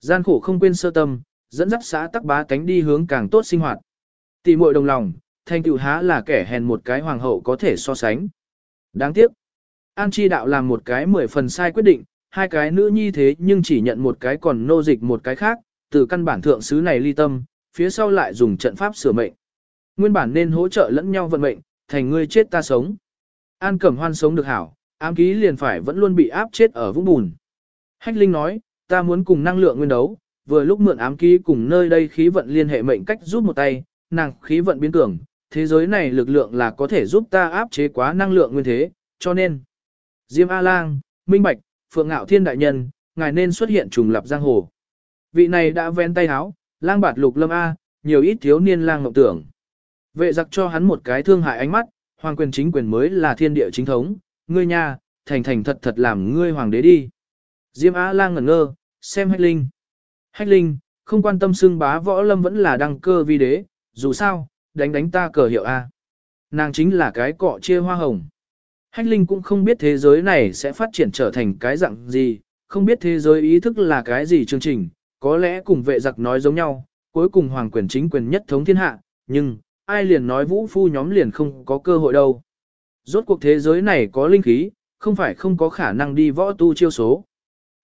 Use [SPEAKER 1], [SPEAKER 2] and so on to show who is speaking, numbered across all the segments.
[SPEAKER 1] Gian khổ không quên sơ tâm, dẫn dắt xã tắc bá cánh đi hướng càng tốt sinh hoạt. Tỷ muội đồng lòng, thanh tựu há là kẻ hèn một cái hoàng hậu có thể so sánh. Đáng tiếc. An Chi đạo làm một cái mười phần sai quyết định, hai cái nữ nhi thế nhưng chỉ nhận một cái còn nô dịch một cái khác, từ căn bản thượng sứ này ly tâm, phía sau lại dùng trận pháp sửa mệnh. Nguyên bản nên hỗ trợ lẫn nhau vận mệnh, thành ngươi chết ta sống. An Cẩm Hoan sống được hảo, ám ký liền phải vẫn luôn bị áp chết ở vũng bùn. Hách Linh nói, ta muốn cùng năng lượng nguyên đấu, vừa lúc mượn ám ký cùng nơi đây khí vận liên hệ mệnh cách giúp một tay, nàng khí vận biến cường, thế giới này lực lượng là có thể giúp ta áp chế quá năng lượng nguyên thế, cho nên. Diêm A-Lang, Minh Bạch, Phượng Ngạo Thiên Đại Nhân, ngài nên xuất hiện trùng lập giang hồ. Vị này đã ven tay háo, lang bạt lục lâm A, nhiều ít thiếu niên lang ngọc tưởng. Vệ giặc cho hắn một cái thương hại ánh mắt, hoàng quyền chính quyền mới là thiên địa chính thống, ngươi nha, thành thành thật thật làm ngươi hoàng đế đi. Diêm A lang ngẩn ngơ, xem hách linh. Hách linh, không quan tâm xưng bá võ lâm vẫn là đăng cơ vi đế, dù sao, đánh đánh ta cờ hiệu A. Nàng chính là cái cọ chia hoa hồng. Hách linh cũng không biết thế giới này sẽ phát triển trở thành cái dạng gì, không biết thế giới ý thức là cái gì chương trình, có lẽ cùng vệ giặc nói giống nhau, cuối cùng hoàng quyền chính quyền nhất thống thiên hạ, nhưng, ai liền nói vũ phu nhóm liền không có cơ hội đâu. Rốt cuộc thế giới này có linh khí, không phải không có khả năng đi võ tu chiêu số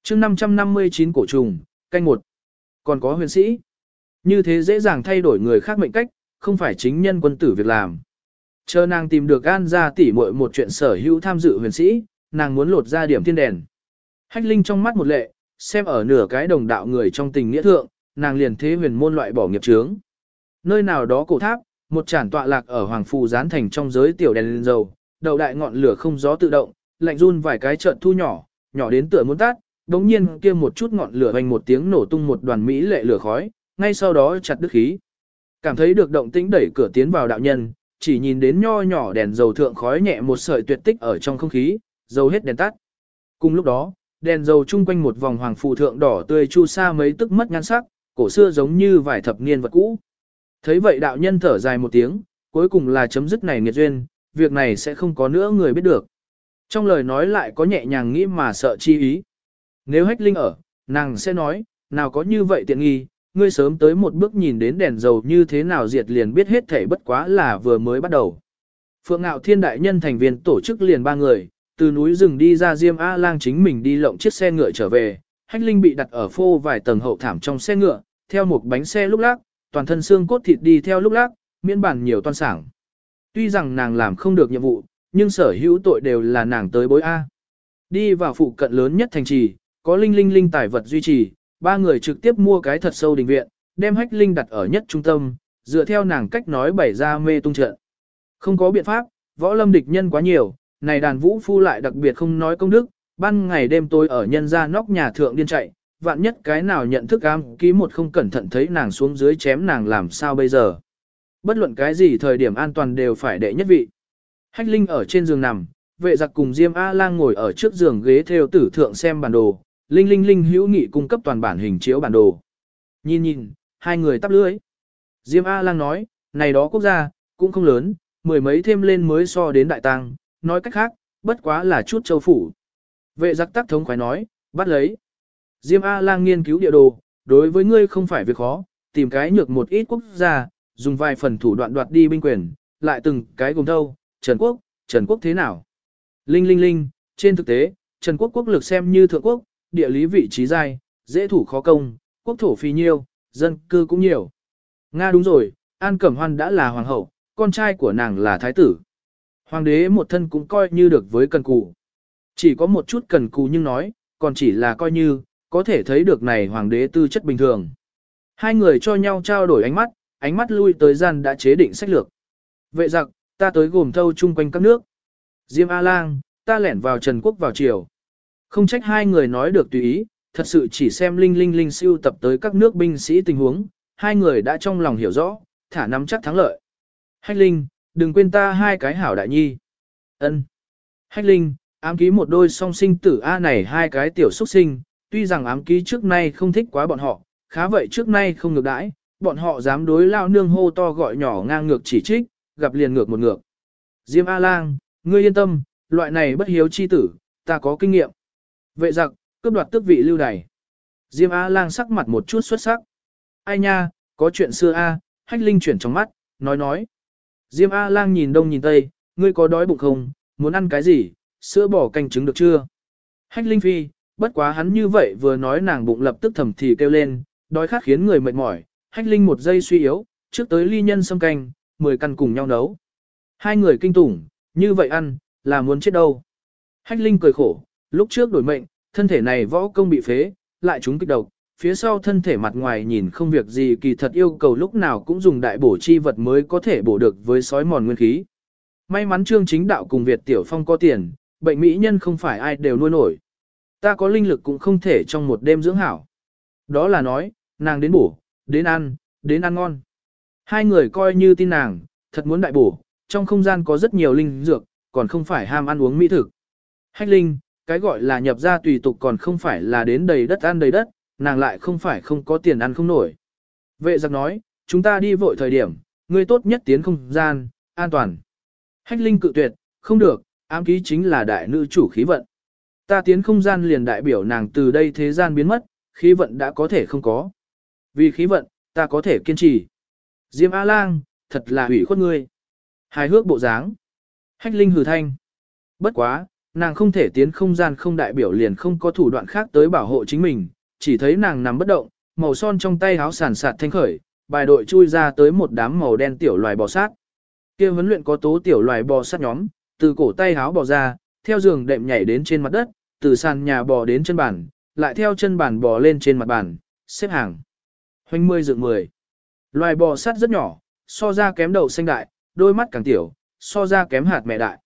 [SPEAKER 1] chương 559 cổ trùng, canh một Còn có huyền sĩ. Như thế dễ dàng thay đổi người khác mệnh cách, không phải chính nhân quân tử việc làm. Chờ nàng tìm được gan ra tỉ muội một chuyện sở hữu tham dự huyền sĩ, nàng muốn lột ra điểm thiên đèn. Hách Linh trong mắt một lệ, xem ở nửa cái đồng đạo người trong tình nghĩa thượng, nàng liền thế huyền môn loại bỏ nghiệp chướng. Nơi nào đó cổ tháp, một chản tọa lạc ở Hoàng Phù gián thành trong giới tiểu đèn lên dầu, đầu đại ngọn lửa không gió tự động, lạnh run vài cái trận thu nhỏ, nhỏ đến tựa muốn tắt, đống nhiên kia một chút ngọn lửa vành một tiếng nổ tung một đoàn mỹ lệ lửa khói, ngay sau đó chặt đứt khí. Cảm thấy được động tĩnh đẩy cửa tiến vào đạo nhân, chỉ nhìn đến nho nhỏ đèn dầu thượng khói nhẹ một sợi tuyệt tích ở trong không khí, dầu hết đèn tắt. Cùng lúc đó, đèn dầu chung quanh một vòng hoàng phù thượng đỏ tươi chu sa mấy tức mất nhan sắc, cổ xưa giống như vài thập niên vật cũ. Thấy vậy đạo nhân thở dài một tiếng, cuối cùng là chấm dứt này nghiệt duyên, việc này sẽ không có nữa người biết được. Trong lời nói lại có nhẹ nhàng nghĩ mà sợ chi ý. Nếu hách linh ở, nàng sẽ nói, nào có như vậy tiện nghi, ngươi sớm tới một bước nhìn đến đèn dầu như thế nào diệt liền biết hết thể bất quá là vừa mới bắt đầu. Phượng Ngạo Thiên Đại Nhân thành viên tổ chức liền ba người, từ núi rừng đi ra Diêm A Lang chính mình đi lộng chiếc xe ngựa trở về, Hách Linh bị đặt ở phô vài tầng hậu thảm trong xe ngựa, theo một bánh xe lúc lắc, toàn thân xương cốt thịt đi theo lúc lắc, miễn bản nhiều toan sảng. Tuy rằng nàng làm không được nhiệm vụ, nhưng sở hữu tội đều là nàng tới bối A. Đi vào phụ cận lớn nhất thành trì, có linh linh linh tài vật duy trì, ba người trực tiếp mua cái thật sâu đình viện, đem hách linh đặt ở nhất trung tâm, dựa theo nàng cách nói bày ra mê tung trận. Không có biện pháp, võ lâm địch nhân quá nhiều, này đàn vũ phu lại đặc biệt không nói công đức, ban ngày đêm tôi ở nhân gia nóc nhà thượng điên chạy, vạn nhất cái nào nhận thức am ký một không cẩn thận thấy nàng xuống dưới chém nàng làm sao bây giờ. Bất luận cái gì thời điểm an toàn đều phải đệ nhất vị. Hách Linh ở trên giường nằm, vệ giặc cùng Diêm A-lang ngồi ở trước giường ghế theo tử thượng xem bản đồ, Linh Linh Linh hữu nghị cung cấp toàn bản hình chiếu bản đồ. Nhìn nhìn, hai người tắp lưới. Diêm A-lang nói, này đó quốc gia, cũng không lớn, mười mấy thêm lên mới so đến đại tăng, nói cách khác, bất quá là chút châu phủ. Vệ giặc tác thống khoái nói, bắt lấy. Diêm A-lang nghiên cứu địa đồ, đối với ngươi không phải việc khó, tìm cái nhược một ít quốc gia, dùng vài phần thủ đoạn đoạt đi binh quyền, lại từng cái gồm đâu, Trần Quốc, Trần Quốc thế nào? Linh linh linh, trên thực tế, Trần Quốc quốc lực xem như thượng quốc, địa lý vị trí dai, dễ thủ khó công, quốc thổ phi nhiêu, dân cư cũng nhiều. Nga đúng rồi, An Cẩm Hoan đã là hoàng hậu, con trai của nàng là thái tử. Hoàng đế một thân cũng coi như được với cần cù. Chỉ có một chút cần cù nhưng nói, còn chỉ là coi như, có thể thấy được này hoàng đế tư chất bình thường. Hai người cho nhau trao đổi ánh mắt, ánh mắt lui tới gian đã chế định sách lược. Vệ giặc, ta tới gồm thâu chung quanh các nước. Diêm A-lang, ta lẻn vào Trần Quốc vào chiều. Không trách hai người nói được tùy ý, thật sự chỉ xem Linh Linh Linh siêu tập tới các nước binh sĩ tình huống, hai người đã trong lòng hiểu rõ, thả nắm chắc thắng lợi. Hách Linh, đừng quên ta hai cái hảo đại nhi. Ân. Hách Linh, ám ký một đôi song sinh tử A này hai cái tiểu xuất sinh, tuy rằng ám ký trước nay không thích quá bọn họ, khá vậy trước nay không ngược đãi, bọn họ dám đối lao nương hô to gọi nhỏ ngang ngược chỉ trích, gặp liền ngược một ngược. Diêm A-lang, ngươi yên tâm, loại này bất hiếu chi tử, ta có kinh nghiệm. Vệ giặc, cướp đoạt tước vị lưu đày. Diêm A-lang sắc mặt một chút xuất sắc. Ai nha, có chuyện xưa A, hách linh chuyển trong mắt, nói nói. Diêm A-lang nhìn đông nhìn tây, ngươi có đói bụng không, muốn ăn cái gì, sữa bò canh trứng được chưa? Hách linh phi, bất quá hắn như vậy vừa nói nàng bụng lập tức thầm thì kêu lên, đói khát khiến người mệt mỏi, hách linh một giây suy yếu, trước tới ly nhân xâm canh, mười căn cùng nhau nấu. Hai người kinh tủng, như vậy ăn, là muốn chết đâu. Hách linh cười khổ, lúc trước đổi mệnh, thân thể này võ công bị phế, lại chúng kích độc, phía sau thân thể mặt ngoài nhìn không việc gì kỳ thật yêu cầu lúc nào cũng dùng đại bổ chi vật mới có thể bổ được với sói mòn nguyên khí. May mắn trương chính đạo cùng Việt Tiểu Phong có tiền, bệnh mỹ nhân không phải ai đều nuôi nổi. Ta có linh lực cũng không thể trong một đêm dưỡng hảo. Đó là nói, nàng đến bổ, đến ăn, đến ăn ngon. Hai người coi như tin nàng, thật muốn đại bổ, trong không gian có rất nhiều linh dược, còn không phải ham ăn uống mỹ thực. Hách linh, cái gọi là nhập ra tùy tục còn không phải là đến đầy đất ăn đầy đất, nàng lại không phải không có tiền ăn không nổi. Vệ giặc nói, chúng ta đi vội thời điểm, ngươi tốt nhất tiến không gian, an toàn. Hách linh cự tuyệt, không được, ám ký chính là đại nữ chủ khí vận. Ta tiến không gian liền đại biểu nàng từ đây thế gian biến mất, khí vận đã có thể không có. Vì khí vận, ta có thể kiên trì. Diêm A-lang, thật là hủy khuất ngươi. Hài hước bộ dáng. Hách linh hừ thanh. Bất quá, nàng không thể tiến không gian không đại biểu liền không có thủ đoạn khác tới bảo hộ chính mình, chỉ thấy nàng nằm bất động, màu son trong tay háo sản sạt thanh khởi, bài đội chui ra tới một đám màu đen tiểu loài bò sát. kia huấn luyện có tố tiểu loài bò sát nhóm, từ cổ tay háo bò ra, theo giường đệm nhảy đến trên mặt đất, từ sàn nhà bò đến chân bàn, lại theo chân bàn bò lên trên mặt bàn, xếp hàng. Hoanh mươi dựng mười. Loài bò sát rất nhỏ, so ra kém đầu xanh đại, đôi mắt càng tiểu, so ra kém hạt mẹ đại.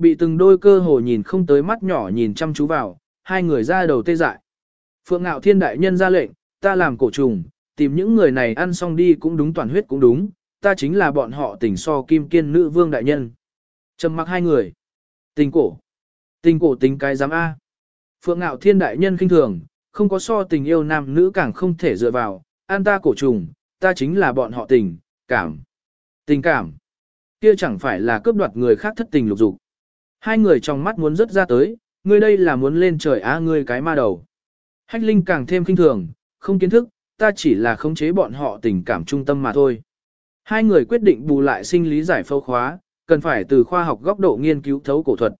[SPEAKER 1] Bị từng đôi cơ hồ nhìn không tới mắt nhỏ nhìn chăm chú vào, hai người ra đầu tê dại. Phượng ngạo thiên đại nhân ra lệnh, ta làm cổ trùng, tìm những người này ăn xong đi cũng đúng toàn huyết cũng đúng, ta chính là bọn họ tỉnh so kim kiên nữ vương đại nhân. Trầm mặc hai người. Tình cổ. Tình cổ tính cái giám A. Phượng ngạo thiên đại nhân kinh thường, không có so tình yêu nam nữ càng không thể dựa vào, an ta cổ trùng, ta chính là bọn họ tình, cảm. Tình cảm. Kia chẳng phải là cướp đoạt người khác thất tình lục dục. Hai người trong mắt muốn rớt ra tới, ngươi đây là muốn lên trời á ngươi cái ma đầu. Hách Linh càng thêm kinh thường, không kiến thức, ta chỉ là khống chế bọn họ tình cảm trung tâm mà thôi. Hai người quyết định bù lại sinh lý giải phẫu khóa, cần phải từ khoa học góc độ nghiên cứu thấu cổ thuật.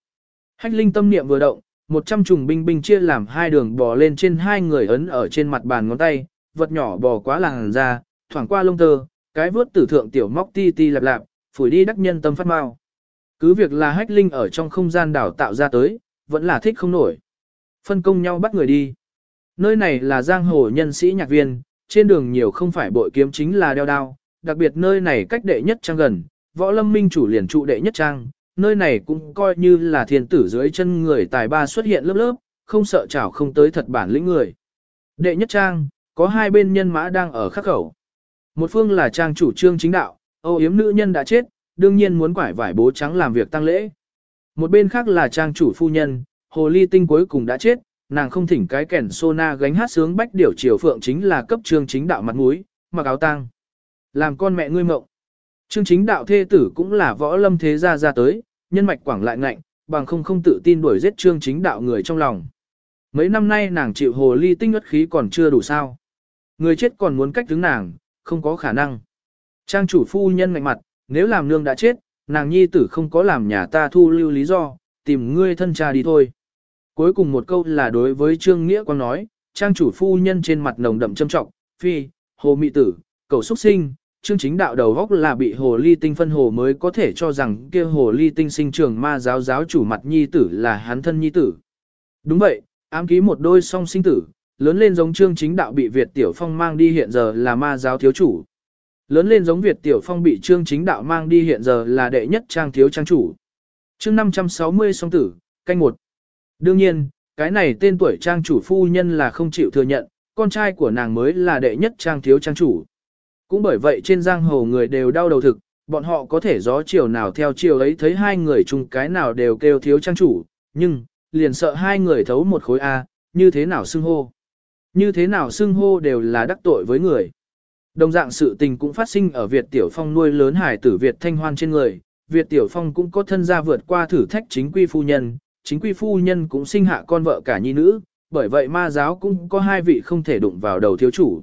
[SPEAKER 1] Hách Linh tâm niệm vừa động, một trăm trùng binh binh chia làm hai đường bò lên trên hai người ấn ở trên mặt bàn ngón tay, vật nhỏ bò quá làng ra, thoảng qua lông tơ, cái vớt tử thượng tiểu móc ti ti lạp lạp, phủi đi đắc nhân tâm phát mau. Cứ việc là hách linh ở trong không gian đảo tạo ra tới, vẫn là thích không nổi. Phân công nhau bắt người đi. Nơi này là giang hồ nhân sĩ nhạc viên, trên đường nhiều không phải bội kiếm chính là đeo đao, đặc biệt nơi này cách đệ nhất trang gần, võ lâm minh chủ liền trụ đệ nhất trang, nơi này cũng coi như là thiên tử dưới chân người tài ba xuất hiện lớp lớp, không sợ chảo không tới thật bản lĩnh người. Đệ nhất trang, có hai bên nhân mã đang ở khắc khẩu. Một phương là trang chủ trương chính đạo, âu yếm nữ nhân đã chết, đương nhiên muốn quải vải bố trắng làm việc tăng lễ. Một bên khác là trang chủ phu nhân, hồ ly tinh cuối cùng đã chết, nàng không thỉnh cái kẻn sona gánh hát sướng bách điểu triều phượng chính là cấp trương chính đạo mặt mũi, mặc áo tang. Làm con mẹ ngươi mộng. Trương chính đạo thê tử cũng là võ lâm thế gia ra tới, nhân mạch quảng lại ngạnh, bằng không không tự tin đuổi giết trương chính đạo người trong lòng. Mấy năm nay nàng chịu hồ ly tinh ất khí còn chưa đủ sao. Người chết còn muốn cách đứng nàng, không có khả năng. Trang chủ phu nhân ngạnh mặt, nếu làm nương đã chết, nàng nhi tử không có làm nhà ta thu lưu lý do, tìm ngươi thân cha đi thôi. Cuối cùng một câu là đối với Trương Nghĩa Quang nói, trang chủ phu nhân trên mặt nồng đậm châm trọng, phi, hồ mị tử, cầu xuất sinh, Trương chính đạo đầu góc là bị hồ ly tinh phân hồ mới có thể cho rằng kia hồ ly tinh sinh trường ma giáo giáo chủ mặt nhi tử là hắn thân nhi tử. Đúng vậy, ám ký một đôi song sinh tử, lớn lên giống Trương chính đạo bị Việt Tiểu Phong mang đi hiện giờ là ma giáo thiếu chủ. Lớn lên giống Việt Tiểu Phong bị Trương Chính Đạo mang đi hiện giờ là đệ nhất trang thiếu trang chủ. chương 560 song tử, canh một. Đương nhiên, cái này tên tuổi trang chủ phu nhân là không chịu thừa nhận, con trai của nàng mới là đệ nhất trang thiếu trang chủ. Cũng bởi vậy trên giang hồ người đều đau đầu thực, bọn họ có thể gió chiều nào theo chiều ấy thấy hai người chung cái nào đều kêu thiếu trang chủ, nhưng, liền sợ hai người thấu một khối A, như thế nào xưng hô. Như thế nào xưng hô đều là đắc tội với người. Đồng dạng sự tình cũng phát sinh ở Việt Tiểu Phong nuôi lớn hải tử Việt Thanh Hoan trên người. Việt Tiểu Phong cũng có thân gia vượt qua thử thách chính quy phu nhân, chính quy phu nhân cũng sinh hạ con vợ cả nhi nữ, bởi vậy ma giáo cũng có hai vị không thể đụng vào đầu thiếu chủ.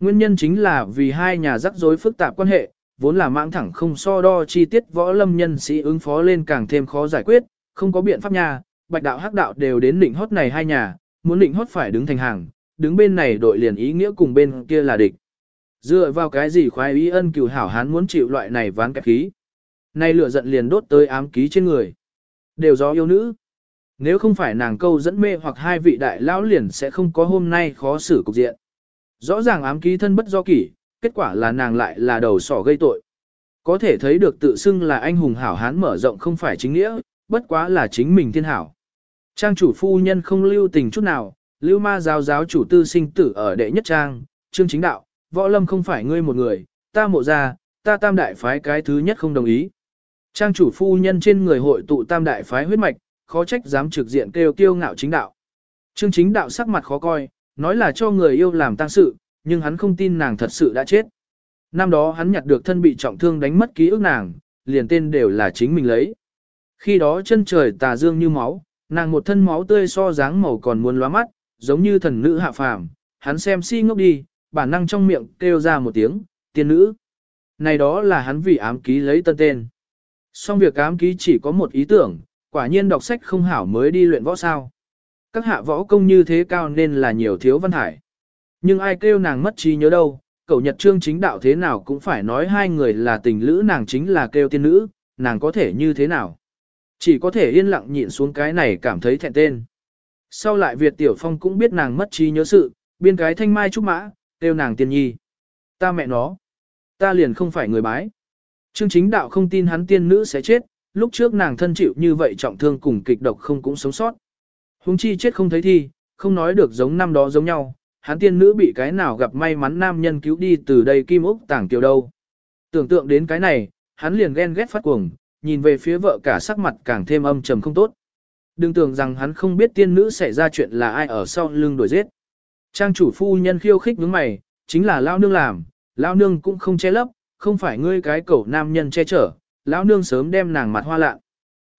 [SPEAKER 1] Nguyên nhân chính là vì hai nhà rắc rối phức tạp quan hệ, vốn là mãng thẳng không so đo chi tiết võ lâm nhân sĩ ứng phó lên càng thêm khó giải quyết, không có biện pháp nhà, bạch đạo hắc đạo đều đến định hót này hai nhà, muốn định hót phải đứng thành hàng, đứng bên này đội liền ý nghĩa cùng bên kia là địch. Dựa vào cái gì khoái ý ân cửu hảo hán muốn chịu loại này ván kẹp khí. Nay lửa giận liền đốt tới ám ký trên người. Đều do yêu nữ. Nếu không phải nàng câu dẫn mê hoặc hai vị đại lão liền sẽ không có hôm nay khó xử cục diện. Rõ ràng ám ký thân bất do kỷ, kết quả là nàng lại là đầu sỏ gây tội. Có thể thấy được tự xưng là anh hùng hảo hán mở rộng không phải chính nghĩa, bất quá là chính mình thiên hảo. Trang chủ phu nhân không lưu tình chút nào, lưu ma giáo giáo chủ tư sinh tử ở đệ nhất trang, chương chính đạo, võ lâm không phải ngươi một người, ta mộ ra, ta tam đại phái cái thứ nhất không đồng ý. Trang chủ phu nhân trên người hội tụ tam đại phái huyết mạch, khó trách dám trực diện kêu tiêu ngạo chính đạo. Trương chính đạo sắc mặt khó coi, nói là cho người yêu làm tăng sự, nhưng hắn không tin nàng thật sự đã chết. Năm đó hắn nhặt được thân bị trọng thương đánh mất ký ức nàng, liền tên đều là chính mình lấy. Khi đó chân trời tà dương như máu, nàng một thân máu tươi so dáng màu còn muốn lóa mắt, giống như thần nữ hạ phàm, hắn xem si ngốc đi, bản năng trong miệng kêu ra một tiếng, tiên nữ. Này đó là hắn vì ám ký lấy tân tên. Song việc ám ký chỉ có một ý tưởng, quả nhiên đọc sách không hảo mới đi luyện võ sao. Các hạ võ công như thế cao nên là nhiều thiếu văn hải. Nhưng ai kêu nàng mất trí nhớ đâu, cậu nhật trương chính đạo thế nào cũng phải nói hai người là tình lữ nàng chính là kêu tiên nữ, nàng có thể như thế nào. Chỉ có thể yên lặng nhịn xuống cái này cảm thấy thẹn tên. Sau lại Việt Tiểu Phong cũng biết nàng mất trí nhớ sự, biên cái thanh mai trúc mã, kêu nàng tiên nhi. Ta mẹ nó. Ta liền không phải người bái. Trương chính đạo không tin hắn tiên nữ sẽ chết, lúc trước nàng thân chịu như vậy trọng thương cùng kịch độc không cũng sống sót. Hùng chi chết không thấy thi, không nói được giống năm đó giống nhau, hắn tiên nữ bị cái nào gặp may mắn nam nhân cứu đi từ đây kim úc tảng kiều đâu. Tưởng tượng đến cái này, hắn liền ghen ghét phát cuồng, nhìn về phía vợ cả sắc mặt càng thêm âm trầm không tốt. Đừng tưởng rằng hắn không biết tiên nữ xảy ra chuyện là ai ở sau lưng đuổi giết. Trang chủ phu nhân khiêu khích nhướng mày, chính là lao nương làm, lao nương cũng không che lấp, không phải ngươi cái cẩu nam nhân che chở, lão nương sớm đem nàng mặt hoa lạ.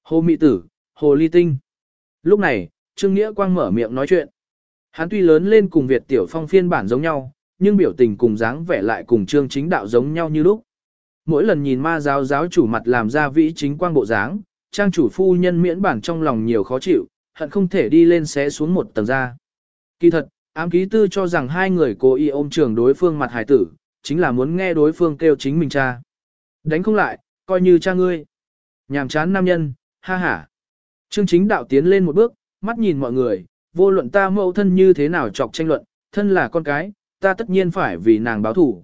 [SPEAKER 1] Hồ mị tử, hồ ly tinh. Lúc này, Trương Nghĩa Quang mở miệng nói chuyện. Hắn tuy lớn lên cùng Việt Tiểu Phong phiên bản giống nhau, nhưng biểu tình cùng dáng vẻ lại cùng Trương Chính Đạo giống nhau như lúc. Mỗi lần nhìn ma giáo giáo chủ mặt làm ra vĩ chính quang bộ dáng, trang chủ phu nhân miễn bản trong lòng nhiều khó chịu, hận không thể đi lên xé xuống một tầng ra. Kỳ thật, ám ký tư cho rằng hai người cố ý ôm trường đối phương mặt hải tử, chính là muốn nghe đối phương kêu chính mình cha. Đánh không lại, coi như cha ngươi. Nhàm chán nam nhân, ha ha. Trương chính đạo tiến lên một bước, mắt nhìn mọi người, vô luận ta mẫu thân như thế nào chọc tranh luận, thân là con cái, ta tất nhiên phải vì nàng báo thủ.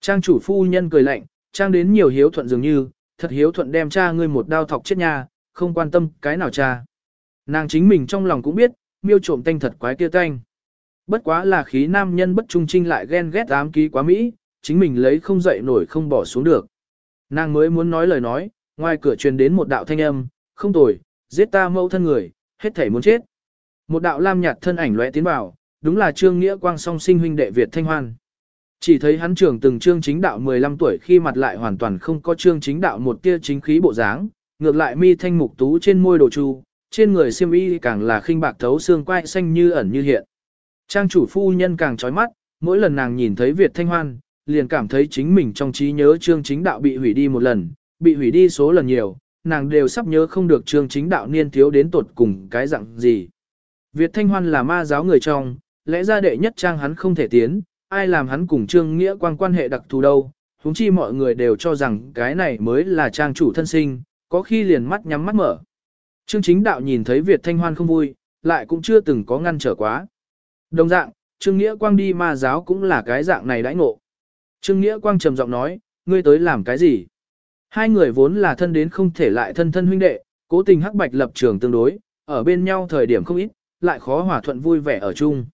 [SPEAKER 1] Trang chủ phu nhân cười lạnh, trang đến nhiều hiếu thuận dường như, thật hiếu thuận đem cha ngươi một đao thọc chết nha, không quan tâm cái nào cha. Nàng chính mình trong lòng cũng biết, miêu trộm tanh thật quái kia tanh. Bất quá là khí nam nhân bất trung trinh lại ghen ghét ám ký quá Mỹ, chính mình lấy không dậy nổi không bỏ xuống được. Nàng mới muốn nói lời nói, ngoài cửa truyền đến một đạo thanh âm, không tồi, giết ta mẫu thân người, hết thể muốn chết. Một đạo lam nhạt thân ảnh lóe tiến vào, đúng là Trương Nghĩa Quang song sinh huynh đệ Việt Thanh Hoan. Chỉ thấy hắn trưởng từng trương chính đạo 15 tuổi khi mặt lại hoàn toàn không có trương chính đạo một tia chính khí bộ dáng, ngược lại mi thanh mục tú trên môi đồ chu, trên người xiêm y càng là khinh bạc thấu xương quai xanh như ẩn như hiện. Trang chủ phu nhân càng chói mắt, mỗi lần nàng nhìn thấy Việt Thanh Hoan, liền cảm thấy chính mình trong trí nhớ trương chính đạo bị hủy đi một lần, bị hủy đi số lần nhiều, nàng đều sắp nhớ không được trương chính đạo niên thiếu đến tột cùng cái dạng gì. Việt Thanh Hoan là ma giáo người trong, lẽ ra đệ nhất trang hắn không thể tiến, ai làm hắn cùng Trương Nghĩa quan quan hệ đặc thù đâu, huống chi mọi người đều cho rằng cái này mới là trang chủ thân sinh, có khi liền mắt nhắm mắt mở. Trương Chính Đạo nhìn thấy Việt Thanh Hoan không vui, lại cũng chưa từng có ngăn trở quá. Đồng dạng, Trương Nghĩa Quang đi ma giáo cũng là cái dạng này đãi ngộ. Trương Nghĩa Quang trầm giọng nói, ngươi tới làm cái gì? Hai người vốn là thân đến không thể lại thân thân huynh đệ, cố tình hắc bạch lập trường tương đối, ở bên nhau thời điểm không ít, lại khó hòa thuận vui vẻ ở chung.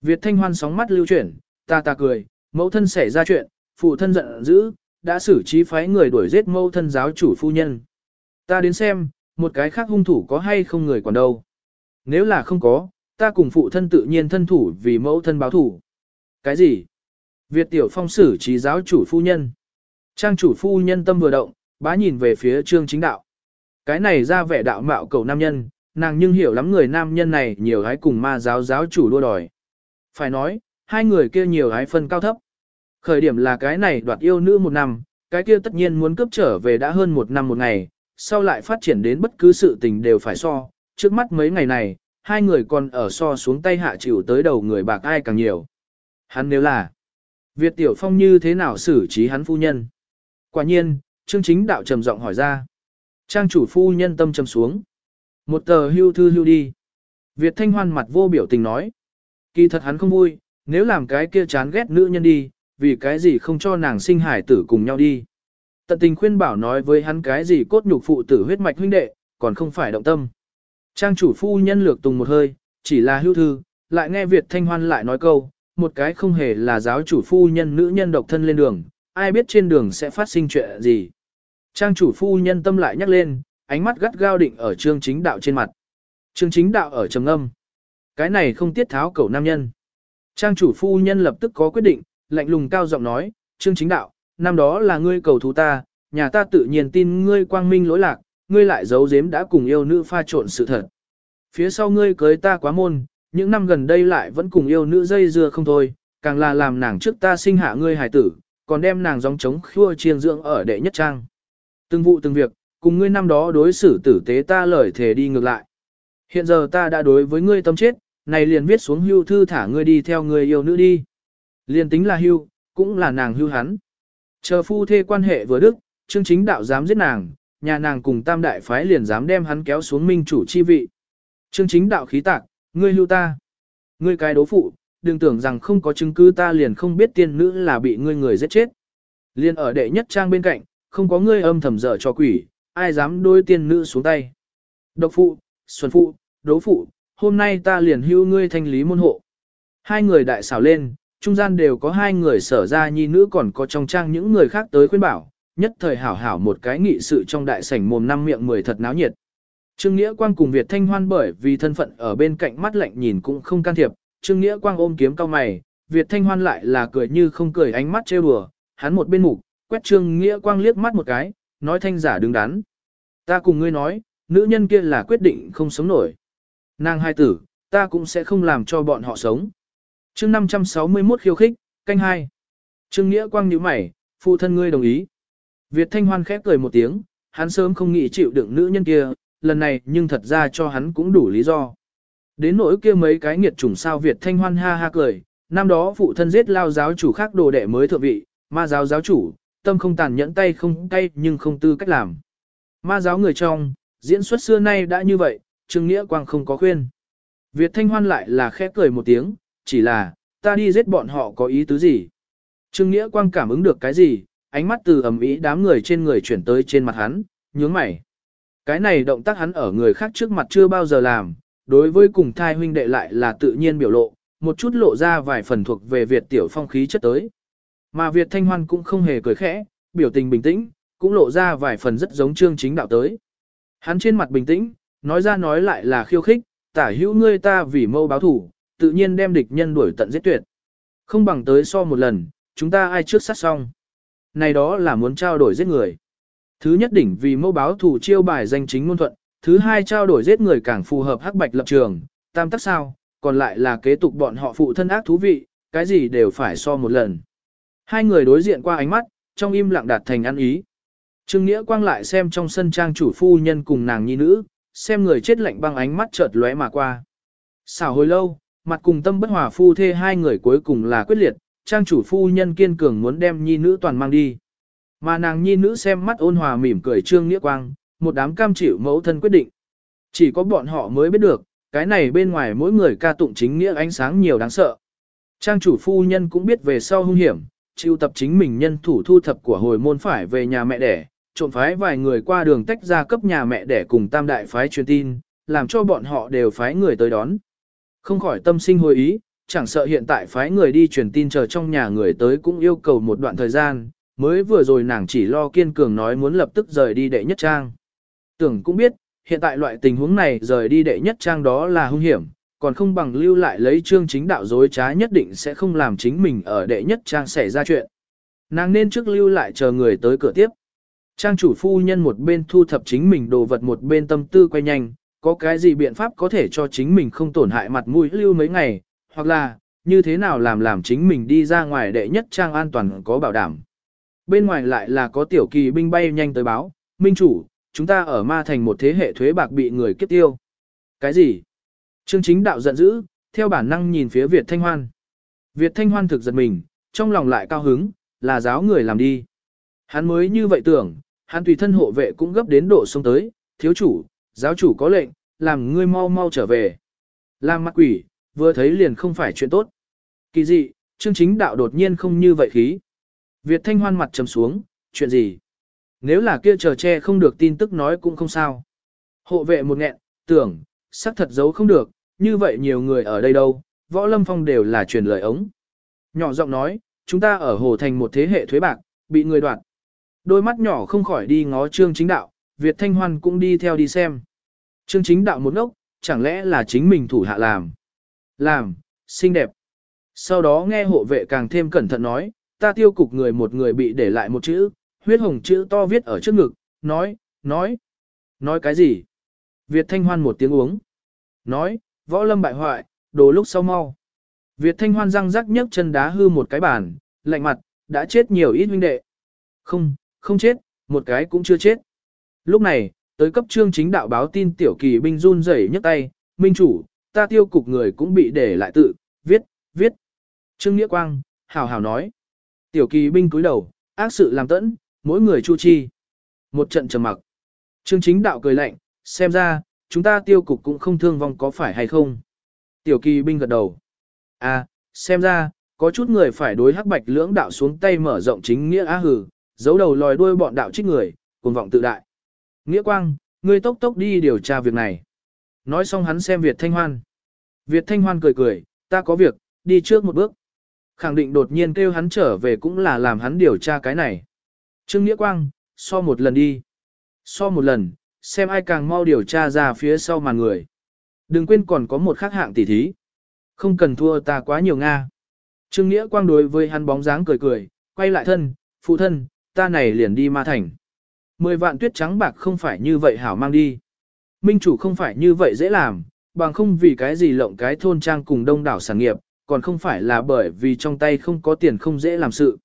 [SPEAKER 1] Việt Thanh Hoan sóng mắt lưu chuyển, ta ta cười, mẫu thân xảy ra chuyện, phụ thân giận dữ, đã xử trí phái người đuổi giết mẫu thân giáo chủ phu nhân. Ta đến xem, một cái khác hung thủ có hay không người còn đâu. Nếu là không có, ta cùng phụ thân tự nhiên thân thủ vì mẫu thân báo thủ. Cái gì? Việt tiểu phong xử trí giáo chủ phu nhân. Trang chủ phu nhân tâm vừa động, bá nhìn về phía trương chính đạo. Cái này ra vẻ đạo mạo cầu nam nhân, nàng nhưng hiểu lắm người nam nhân này nhiều hái cùng ma giáo giáo chủ đua đòi. Phải nói, hai người kia nhiều hái phân cao thấp. Khởi điểm là cái này đoạt yêu nữ một năm, cái kia tất nhiên muốn cướp trở về đã hơn một năm một ngày, sau lại phát triển đến bất cứ sự tình đều phải so, trước mắt mấy ngày này, hai người còn ở so xuống tay hạ chịu tới đầu người bạc ai càng nhiều. Hắn nếu là, Việt Tiểu Phong như thế nào xử trí hắn phu nhân? Quả nhiên, Trương Chính Đạo trầm giọng hỏi ra. Trang chủ phu nhân tâm trầm xuống. Một tờ hưu thư hưu đi. Việt Thanh Hoan mặt vô biểu tình nói. Kỳ thật hắn không vui, nếu làm cái kia chán ghét nữ nhân đi, vì cái gì không cho nàng sinh hải tử cùng nhau đi. Tận tình khuyên bảo nói với hắn cái gì cốt nhục phụ tử huyết mạch huynh đệ, còn không phải động tâm. Trang chủ phu nhân lược tùng một hơi, chỉ là hưu thư, lại nghe Việt Thanh Hoan lại nói câu, một cái không hề là giáo chủ phu nhân nữ nhân độc thân lên đường, ai biết trên đường sẽ phát sinh chuyện gì. Trang chủ phu nhân tâm lại nhắc lên, ánh mắt gắt gao định ở trương chính đạo trên mặt. Trương chính đạo ở trầm âm. Cái này không tiết tháo cầu nam nhân. Trang chủ phu nhân lập tức có quyết định, lạnh lùng cao giọng nói, trương chính đạo, năm đó là ngươi cầu thú ta, nhà ta tự nhiên tin ngươi quang minh lỗi lạc, ngươi lại giấu giếm đã cùng yêu nữ pha trộn sự thật. Phía sau ngươi cưới ta quá môn, những năm gần đây lại vẫn cùng yêu nữ dây dưa không thôi, càng là làm nàng trước ta sinh hạ ngươi hài tử, còn đem nàng gióng trống khua chiên dưỡng ở đệ nhất trang. Từng vụ từng việc, cùng ngươi năm đó đối xử tử tế ta lời thề đi ngược lại. Hiện giờ ta đã đối với ngươi tâm chết, này liền viết xuống hưu thư thả ngươi đi theo người yêu nữ đi. Liền tính là hưu, cũng là nàng hưu hắn. Chờ phu thê quan hệ vừa đức, chương chính đạo dám giết nàng, nhà nàng cùng tam đại phái liền dám đem hắn kéo xuống minh chủ chi vị. Trương chính đạo khí tạc, ngươi hưu ta. Ngươi cái đố phụ, đừng tưởng rằng không có chứng cứ ta liền không biết tiên nữ là bị ngươi người giết chết. Liên ở đệ nhất trang bên cạnh, không có ngươi âm thầm dở cho quỷ, ai dám đôi tiên nữ xuống tay. Độc phụ, xuân phụ, đố phụ, hôm nay ta liền hưu ngươi thanh lý môn hộ. Hai người đại xảo lên, trung gian đều có hai người sở ra nhi nữ còn có trong trang những người khác tới khuyên bảo, nhất thời hảo hảo một cái nghị sự trong đại sảnh mồm năm miệng mười thật náo nhiệt. Trương Nghĩa Quang cùng Việt Thanh Hoan bởi vì thân phận ở bên cạnh mắt lạnh nhìn cũng không can thiệp, Trương Nghĩa Quang ôm kiếm cao mày, Việt Thanh Hoan lại là cười như không cười ánh mắt trêu đùa, hắn một bên mục, quét Trương Nghĩa Quang liếc mắt một cái, nói thanh giả đứng đắn. Ta cùng ngươi nói, nữ nhân kia là quyết định không sống nổi. Nàng hai tử, ta cũng sẽ không làm cho bọn họ sống. chương 561 khiêu khích, canh hai. Trương Nghĩa Quang nhíu mày, phụ thân ngươi đồng ý. Việt Thanh Hoan khép cười một tiếng, hắn sớm không nghĩ chịu đựng nữ nhân kia, lần này nhưng thật ra cho hắn cũng đủ lý do. Đến nỗi kia mấy cái nghiệt chủng sao Việt Thanh Hoan ha ha cười, năm đó phụ thân giết lao giáo chủ khác đồ đệ mới thượng vị, ma giáo giáo chủ, tâm không tàn nhẫn tay không cay nhưng không tư cách làm. Ma giáo người trong, diễn xuất xưa nay đã như vậy, Trương Nghĩa Quang không có khuyên. Việt Thanh Hoan lại là khẽ cười một tiếng, chỉ là, ta đi giết bọn họ có ý tứ gì. Trương Nghĩa Quang cảm ứng được cái gì, ánh mắt từ ẩm ý đám người trên người chuyển tới trên mặt hắn, nhướng mày. Cái này động tác hắn ở người khác trước mặt chưa bao giờ làm, đối với cùng thai huynh đệ lại là tự nhiên biểu lộ, một chút lộ ra vài phần thuộc về Việt tiểu phong khí chất tới. Mà Việt Thanh Hoan cũng không hề cười khẽ, biểu tình bình tĩnh, cũng lộ ra vài phần rất giống trương chính đạo tới. Hắn trên mặt bình tĩnh, nói ra nói lại là khiêu khích, tả hữu ngươi ta vì mâu báo thủ, tự nhiên đem địch nhân đuổi tận giết tuyệt. Không bằng tới so một lần, chúng ta ai trước sát xong. Này đó là muốn trao đổi giết người. Thứ nhất đỉnh vì mẫu báo thủ chiêu bài danh chính ngôn thuận, thứ hai trao đổi giết người càng phù hợp hắc bạch lập trường, tam tắc sao, còn lại là kế tục bọn họ phụ thân ác thú vị, cái gì đều phải so một lần. Hai người đối diện qua ánh mắt, trong im lặng đạt thành ăn ý. Trương Nghĩa Quang lại xem trong sân trang chủ phu nhân cùng nàng nhi nữ, xem người chết lạnh băng ánh mắt chợt lóe mà qua. Xảo hồi lâu, mặt cùng tâm bất hòa phu thê hai người cuối cùng là quyết liệt, trang chủ phu nhân kiên cường muốn đem nhi nữ toàn mang đi. Mà nàng nhi nữ xem mắt ôn hòa mỉm cười Trương Nghĩa Quang, một đám cam chịu mẫu thân quyết định. Chỉ có bọn họ mới biết được, cái này bên ngoài mỗi người ca tụng chính nghĩa ánh sáng nhiều đáng sợ. Trang chủ phu nhân cũng biết về sau hung hiểm, chịu tập chính mình nhân thủ thu thập của hồi môn phải về nhà mẹ đẻ, trộn phái vài người qua đường tách ra cấp nhà mẹ đẻ cùng tam đại phái truyền tin, làm cho bọn họ đều phái người tới đón. Không khỏi tâm sinh hồi ý, chẳng sợ hiện tại phái người đi truyền tin chờ trong nhà người tới cũng yêu cầu một đoạn thời gian, mới vừa rồi nàng chỉ lo kiên cường nói muốn lập tức rời đi đệ nhất trang. Tưởng cũng biết, hiện tại loại tình huống này rời đi đệ nhất trang đó là hung hiểm, còn không bằng lưu lại lấy chương chính đạo dối trá nhất định sẽ không làm chính mình ở đệ nhất trang xảy ra chuyện. Nàng nên trước lưu lại chờ người tới cửa tiếp. Trang chủ phu nhân một bên thu thập chính mình đồ vật một bên tâm tư quay nhanh, có cái gì biện pháp có thể cho chính mình không tổn hại mặt mũi lưu mấy ngày, hoặc là, như thế nào làm làm chính mình đi ra ngoài đệ nhất trang an toàn có bảo đảm. Bên ngoài lại là có tiểu kỳ binh bay nhanh tới báo, minh chủ, chúng ta ở ma thành một thế hệ thuế bạc bị người kiếp tiêu. Cái gì? Trương chính đạo giận dữ, theo bản năng nhìn phía Việt Thanh Hoan. Việt Thanh Hoan thực giật mình, trong lòng lại cao hứng, là giáo người làm đi. Hắn mới như vậy tưởng, hắn tùy thân hộ vệ cũng gấp đến độ sông tới, thiếu chủ, giáo chủ có lệnh, làm ngươi mau mau trở về. Làm mặt quỷ, vừa thấy liền không phải chuyện tốt. Kỳ dị, chương chính đạo đột nhiên không như vậy khí. Việt Thanh Hoan mặt trầm xuống, chuyện gì? Nếu là kia chờ che không được tin tức nói cũng không sao. Hộ vệ một nghẹn, tưởng, xác thật giấu không được, như vậy nhiều người ở đây đâu, võ lâm phong đều là truyền lời ống. Nhỏ giọng nói, chúng ta ở hồ thành một thế hệ thuế bạc, bị người đoạt. Đôi mắt nhỏ không khỏi đi ngó trương chính đạo, Việt Thanh Hoan cũng đi theo đi xem. Trương chính đạo một ngốc, chẳng lẽ là chính mình thủ hạ làm. Làm, xinh đẹp. Sau đó nghe hộ vệ càng thêm cẩn thận nói, ta tiêu cục người một người bị để lại một chữ, huyết hồng chữ to viết ở trước ngực, nói, nói, nói cái gì? Việt Thanh Hoan một tiếng uống. Nói, võ lâm bại hoại, đồ lúc sau mau. Việt Thanh Hoan răng rắc nhấc chân đá hư một cái bàn, lạnh mặt, đã chết nhiều ít huynh đệ. Không, không chết, một cái cũng chưa chết. Lúc này, tới cấp trương chính đạo báo tin tiểu kỳ binh run rẩy nhấc tay, minh chủ, ta tiêu cục người cũng bị để lại tự, viết, viết. Trương Nghĩa Quang, hào hào nói. Tiểu kỳ binh cúi đầu, ác sự làm tẫn, mỗi người chu chi. Một trận trầm mặc. Trương chính đạo cười lạnh, xem ra, chúng ta tiêu cục cũng không thương vong có phải hay không. Tiểu kỳ binh gật đầu. À, xem ra, có chút người phải đối hắc bạch lưỡng đạo xuống tay mở rộng chính nghĩa á hử, giấu đầu lòi đuôi bọn đạo trích người, cuồng vọng tự đại. Nghĩa quang, ngươi tốc tốc đi điều tra việc này. Nói xong hắn xem Việt Thanh Hoan. Việt Thanh Hoan cười cười, ta có việc, đi trước một bước. Khẳng định đột nhiên kêu hắn trở về cũng là làm hắn điều tra cái này. Trương Nghĩa Quang, so một lần đi. So một lần, xem ai càng mau điều tra ra phía sau màn người. Đừng quên còn có một khác hạng tỷ thí. Không cần thua ta quá nhiều Nga. Trương Nghĩa Quang đối với hắn bóng dáng cười cười, quay lại thân, phụ thân, ta này liền đi ma thành. Mười vạn tuyết trắng bạc không phải như vậy hảo mang đi. Minh chủ không phải như vậy dễ làm, bằng không vì cái gì lộng cái thôn trang cùng đông đảo sản nghiệp, còn không phải là bởi vì trong tay không có tiền không dễ làm sự.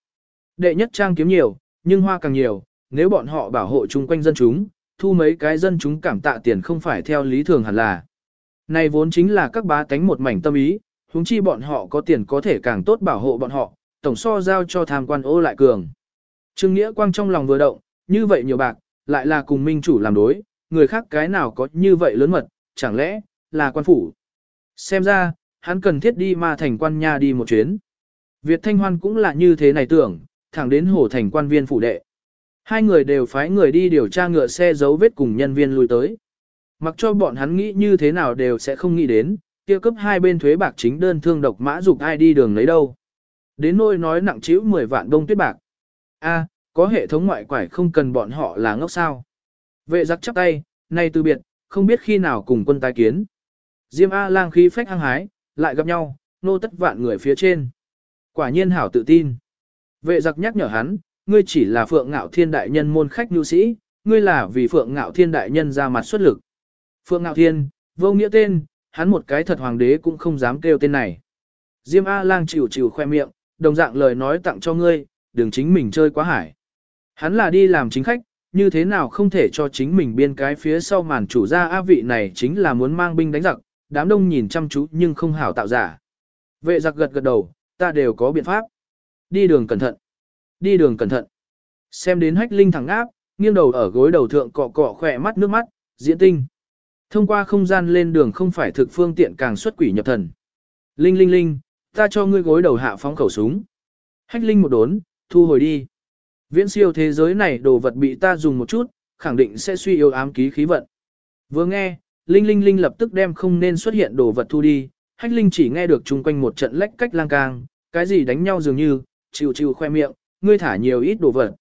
[SPEAKER 1] Đệ nhất trang kiếm nhiều, nhưng hoa càng nhiều, nếu bọn họ bảo hộ chung quanh dân chúng, thu mấy cái dân chúng cảm tạ tiền không phải theo lý thường hẳn là. Này vốn chính là các bá tánh một mảnh tâm ý, huống chi bọn họ có tiền có thể càng tốt bảo hộ bọn họ, tổng so giao cho tham quan ô lại cường. Trương Nghĩa Quang trong lòng vừa động, như vậy nhiều bạc, lại là cùng minh chủ làm đối, người khác cái nào có như vậy lớn mật, chẳng lẽ, là quan phủ. Xem ra, hắn cần thiết đi ma thành quan nha đi một chuyến. Việt Thanh Hoan cũng là như thế này tưởng, thẳng đến hồ thành quan viên phủ đệ. Hai người đều phái người đi điều tra ngựa xe dấu vết cùng nhân viên lui tới. Mặc cho bọn hắn nghĩ như thế nào đều sẽ không nghĩ đến, kia cấp hai bên thuế bạc chính đơn thương độc mã dục ai đi đường lấy đâu. Đến nôi nói nặng chịu 10 vạn đông tuyết bạc. A, có hệ thống ngoại quải không cần bọn họ là ngốc sao. Vệ giặc chắp tay, nay từ biệt, không biết khi nào cùng quân tái kiến. Diêm A lang khí phách hăng hái, lại gặp nhau, nô tất vạn người phía trên. Quả nhiên hảo tự tin. Vệ giặc nhắc nhở hắn, ngươi chỉ là phượng ngạo thiên đại nhân môn khách nhu sĩ, ngươi là vì phượng ngạo thiên đại nhân ra mặt xuất lực. Phượng ngạo thiên, vô nghĩa tên, hắn một cái thật hoàng đế cũng không dám kêu tên này. Diêm A lang chịu chịu khoe miệng, đồng dạng lời nói tặng cho ngươi, đừng chính mình chơi quá hải. Hắn là đi làm chính khách, như thế nào không thể cho chính mình biên cái phía sau màn chủ gia A vị này chính là muốn mang binh đánh giặc, đám đông nhìn chăm chú nhưng không hảo tạo giả. Vệ giặc gật gật đầu, ta đều có biện pháp. Đi đường cẩn thận. Đi đường cẩn thận. Xem đến hách linh thẳng áp, nghiêng đầu ở gối đầu thượng cọ cọ khỏe mắt nước mắt, diễn tinh. Thông qua không gian lên đường không phải thực phương tiện càng xuất quỷ nhập thần. Linh linh linh, ta cho ngươi gối đầu hạ phóng khẩu súng. Hách linh một đốn, thu hồi đi. Viễn siêu thế giới này đồ vật bị ta dùng một chút, khẳng định sẽ suy yếu ám ký khí vận. Vừa nghe, Linh Linh Linh lập tức đem không nên xuất hiện đồ vật thu đi, Hách Linh chỉ nghe được chung quanh một trận lách cách lang cang, cái gì đánh nhau dường như, chịu chịu khoe miệng, ngươi thả nhiều ít đồ vật.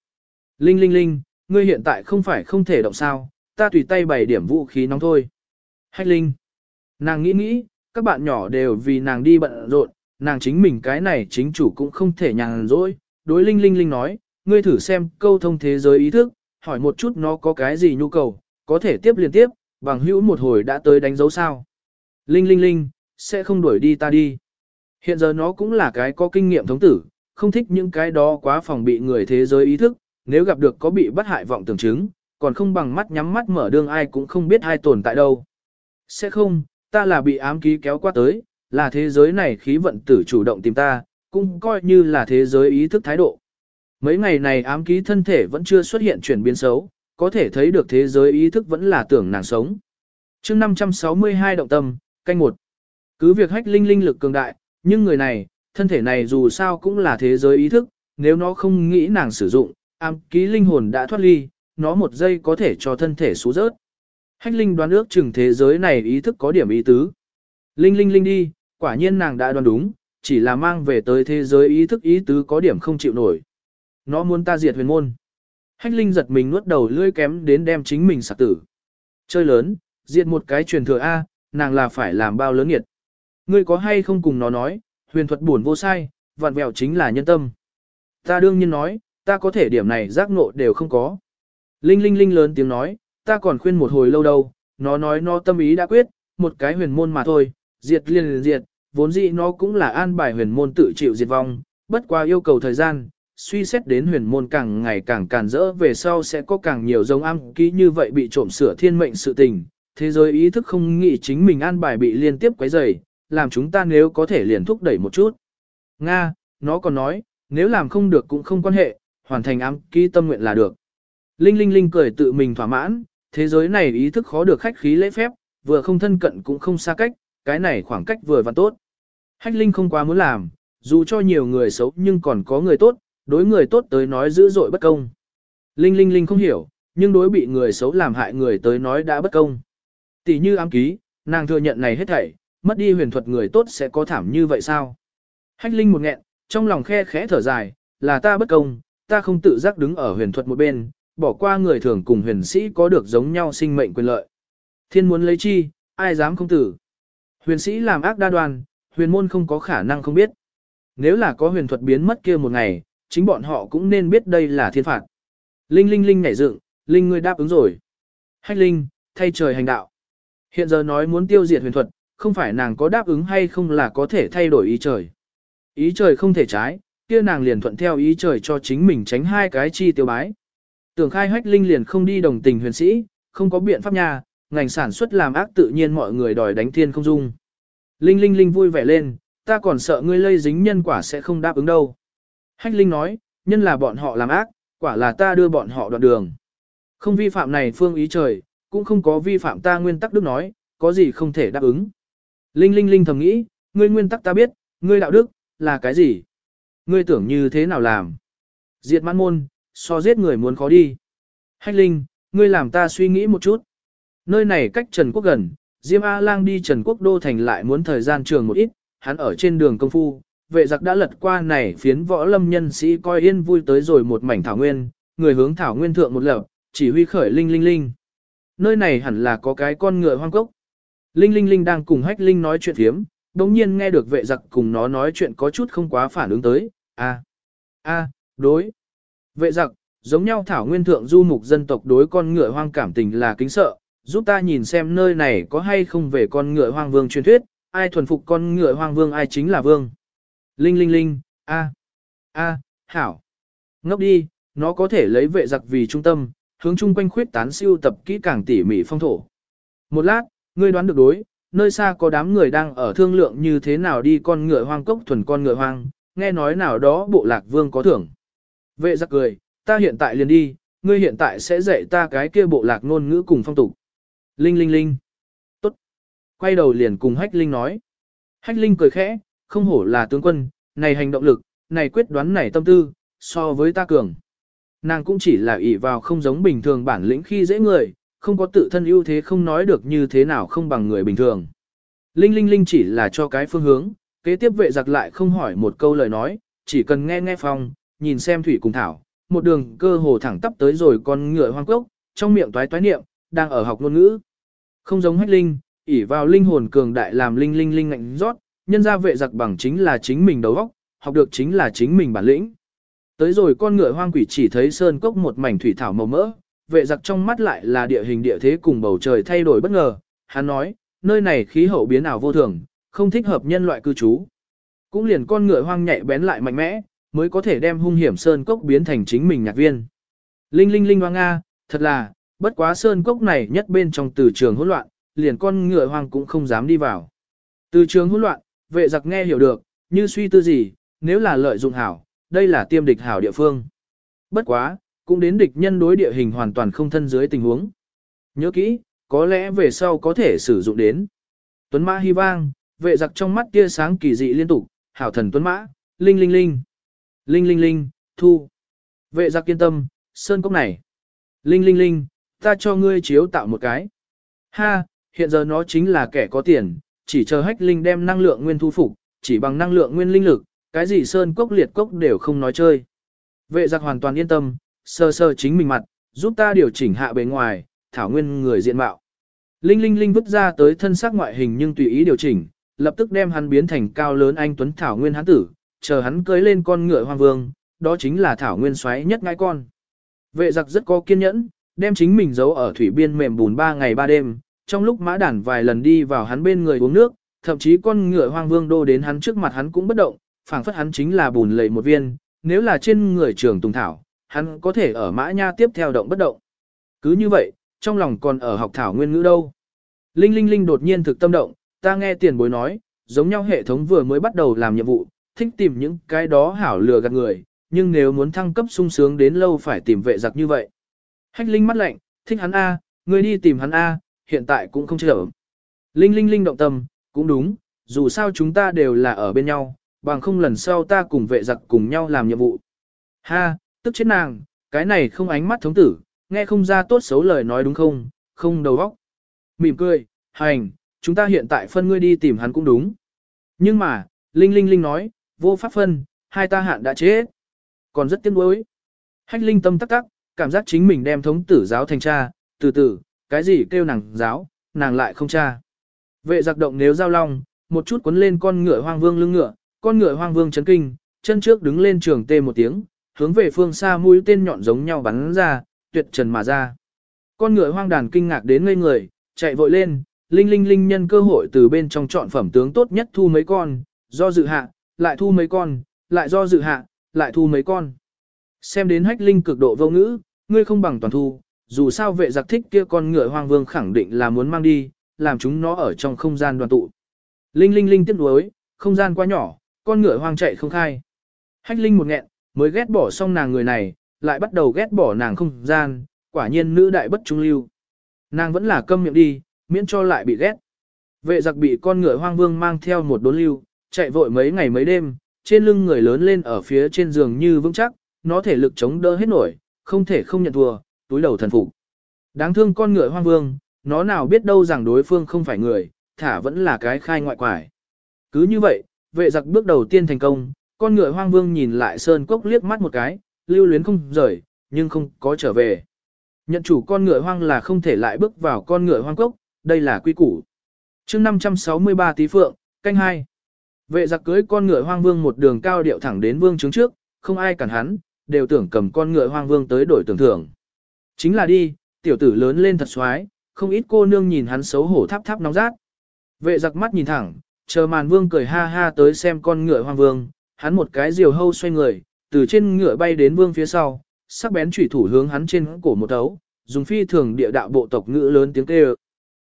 [SPEAKER 1] Linh Linh Linh, ngươi hiện tại không phải không thể động sao, ta tùy tay bày điểm vũ khí nóng thôi. Hách Linh, nàng nghĩ nghĩ, các bạn nhỏ đều vì nàng đi bận rộn, nàng chính mình cái này chính chủ cũng không thể nhàn rỗi. Đối Linh Linh Linh nói, ngươi thử xem câu thông thế giới ý thức, hỏi một chút nó có cái gì nhu cầu, có thể tiếp liên tiếp, Bằng hữu một hồi đã tới đánh dấu sao. Linh linh linh, sẽ không đuổi đi ta đi. Hiện giờ nó cũng là cái có kinh nghiệm thống tử, không thích những cái đó quá phòng bị người thế giới ý thức, nếu gặp được có bị bắt hại vọng tưởng chứng, còn không bằng mắt nhắm mắt mở đường ai cũng không biết ai tồn tại đâu. Sẽ không, ta là bị ám ký kéo qua tới, là thế giới này khí vận tử chủ động tìm ta, cũng coi như là thế giới ý thức thái độ. Mấy ngày này ám ký thân thể vẫn chưa xuất hiện chuyển biến xấu, có thể thấy được thế giới ý thức vẫn là tưởng nàng sống. chương 562 động tâm, canh một Cứ việc hách linh linh lực cường đại, nhưng người này, thân thể này dù sao cũng là thế giới ý thức, nếu nó không nghĩ nàng sử dụng, ám ký linh hồn đã thoát ly, nó một giây có thể cho thân thể xú rớt. Hách linh đoán ước chừng thế giới này ý thức có điểm ý tứ. Linh linh linh đi, quả nhiên nàng đã đoán đúng, chỉ là mang về tới thế giới ý thức ý tứ có điểm không chịu nổi. Nó muốn ta diệt huyền môn. Hách linh giật mình nuốt đầu lưỡi kém đến đem chính mình sạc tử. Chơi lớn, diệt một cái truyền thừa A, nàng là phải làm bao lớn nghiệt. Ngươi có hay không cùng nó nói, huyền thuật buồn vô sai, vạn vẹo chính là nhân tâm. Ta đương nhiên nói, ta có thể điểm này giác ngộ đều không có. Linh linh linh lớn tiếng nói, ta còn khuyên một hồi lâu đâu, nó nói nó tâm ý đã quyết, một cái huyền môn mà thôi, diệt liền liền diệt, vốn dĩ nó cũng là an bài huyền môn tự chịu diệt vong, bất qua yêu cầu thời gian, suy xét đến huyền môn càng ngày càng càn rỡ về sau sẽ có càng nhiều giống am ký như vậy bị trộm sửa thiên mệnh sự tình, thế giới ý thức không nghĩ chính mình an bài bị liên tiếp quấy rầy, làm chúng ta nếu có thể liền thúc đẩy một chút. Nga, nó còn nói, nếu làm không được cũng không quan hệ, hoàn thành ám ký tâm nguyện là được. Linh Linh Linh cười tự mình thỏa mãn, thế giới này ý thức khó được khách khí lễ phép, vừa không thân cận cũng không xa cách, cái này khoảng cách vừa và tốt. Hách Linh không quá muốn làm, dù cho nhiều người xấu nhưng còn có người tốt, đối người tốt tới nói dữ dội bất công. Linh Linh Linh không hiểu, nhưng đối bị người xấu làm hại người tới nói đã bất công. Tỷ như ám ký, nàng thừa nhận này hết thảy, mất đi huyền thuật người tốt sẽ có thảm như vậy sao? Hách Linh một nghẹn, trong lòng khe khẽ thở dài, là ta bất công, ta không tự giác đứng ở huyền thuật một bên, bỏ qua người thường cùng huyền sĩ có được giống nhau sinh mệnh quyền lợi. Thiên muốn lấy chi, ai dám không tử. Huyền sĩ làm ác đa đoan, huyền môn không có khả năng không biết. Nếu là có huyền thuật biến mất kia một ngày, chính bọn họ cũng nên biết đây là thiên phạt. Linh linh linh nhảy dựng, linh ngươi đáp ứng rồi. Hách linh, thay trời hành đạo. Hiện giờ nói muốn tiêu diệt huyền thuật, không phải nàng có đáp ứng hay không là có thể thay đổi ý trời. Ý trời không thể trái, kia nàng liền thuận theo ý trời cho chính mình tránh hai cái chi tiêu bái. Tưởng khai hách linh liền không đi đồng tình huyền sĩ, không có biện pháp nha, ngành sản xuất làm ác tự nhiên mọi người đòi đánh thiên không dung. Linh linh linh vui vẻ lên, ta còn sợ ngươi lây dính nhân quả sẽ không đáp ứng đâu. Hách linh nói, nhân là bọn họ làm ác, quả là ta đưa bọn họ đoạn đường. Không vi phạm này phương ý trời, cũng không có vi phạm ta nguyên tắc đức nói, có gì không thể đáp ứng. Linh linh linh thầm nghĩ, ngươi nguyên tắc ta biết, ngươi đạo đức, là cái gì? Ngươi tưởng như thế nào làm? Diệt mãn môn, so giết người muốn khó đi. Hách linh, ngươi làm ta suy nghĩ một chút. Nơi này cách Trần Quốc gần, Diêm A-lang đi Trần Quốc đô thành lại muốn thời gian trường một ít, hắn ở trên đường công phu, vệ giặc đã lật qua này phiến võ lâm nhân sĩ coi yên vui tới rồi một mảnh thảo nguyên, người hướng thảo nguyên thượng một lập, chỉ huy khởi linh linh linh. Nơi này hẳn là có cái con ngựa hoang cốc. Linh linh linh đang cùng hách linh nói chuyện thiếm, đồng nhiên nghe được vệ giặc cùng nó nói chuyện có chút không quá phản ứng tới, a a đối. Vệ giặc, giống nhau thảo nguyên thượng du mục dân tộc đối con ngựa hoang cảm tình là kính sợ, giúp ta nhìn xem nơi này có hay không về con ngựa hoang vương truyền thuyết, ai thuần phục con ngựa hoang vương ai chính là vương. Linh linh linh, a, a, hảo. Ngốc đi, nó có thể lấy vệ giặc vì trung tâm, hướng chung quanh khuyết tán siêu tập kỹ càng tỉ mỉ phong thổ. Một lát, ngươi đoán được đối, nơi xa có đám người đang ở thương lượng như thế nào đi con ngựa hoang cốc thuần con ngựa hoang, nghe nói nào đó bộ lạc vương có thưởng. Vệ giặc cười, ta hiện tại liền đi, ngươi hiện tại sẽ dạy ta cái kia bộ lạc ngôn ngữ cùng phong tục. Linh linh linh. Tốt. Quay đầu liền cùng Hách Linh nói. Hách Linh cười khẽ, không hổ là tướng quân, này hành động lực, này quyết đoán này tâm tư, so với ta cường. Nàng cũng chỉ là ỷ vào không giống bình thường bản lĩnh khi dễ người, không có tự thân ưu thế không nói được như thế nào không bằng người bình thường. Linh Linh Linh chỉ là cho cái phương hướng, kế tiếp vệ giặc lại không hỏi một câu lời nói, chỉ cần nghe nghe phong, nhìn xem thủy cùng thảo, một đường cơ hồ thẳng tắp tới rồi con ngựa hoang cốc, trong miệng toái toái niệm, đang ở học ngôn ngữ. Không giống hách linh, ỉ vào linh hồn cường đại làm linh linh linh ngạnh rót, nhân ra vệ giặc bằng chính là chính mình đầu óc, học được chính là chính mình bản lĩnh. Tới rồi con ngựa hoang quỷ chỉ thấy sơn cốc một mảnh thủy thảo màu mỡ, vệ giặc trong mắt lại là địa hình địa thế cùng bầu trời thay đổi bất ngờ. Hắn nói, nơi này khí hậu biến ảo vô thường, không thích hợp nhân loại cư trú. Cũng liền con ngựa hoang nhạy bén lại mạnh mẽ, mới có thể đem hung hiểm sơn cốc biến thành chính mình nhạc viên. Linh linh linh hoang nga, thật là, bất quá sơn cốc này nhất bên trong từ trường hỗn loạn, liền con ngựa hoang cũng không dám đi vào. Từ trường hỗn loạn, vệ giặc nghe hiểu được, như suy tư gì, nếu là lợi dụng hảo, đây là tiêm địch hảo địa phương. Bất quá, cũng đến địch nhân đối địa hình hoàn toàn không thân dưới tình huống. Nhớ kỹ, có lẽ về sau có thể sử dụng đến. Tuấn Mã hy vang, vệ giặc trong mắt tia sáng kỳ dị liên tục, hảo thần Tuấn Mã, linh linh linh. Linh linh linh, thu. Vệ giặc kiên tâm, sơn cốc này. Linh linh linh, ta cho ngươi chiếu tạo một cái. Ha, hiện giờ nó chính là kẻ có tiền, chỉ chờ hách linh đem năng lượng nguyên thu phục, chỉ bằng năng lượng nguyên linh lực, cái gì sơn cốc liệt cốc đều không nói chơi. Vệ giặc hoàn toàn yên tâm, sơ sơ chính mình mặt, giúp ta điều chỉnh hạ bề ngoài, thảo nguyên người diện mạo. Linh linh linh vứt ra tới thân xác ngoại hình nhưng tùy ý điều chỉnh, lập tức đem hắn biến thành cao lớn anh tuấn thảo nguyên hắn tử, chờ hắn cưới lên con ngựa hoang vương, đó chính là thảo nguyên xoáy nhất ngai con. Vệ giặc rất có kiên nhẫn, đem chính mình giấu ở thủy biên mềm bùn ba ngày ba đêm, trong lúc mã đản vài lần đi vào hắn bên người uống nước, thậm chí con ngựa hoang vương đô đến hắn trước mặt hắn cũng bất động, phảng phất hắn chính là bùn lầy một viên, nếu là trên người trường tùng thảo, hắn có thể ở mã nha tiếp theo động bất động. Cứ như vậy, trong lòng còn ở học thảo nguyên ngữ đâu. Linh Linh Linh đột nhiên thực tâm động, ta nghe tiền bối nói, giống nhau hệ thống vừa mới bắt đầu làm nhiệm vụ, thích tìm những cái đó hảo lừa gạt người, nhưng nếu muốn thăng cấp sung sướng đến lâu phải tìm vệ giặc như vậy. Hách Linh mắt lạnh, thích hắn A, người đi tìm hắn A, hiện tại cũng không chở. Linh Linh Linh động tâm, cũng đúng, dù sao chúng ta đều là ở bên nhau, bằng không lần sau ta cùng vệ giặc cùng nhau làm nhiệm vụ. Ha, tức chết nàng, cái này không ánh mắt thống tử, nghe không ra tốt xấu lời nói đúng không, không đầu óc. Mỉm cười, hành, chúng ta hiện tại phân ngươi đi tìm hắn cũng đúng. Nhưng mà, Linh Linh Linh nói, vô pháp phân, hai ta hạn đã chết. Còn rất tiếc nuối. Hách Linh tâm tắc tắc, cảm giác chính mình đem thống tử giáo thành cha, từ từ, cái gì kêu nàng giáo, nàng lại không cha. Vệ giặc động nếu giao long, một chút cuốn lên con ngựa hoang vương lưng ngựa, con ngựa hoang vương chấn kinh, chân trước đứng lên trường tê một tiếng, hướng về phương xa mũi tên nhọn giống nhau bắn ra, tuyệt trần mà ra. Con ngựa hoang đàn kinh ngạc đến ngây người, chạy vội lên, linh linh linh nhân cơ hội từ bên trong chọn phẩm tướng tốt nhất thu mấy con, do dự hạ, lại thu mấy con, lại do dự hạ, lại thu mấy con. Xem đến hách linh cực độ vô ngữ, ngươi không bằng toàn thu, dù sao vệ giặc thích kia con ngựa hoang vương khẳng định là muốn mang đi, làm chúng nó ở trong không gian đoàn tụ. Linh linh linh tiếc nuối, không gian quá nhỏ, con ngựa hoang chạy không khai. Hách linh một nghẹn, mới ghét bỏ xong nàng người này, lại bắt đầu ghét bỏ nàng không gian, quả nhiên nữ đại bất trung lưu. Nàng vẫn là câm miệng đi, miễn cho lại bị ghét. Vệ giặc bị con ngựa hoang vương mang theo một đốn lưu, chạy vội mấy ngày mấy đêm, trên lưng người lớn lên ở phía trên giường như vững chắc, nó thể lực chống đỡ hết nổi, không thể không nhận thua, túi đầu thần phục. Đáng thương con ngựa hoang vương, nó nào biết đâu rằng đối phương không phải người, thả vẫn là cái khai ngoại quải. Cứ như vậy, vệ giặc bước đầu tiên thành công, con ngựa hoang vương nhìn lại sơn cốc liếc mắt một cái, lưu luyến không rời, nhưng không có trở về. Nhận chủ con ngựa hoang là không thể lại bước vào con ngựa hoang cốc, đây là quy củ. chương 563 tí phượng, canh hai Vệ giặc cưới con ngựa hoang vương một đường cao điệu thẳng đến vương trướng trước, không ai cản hắn, đều tưởng cầm con ngựa hoang vương tới đổi tưởng thưởng. Chính là đi, tiểu tử lớn lên thật xoái, không ít cô nương nhìn hắn xấu hổ tháp tháp nóng rát. Vệ giặc mắt nhìn thẳng, chờ màn vương cười ha ha tới xem con ngựa hoang vương, hắn một cái diều hâu xoay người, từ trên ngựa bay đến vương phía sau, sắc bén chủy thủ hướng hắn trên cổ một ấu, dùng phi thường địa đạo bộ tộc ngữ lớn tiếng kêu.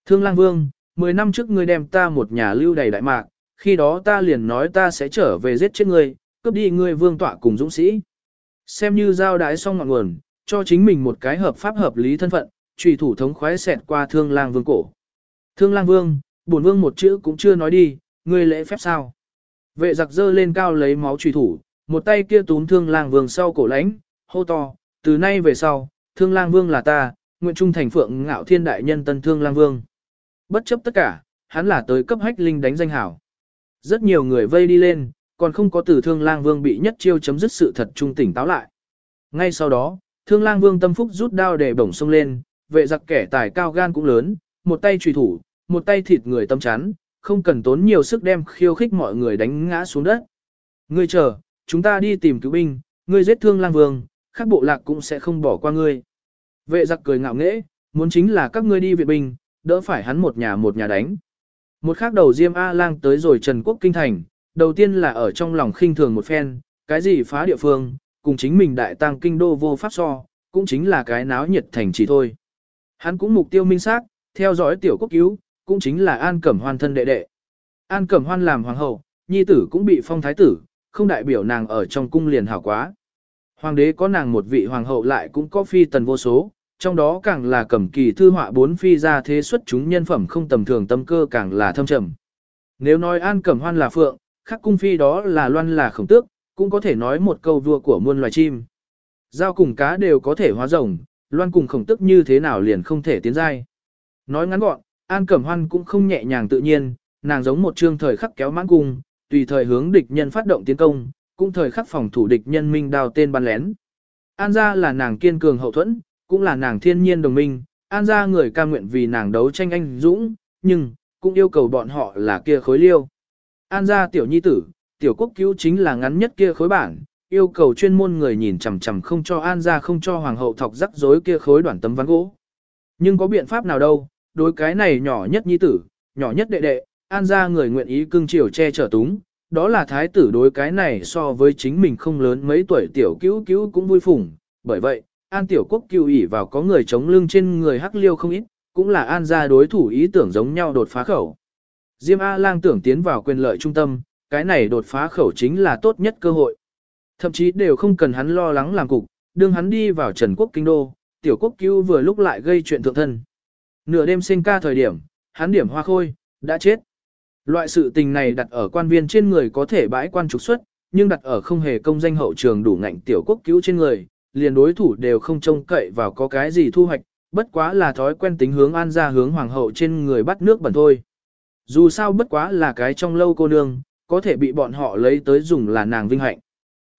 [SPEAKER 1] Thương lang vương, 10 năm trước ngươi đem ta một nhà lưu đầy đại mạc, khi đó ta liền nói ta sẽ trở về giết chết ngươi, cướp đi ngươi vương tọa cùng dũng sĩ. Xem như giao đái xong ngọn nguồn, cho chính mình một cái hợp pháp hợp lý thân phận, trùy thủ thống khoái xẹt qua thương lang vương cổ. Thương lang vương, bổn vương một chữ cũng chưa nói đi, ngươi lễ phép sao. Vệ giặc dơ lên cao lấy máu trùy thủ, một tay kia túm thương lang vương sau cổ lãnh, hô to, từ nay về sau, thương lang vương là ta, nguyện trung thành phượng ngạo thiên đại nhân tân thương lang vương. Bất chấp tất cả, hắn là tới cấp hách linh đánh danh hảo. Rất nhiều người vây đi lên, còn không có từ thương lang vương bị nhất chiêu chấm dứt sự thật trung tỉnh táo lại. Ngay sau đó, thương lang vương tâm phúc rút đao để bổng sông lên, vệ giặc kẻ tài cao gan cũng lớn, một tay trùy thủ, một tay thịt người tâm chán, không cần tốn nhiều sức đem khiêu khích mọi người đánh ngã xuống đất. Ngươi chờ, chúng ta đi tìm cứu binh, ngươi giết thương lang vương, các bộ lạc cũng sẽ không bỏ qua ngươi. Vệ giặc cười ngạo nghễ, muốn chính là các ngươi đi viện binh, đỡ phải hắn một nhà một nhà đánh. Một khác đầu Diêm A-lang tới rồi Trần Quốc Kinh Thành, đầu tiên là ở trong lòng khinh thường một phen, cái gì phá địa phương, cùng chính mình đại tăng kinh đô vô pháp so, cũng chính là cái náo nhiệt thành chỉ thôi. Hắn cũng mục tiêu minh xác, theo dõi tiểu quốc cứu, cũng chính là An Cẩm Hoan thân đệ đệ. An Cẩm Hoan làm hoàng hậu, nhi tử cũng bị phong thái tử, không đại biểu nàng ở trong cung liền hảo quá. Hoàng đế có nàng một vị hoàng hậu lại cũng có phi tần vô số, trong đó càng là cẩm kỳ thư họa bốn phi ra thế xuất chúng nhân phẩm không tầm thường tâm cơ càng là thâm trầm. Nếu nói An Cẩm Hoan là phượng, khắc cung phi đó là loan là khổng tước, cũng có thể nói một câu vua của muôn loài chim. Giao cùng cá đều có thể hóa rồng, loan cùng khổng tức như thế nào liền không thể tiến giai. Nói ngắn gọn, An Cẩm Hoan cũng không nhẹ nhàng tự nhiên, nàng giống một trương thời khắc kéo mãn cung, tùy thời hướng địch nhân phát động tiến công, cũng thời khắc phòng thủ địch nhân minh đào tên bắn lén. An gia là nàng kiên cường hậu thuẫn, cũng là nàng thiên nhiên đồng minh, an gia người ca nguyện vì nàng đấu tranh anh dũng, nhưng, cũng yêu cầu bọn họ là kia khối liêu. An gia tiểu nhi tử, tiểu quốc cứu chính là ngắn nhất kia khối bản, yêu cầu chuyên môn người nhìn chằm chằm không cho an gia không cho hoàng hậu thọc rắc rối kia khối đoạn tấm ván gỗ. Nhưng có biện pháp nào đâu, đối cái này nhỏ nhất nhi tử, nhỏ nhất đệ đệ, an gia người nguyện ý cưng chiều che chở túng, đó là thái tử đối cái này so với chính mình không lớn mấy tuổi tiểu cứu cứu cũng vui phủng, bởi vậy, an tiểu quốc cứu ỉ vào có người chống lưng trên người hắc liêu không ít, cũng là an gia đối thủ ý tưởng giống nhau đột phá khẩu. Diêm A-lang tưởng tiến vào quyền lợi trung tâm, cái này đột phá khẩu chính là tốt nhất cơ hội. Thậm chí đều không cần hắn lo lắng làm cục, đương hắn đi vào Trần Quốc Kinh Đô, tiểu quốc cứu vừa lúc lại gây chuyện thượng thân. Nửa đêm sinh ca thời điểm, hắn điểm hoa khôi, đã chết. Loại sự tình này đặt ở quan viên trên người có thể bãi quan trục xuất, nhưng đặt ở không hề công danh hậu trường đủ ngạnh tiểu quốc cứu trên người, liền đối thủ đều không trông cậy vào có cái gì thu hoạch, bất quá là thói quen tính hướng an ra hướng hoàng hậu trên người bắt nước bẩn thôi. Dù sao bất quá là cái trong lâu cô nương, có thể bị bọn họ lấy tới dùng là nàng vinh hạnh.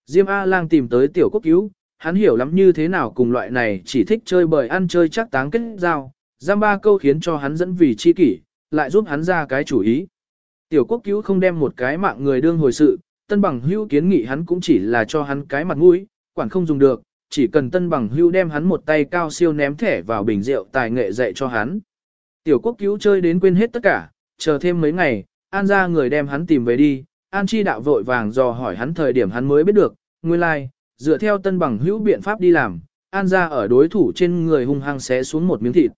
[SPEAKER 1] Diêm A-lang tìm tới tiểu quốc cứu, hắn hiểu lắm như thế nào cùng loại này chỉ thích chơi bời ăn chơi chắc táng kết giao, giam ba câu khiến cho hắn dẫn vì chi kỷ, lại giúp hắn ra cái chủ ý. Tiểu quốc cứu không đem một cái mạng người đương hồi sự, tân bằng hưu kiến nghị hắn cũng chỉ là cho hắn cái mặt mũi, quản không dùng được, chỉ cần tân bằng hưu đem hắn một tay cao siêu ném thẻ vào bình rượu tài nghệ dạy cho hắn. Tiểu quốc cứu chơi đến quên hết tất cả, chờ thêm mấy ngày, an ra người đem hắn tìm về đi, an chi đạo vội vàng dò hỏi hắn thời điểm hắn mới biết được, nguyên lai, like, dựa theo tân bằng hữu biện pháp đi làm, an ra ở đối thủ trên người hung hăng xé xuống một miếng thịt.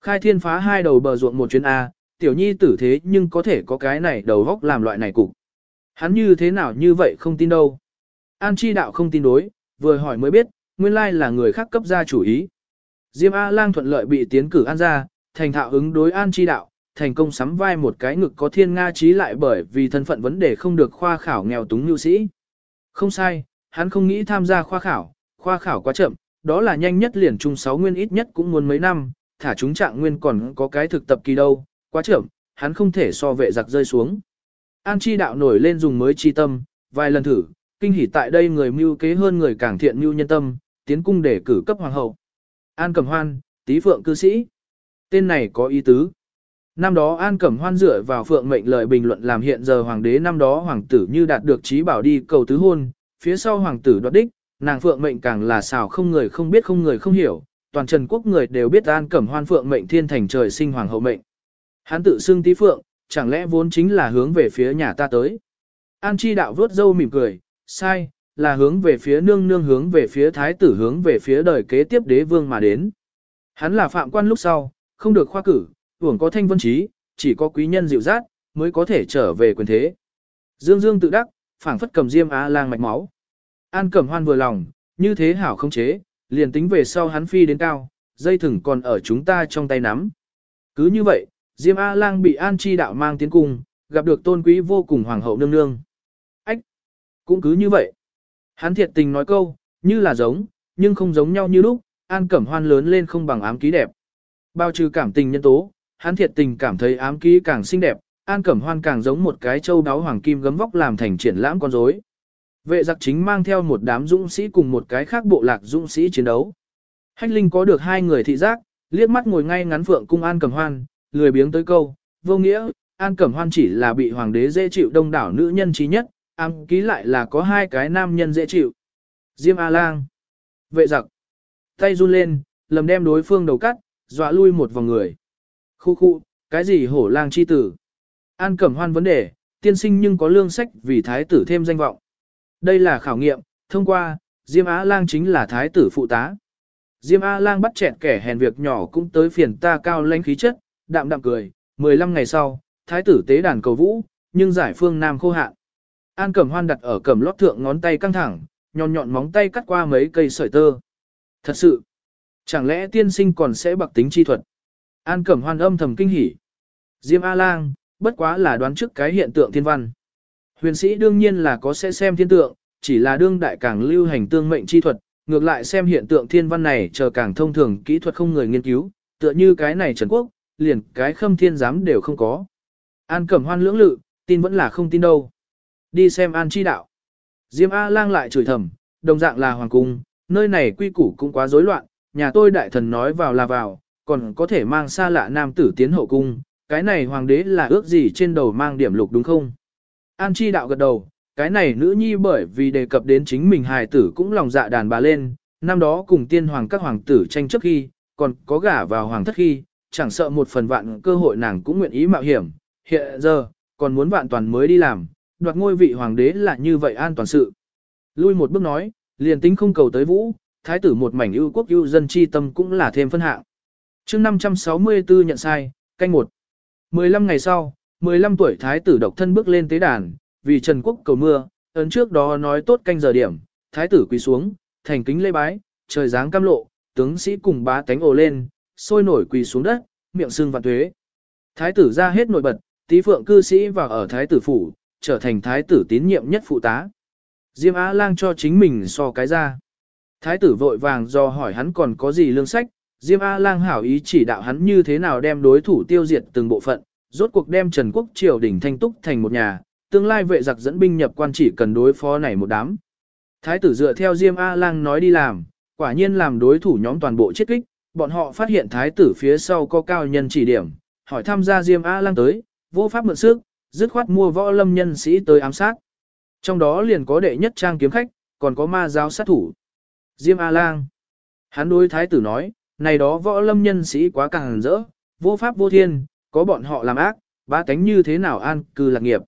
[SPEAKER 1] Khai thiên phá hai đầu bờ ruộng một chuyến A, tiểu nhi tử thế nhưng có thể có cái này đầu góc làm loại này cục. Hắn như thế nào như vậy không tin đâu. An chi đạo không tin đối, vừa hỏi mới biết, nguyên lai là người khác cấp ra chủ ý. Diêm A-lang thuận lợi bị tiến cử an ra, thành thạo ứng đối an chi đạo, thành công sắm vai một cái ngực có thiên nga trí lại bởi vì thân phận vấn đề không được khoa khảo nghèo túng nhu sĩ. Không sai, hắn không nghĩ tham gia khoa khảo, khoa khảo quá chậm, đó là nhanh nhất liền trung 6 nguyên ít nhất cũng muốn mấy năm, thả chúng trạng nguyên còn có cái thực tập kỳ đâu, quá chậm, hắn không thể so vệ giặc rơi xuống. An chi đạo nổi lên dùng mới chi tâm, vài lần thử, kinh hỉ tại đây người mưu kế hơn người càng thiện mưu nhân tâm, tiến cung để cử cấp hoàng hậu. An Cẩm Hoan, tí phượng cư sĩ. Tên này có ý tứ. Năm đó An Cẩm Hoan dựa vào phượng mệnh lời bình luận làm hiện giờ hoàng đế năm đó hoàng tử như đạt được trí bảo đi cầu tứ hôn, phía sau hoàng tử đoạt đích, nàng phượng mệnh càng là xào không người không biết không người không hiểu, toàn trần quốc người đều biết An Cẩm Hoan phượng mệnh thiên thành trời sinh hoàng hậu mệnh. Hắn tự xưng tí phượng, chẳng lẽ vốn chính là hướng về phía nhà ta tới. An chi đạo vớt dâu mỉm cười, sai, là hướng về phía nương nương hướng về phía thái tử hướng về phía đời kế tiếp đế vương mà đến. Hắn là phạm quan lúc sau, không được khoa cử, hưởng có thanh vân trí, chỉ có quý nhân dịu dát, mới có thể trở về quyền thế. Dương Dương tự đắc, phảng phất cầm diêm á lang mạch máu. An cẩm hoan vừa lòng, như thế hảo không chế, liền tính về sau hắn phi đến cao, dây thừng còn ở chúng ta trong tay nắm. Cứ như vậy, Diêm A-lang bị An Chi đạo mang tiến cung, gặp được tôn quý vô cùng hoàng hậu nương nương. Ách! Cũng cứ như vậy. Hắn thiệt tình nói câu, như là giống, nhưng không giống nhau như lúc, An Cẩm Hoan lớn lên không bằng ám ký đẹp. Bao trừ cảm tình nhân tố, hắn thiệt tình cảm thấy ám ký càng xinh đẹp, An Cẩm Hoan càng giống một cái châu đáo hoàng kim gấm vóc làm thành triển lãm con rối. Vệ giặc chính mang theo một đám dũng sĩ cùng một cái khác bộ lạc dũng sĩ chiến đấu. Hách Linh có được hai người thị giác, liếc mắt ngồi ngay ngắn phượng cung An Cẩm Hoan, lười biếng tới câu, vô nghĩa, An Cẩm Hoan chỉ là bị hoàng đế dễ chịu đông đảo nữ nhân trí nhất, ám ký lại là có hai cái nam nhân dễ chịu. Diêm A-lang, vệ giặc, tay run lên, lầm đem đối phương đầu cắt, dọa lui một vòng người. Khu khu, cái gì hổ lang chi tử? An Cẩm Hoan vấn đề, tiên sinh nhưng có lương sách vì thái tử thêm danh vọng. Đây là khảo nghiệm, thông qua, Diêm Á Lang chính là thái tử phụ tá. Diêm Á Lang bắt chẹn kẻ hèn việc nhỏ cũng tới phiền ta cao lãnh khí chất, đạm đạm cười, 15 ngày sau, thái tử tế đàn cầu vũ, nhưng giải phương nam khô hạn. An Cẩm Hoan đặt ở cẩm lót thượng ngón tay căng thẳng, nhọn nhọn móng tay cắt qua mấy cây sợi tơ. Thật sự, chẳng lẽ tiên sinh còn sẽ bạc tính chi thuật? An Cẩm Hoan âm thầm kinh hỉ. Diêm A Lang, bất quá là đoán trước cái hiện tượng thiên văn. Huyền sĩ đương nhiên là có sẽ xem thiên tượng, chỉ là đương đại càng lưu hành tương mệnh chi thuật, ngược lại xem hiện tượng thiên văn này chờ càng thông thường kỹ thuật không người nghiên cứu, tựa như cái này Trần Quốc, liền cái khâm thiên giám đều không có. An Cẩm Hoan lưỡng lự, tin vẫn là không tin đâu. Đi xem An chi đạo. Diêm A lang lại chửi thầm, đồng dạng là hoàng cung, nơi này quy củ cũng quá rối loạn, nhà tôi đại thần nói vào là vào, còn có thể mang xa lạ nam tử tiến hậu cung, cái này hoàng đế là ước gì trên đầu mang điểm lục đúng không? An chi đạo gật đầu, cái này nữ nhi bởi vì đề cập đến chính mình hài tử cũng lòng dạ đàn bà lên, năm đó cùng tiên hoàng các hoàng tử tranh chấp khi, còn có gả vào hoàng thất khi, chẳng sợ một phần vạn cơ hội nàng cũng nguyện ý mạo hiểm, hiện giờ, còn muốn vạn toàn mới đi làm, đoạt ngôi vị hoàng đế là như vậy an toàn sự. Lui một bước nói, liền tính không cầu tới vũ, thái tử một mảnh ưu quốc ưu dân chi tâm cũng là thêm phân hạng chương 564 nhận sai, canh một 15 ngày sau, 15 tuổi thái tử độc thân bước lên tế đàn, vì Trần Quốc cầu mưa, ấn trước đó nói tốt canh giờ điểm, thái tử quỳ xuống, thành kính lê bái, trời dáng cam lộ, tướng sĩ cùng bá tánh ồ lên, sôi nổi quỳ xuống đất, miệng sưng vạn thuế. Thái tử ra hết nổi bật, tí phượng cư sĩ vào ở thái tử phủ, trở thành thái tử tín nhiệm nhất phụ tá. Diêm Á Lang cho chính mình so cái ra. Thái tử vội vàng do hỏi hắn còn có gì lương sách, Diêm A Lang hảo ý chỉ đạo hắn như thế nào đem đối thủ tiêu diệt từng bộ phận, rốt cuộc đem Trần Quốc triều đỉnh thanh túc thành một nhà, tương lai vệ giặc dẫn binh nhập quan chỉ cần đối phó này một đám. Thái tử dựa theo Diêm A Lang nói đi làm, quả nhiên làm đối thủ nhóm toàn bộ chết kích, bọn họ phát hiện thái tử phía sau có cao nhân chỉ điểm, hỏi tham gia Diêm A Lang tới, vô pháp mượn sức, dứt khoát mua võ lâm nhân sĩ tới ám sát. Trong đó liền có đệ nhất trang kiếm khách, còn có ma giáo sát thủ. Diêm A Lang. Hắn đối thái tử nói, này đó võ lâm nhân sĩ quá càng rỡ, vô pháp vô thiên, có bọn họ làm ác, ba cánh như thế nào an cư lạc nghiệp.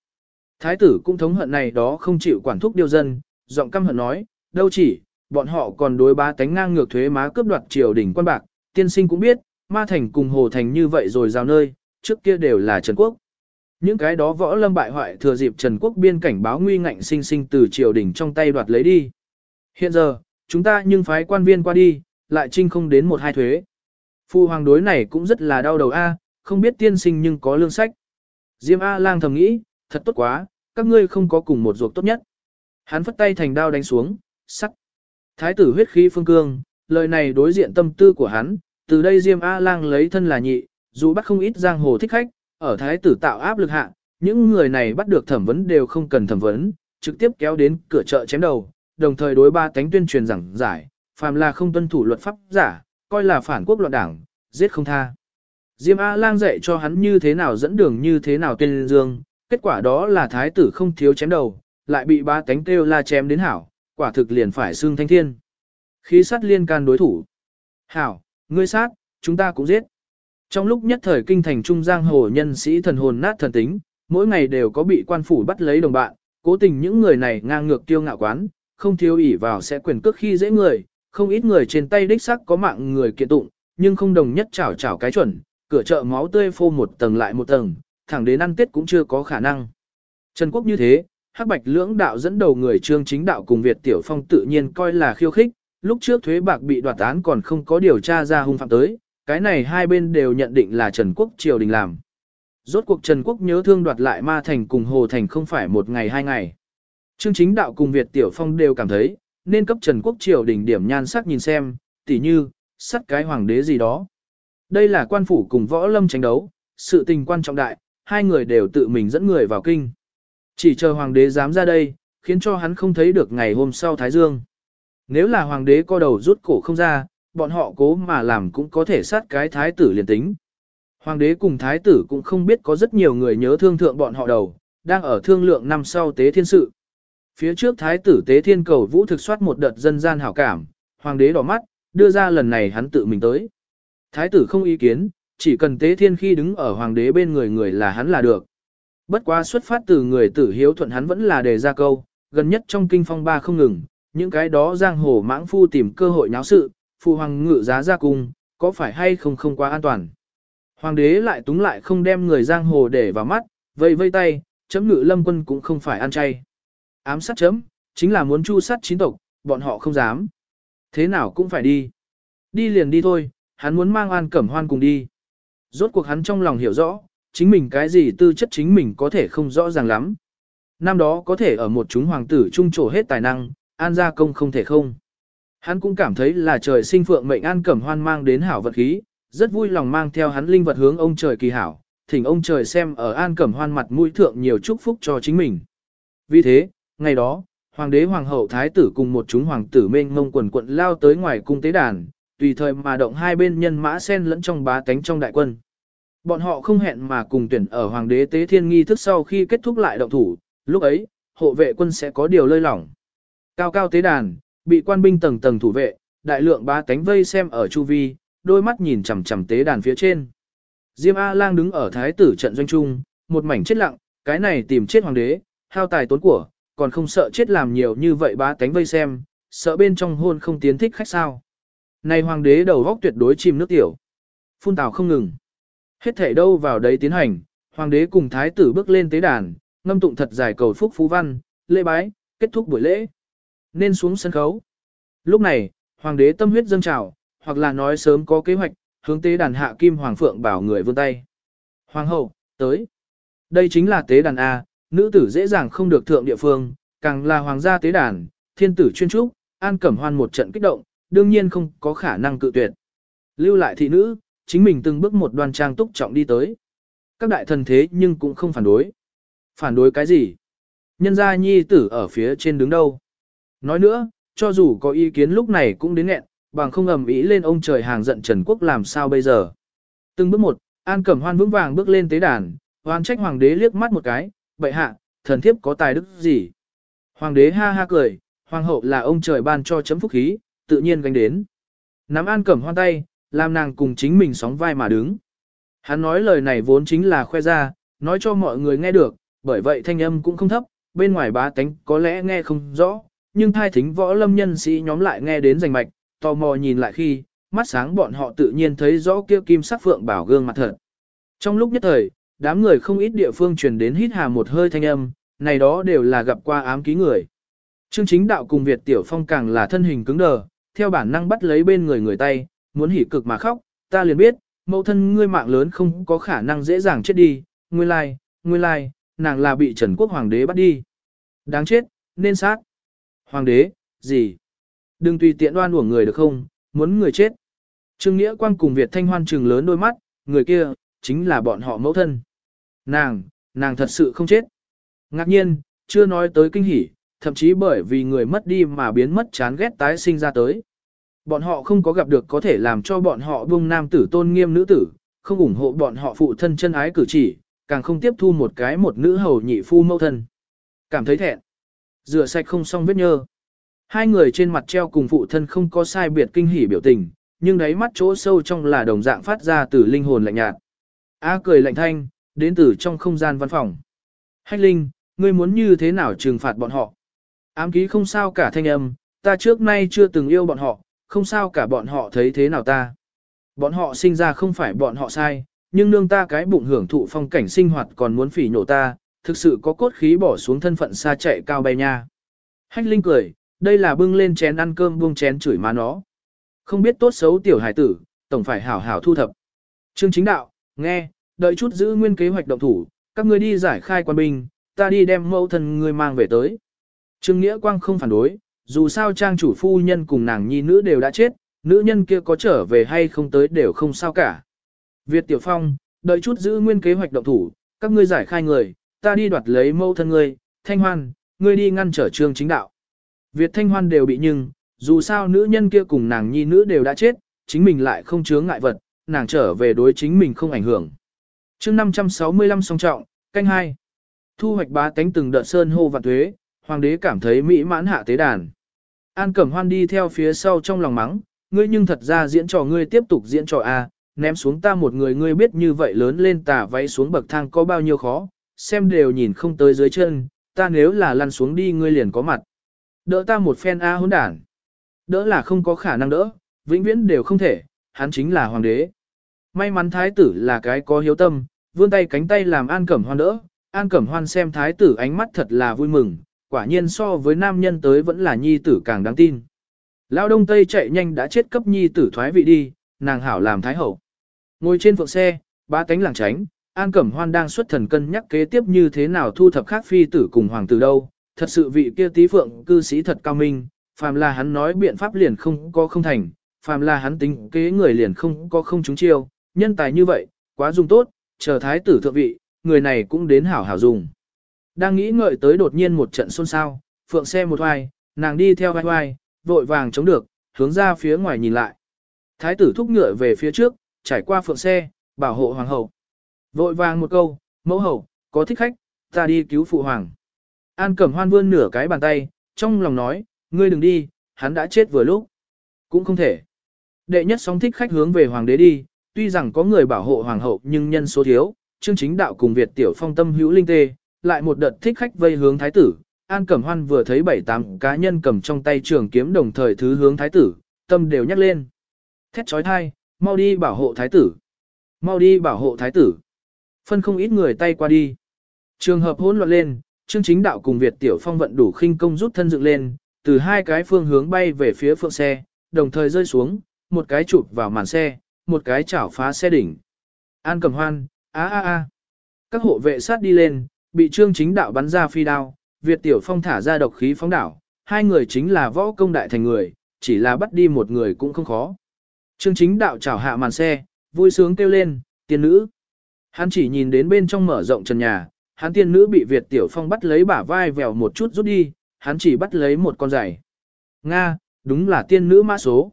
[SPEAKER 1] Thái tử cũng thống hận này đó không chịu quản thúc điều dân, giọng căm hận nói, đâu chỉ, bọn họ còn đối ba tánh ngang ngược thuế má cướp đoạt triều đỉnh quan bạc, tiên sinh cũng biết, ma thành cùng hồ thành như vậy rồi giao nơi, trước kia đều là Trần Quốc. Những cái đó võ lâm bại hoại thừa dịp Trần Quốc biên cảnh báo nguy ngạnh sinh sinh từ triều đỉnh trong tay đoạt lấy đi. Hiện giờ, chúng ta nhưng phái quan viên qua đi, lại trinh không đến một hai thuế. Phu hoàng đối này cũng rất là đau đầu a, không biết tiên sinh nhưng có lương sách. Diêm A lang thầm nghĩ, thật tốt quá, các ngươi không có cùng một ruột tốt nhất. Hắn phất tay thành đao đánh xuống, sắc. Thái tử huyết khí phương cương, lời này đối diện tâm tư của hắn, từ đây Diêm A lang lấy thân là nhị, dù bắt không ít giang hồ thích khách, ở thái tử tạo áp lực hạ, những người này bắt được thẩm vấn đều không cần thẩm vấn, trực tiếp kéo đến cửa chợ chém đầu, đồng thời đối ba cánh tuyên truyền rằng giải, phàm là không tuân thủ luật pháp giả, coi là phản quốc loạn đảng, giết không tha. Diêm A lang dạy cho hắn như thế nào dẫn đường như thế nào tuyên dương, kết quả đó là thái tử không thiếu chém đầu, lại bị ba tánh kêu la chém đến hảo, quả thực liền phải xương thanh thiên. Khí sát liên can đối thủ. Hảo, ngươi sát, chúng ta cũng giết. Trong lúc nhất thời kinh thành trung giang hồ nhân sĩ thần hồn nát thần tính, mỗi ngày đều có bị quan phủ bắt lấy đồng bạn, cố tình những người này ngang ngược tiêu ngạo quán, không thiếu ỷ vào sẽ quyền cước khi dễ người, không ít người trên tay đích sắc có mạng người kiện tụng, nhưng không đồng nhất chảo chảo cái chuẩn, cửa chợ máu tươi phô một tầng lại một tầng, thẳng đến ăn tết cũng chưa có khả năng. Trần Quốc như thế, Hắc Bạch lưỡng đạo dẫn đầu người trương chính đạo cùng Việt Tiểu Phong tự nhiên coi là khiêu khích, lúc trước thuế bạc bị đoạt án còn không có điều tra ra hung phạm tới, cái này hai bên đều nhận định là Trần Quốc triều đình làm. Rốt cuộc Trần Quốc nhớ thương đoạt lại Ma Thành cùng Hồ Thành không phải một ngày hai ngày. Trương chính đạo cùng Việt Tiểu Phong đều cảm thấy, nên cấp Trần Quốc triều đỉnh điểm nhan sắc nhìn xem, tỉ như, sắt cái hoàng đế gì đó. Đây là quan phủ cùng võ lâm tranh đấu, sự tình quan trọng đại, hai người đều tự mình dẫn người vào kinh. Chỉ chờ hoàng đế dám ra đây, khiến cho hắn không thấy được ngày hôm sau Thái Dương. Nếu là hoàng đế co đầu rút cổ không ra, bọn họ cố mà làm cũng có thể sát cái thái tử liền tính. Hoàng đế cùng thái tử cũng không biết có rất nhiều người nhớ thương thượng bọn họ đầu, đang ở thương lượng năm sau tế thiên sự. Phía trước thái tử tế thiên cầu vũ thực soát một đợt dân gian hảo cảm, hoàng đế đỏ mắt, đưa ra lần này hắn tự mình tới. Thái tử không ý kiến, chỉ cần tế thiên khi đứng ở hoàng đế bên người người là hắn là được. Bất quá xuất phát từ người tử hiếu thuận hắn vẫn là đề ra câu, gần nhất trong kinh phong ba không ngừng, những cái đó giang hồ mãng phu tìm cơ hội nháo sự, phụ hoàng ngự giá ra cung, có phải hay không không quá an toàn. Hoàng đế lại túng lại không đem người giang hồ để vào mắt, vây vây tay, chấm ngự lâm quân cũng không phải ăn chay. Ám sát chấm, chính là muốn chu sát chín tộc, bọn họ không dám. Thế nào cũng phải đi. Đi liền đi thôi, hắn muốn mang an cẩm hoan cùng đi. Rốt cuộc hắn trong lòng hiểu rõ, chính mình cái gì tư chất chính mình có thể không rõ ràng lắm. Năm đó có thể ở một chúng hoàng tử trung trổ hết tài năng, an gia công không thể không. Hắn cũng cảm thấy là trời sinh phượng mệnh an cẩm hoan mang đến hảo vật khí, rất vui lòng mang theo hắn linh vật hướng ông trời kỳ hảo, thỉnh ông trời xem ở an cẩm hoan mặt mũi thượng nhiều chúc phúc cho chính mình. Vì thế, ngày đó, hoàng đế hoàng hậu thái tử cùng một chúng hoàng tử mênh mông quần quận lao tới ngoài cung tế đàn, tùy thời mà động hai bên nhân mã sen lẫn trong bá tánh trong đại quân. Bọn họ không hẹn mà cùng tuyển ở hoàng đế tế thiên nghi thức sau khi kết thúc lại động thủ, lúc ấy, hộ vệ quân sẽ có điều lơi lỏng. Cao cao tế đàn, bị quan binh tầng tầng thủ vệ, đại lượng bá tánh vây xem ở chu vi, đôi mắt nhìn chằm chằm tế đàn phía trên. Diêm A-lang đứng ở thái tử trận doanh trung, một mảnh chết lặng, cái này tìm chết hoàng đế, hao tài tốn của, còn không sợ chết làm nhiều như vậy bá tánh vây xem, sợ bên trong hôn không tiến thích khách sao. Này hoàng đế đầu góc tuyệt đối chìm nước tiểu. Phun tào không ngừng. Hết thể đâu vào đấy tiến hành, hoàng đế cùng thái tử bước lên tế đàn, ngâm tụng thật dài cầu phúc phú văn, lễ bái, kết thúc buổi lễ. Nên xuống sân khấu. Lúc này, hoàng đế tâm huyết dâng trào, hoặc là nói sớm có kế hoạch, hướng tế đàn hạ kim hoàng phượng bảo người vươn tay. Hoàng hậu, tới. Đây chính là tế đàn A, nữ tử dễ dàng không được thượng địa phương, càng là hoàng gia tế đàn, thiên tử chuyên trúc, an cẩm hoan một trận kích động, đương nhiên không có khả năng cự tuyệt. Lưu lại thị nữ, chính mình từng bước một đoan trang túc trọng đi tới. Các đại thần thế nhưng cũng không phản đối. Phản đối cái gì? Nhân gia nhi tử ở phía trên đứng đâu? Nói nữa, cho dù có ý kiến lúc này cũng đến nghẹn, bằng không ầm ĩ lên ông trời hàng giận Trần Quốc làm sao bây giờ. Từng bước một, An Cẩm Hoan vững vàng bước lên tế đàn, hoan trách hoàng đế liếc mắt một cái, bệ hạ, thần thiếp có tài đức gì? Hoàng đế ha ha cười, hoàng hậu là ông trời ban cho chấm phúc khí, tự nhiên gánh đến. Nắm An Cẩm Hoan tay, làm nàng cùng chính mình sóng vai mà đứng. Hắn nói lời này vốn chính là khoe ra, nói cho mọi người nghe được, bởi vậy thanh âm cũng không thấp, bên ngoài bá tánh có lẽ nghe không rõ, nhưng thai thính võ lâm nhân sĩ nhóm lại nghe đến rành mạch, tò mò nhìn lại khi, mắt sáng bọn họ tự nhiên thấy rõ kia kim sắc phượng bảo gương mặt thật. Trong lúc nhất thời, đám người không ít địa phương truyền đến hít hà một hơi thanh âm, này đó đều là gặp qua ám ký người. Trương chính đạo cùng Việt Tiểu Phong càng là thân hình cứng đờ, theo bản năng bắt lấy bên người người tay, muốn hỉ cực mà khóc, ta liền biết, mẫu thân ngươi mạng lớn không có khả năng dễ dàng chết đi, nguyên lai, nguyên lai, nàng là bị Trần Quốc Hoàng đế bắt đi. Đáng chết, nên sát. Hoàng đế, gì? Đừng tùy tiện đoan uổng người được không, muốn người chết. Trương Nghĩa Quang cùng Việt Thanh Hoan trừng lớn đôi mắt, người kia, chính là bọn họ mẫu thân. Nàng, nàng thật sự không chết. Ngạc nhiên, chưa nói tới kinh hỉ, thậm chí bởi vì người mất đi mà biến mất chán ghét tái sinh ra tới. Bọn họ không có gặp được có thể làm cho bọn họ buông nam tử tôn nghiêm nữ tử, không ủng hộ bọn họ phụ thân chân ái cử chỉ, càng không tiếp thu một cái một nữ hầu nhị phu mẫu thân. Cảm thấy thẹn. Rửa sạch không xong vết nhơ. Hai người trên mặt treo cùng phụ thân không có sai biệt kinh hỉ biểu tình, nhưng đáy mắt chỗ sâu trong là đồng dạng phát ra từ linh hồn lạnh nhạt. A cười lạnh thanh, đến từ trong không gian văn phòng. Hách Linh, ngươi muốn như thế nào trừng phạt bọn họ? Ám ký không sao cả thanh âm, ta trước nay chưa từng yêu bọn họ, không sao cả bọn họ thấy thế nào ta. Bọn họ sinh ra không phải bọn họ sai, nhưng nương ta cái bụng hưởng thụ phong cảnh sinh hoạt còn muốn phỉ nhổ ta, thực sự có cốt khí bỏ xuống thân phận xa chạy cao bay nha. Hách Linh cười, đây là bưng lên chén ăn cơm buông chén chửi má nó. Không biết tốt xấu tiểu hải tử, tổng phải hảo hảo thu thập. Trương chính đạo, nghe, đợi chút giữ nguyên kế hoạch động thủ, các ngươi đi giải khai quan binh, ta đi đem mẫu thân ngươi mang về tới. Trương Nghĩa Quang không phản đối, dù sao trang chủ phu nhân cùng nàng nhi nữ đều đã chết, nữ nhân kia có trở về hay không tới đều không sao cả. Việt Tiểu Phong, đợi chút giữ nguyên kế hoạch động thủ, các ngươi giải khai người, ta đi đoạt lấy mẫu thân ngươi, Thanh Hoan, ngươi đi ngăn trở trương chính đạo. Việt Thanh Hoan đều bị nhưng, dù sao nữ nhân kia cùng nàng nhi nữ đều đã chết, chính mình lại không chướng ngại vật, nàng trở về đối chính mình không ảnh hưởng chương 565 song trọng, canh hai Thu hoạch bá tánh từng đợt sơn hô và thuế, hoàng đế cảm thấy mỹ mãn hạ tế đàn. An Cẩm Hoan đi theo phía sau trong lòng mắng, ngươi nhưng thật ra diễn trò ngươi tiếp tục diễn trò a, ném xuống ta một người ngươi biết như vậy lớn lên tà váy xuống bậc thang có bao nhiêu khó, xem đều nhìn không tới dưới chân, ta nếu là lăn xuống đi ngươi liền có mặt. Đỡ ta một phen a hỗn đản. Đỡ là không có khả năng đỡ, vĩnh viễn đều không thể, hắn chính là hoàng đế. May mắn thái tử là cái có hiếu tâm, vươn tay cánh tay làm An Cẩm Hoan đỡ, An Cẩm Hoan xem thái tử ánh mắt thật là vui mừng, quả nhiên so với nam nhân tới vẫn là nhi tử càng đáng tin. Lao đông tây chạy nhanh đã chết cấp nhi tử thoái vị đi, nàng hảo làm thái hậu. Ngồi trên phượng xe, ba cánh làng tránh, An Cẩm Hoan đang xuất thần cân nhắc kế tiếp như thế nào thu thập khác phi tử cùng hoàng tử đâu. Thật sự vị kia tí phượng cư sĩ thật cao minh, phàm là hắn nói biện pháp liền không có không thành, phàm là hắn tính kế người liền không có không trúng chiêu, nhân tài như vậy, quá dùng tốt, chờ thái tử thượng vị, người này cũng đến hảo hảo dùng. Đang nghĩ ngợi tới đột nhiên một trận xôn xao, phượng xe một hoài, nàng đi theo vai vai, vội vàng chống được, hướng ra phía ngoài nhìn lại. Thái tử thúc ngựa về phía trước, trải qua phượng xe, bảo hộ hoàng hậu. Vội vàng một câu, mẫu hậu, có thích khách, ta đi cứu phụ hoàng. An cẩm hoan vươn nửa cái bàn tay, trong lòng nói, ngươi đừng đi, hắn đã chết vừa lúc. Cũng không thể. Đệ nhất sóng thích khách hướng về hoàng đế đi, tuy rằng có người bảo hộ hoàng hậu nhưng nhân số thiếu, chương chính đạo cùng Việt tiểu phong tâm hữu linh tê, lại một đợt thích khách vây hướng thái tử. An Cẩm Hoan vừa thấy bảy tám cá nhân cầm trong tay trường kiếm đồng thời thứ hướng thái tử, tâm đều nhắc lên. Thét trói thai, mau đi bảo hộ thái tử. Mau đi bảo hộ thái tử. Phân không ít người tay qua đi. Trường hợp hỗn loạn lên, chương chính đạo cùng Việt tiểu phong vận đủ khinh công rút thân dựng lên, từ hai cái phương hướng bay về phía phượng xe, đồng thời rơi xuống, một cái chụp vào màn xe, một cái chảo phá xe đỉnh. An cầm hoan, á á á. Các hộ vệ sát đi lên, bị trương chính đạo bắn ra phi đao, Việt Tiểu Phong thả ra độc khí phóng đảo, hai người chính là võ công đại thành người, chỉ là bắt đi một người cũng không khó. Trương chính đạo chảo hạ màn xe, vui sướng kêu lên, tiên nữ. Hắn chỉ nhìn đến bên trong mở rộng trần nhà, hắn tiên nữ bị Việt Tiểu Phong bắt lấy bả vai vèo một chút rút đi, hắn chỉ bắt lấy một con giày. Nga, đúng là tiên nữ mã số.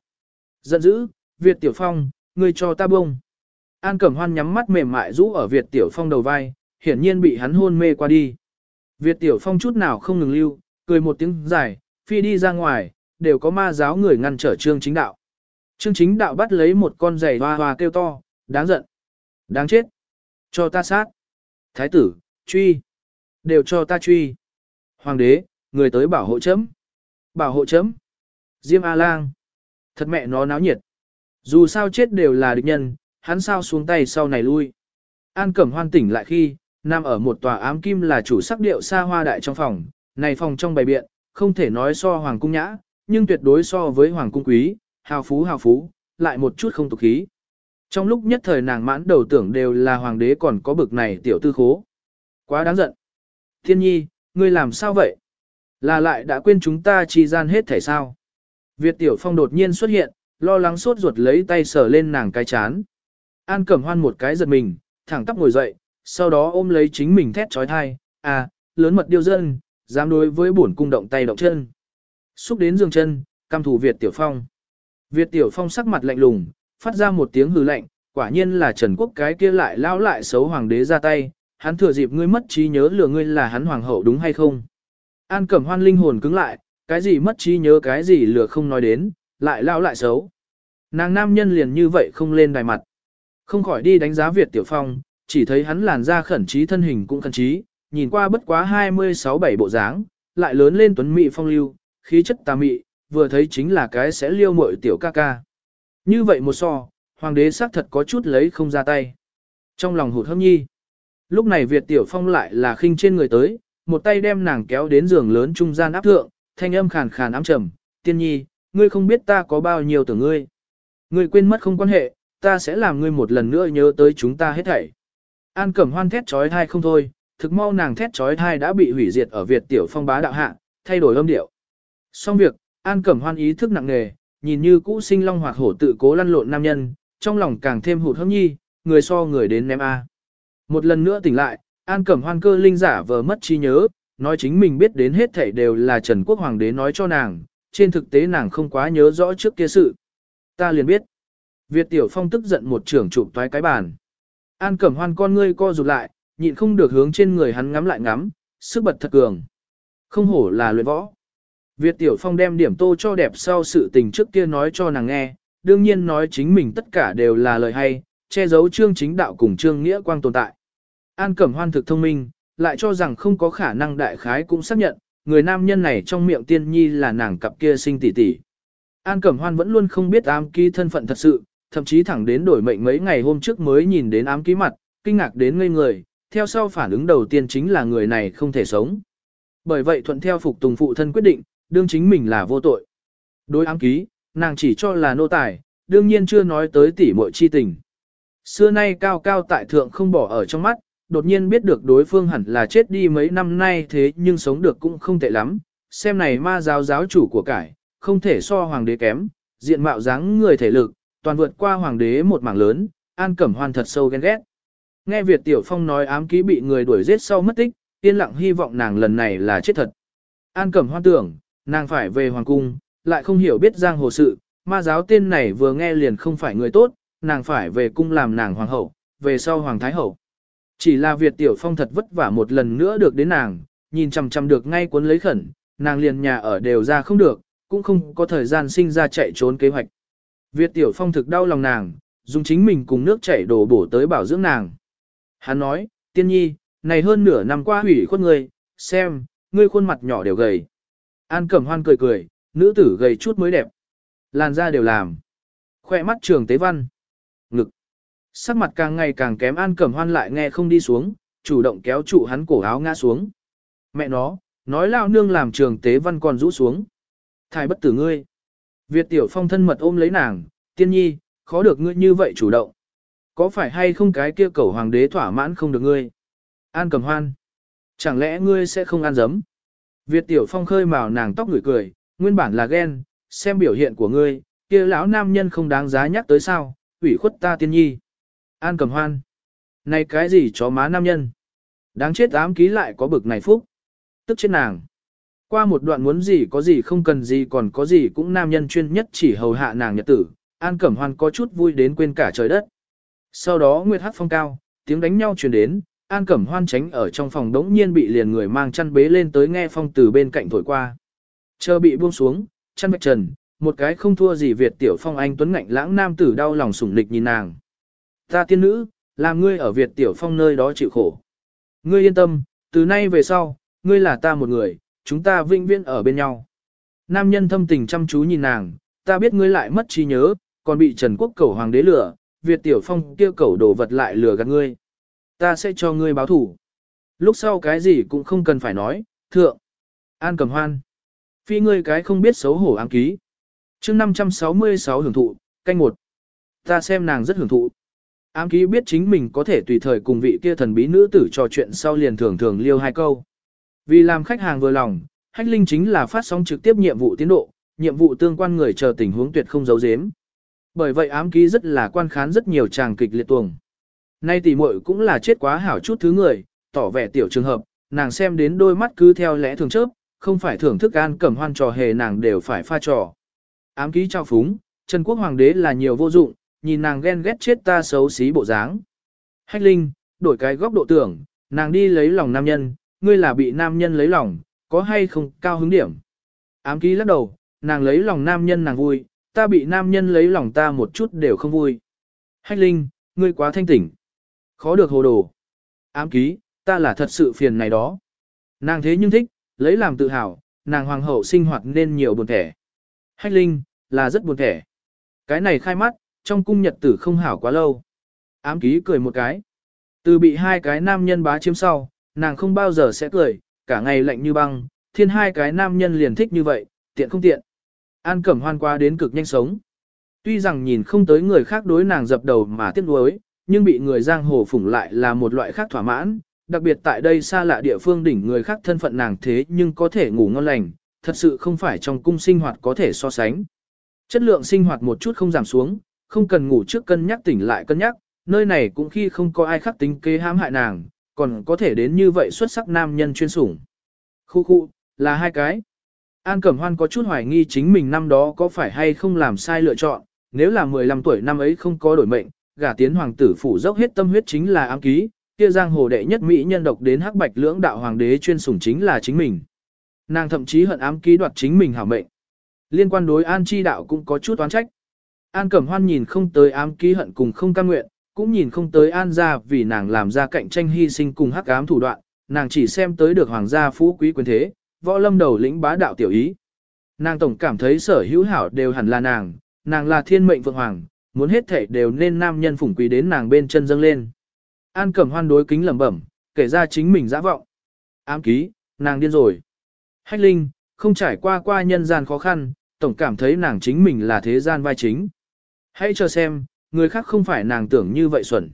[SPEAKER 1] Giận dữ, Việt Tiểu Phong, ngươi cho ta bông. An Cẩm Hoan nhắm mắt mềm mại rũ ở Việt Tiểu Phong đầu vai, hiển nhiên bị hắn hôn mê qua đi. Việt Tiểu Phong chút nào không ngừng lưu, cười một tiếng dài, phi đi ra ngoài, đều có ma giáo người ngăn trở Trương Chính Đạo. Trương Chính Đạo bắt lấy một con giày hoa hoa kêu to, đáng giận, đáng chết, cho ta sát. Thái tử, truy, đều cho ta truy. Hoàng đế, người tới bảo hộ chấm. Bảo hộ chấm. Diêm A-lang. Thật mẹ nó náo nhiệt. Dù sao chết đều là địch nhân, hắn sao xuống tay sau này lui. An Cẩm Hoan tỉnh lại khi, nằm ở một tòa ám kim là chủ sắc điệu xa hoa đại trong phòng, này phòng trong bày biện, không thể nói so hoàng cung nhã, nhưng tuyệt đối so với hoàng cung quý, hào phú hào phú, lại một chút không tục khí. Trong lúc nhất thời nàng mãn đầu tưởng đều là hoàng đế còn có bực này tiểu tư khố. Quá đáng giận. Thiên nhi, ngươi làm sao vậy? Là lại đã quên chúng ta chi gian hết thể sao? Việt tiểu phong đột nhiên xuất hiện, lo lắng sốt ruột lấy tay sờ lên nàng cái chán. An cẩm hoan một cái giật mình, thẳng tắp ngồi dậy, sau đó ôm lấy chính mình thét trói thai, à, lớn mật điêu dân, dám đối với bổn cung động tay động chân. Xúc đến giường chân, cam thủ Việt Tiểu Phong. Việt Tiểu Phong sắc mặt lạnh lùng, phát ra một tiếng hừ lạnh, quả nhiên là Trần Quốc cái kia lại lao lại xấu hoàng đế ra tay, hắn thừa dịp ngươi mất trí nhớ lừa ngươi là hắn hoàng hậu đúng hay không. An cẩm hoan linh hồn cứng lại, cái gì mất trí nhớ cái gì lừa không nói đến, lại lao lại xấu. Nàng nam nhân liền như vậy không lên đài mặt. Không khỏi đi đánh giá Việt Tiểu Phong, chỉ thấy hắn làn da khẩn trí thân hình cũng khẩn trí, nhìn qua bất quá 26-7 bộ dáng, lại lớn lên tuấn mỹ phong lưu, khí chất tà mị, vừa thấy chính là cái sẽ liêu muội tiểu ca ca. Như vậy một so, hoàng đế xác thật có chút lấy không ra tay. Trong lòng hụt hâm nhi, lúc này Việt Tiểu Phong lại là khinh trên người tới, một tay đem nàng kéo đến giường lớn trung gian áp thượng, thanh âm khàn khàn ám trầm, tiên nhi, ngươi không biết ta có bao nhiêu tưởng ngươi. Ngươi quên mất không quan hệ, ta sẽ làm ngươi một lần nữa nhớ tới chúng ta hết thảy. An Cẩm Hoan thét trói thai không thôi, thực mau nàng thét trói thai đã bị hủy diệt ở Việt tiểu phong bá đạo hạ, thay đổi âm điệu. Xong việc, An Cẩm Hoan ý thức nặng nề, nhìn như cũ sinh long hoặc hổ tự cố lăn lộn nam nhân, trong lòng càng thêm hụt hẫng nhi, người so người đến ném a. Một lần nữa tỉnh lại, An Cẩm Hoan cơ linh giả vờ mất trí nhớ, nói chính mình biết đến hết thảy đều là Trần Quốc Hoàng đế nói cho nàng, trên thực tế nàng không quá nhớ rõ trước kia sự. Ta liền biết. Việt Tiểu Phong tức giận một trưởng chụp toái cái bàn. An Cẩm Hoan con ngươi co rụt lại, nhịn không được hướng trên người hắn ngắm lại ngắm, sức bật thật cường. Không hổ là luyện võ. Việt Tiểu Phong đem điểm tô cho đẹp sau sự tình trước kia nói cho nàng nghe, đương nhiên nói chính mình tất cả đều là lời hay, che giấu trương chính đạo cùng trương nghĩa quang tồn tại. An Cẩm Hoan thực thông minh, lại cho rằng không có khả năng đại khái cũng xác nhận, người nam nhân này trong miệng tiên nhi là nàng cặp kia sinh tỷ tỷ. An Cẩm Hoan vẫn luôn không biết ám ký thân phận thật sự, thậm chí thẳng đến đổi mệnh mấy ngày hôm trước mới nhìn đến ám ký mặt, kinh ngạc đến ngây người, theo sau phản ứng đầu tiên chính là người này không thể sống. Bởi vậy thuận theo phục tùng phụ thân quyết định, đương chính mình là vô tội. Đối ám ký, nàng chỉ cho là nô tài, đương nhiên chưa nói tới tỷ muội chi tình. Xưa nay cao cao tại thượng không bỏ ở trong mắt, đột nhiên biết được đối phương hẳn là chết đi mấy năm nay thế nhưng sống được cũng không tệ lắm, xem này ma giáo giáo chủ của cải, không thể so hoàng đế kém, diện mạo dáng người thể lực, toàn vượt qua hoàng đế một mảng lớn, An Cẩm Hoan thật sâu ghen ghét. Nghe Việt Tiểu Phong nói ám ký bị người đuổi giết sau mất tích, yên lặng hy vọng nàng lần này là chết thật. An Cẩm Hoan tưởng, nàng phải về hoàng cung, lại không hiểu biết giang hồ sự, ma giáo tên này vừa nghe liền không phải người tốt, nàng phải về cung làm nàng hoàng hậu, về sau hoàng thái hậu. Chỉ là Việt Tiểu Phong thật vất vả một lần nữa được đến nàng, nhìn chằm chằm được ngay cuốn lấy khẩn, nàng liền nhà ở đều ra không được, cũng không có thời gian sinh ra chạy trốn kế hoạch. Việt Tiểu Phong thực đau lòng nàng, dùng chính mình cùng nước chảy đổ bổ tới bảo dưỡng nàng. Hắn nói, tiên nhi, này hơn nửa năm qua hủy khuất ngươi, xem, ngươi khuôn mặt nhỏ đều gầy. An Cẩm Hoan cười cười, nữ tử gầy chút mới đẹp. Làn da đều làm. Khoe mắt trường tế văn. Sắc mặt càng ngày càng kém An Cẩm Hoan lại nghe không đi xuống, chủ động kéo trụ hắn cổ áo ngã xuống. Mẹ nó, nói lao nương làm trường tế văn còn rũ xuống. Thái bất tử ngươi. Việt tiểu phong thân mật ôm lấy nàng, tiên nhi, khó được ngươi như vậy chủ động. Có phải hay không cái kia cầu hoàng đế thỏa mãn không được ngươi? An cẩm hoan. Chẳng lẽ ngươi sẽ không ăn dấm? Việt tiểu phong khơi màu nàng tóc ngửi cười, nguyên bản là ghen, xem biểu hiện của ngươi, kia lão nam nhân không đáng giá nhắc tới sao, ủy khuất ta tiên nhi. An cầm hoan. Này cái gì chó má nam nhân? Đáng chết ám ký lại có bực này phúc. Tức chết nàng. Qua một đoạn muốn gì có gì không cần gì còn có gì cũng nam nhân chuyên nhất chỉ hầu hạ nàng nhật tử, An Cẩm Hoan có chút vui đến quên cả trời đất. Sau đó Nguyệt Hát phong cao, tiếng đánh nhau truyền đến, An Cẩm Hoan tránh ở trong phòng đống nhiên bị liền người mang chăn bế lên tới nghe phong từ bên cạnh thổi qua. Chờ bị buông xuống, chăn bạch trần, một cái không thua gì Việt tiểu phong anh tuấn ngạnh lãng nam tử đau lòng sủng lịch nhìn nàng. Ta tiên nữ, làm ngươi ở Việt tiểu phong nơi đó chịu khổ. Ngươi yên tâm, từ nay về sau, ngươi là ta một người, chúng ta vinh viễn ở bên nhau. Nam nhân thâm tình chăm chú nhìn nàng, ta biết ngươi lại mất trí nhớ, còn bị Trần Quốc cầu hoàng đế lừa, Việt Tiểu Phong kia cầu đồ vật lại lừa gạt ngươi. Ta sẽ cho ngươi báo thủ. Lúc sau cái gì cũng không cần phải nói, thượng. An cầm hoan. Phi ngươi cái không biết xấu hổ ám ký. mươi 566 hưởng thụ, canh một. Ta xem nàng rất hưởng thụ. Ám ký biết chính mình có thể tùy thời cùng vị kia thần bí nữ tử trò chuyện sau liền thường thường liêu hai câu. Vì làm khách hàng vừa lòng, Hách Linh chính là phát sóng trực tiếp nhiệm vụ tiến độ, nhiệm vụ tương quan người chờ tình huống tuyệt không giấu giếm. Bởi vậy ám ký rất là quan khán rất nhiều tràng kịch liệt tuồng. Nay tỷ muội cũng là chết quá hảo chút thứ người, tỏ vẻ tiểu trường hợp, nàng xem đến đôi mắt cứ theo lẽ thường chớp, không phải thưởng thức an cẩm hoan trò hề nàng đều phải pha trò. Ám ký trao phúng, Trần Quốc Hoàng đế là nhiều vô dụng, nhìn nàng ghen ghét chết ta xấu xí bộ dáng. Hách Linh, đổi cái góc độ tưởng, nàng đi lấy lòng nam nhân, ngươi là bị nam nhân lấy lòng, có hay không cao hứng điểm. Ám ký lắc đầu, nàng lấy lòng nam nhân nàng vui, ta bị nam nhân lấy lòng ta một chút đều không vui. Hách Linh, ngươi quá thanh tỉnh. Khó được hồ đồ. Ám ký, ta là thật sự phiền này đó. Nàng thế nhưng thích, lấy làm tự hào, nàng hoàng hậu sinh hoạt nên nhiều buồn thẻ. Hách Linh, là rất buồn thẻ. Cái này khai mắt, trong cung nhật tử không hảo quá lâu. Ám ký cười một cái. Từ bị hai cái nam nhân bá chiếm sau, nàng không bao giờ sẽ cười, cả ngày lạnh như băng, thiên hai cái nam nhân liền thích như vậy, tiện không tiện. An Cẩm Hoan qua đến cực nhanh sống. Tuy rằng nhìn không tới người khác đối nàng dập đầu mà tiếc nuối, nhưng bị người giang hồ phủng lại là một loại khác thỏa mãn, đặc biệt tại đây xa lạ địa phương đỉnh người khác thân phận nàng thế nhưng có thể ngủ ngon lành, thật sự không phải trong cung sinh hoạt có thể so sánh. Chất lượng sinh hoạt một chút không giảm xuống, không cần ngủ trước cân nhắc tỉnh lại cân nhắc, nơi này cũng khi không có ai khác tính kế hãm hại nàng, còn có thể đến như vậy xuất sắc nam nhân chuyên sủng. Khu khu, là hai cái. An Cẩm Hoan có chút hoài nghi chính mình năm đó có phải hay không làm sai lựa chọn, nếu là 15 tuổi năm ấy không có đổi mệnh, gả tiến hoàng tử phủ dốc hết tâm huyết chính là ám ký, kia giang hồ đệ nhất mỹ nhân độc đến hắc bạch lưỡng đạo hoàng đế chuyên sủng chính là chính mình. Nàng thậm chí hận ám ký đoạt chính mình hảo mệnh. Liên quan đối An Chi đạo cũng có chút oán trách. An Cẩm Hoan nhìn không tới ám ký hận cùng không cam nguyện, cũng nhìn không tới An gia vì nàng làm ra cạnh tranh hy sinh cùng hắc ám thủ đoạn, nàng chỉ xem tới được hoàng gia phú quý quyền thế, võ lâm đầu lĩnh bá đạo tiểu ý. Nàng tổng cảm thấy sở hữu hảo đều hẳn là nàng, nàng là thiên mệnh vượng hoàng, muốn hết thể đều nên nam nhân phủng quý đến nàng bên chân dâng lên. An Cẩm Hoan đối kính lẩm bẩm, kể ra chính mình dã vọng. Ám ký, nàng điên rồi. Hách Linh, không trải qua qua nhân gian khó khăn, tổng cảm thấy nàng chính mình là thế gian vai chính. Hãy chờ xem, người khác không phải nàng tưởng như vậy xuẩn.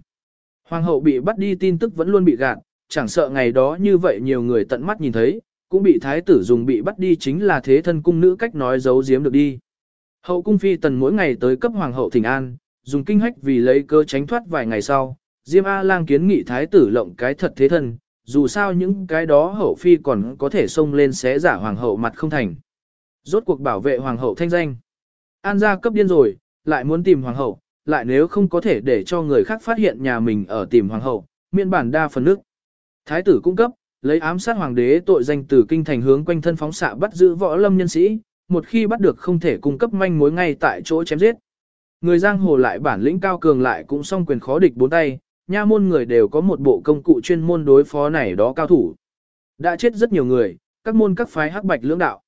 [SPEAKER 1] Hoàng hậu bị bắt đi tin tức vẫn luôn bị gạt, chẳng sợ ngày đó như vậy nhiều người tận mắt nhìn thấy, cũng bị thái tử dùng bị bắt đi chính là thế thân cung nữ cách nói giấu giếm được đi. Hậu cung phi tần mỗi ngày tới cấp hoàng hậu thỉnh an, dùng kinh hách vì lấy cơ tránh thoát vài ngày sau, Diêm A lang kiến nghị thái tử lộng cái thật thế thân, dù sao những cái đó hậu phi còn có thể xông lên xé giả hoàng hậu mặt không thành. Rốt cuộc bảo vệ hoàng hậu thanh danh. An gia cấp điên rồi, lại muốn tìm hoàng hậu, lại nếu không có thể để cho người khác phát hiện nhà mình ở tìm hoàng hậu, miễn bản đa phần nước. Thái tử cung cấp, lấy ám sát hoàng đế tội danh từ kinh thành hướng quanh thân phóng xạ bắt giữ võ lâm nhân sĩ, một khi bắt được không thể cung cấp manh mối ngay tại chỗ chém giết. Người giang hồ lại bản lĩnh cao cường lại cũng song quyền khó địch bốn tay, nha môn người đều có một bộ công cụ chuyên môn đối phó này đó cao thủ. Đã chết rất nhiều người, các môn các phái hắc bạch lưỡng đạo.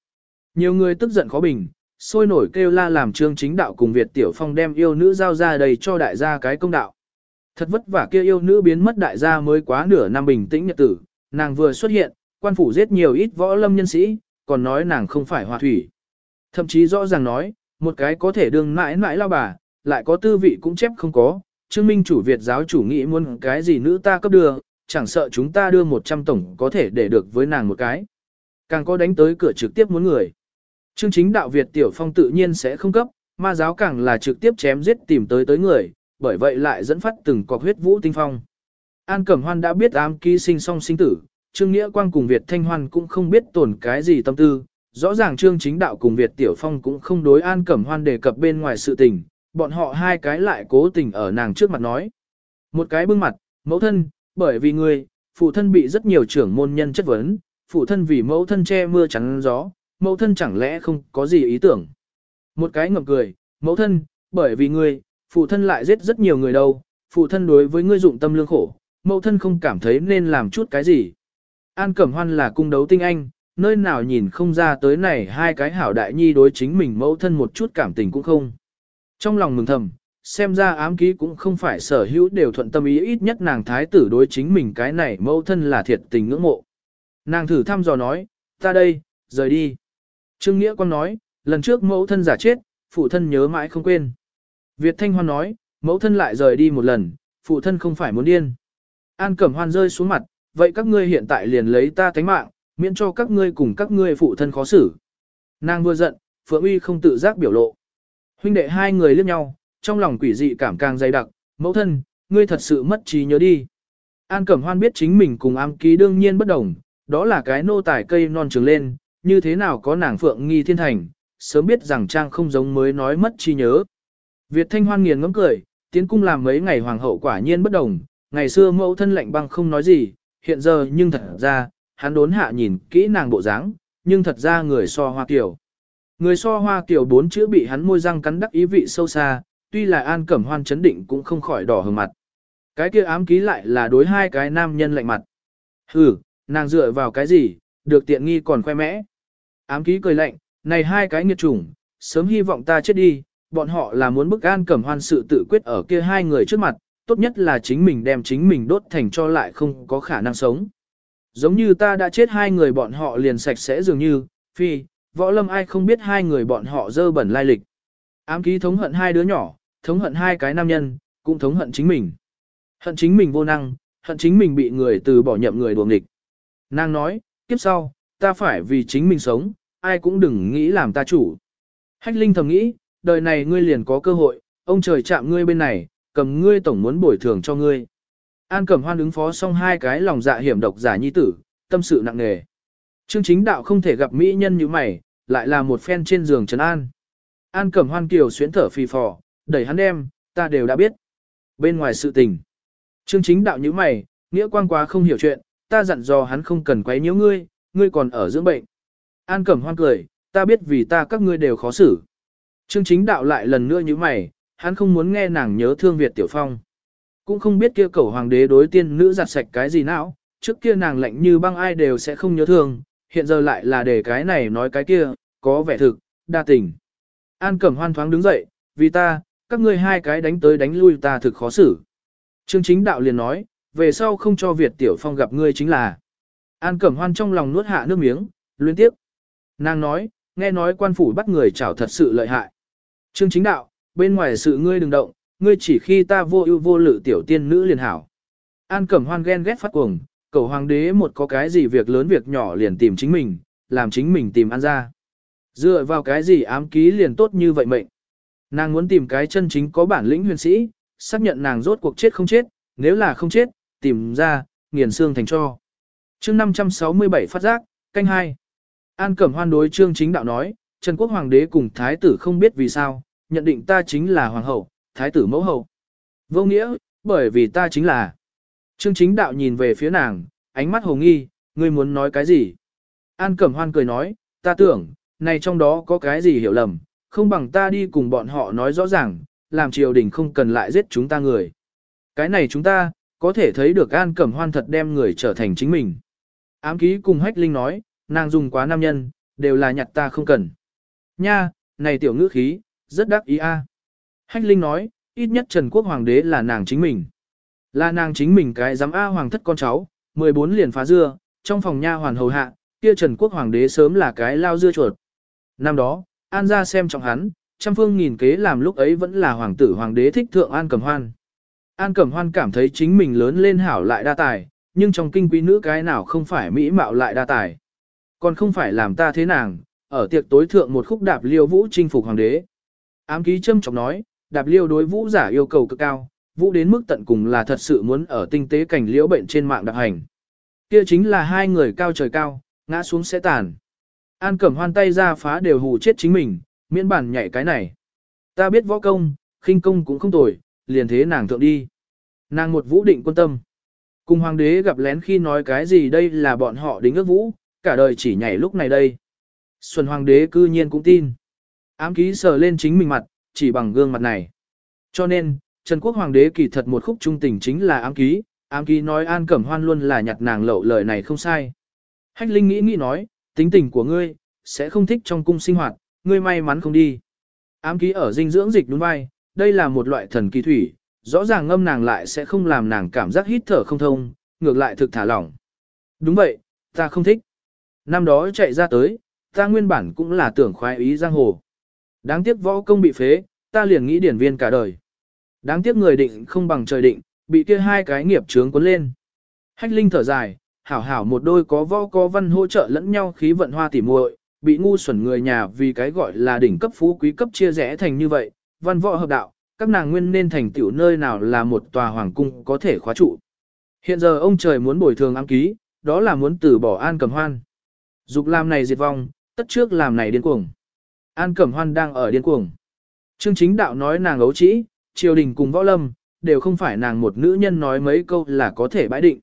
[SPEAKER 1] Nhiều người tức giận khó bình, sôi nổi kêu la làm trương chính đạo cùng Việt Tiểu Phong đem yêu nữ giao ra đây cho đại gia cái công đạo. Thật vất vả kia yêu nữ biến mất đại gia mới quá nửa năm bình tĩnh nhật tử, nàng vừa xuất hiện, quan phủ giết nhiều ít võ lâm nhân sĩ, còn nói nàng không phải hòa thủy. Thậm chí rõ ràng nói, một cái có thể đương mãi mãi lao bà, lại có tư vị cũng chép không có, Trương Minh chủ Việt giáo chủ nghĩ muốn cái gì nữ ta cấp đưa, chẳng sợ chúng ta đưa 100 tổng có thể để được với nàng một cái. Càng có đánh tới cửa trực tiếp muốn người. Trương chính đạo Việt tiểu phong tự nhiên sẽ không cấp, ma giáo càng là trực tiếp chém giết tìm tới tới người, bởi vậy lại dẫn phát từng cọc huyết vũ tinh phong. An Cẩm Hoan đã biết ám ký sinh song sinh tử, Trương Nghĩa Quang cùng Việt Thanh Hoan cũng không biết tổn cái gì tâm tư, rõ ràng Trương Chính Đạo cùng Việt Tiểu Phong cũng không đối An Cẩm Hoan đề cập bên ngoài sự tình, bọn họ hai cái lại cố tình ở nàng trước mặt nói. Một cái bưng mặt, mẫu thân, bởi vì người, phụ thân bị rất nhiều trưởng môn nhân chất vấn, phụ thân vì mẫu thân che mưa chắn gió, mẫu thân chẳng lẽ không có gì ý tưởng. Một cái ngậm cười, mẫu thân, bởi vì ngươi, phụ thân lại giết rất nhiều người đâu, phụ thân đối với ngươi dụng tâm lương khổ, mẫu thân không cảm thấy nên làm chút cái gì. An Cẩm Hoan là cung đấu tinh anh, nơi nào nhìn không ra tới này hai cái hảo đại nhi đối chính mình mẫu thân một chút cảm tình cũng không. Trong lòng mừng thầm, xem ra ám ký cũng không phải sở hữu đều thuận tâm ý ít nhất nàng thái tử đối chính mình cái này mẫu thân là thiệt tình ngưỡng mộ. Nàng thử thăm dò nói, ta đây, rời đi. Trương Nghĩa Quang nói, lần trước mẫu thân giả chết, phụ thân nhớ mãi không quên. Việt Thanh Hoan nói, mẫu thân lại rời đi một lần, phụ thân không phải muốn điên. An Cẩm Hoan rơi xuống mặt, vậy các ngươi hiện tại liền lấy ta tánh mạng, miễn cho các ngươi cùng các ngươi phụ thân khó xử. Nàng vừa giận, Phượng Uy không tự giác biểu lộ. Huynh đệ hai người liếc nhau, trong lòng quỷ dị cảm càng dày đặc, mẫu thân, ngươi thật sự mất trí nhớ đi. An Cẩm Hoan biết chính mình cùng ám ký đương nhiên bất đồng, đó là cái nô tài cây non trường lên, như thế nào có nàng Phượng nghi thiên thành, sớm biết rằng Trang không giống mới nói mất trí nhớ. Việt Thanh Hoan nghiền ngẫm cười, tiến cung làm mấy ngày hoàng hậu quả nhiên bất đồng, ngày xưa mẫu thân lạnh băng không nói gì, hiện giờ nhưng thật ra, hắn đốn hạ nhìn kỹ nàng bộ dáng, nhưng thật ra người so hoa kiểu. Người so hoa kiểu bốn chữ bị hắn môi răng cắn đắc ý vị sâu xa, tuy là an cẩm hoan chấn định cũng không khỏi đỏ hừng mặt. Cái kia ám ký lại là đối hai cái nam nhân lạnh mặt. Hừ, nàng dựa vào cái gì, được tiện nghi còn khoe mẽ. Ám ký cười lạnh, này hai cái nghiệt chủng, sớm hy vọng ta chết đi, bọn họ là muốn bức an cẩm hoan sự tự quyết ở kia hai người trước mặt, tốt nhất là chính mình đem chính mình đốt thành cho lại không có khả năng sống. Giống như ta đã chết hai người bọn họ liền sạch sẽ dường như, phi, võ lâm ai không biết hai người bọn họ dơ bẩn lai lịch. Ám ký thống hận hai đứa nhỏ, thống hận hai cái nam nhân, cũng thống hận chính mình. Hận chính mình vô năng, hận chính mình bị người từ bỏ nhậm người đuồng địch. Nàng nói, kiếp sau, ta phải vì chính mình sống, ai cũng đừng nghĩ làm ta chủ. Hách Linh thầm nghĩ, đời này ngươi liền có cơ hội, ông trời chạm ngươi bên này, cầm ngươi tổng muốn bồi thường cho ngươi. An Cẩm Hoan ứng phó xong hai cái lòng dạ hiểm độc giả nhi tử, tâm sự nặng nề. Trương chính đạo không thể gặp mỹ nhân như mày, lại là một phen trên giường trấn an. An Cẩm Hoan kiều xuyến thở phì phò, đẩy hắn đem, ta đều đã biết. Bên ngoài sự tình. Trương chính đạo như mày, nghĩa quan quá không hiểu chuyện, ta dặn dò hắn không cần quấy nhiễu ngươi, ngươi còn ở dưỡng bệnh. An Cẩm Hoan cười, ta biết vì ta các ngươi đều khó xử. Trương chính đạo lại lần nữa như mày, hắn không muốn nghe nàng nhớ thương Việt Tiểu Phong. Cũng không biết kia cầu hoàng đế đối tiên nữ giặt sạch cái gì não, trước kia nàng lạnh như băng ai đều sẽ không nhớ thương, hiện giờ lại là để cái này nói cái kia, có vẻ thực, đa tình. An Cẩm Hoan thoáng đứng dậy, vì ta, các ngươi hai cái đánh tới đánh lui ta thực khó xử. Trương chính đạo liền nói, về sau không cho Việt Tiểu Phong gặp ngươi chính là. An Cẩm Hoan trong lòng nuốt hạ nước miếng, luyến tiếp. Nàng nói, nghe nói quan phủ bắt người chảo thật sự lợi hại. Trương chính đạo, bên ngoài sự ngươi đừng động, ngươi chỉ khi ta vô ưu vô lự tiểu tiên nữ liền hảo. An Cẩm Hoan ghen ghét phát cuồng, cầu hoàng đế một có cái gì việc lớn việc nhỏ liền tìm chính mình, làm chính mình tìm ăn ra. Dựa vào cái gì ám ký liền tốt như vậy mệnh. Nàng muốn tìm cái chân chính có bản lĩnh huyền sĩ, xác nhận nàng rốt cuộc chết không chết, nếu là không chết, tìm ra, nghiền xương thành cho. chương 567 phát giác, canh hai An Cẩm Hoan đối trương chính đạo nói, Trần Quốc Hoàng đế cùng Thái tử không biết vì sao, nhận định ta chính là Hoàng hậu, Thái tử mẫu hậu. Vô nghĩa, bởi vì ta chính là. Trương chính đạo nhìn về phía nàng, ánh mắt hồ nghi, ngươi muốn nói cái gì? An Cẩm Hoan cười nói, ta tưởng, này trong đó có cái gì hiểu lầm, không bằng ta đi cùng bọn họ nói rõ ràng, làm triều đình không cần lại giết chúng ta người. Cái này chúng ta, có thể thấy được An Cẩm Hoan thật đem người trở thành chính mình. Ám ký cùng Hách Linh nói, nàng dùng quá nam nhân, đều là nhặt ta không cần. Nha, này tiểu ngữ khí, rất đắc ý a. Hách Linh nói, ít nhất Trần Quốc Hoàng đế là nàng chính mình. Là nàng chính mình cái giám A hoàng thất con cháu, 14 liền phá dưa, trong phòng nha hoàn hầu hạ, kia Trần Quốc Hoàng đế sớm là cái lao dưa chuột. Năm đó, An ra xem trọng hắn, trăm phương nghìn kế làm lúc ấy vẫn là hoàng tử hoàng đế thích thượng An Cẩm Hoan. An Cẩm Hoan cảm thấy chính mình lớn lên hảo lại đa tài, nhưng trong kinh quý nữ cái nào không phải mỹ mạo lại đa tài. Còn không phải làm ta thế nàng, ở tiệc tối thượng một khúc đạp liêu vũ chinh phục hoàng đế. Ám ký châm trọng nói, đạp liêu đối vũ giả yêu cầu cực cao, vũ đến mức tận cùng là thật sự muốn ở tinh tế cảnh liễu bệnh trên mạng đạp hành. Kia chính là hai người cao trời cao, ngã xuống sẽ tàn. An cẩm hoan tay ra phá đều hù chết chính mình, miễn bản nhảy cái này. Ta biết võ công, khinh công cũng không tồi, liền thế nàng thượng đi. Nàng một vũ định quân tâm. Cùng hoàng đế gặp lén khi nói cái gì đây là bọn họ đính ước vũ, cả đời chỉ nhảy lúc này đây. Xuân hoàng đế cư nhiên cũng tin. Ám ký sờ lên chính mình mặt, chỉ bằng gương mặt này. Cho nên, Trần Quốc Hoàng đế kỳ thật một khúc trung tình chính là ám ký, ám ký nói An Cẩm Hoan luôn là nhặt nàng lậu lời này không sai. Hách Linh nghĩ nghĩ nói, tính tình của ngươi, sẽ không thích trong cung sinh hoạt, ngươi may mắn không đi. Ám ký ở dinh dưỡng dịch đúng vai, đây là một loại thần kỳ thủy, rõ ràng ngâm nàng lại sẽ không làm nàng cảm giác hít thở không thông, ngược lại thực thả lỏng. Đúng vậy, ta không thích. Năm đó chạy ra tới, ta nguyên bản cũng là tưởng khoái ý giang hồ. Đáng tiếc võ công bị phế, ta liền nghĩ điển viên cả đời. Đáng tiếc người định không bằng trời định, bị kia hai cái nghiệp chướng cuốn lên. Hách Linh thở dài, hảo hảo một đôi có võ có văn hỗ trợ lẫn nhau khí vận hoa tỉ muội, bị ngu xuẩn người nhà vì cái gọi là đỉnh cấp phú quý cấp chia rẽ thành như vậy, văn võ hợp đạo, các nàng nguyên nên thành tiểu nơi nào là một tòa hoàng cung có thể khóa trụ. Hiện giờ ông trời muốn bồi thường ám ký, đó là muốn từ bỏ an cầm hoan. Dục làm này diệt vong, tất trước làm này điên cuồng. An Cẩm Hoan đang ở điên cuồng. Trương chính đạo nói nàng ấu trĩ, triều đình cùng võ lâm, đều không phải nàng một nữ nhân nói mấy câu là có thể bãi định.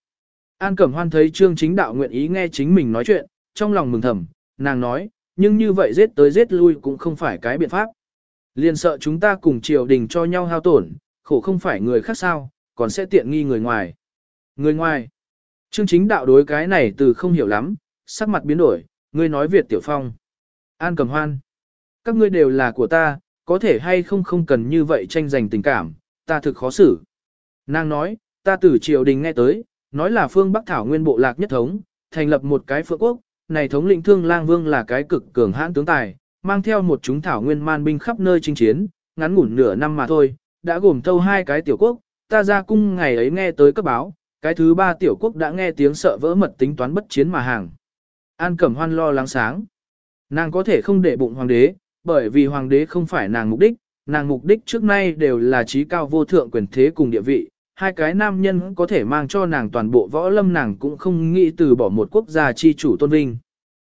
[SPEAKER 1] An Cẩm Hoan thấy Trương chính đạo nguyện ý nghe chính mình nói chuyện, trong lòng mừng thầm, nàng nói, nhưng như vậy giết tới giết lui cũng không phải cái biện pháp. Liên sợ chúng ta cùng triều đình cho nhau hao tổn, khổ không phải người khác sao, còn sẽ tiện nghi người ngoài. Người ngoài. Trương chính đạo đối cái này từ không hiểu lắm, sắc mặt biến đổi, ngươi nói Việt Tiểu Phong. An Cẩm Hoan. Các ngươi đều là của ta, có thể hay không không cần như vậy tranh giành tình cảm, ta thực khó xử. Nàng nói, ta từ triều đình nghe tới, nói là phương Bắc Thảo nguyên bộ lạc nhất thống, thành lập một cái phượng quốc, này thống lĩnh thương lang vương là cái cực cường hãn tướng tài, mang theo một chúng thảo nguyên man binh khắp nơi chinh chiến, ngắn ngủn nửa năm mà thôi, đã gồm thâu hai cái tiểu quốc, ta ra cung ngày ấy nghe tới cấp báo, cái thứ ba tiểu quốc đã nghe tiếng sợ vỡ mật tính toán bất chiến mà hàng. An Cẩm Hoan lo lắng sáng. Nàng có thể không để bụng hoàng đế, bởi vì hoàng đế không phải nàng mục đích, nàng mục đích trước nay đều là trí cao vô thượng quyền thế cùng địa vị. Hai cái nam nhân có thể mang cho nàng toàn bộ võ lâm nàng cũng không nghĩ từ bỏ một quốc gia chi chủ tôn vinh.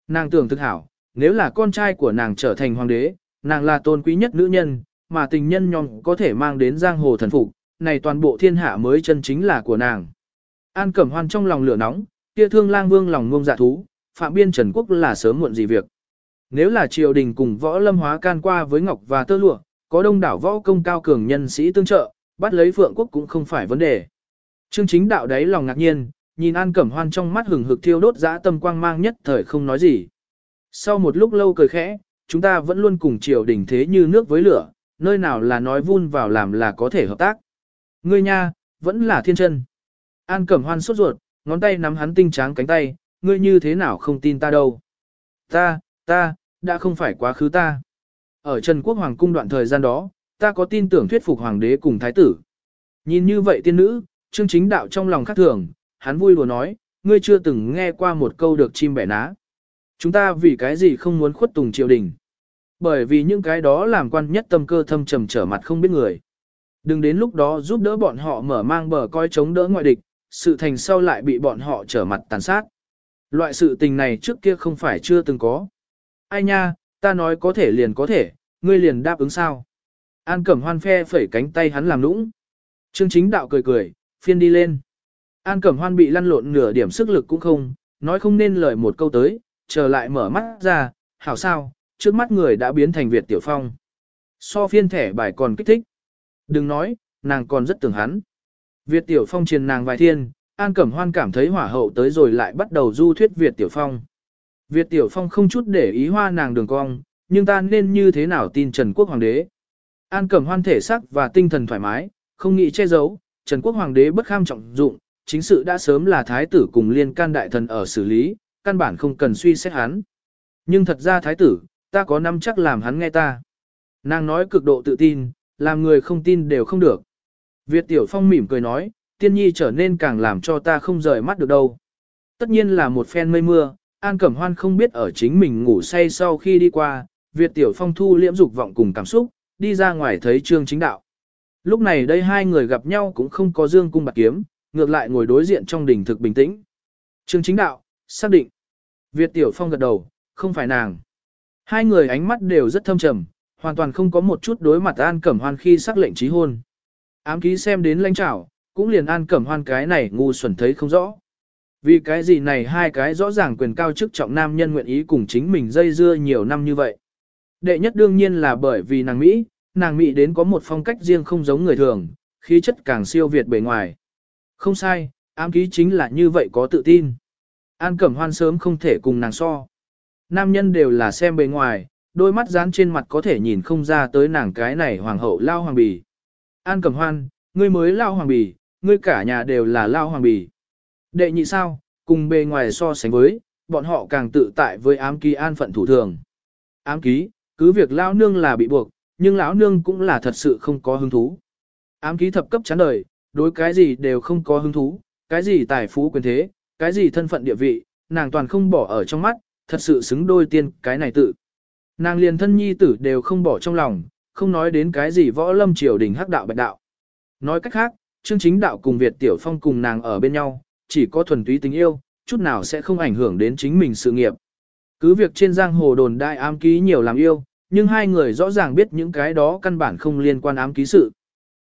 [SPEAKER 1] Nàng tưởng thực hảo, nếu là con trai của nàng trở thành hoàng đế, nàng là tôn quý nhất nữ nhân, mà tình nhân nhong có thể mang đến giang hồ thần phục, này toàn bộ thiên hạ mới chân chính là của nàng. An Cẩm Hoan trong lòng lửa nóng, kia thương lang vương lòng ngông dạ thú, Phạm Biên Trần Quốc là sớm muộn gì việc. Nếu là triều đình cùng võ lâm hóa can qua với ngọc và tơ lụa, có đông đảo võ công cao cường nhân sĩ tương trợ, bắt lấy Phượng quốc cũng không phải vấn đề. Trương chính đạo đấy lòng ngạc nhiên, nhìn An Cẩm Hoan trong mắt hừng hực thiêu đốt dã tâm quang mang nhất thời không nói gì. Sau một lúc lâu cười khẽ, chúng ta vẫn luôn cùng triều đình thế như nước với lửa, nơi nào là nói vun vào làm là có thể hợp tác. Ngươi nha, vẫn là thiên chân. An Cẩm Hoan sốt ruột, ngón tay nắm hắn tinh tráng cánh tay, ngươi như thế nào không tin ta đâu. Ta, ta, đã không phải quá khứ ta. Ở Trần Quốc Hoàng cung đoạn thời gian đó, ta có tin tưởng thuyết phục hoàng đế cùng thái tử. Nhìn như vậy tiên nữ, Trương Chính Đạo trong lòng khác thường, hắn vui đùa nói, ngươi chưa từng nghe qua một câu được chim bẻ ná. Chúng ta vì cái gì không muốn khuất tùng triều đình. Bởi vì những cái đó làm quan nhất tâm cơ thâm trầm trở mặt không biết người. Đừng đến lúc đó giúp đỡ bọn họ mở mang bờ coi chống đỡ ngoại địch, sự thành sau lại bị bọn họ trở mặt tàn sát. Loại sự tình này trước kia không phải chưa từng có. Ai nha, ta nói có thể liền có thể, ngươi liền đáp ứng sao. An Cẩm Hoan phe phẩy cánh tay hắn làm nũng. Trương chính đạo cười cười, phiên đi lên. An Cẩm Hoan bị lăn lộn nửa điểm sức lực cũng không, nói không nên lời một câu tới, trở lại mở mắt ra, hảo sao, trước mắt người đã biến thành Việt Tiểu Phong. So phiên thẻ bài còn kích thích. Đừng nói, nàng còn rất tưởng hắn. Việt Tiểu Phong truyền nàng vài thiên, An Cẩm Hoan cảm thấy hỏa hậu tới rồi lại bắt đầu du thuyết Việt Tiểu Phong. Việt Tiểu Phong không chút để ý hoa nàng đường cong, nhưng ta nên như thế nào tin Trần Quốc Hoàng đế. An Cẩm Hoan thể sắc và tinh thần thoải mái, không nghĩ che giấu, Trần Quốc Hoàng đế bất kham trọng dụng, chính sự đã sớm là thái tử cùng liên can đại thần ở xử lý, căn bản không cần suy xét hắn. Nhưng thật ra thái tử, ta có năm chắc làm hắn nghe ta. Nàng nói cực độ tự tin, làm người không tin đều không được. Việt Tiểu Phong mỉm cười nói, tiên nhi trở nên càng làm cho ta không rời mắt được đâu. Tất nhiên là một phen mây mưa, An Cẩm Hoan không biết ở chính mình ngủ say sau khi đi qua, Việt Tiểu Phong thu liễm dục vọng cùng cảm xúc, đi ra ngoài thấy Trương Chính Đạo. Lúc này đây hai người gặp nhau cũng không có dương cung bạc kiếm, ngược lại ngồi đối diện trong đỉnh thực bình tĩnh. Trương Chính Đạo, xác định. Việt Tiểu Phong gật đầu, không phải nàng. Hai người ánh mắt đều rất thâm trầm, hoàn toàn không có một chút đối mặt An Cẩm Hoan khi xác lệnh trí hôn. Ám ký xem đến lãnh trảo, cũng liền An Cẩm Hoan cái này ngu xuẩn thấy không rõ. Vì cái gì này hai cái rõ ràng quyền cao chức trọng nam nhân nguyện ý cùng chính mình dây dưa nhiều năm như vậy. Đệ nhất đương nhiên là bởi vì nàng Mỹ, nàng Mỹ đến có một phong cách riêng không giống người thường, khí chất càng siêu việt bề ngoài. Không sai, ám ký chính là như vậy có tự tin. An Cẩm Hoan sớm không thể cùng nàng so. Nam nhân đều là xem bề ngoài, đôi mắt dán trên mặt có thể nhìn không ra tới nàng cái này hoàng hậu lao hoàng bì. An Cẩm Hoan, ngươi mới lao hoàng bì, ngươi cả nhà đều là lao hoàng bì. Đệ nhị sao, cùng bề ngoài so sánh với, bọn họ càng tự tại với ám ký an phận thủ thường. Ám ký, cứ việc lao nương là bị buộc, nhưng lão nương cũng là thật sự không có hứng thú. Ám ký thập cấp chán đời, đối cái gì đều không có hứng thú, cái gì tài phú quyền thế, cái gì thân phận địa vị, nàng toàn không bỏ ở trong mắt, thật sự xứng đôi tiên cái này tự. Nàng liền thân nhi tử đều không bỏ trong lòng, không nói đến cái gì võ lâm triều đình hắc đạo bạch đạo. Nói cách khác, chương chính đạo cùng Việt Tiểu Phong cùng nàng ở bên nhau, chỉ có thuần túy tình yêu, chút nào sẽ không ảnh hưởng đến chính mình sự nghiệp. Cứ việc trên giang hồ đồn đại ám ký nhiều làm yêu, nhưng hai người rõ ràng biết những cái đó căn bản không liên quan ám ký sự.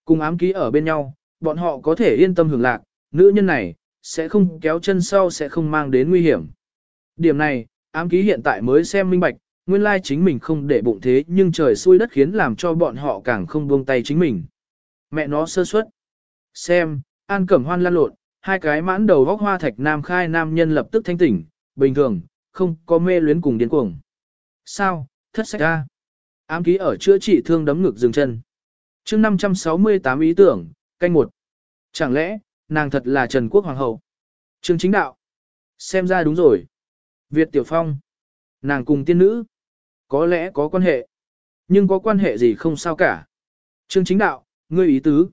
[SPEAKER 1] Cùng ám ký ở bên nhau, bọn họ có thể yên tâm hưởng lạc, nữ nhân này, sẽ không kéo chân sau sẽ không mang đến nguy hiểm. Điểm này, ám ký hiện tại mới xem minh bạch, nguyên lai chính mình không để bụng thế nhưng trời xui đất khiến làm cho bọn họ càng không buông tay chính mình. Mẹ nó sơ suất. Xem, An Cẩm Hoan lăn lộn, hai cái mãn đầu vóc hoa thạch nam khai nam nhân lập tức thanh tỉnh, bình thường, không có mê luyến cùng điên cuồng. Sao, thất sách ra. Ám ký ở chữa trị thương đấm ngực dừng chân. chương 568 ý tưởng, canh một. Chẳng lẽ, nàng thật là Trần Quốc Hoàng hậu? Trương chính đạo. Xem ra đúng rồi. Việt Tiểu Phong. Nàng cùng tiên nữ. Có lẽ có quan hệ. Nhưng có quan hệ gì không sao cả. Trương chính đạo, ngươi ý tứ.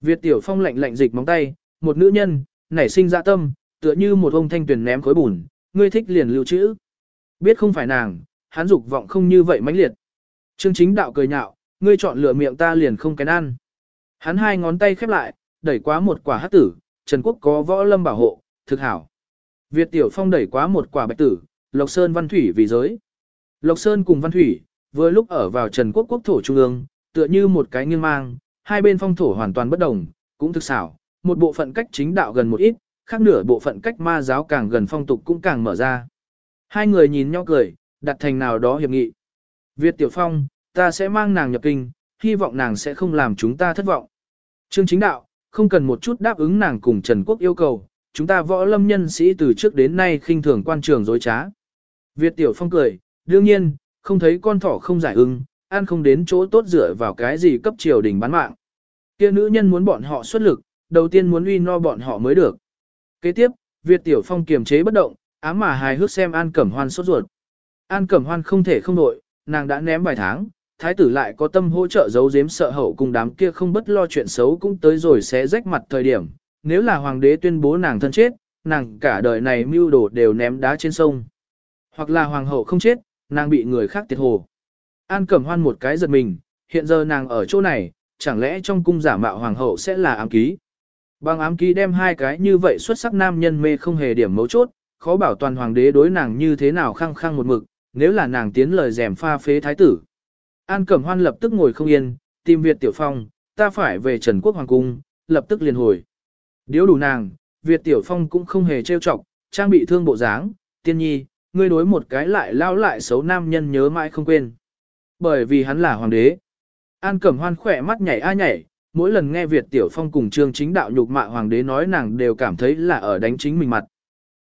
[SPEAKER 1] Việt Tiểu Phong lạnh lạnh dịch móng tay, một nữ nhân, nảy sinh dạ tâm, tựa như một ông thanh tuyển ném khối bùn, ngươi thích liền lưu trữ. Biết không phải nàng, hắn dục vọng không như vậy mãnh liệt. Trương chính đạo cười nhạo, ngươi chọn lựa miệng ta liền không kén ăn. Hắn hai ngón tay khép lại, đẩy quá một quả hắc tử, Trần Quốc có võ lâm bảo hộ, thực hảo. Việt Tiểu Phong đẩy quá một quả bạch tử, Lộc Sơn Văn Thủy vì giới. Lộc Sơn cùng Văn Thủy, vừa lúc ở vào Trần Quốc quốc thổ trung ương, tựa như một cái nghiêng mang, hai bên phong thổ hoàn toàn bất đồng, cũng thực xảo, một bộ phận cách chính đạo gần một ít, khác nửa bộ phận cách ma giáo càng gần phong tục cũng càng mở ra. Hai người nhìn nhau cười, đặt thành nào đó hiệp nghị. Việt Tiểu Phong, ta sẽ mang nàng nhập kinh, hy vọng nàng sẽ không làm chúng ta thất vọng. Trương chính đạo, không cần một chút đáp ứng nàng cùng Trần Quốc yêu cầu, chúng ta võ lâm nhân sĩ từ trước đến nay khinh thường quan trường dối trá. Việt Tiểu Phong cười, đương nhiên, không thấy con thỏ không giải ưng, ăn không đến chỗ tốt dựa vào cái gì cấp triều đình bán mạng. Kia nữ nhân muốn bọn họ xuất lực, đầu tiên muốn uy no bọn họ mới được. Kế tiếp, Việt Tiểu Phong kiềm chế bất động, ám mà hài hước xem An Cẩm Hoan sốt ruột. An Cẩm Hoan không thể không nội, nàng đã ném vài tháng, thái tử lại có tâm hỗ trợ giấu giếm sợ hậu cùng đám kia không bất lo chuyện xấu cũng tới rồi sẽ rách mặt thời điểm. Nếu là hoàng đế tuyên bố nàng thân chết, nàng cả đời này mưu đồ đều ném đá trên sông. Hoặc là hoàng hậu không chết, nàng bị người khác tiệt hồ. An Cẩm Hoan một cái giật mình, hiện giờ nàng ở chỗ này, chẳng lẽ trong cung giả mạo hoàng hậu sẽ là ám ký. Bằng ám ký đem hai cái như vậy xuất sắc nam nhân mê không hề điểm mấu chốt, khó bảo toàn hoàng đế đối nàng như thế nào khăng khăng một mực, nếu là nàng tiến lời rèm pha phế thái tử. An Cẩm Hoan lập tức ngồi không yên, tìm Việt Tiểu Phong, ta phải về Trần Quốc Hoàng Cung, lập tức liền hồi. Điếu đủ nàng, Việt Tiểu Phong cũng không hề trêu chọc, trang bị thương bộ dáng, tiên nhi, ngươi đối một cái lại lao lại xấu nam nhân nhớ mãi không quên. Bởi vì hắn là hoàng đế. An Cẩm Hoan khỏe mắt nhảy a nhảy, mỗi lần nghe Việt Tiểu Phong cùng Trương Chính Đạo nhục mạ hoàng đế nói nàng đều cảm thấy là ở đánh chính mình mặt.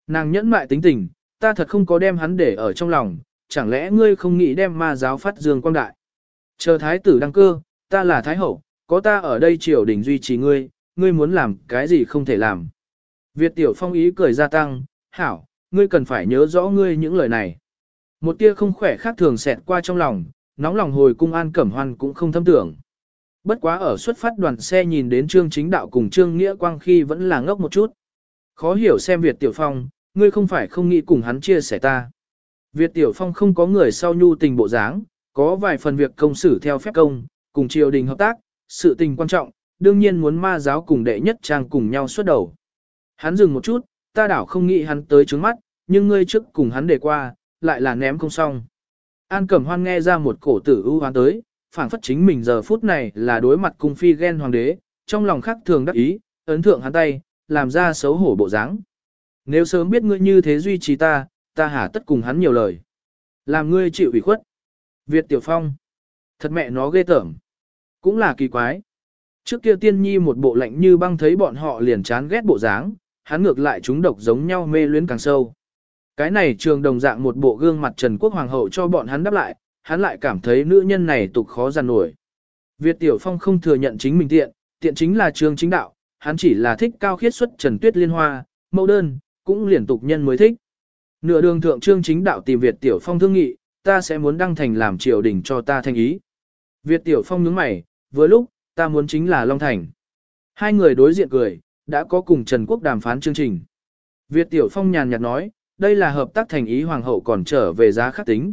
[SPEAKER 1] Nàng nhẫn mại tính tình, ta thật không có đem hắn để ở trong lòng, chẳng lẽ ngươi không nghĩ đem ma giáo phát dương quang đại. Chờ thái tử đăng cơ, ta là thái hậu, có ta ở đây triều đình duy trì ngươi, ngươi muốn làm cái gì không thể làm. Việt Tiểu Phong ý cười gia tăng, hảo, ngươi cần phải nhớ rõ ngươi những lời này. Một tia không khỏe khác thường xẹt qua trong lòng, nóng lòng hồi cung an cẩm hoan cũng không thâm tưởng. Bất quá ở xuất phát đoàn xe nhìn đến Trương Chính Đạo cùng Trương Nghĩa Quang khi vẫn là ngốc một chút. Khó hiểu xem Việt Tiểu Phong, ngươi không phải không nghĩ cùng hắn chia sẻ ta. Việt Tiểu Phong không có người sau nhu tình bộ dáng, có vài phần việc công xử theo phép công, cùng triều đình hợp tác, sự tình quan trọng, đương nhiên muốn ma giáo cùng đệ nhất trang cùng nhau xuất đầu. Hắn dừng một chút, ta đảo không nghĩ hắn tới trướng mắt, nhưng ngươi trước cùng hắn để qua, lại là ném không xong. An Cẩm Hoan nghe ra một cổ tử ưu hoán tới, phảng phất chính mình giờ phút này là đối mặt cung phi ghen hoàng đế, trong lòng khắc thường đắc ý, ấn thượng hắn tay, làm ra xấu hổ bộ dáng. Nếu sớm biết ngươi như thế duy trì ta, ta hả tất cùng hắn nhiều lời. Làm ngươi chịu ủy khuất. Việt Tiểu Phong. Thật mẹ nó ghê tởm. Cũng là kỳ quái. Trước kia tiên nhi một bộ lạnh như băng thấy bọn họ liền chán ghét bộ dáng, hắn ngược lại chúng độc giống nhau mê luyến càng sâu. Cái này trường đồng dạng một bộ gương mặt Trần Quốc Hoàng hậu cho bọn hắn đáp lại, hắn lại cảm thấy nữ nhân này tục khó giàn nổi. Việt Tiểu Phong không thừa nhận chính mình tiện, tiện chính là trường chính đạo, hắn chỉ là thích cao khiết xuất Trần Tuyết Liên Hoa, mẫu đơn, cũng liên tục nhân mới thích. Nửa đường thượng trương chính đạo tìm Việt Tiểu Phong thương nghị, ta sẽ muốn đăng thành làm triều đình cho ta thanh ý. Việt Tiểu Phong nhướng mày, vừa lúc, ta muốn chính là Long Thành. Hai người đối diện cười, đã có cùng Trần Quốc đàm phán chương trình. Việt Tiểu Phong nhàn nhạt nói, đây là hợp tác thành ý hoàng hậu còn trở về giá khắc tính.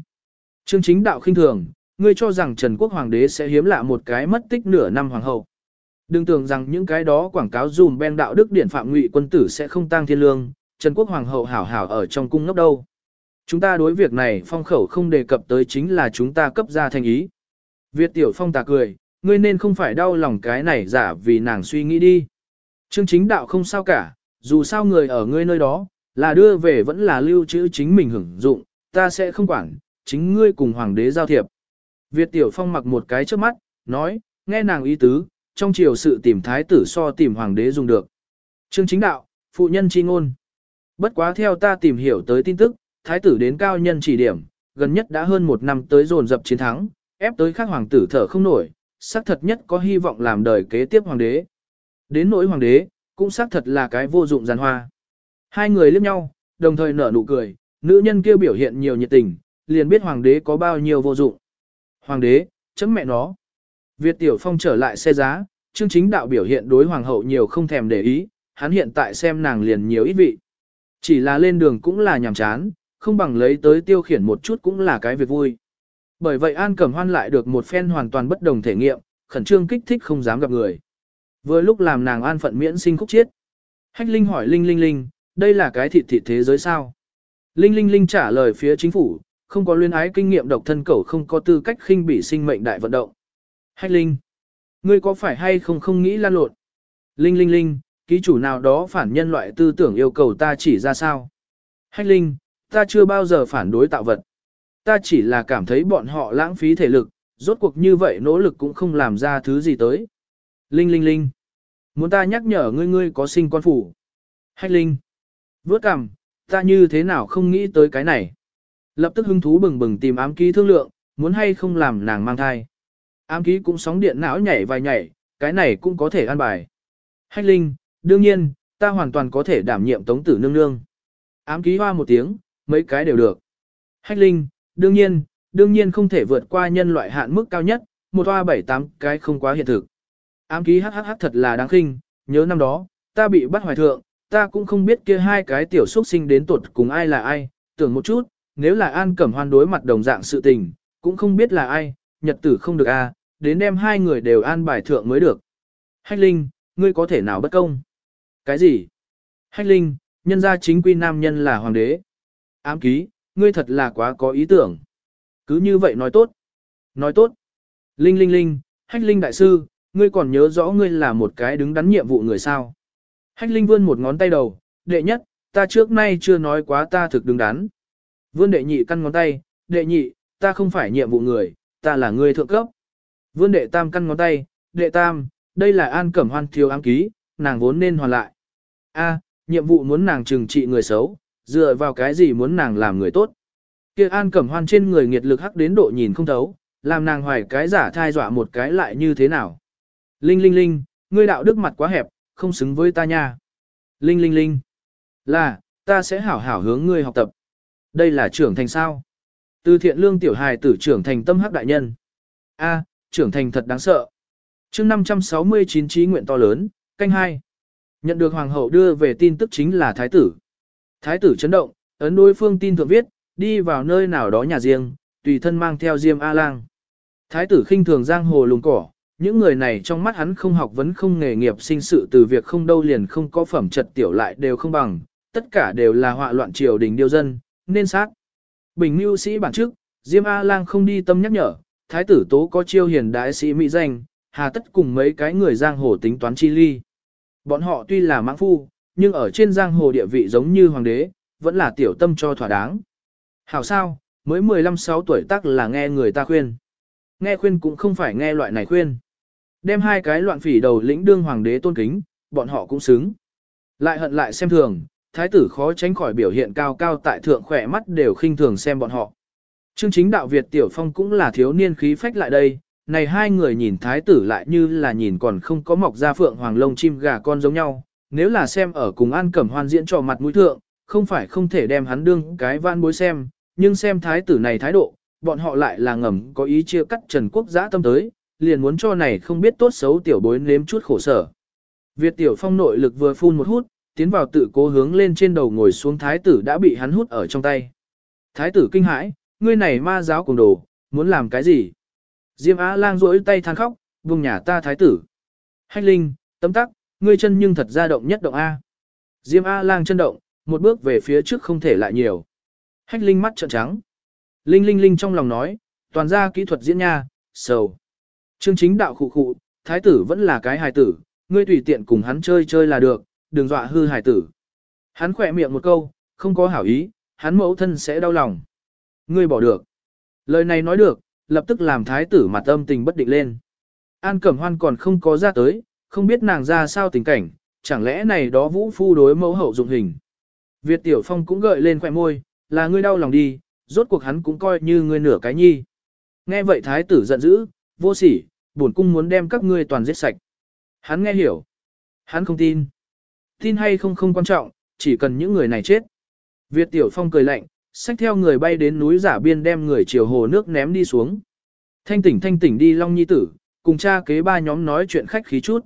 [SPEAKER 1] Trương chính đạo khinh thường, ngươi cho rằng Trần Quốc Hoàng đế sẽ hiếm lạ một cái mất tích nửa năm hoàng hậu. Đừng tưởng rằng những cái đó quảng cáo dùm ben đạo đức điển phạm ngụy quân tử sẽ không tăng thiên lương, Trần Quốc Hoàng hậu hảo hảo ở trong cung ngốc đâu. Chúng ta đối việc này phong khẩu không đề cập tới chính là chúng ta cấp ra thành ý. Việt Tiểu Phong tà cười, ngươi nên không phải đau lòng cái này giả vì nàng suy nghĩ đi. Trương chính đạo không sao cả, dù sao người ở ngươi nơi đó, là đưa về vẫn là lưu trữ chính mình hưởng dụng, ta sẽ không quản, chính ngươi cùng hoàng đế giao thiệp. Việt Tiểu Phong mặc một cái trước mắt, nói, nghe nàng ý tứ, trong chiều sự tìm thái tử so tìm hoàng đế dùng được. Trương chính đạo, phụ nhân chi ngôn. Bất quá theo ta tìm hiểu tới tin tức, thái tử đến cao nhân chỉ điểm, gần nhất đã hơn một năm tới dồn dập chiến thắng, ép tới các hoàng tử thở không nổi, xác thật nhất có hy vọng làm đời kế tiếp hoàng đế. Đến nỗi hoàng đế, cũng xác thật là cái vô dụng giàn hoa. Hai người liếc nhau, đồng thời nở nụ cười, nữ nhân kia biểu hiện nhiều nhiệt tình, liền biết hoàng đế có bao nhiêu vô dụng. Hoàng đế, chấm mẹ nó. Việt Tiểu Phong trở lại xe giá, chương chính đạo biểu hiện đối hoàng hậu nhiều không thèm để ý, hắn hiện tại xem nàng liền nhiều ít vị. Chỉ là lên đường cũng là nhàm chán, không bằng lấy tới tiêu khiển một chút cũng là cái việc vui. Bởi vậy An Cẩm Hoan lại được một phen hoàn toàn bất đồng thể nghiệm, khẩn trương kích thích không dám gặp người. Vừa lúc làm nàng an phận miễn sinh khúc chiết. Hách Linh hỏi Linh Linh Linh, đây là cái thịt thịt thế giới sao? Linh Linh Linh trả lời phía chính phủ, không có luyến ái kinh nghiệm độc thân cẩu không có tư cách khinh bị sinh mệnh đại vận động. Hách Linh, ngươi có phải hay không không nghĩ lan lộn? Linh Linh Linh, ký chủ nào đó phản nhân loại tư tưởng yêu cầu ta chỉ ra sao? Hách Linh, ta chưa bao giờ phản đối tạo vật. Ta chỉ là cảm thấy bọn họ lãng phí thể lực, rốt cuộc như vậy nỗ lực cũng không làm ra thứ gì tới. Linh linh linh. Muốn ta nhắc nhở ngươi ngươi có sinh con phủ. Hách linh vớt cằm, ta như thế nào không nghĩ tới cái này. Lập tức hứng thú bừng bừng tìm ám ký thương lượng, muốn hay không làm nàng mang thai. Ám ký cũng sóng điện não nhảy vài nhảy, cái này cũng có thể an bài. Hách linh, đương nhiên, ta hoàn toàn có thể đảm nhiệm tống tử nương nương. Ám ký hoa một tiếng, mấy cái đều được. Hách linh, đương nhiên, đương nhiên không thể vượt qua nhân loại hạn mức cao nhất, một hoa bảy tám cái không quá hiện thực. Ám ký hắc hắc hắc thật là đáng khinh, nhớ năm đó, ta bị bắt hoài thượng, ta cũng không biết kia hai cái tiểu xuất sinh đến tuột cùng ai là ai, tưởng một chút, nếu là An Cẩm Hoan đối mặt đồng dạng sự tình, cũng không biết là ai, nhật tử không được a, à, đến đem hai người đều an bài thượng mới được. Hách Linh, ngươi có thể nào bất công? Cái gì? Hách Linh, nhân gia chính quy nam nhân là hoàng đế. Ám ký, ngươi thật là quá có ý tưởng. Cứ như vậy nói tốt. Nói tốt. Linh Linh Linh, Hách Linh đại sư, ngươi còn nhớ rõ ngươi là một cái đứng đắn nhiệm vụ người sao. Hách Linh vươn một ngón tay đầu, đệ nhất, ta trước nay chưa nói quá ta thực đứng đắn. Vươn đệ nhị căn ngón tay, đệ nhị, ta không phải nhiệm vụ người, ta là người thượng cấp. Vươn đệ tam căn ngón tay, đệ tam, đây là an cẩm hoan thiếu ám ký, nàng vốn nên hoàn lại. A, nhiệm vụ muốn nàng trừng trị người xấu, dựa vào cái gì muốn nàng làm người tốt. Kia an cẩm hoan trên người nghiệt lực hắc đến độ nhìn không thấu, làm nàng hoài cái giả thai dọa một cái lại như thế nào. Linh linh linh, ngươi đạo đức mặt quá hẹp, không xứng với ta nha. Linh linh linh, là, ta sẽ hảo hảo hướng ngươi học tập. Đây là trưởng thành sao? Từ thiện lương tiểu hài tử trưởng thành tâm hắc đại nhân. A, trưởng thành thật đáng sợ. chương 569 trí nguyện to lớn, canh hai. Nhận được hoàng hậu đưa về tin tức chính là thái tử. Thái tử chấn động, ấn đối phương tin thượng viết, đi vào nơi nào đó nhà riêng, tùy thân mang theo diêm A-lang. Thái tử khinh thường giang hồ lùng cỏ, những người này trong mắt hắn không học vấn không nghề nghiệp sinh sự từ việc không đâu liền không có phẩm trật tiểu lại đều không bằng, tất cả đều là họa loạn triều đình điêu dân, nên sát. Bình mưu sĩ bản trước, Diêm A-lang không đi tâm nhắc nhở, thái tử tố có chiêu hiền đại sĩ mỹ danh, hà tất cùng mấy cái người giang hồ tính toán chi ly. Bọn họ tuy là mãng phu, nhưng ở trên giang hồ địa vị giống như hoàng đế, vẫn là tiểu tâm cho thỏa đáng. Hảo sao, mới 15-6 tuổi tác là nghe người ta khuyên. Nghe khuyên cũng không phải nghe loại này khuyên. Đem hai cái loạn phỉ đầu lĩnh đương hoàng đế tôn kính, bọn họ cũng xứng. Lại hận lại xem thường, thái tử khó tránh khỏi biểu hiện cao cao tại thượng khỏe mắt đều khinh thường xem bọn họ. Chương chính đạo Việt Tiểu Phong cũng là thiếu niên khí phách lại đây, này hai người nhìn thái tử lại như là nhìn còn không có mọc ra phượng hoàng lông chim gà con giống nhau, nếu là xem ở cùng an cẩm hoan diễn trò mặt mũi thượng, không phải không thể đem hắn đương cái van bối xem, nhưng xem thái tử này thái độ, bọn họ lại là ngầm có ý chia cắt Trần Quốc giã tâm tới, liền muốn cho này không biết tốt xấu tiểu bối nếm chút khổ sở. Việt Tiểu Phong nội lực vừa phun một hút, tiến vào tự cố hướng lên trên đầu ngồi xuống thái tử đã bị hắn hút ở trong tay. Thái tử kinh hãi, ngươi này ma giáo cùng đồ, muốn làm cái gì? Diêm Á lang rỗi tay than khóc, vùng nhà ta thái tử. Hách linh, tấm tắc, ngươi chân nhưng thật ra động nhất động A. Diêm A lang chân động, một bước về phía trước không thể lại nhiều. Hách linh mắt trợn trắng. Linh linh linh trong lòng nói, toàn ra kỹ thuật diễn nha, sầu. Trương chính đạo khụ khụ, thái tử vẫn là cái hài tử, ngươi tùy tiện cùng hắn chơi chơi là được, đừng dọa hư hài tử. Hắn khỏe miệng một câu, không có hảo ý, hắn mẫu thân sẽ đau lòng. Ngươi bỏ được. Lời này nói được, lập tức làm thái tử mặt âm tình bất định lên. An Cẩm Hoan còn không có ra tới, không biết nàng ra sao tình cảnh, chẳng lẽ này đó vũ phu đối mẫu hậu dụng hình. Việt Tiểu Phong cũng gợi lên khỏe môi, là ngươi đau lòng đi, rốt cuộc hắn cũng coi như ngươi nửa cái nhi. Nghe vậy thái tử giận dữ, vô sỉ, bổn cung muốn đem các ngươi toàn giết sạch. Hắn nghe hiểu. Hắn không tin. Tin hay không không quan trọng, chỉ cần những người này chết. Việt Tiểu Phong cười lạnh, xách theo người bay đến núi giả biên đem người chiều hồ nước ném đi xuống. Thanh tỉnh thanh tỉnh đi Long Nhi Tử, cùng cha kế ba nhóm nói chuyện khách khí chút.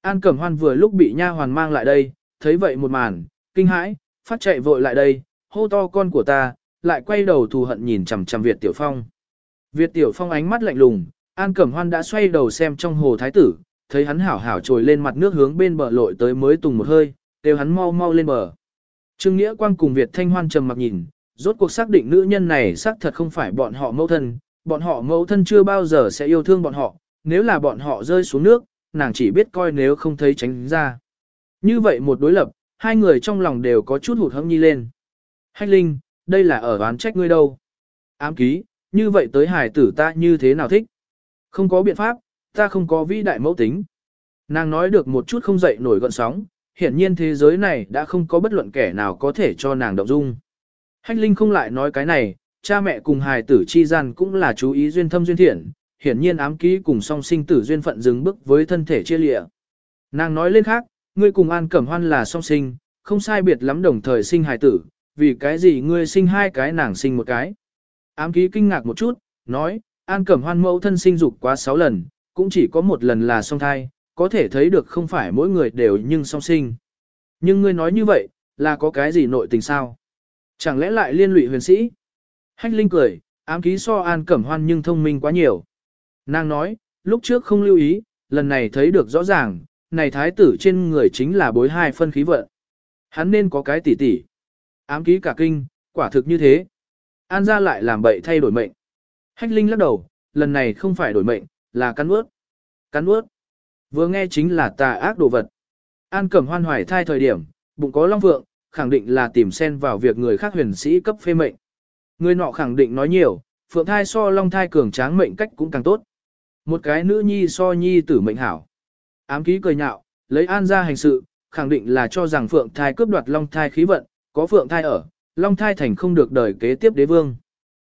[SPEAKER 1] An Cẩm Hoan vừa lúc bị nha hoàn mang lại đây, thấy vậy một màn, kinh hãi, phát chạy vội lại đây, hô to con của ta, lại quay đầu thù hận nhìn chằm chằm Việt Tiểu Phong. Việt Tiểu Phong ánh mắt lạnh lùng, An Cẩm Hoan đã xoay đầu xem trong hồ thái tử, thấy hắn hảo hảo trồi lên mặt nước hướng bên bờ lội tới mới tùng một hơi, đều hắn mau mau lên bờ. Trương Nghĩa Quang cùng Việt Thanh Hoan trầm mặc nhìn, rốt cuộc xác định nữ nhân này xác thật không phải bọn họ mẫu thân, bọn họ mẫu thân chưa bao giờ sẽ yêu thương bọn họ, nếu là bọn họ rơi xuống nước, nàng chỉ biết coi nếu không thấy tránh ra. Như vậy một đối lập, hai người trong lòng đều có chút hụt hẫng nhi lên. Hách Linh, đây là ở oán trách ngươi đâu. Ám ký, như vậy tới hải tử ta như thế nào thích, không có biện pháp, ta không có vĩ đại mẫu tính. Nàng nói được một chút không dậy nổi gọn sóng, hiển nhiên thế giới này đã không có bất luận kẻ nào có thể cho nàng động dung. Hách Linh không lại nói cái này, cha mẹ cùng hài tử chi gian cũng là chú ý duyên thâm duyên thiện, hiển nhiên ám ký cùng song sinh tử duyên phận dừng bước với thân thể chia lịa. Nàng nói lên khác, ngươi cùng An Cẩm Hoan là song sinh, không sai biệt lắm đồng thời sinh hài tử, vì cái gì ngươi sinh hai cái nàng sinh một cái. Ám ký kinh ngạc một chút, nói, An Cẩm Hoan mẫu thân sinh dục quá 6 lần, cũng chỉ có một lần là song thai, có thể thấy được không phải mỗi người đều nhưng song sinh. Nhưng ngươi nói như vậy, là có cái gì nội tình sao? Chẳng lẽ lại liên lụy huyền sĩ? Hách Linh cười, ám ký so An Cẩm Hoan nhưng thông minh quá nhiều. Nàng nói, lúc trước không lưu ý, lần này thấy được rõ ràng, này thái tử trên người chính là bối hai phân khí vận. Hắn nên có cái tỉ tỉ. Ám ký cả kinh, quả thực như thế. An ra lại làm bậy thay đổi mệnh. Hách Linh lắc đầu, lần này không phải đổi mệnh, là cắn ướt. Cắn ướt. Vừa nghe chính là tà ác đồ vật. An cẩm hoan hoài thai thời điểm, bụng có long vượng, khẳng định là tìm xen vào việc người khác huyền sĩ cấp phê mệnh. Người nọ khẳng định nói nhiều, phượng thai so long thai cường tráng mệnh cách cũng càng tốt. Một cái nữ nhi so nhi tử mệnh hảo. Ám ký cười nhạo, lấy an ra hành sự, khẳng định là cho rằng phượng thai cướp đoạt long thai khí vận, có phượng thai ở, long thai thành không được đời kế tiếp đế vương.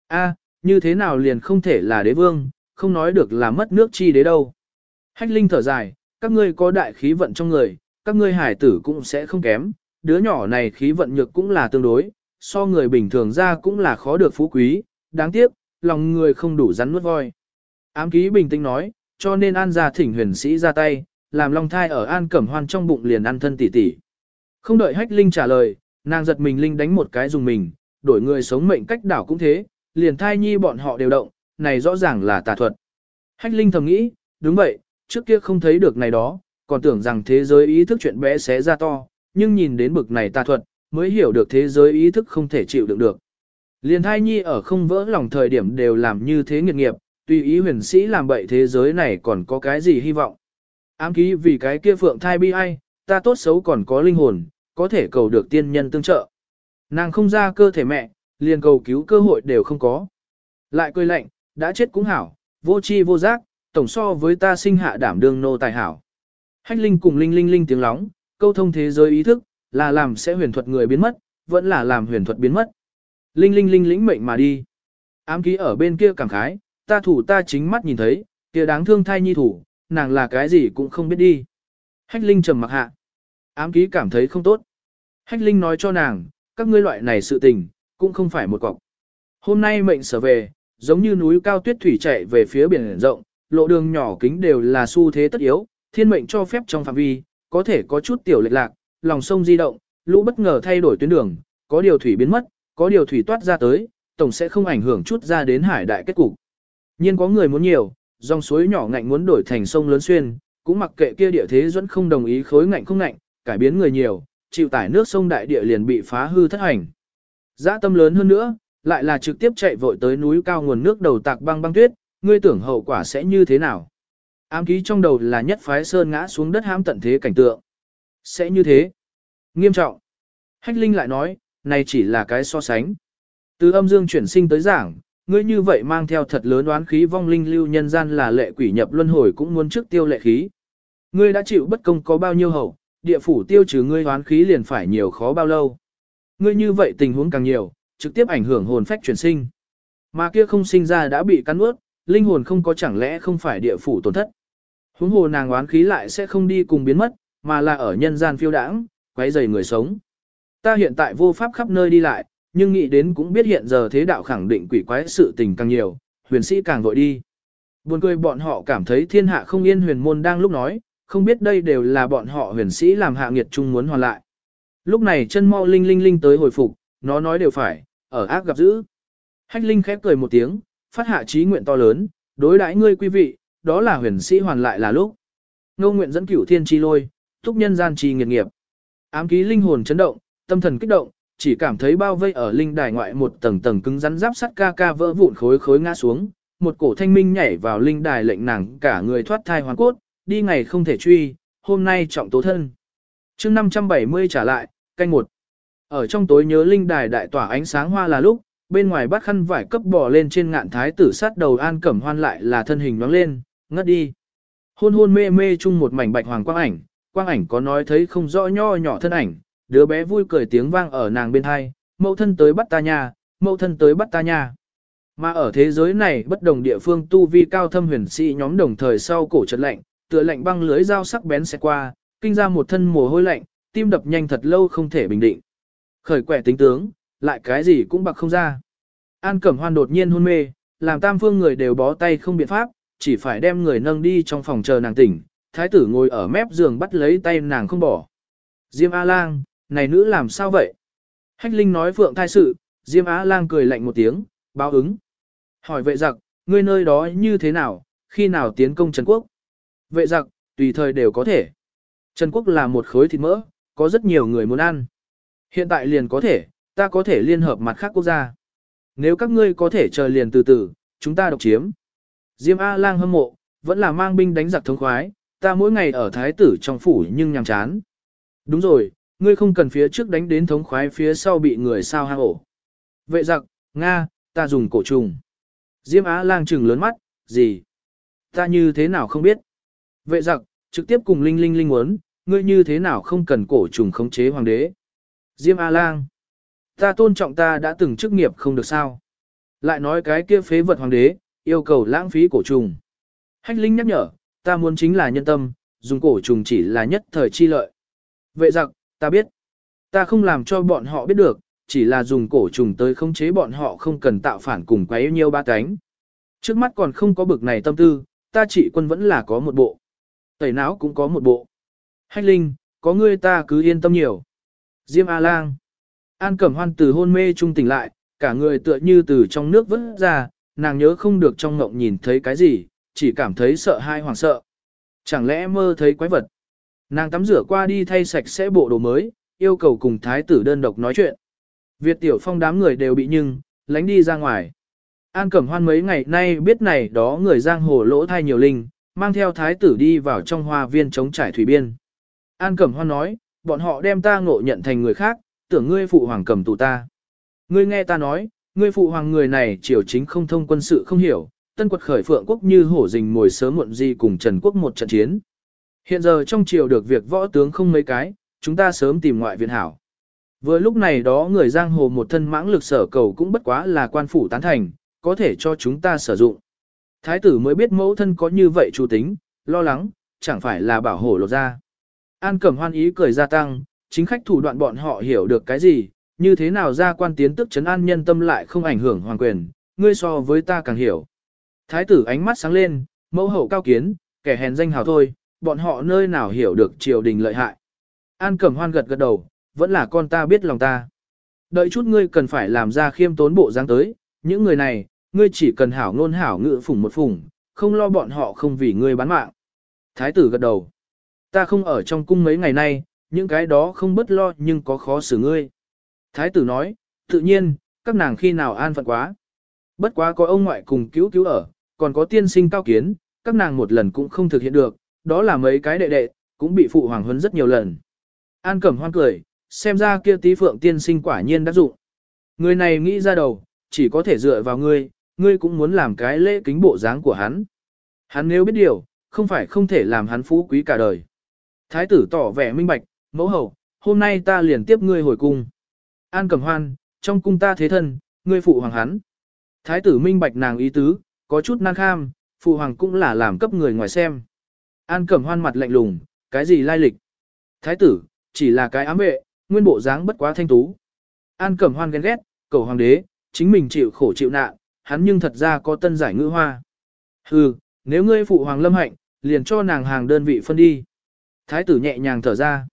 [SPEAKER 1] A, như thế nào liền không thể là đế vương, không nói được là mất nước chi đế đâu. Hách Linh thở dài, các ngươi có đại khí vận trong người, các ngươi hải tử cũng sẽ không kém, đứa nhỏ này khí vận nhược cũng là tương đối, so người bình thường ra cũng là khó được phú quý, đáng tiếc, lòng người không đủ rắn nuốt voi. Ám ký bình tĩnh nói, cho nên an gia thỉnh huyền sĩ ra tay, làm long thai ở an cẩm hoan trong bụng liền ăn thân tỉ tỉ. Không đợi hách linh trả lời, nàng giật mình linh đánh một cái dùng mình, đổi người sống mệnh cách đảo cũng thế, liền thai nhi bọn họ đều động, này rõ ràng là tà thuật. Hách linh thầm nghĩ, đúng vậy, trước kia không thấy được này đó, còn tưởng rằng thế giới ý thức chuyện bé xé ra to, nhưng nhìn đến bực này tà thuật, mới hiểu được thế giới ý thức không thể chịu đựng được. Liền thai nhi ở không vỡ lòng thời điểm đều làm như thế nghiệt nghiệp, tùy ý huyền sĩ làm bậy thế giới này còn có cái gì hy vọng. Ám ký vì cái kia phượng thai bi ai, ta tốt xấu còn có linh hồn, có thể cầu được tiên nhân tương trợ. Nàng không ra cơ thể mẹ, liền cầu cứu cơ hội đều không có. Lại cười lạnh, đã chết cũng hảo, vô chi vô giác, tổng so với ta sinh hạ đảm đương nô tài hảo. Hách linh cùng linh linh linh tiếng lóng, câu thông thế giới ý thức, là làm sẽ huyền thuật người biến mất, vẫn là làm huyền thuật biến mất. Linh linh linh lĩnh mệnh mà đi. Ám ký ở bên kia cảm khái, ta thủ ta chính mắt nhìn thấy, kia đáng thương thai nhi thủ, nàng là cái gì cũng không biết đi. Hách linh trầm mặc hạ. Ám ký cảm thấy không tốt. Hách linh nói cho nàng, các ngươi loại này sự tình, cũng không phải một cọc. Hôm nay mệnh sở về, giống như núi cao tuyết thủy chạy về phía biển rộng, lộ đường nhỏ kính đều là xu thế tất yếu, thiên mệnh cho phép trong phạm vi, có thể có chút tiểu lệch lạc, lòng sông di động, lũ bất ngờ thay đổi tuyến đường, có điều thủy biến mất, có điều thủy toát ra tới, tổng sẽ không ảnh hưởng chút ra đến hải đại kết cục. Nhiên có người muốn nhiều, dòng suối nhỏ ngạnh muốn đổi thành sông lớn xuyên, cũng mặc kệ kia địa thế dẫn không đồng ý khối ngạnh không ngạnh, cải biến người nhiều, chịu tải nước sông đại địa liền bị phá hư thất hành. Dã tâm lớn hơn nữa, lại là trực tiếp chạy vội tới núi cao nguồn nước đầu tạc băng băng tuyết, ngươi tưởng hậu quả sẽ như thế nào? Ám ký trong đầu là nhất phái sơn ngã xuống đất hãm tận thế cảnh tượng. Sẽ như thế. Nghiêm trọng. Hách Linh lại nói, này chỉ là cái so sánh. Từ âm dương chuyển sinh tới giảng, ngươi như vậy mang theo thật lớn oán khí vong linh lưu nhân gian là lệ quỷ nhập luân hồi cũng muốn trước tiêu lệ khí. Ngươi đã chịu bất công có bao nhiêu hậu, địa phủ tiêu trừ ngươi oán khí liền phải nhiều khó bao lâu. Ngươi như vậy tình huống càng nhiều, trực tiếp ảnh hưởng hồn phách chuyển sinh. Mà kia không sinh ra đã bị cắn ướt, linh hồn không có chẳng lẽ không phải địa phủ tổn thất. Huống hồ nàng oán khí lại sẽ không đi cùng biến mất, mà là ở nhân gian phiêu đãng, quấy rầy người sống. Ta hiện tại vô pháp khắp nơi đi lại, nhưng nghĩ đến cũng biết hiện giờ thế đạo khẳng định quỷ quái sự tình càng nhiều, huyền sĩ càng vội đi. Buồn cười bọn họ cảm thấy thiên hạ không yên huyền môn đang lúc nói, không biết đây đều là bọn họ huyền sĩ làm hạ nghiệt chung muốn hoàn lại. Lúc này chân mau linh linh linh tới hồi phục, nó nói đều phải, ở ác gặp dữ. Hách linh khép cười một tiếng, phát hạ trí nguyện to lớn, đối đãi ngươi quý vị, đó là huyền sĩ hoàn lại là lúc. Ngô nguyện dẫn cửu thiên chi lôi, thúc nhân gian trì nghiệt nghiệp. Ám ký linh hồn chấn động, tâm thần kích động, chỉ cảm thấy bao vây ở linh đài ngoại một tầng tầng cứng rắn giáp sắt ca ca vỡ vụn khối khối ngã xuống, một cổ thanh minh nhảy vào linh đài lệnh nàng cả người thoát thai hoàn cốt, đi ngày không thể truy, hôm nay trọng tố thân. chương 570 trả lại, canh một. Ở trong tối nhớ linh đài đại tỏa ánh sáng hoa là lúc, bên ngoài bắt khăn vải cấp bỏ lên trên ngạn thái tử sát đầu an cẩm hoan lại là thân hình nhoáng lên, ngất đi. Hôn hôn mê mê chung một mảnh bạch hoàng quang ảnh, quang ảnh có nói thấy không rõ nho nhỏ thân ảnh, đứa bé vui cười tiếng vang ở nàng bên hai, mẫu thân tới bắt ta nha, mẫu thân tới bắt ta nha. Mà ở thế giới này bất đồng địa phương tu vi cao thâm huyền sĩ nhóm đồng thời sau cổ trật lạnh, tựa lạnh băng lưới dao sắc bén sẽ qua, kinh ra một thân mồ hôi lạnh, tim đập nhanh thật lâu không thể bình định. Khởi quẻ tính tướng, lại cái gì cũng bạc không ra. An Cẩm Hoan đột nhiên hôn mê, làm tam phương người đều bó tay không biện pháp, chỉ phải đem người nâng đi trong phòng chờ nàng tỉnh. Thái tử ngồi ở mép giường bắt lấy tay nàng không bỏ. Diêm A-lang, này nữ làm sao vậy? Hách Linh nói phượng thai sự, Diêm A-lang cười lạnh một tiếng, báo ứng. Hỏi vệ giặc, ngươi nơi đó như thế nào, khi nào tiến công Trần Quốc? Vệ giặc, tùy thời đều có thể. Trần Quốc là một khối thịt mỡ, có rất nhiều người muốn ăn. Hiện tại liền có thể, ta có thể liên hợp mặt khác quốc gia. Nếu các ngươi có thể chờ liền từ từ, chúng ta độc chiếm. Diêm A-lang hâm mộ, vẫn là mang binh đánh giặc thống khoái, ta mỗi ngày ở thái tử trong phủ nhưng nhàm chán. Đúng rồi, ngươi không cần phía trước đánh đến thống khoái phía sau bị người sao hang ổ. Vệ giặc, Nga, ta dùng cổ trùng. Diêm Á lang trừng lớn mắt, gì? Ta như thế nào không biết? Vệ giặc, trực tiếp cùng Linh Linh Linh muốn, ngươi như thế nào không cần cổ trùng khống chế hoàng đế? Diêm A lang, ta tôn trọng ta đã từng chức nghiệp không được sao? Lại nói cái kia phế vật hoàng đế, yêu cầu lãng phí cổ trùng. Hách Linh nhắc nhở, ta muốn chính là nhân tâm, dùng cổ trùng chỉ là nhất thời chi lợi. Vệ giặc, ta biết. Ta không làm cho bọn họ biết được, chỉ là dùng cổ trùng tới khống chế bọn họ không cần tạo phản cùng quá yêu nhiêu ba cánh. Trước mắt còn không có bực này tâm tư, ta chỉ quân vẫn là có một bộ. Tẩy não cũng có một bộ. Hách Linh, có ngươi ta cứ yên tâm nhiều. Diêm A-Lang. An Cẩm Hoan từ hôn mê trung tỉnh lại, cả người tựa như từ trong nước vớt ra, nàng nhớ không được trong ngộng nhìn thấy cái gì, chỉ cảm thấy sợ hai hoảng sợ. Chẳng lẽ mơ thấy quái vật? Nàng tắm rửa qua đi thay sạch sẽ bộ đồ mới, yêu cầu cùng thái tử đơn độc nói chuyện. Việt tiểu phong đám người đều bị nhưng, lánh đi ra ngoài. An Cẩm Hoan mấy ngày nay biết này đó người giang hồ lỗ thai nhiều linh, mang theo thái tử đi vào trong hoa viên chống trải thủy biên. An Cẩm Hoan nói, bọn họ đem ta ngộ nhận thành người khác, tưởng ngươi phụ hoàng cầm tù ta. Ngươi nghe ta nói, ngươi phụ hoàng người này triều chính không thông quân sự không hiểu, tân quật khởi phượng quốc như hổ rình mồi sớm muộn gì cùng Trần Quốc một trận chiến. Hiện giờ trong triều được việc võ tướng không mấy cái, chúng ta sớm tìm ngoại viện hảo. Vừa lúc này đó người giang hồ một thân mãng lực sở cầu cũng bất quá là quan phủ tán thành, có thể cho chúng ta sử dụng. Thái tử mới biết mẫu thân có như vậy chủ tính, lo lắng, chẳng phải là bảo hộ lột ra. An cẩm hoan ý cười gia tăng, chính khách thủ đoạn bọn họ hiểu được cái gì, như thế nào ra quan tiến tức chấn an nhân tâm lại không ảnh hưởng hoàng quyền, ngươi so với ta càng hiểu. Thái tử ánh mắt sáng lên, mẫu hậu cao kiến, kẻ hèn danh hào thôi, bọn họ nơi nào hiểu được triều đình lợi hại. An cẩm hoan gật gật đầu, vẫn là con ta biết lòng ta. Đợi chút ngươi cần phải làm ra khiêm tốn bộ dáng tới, những người này, ngươi chỉ cần hảo ngôn hảo ngữ phủng một phủng, không lo bọn họ không vì ngươi bán mạng. Thái tử gật đầu. Ta không ở trong cung mấy ngày nay, những cái đó không bất lo nhưng có khó xử ngươi. Thái tử nói, tự nhiên, các nàng khi nào an phận quá. Bất quá có ông ngoại cùng cứu cứu ở, còn có tiên sinh cao kiến, các nàng một lần cũng không thực hiện được, đó là mấy cái đệ đệ, cũng bị phụ hoàng huấn rất nhiều lần. An cẩm hoan cười, xem ra kia tí phượng tiên sinh quả nhiên đã dụng. Người này nghĩ ra đầu, chỉ có thể dựa vào ngươi, ngươi cũng muốn làm cái lễ kính bộ dáng của hắn. Hắn nếu biết điều, không phải không thể làm hắn phú quý cả đời. Thái tử tỏ vẻ minh bạch, mẫu hậu, hôm nay ta liền tiếp ngươi hồi cung. An Cẩm Hoan, trong cung ta thế thân, ngươi phụ hoàng hắn. Thái tử minh bạch nàng ý tứ, có chút năng kham, phụ hoàng cũng là làm cấp người ngoài xem. An Cẩm Hoan mặt lạnh lùng, cái gì lai lịch? Thái tử, chỉ là cái ám vệ, nguyên bộ dáng bất quá thanh tú. An Cẩm Hoan ghen ghét, cầu hoàng đế, chính mình chịu khổ chịu nạn, hắn nhưng thật ra có tân giải ngữ hoa. Hừ, nếu ngươi phụ hoàng lâm hạnh, liền cho nàng hàng đơn vị phân đi. Thái tử nhẹ nhàng thở ra.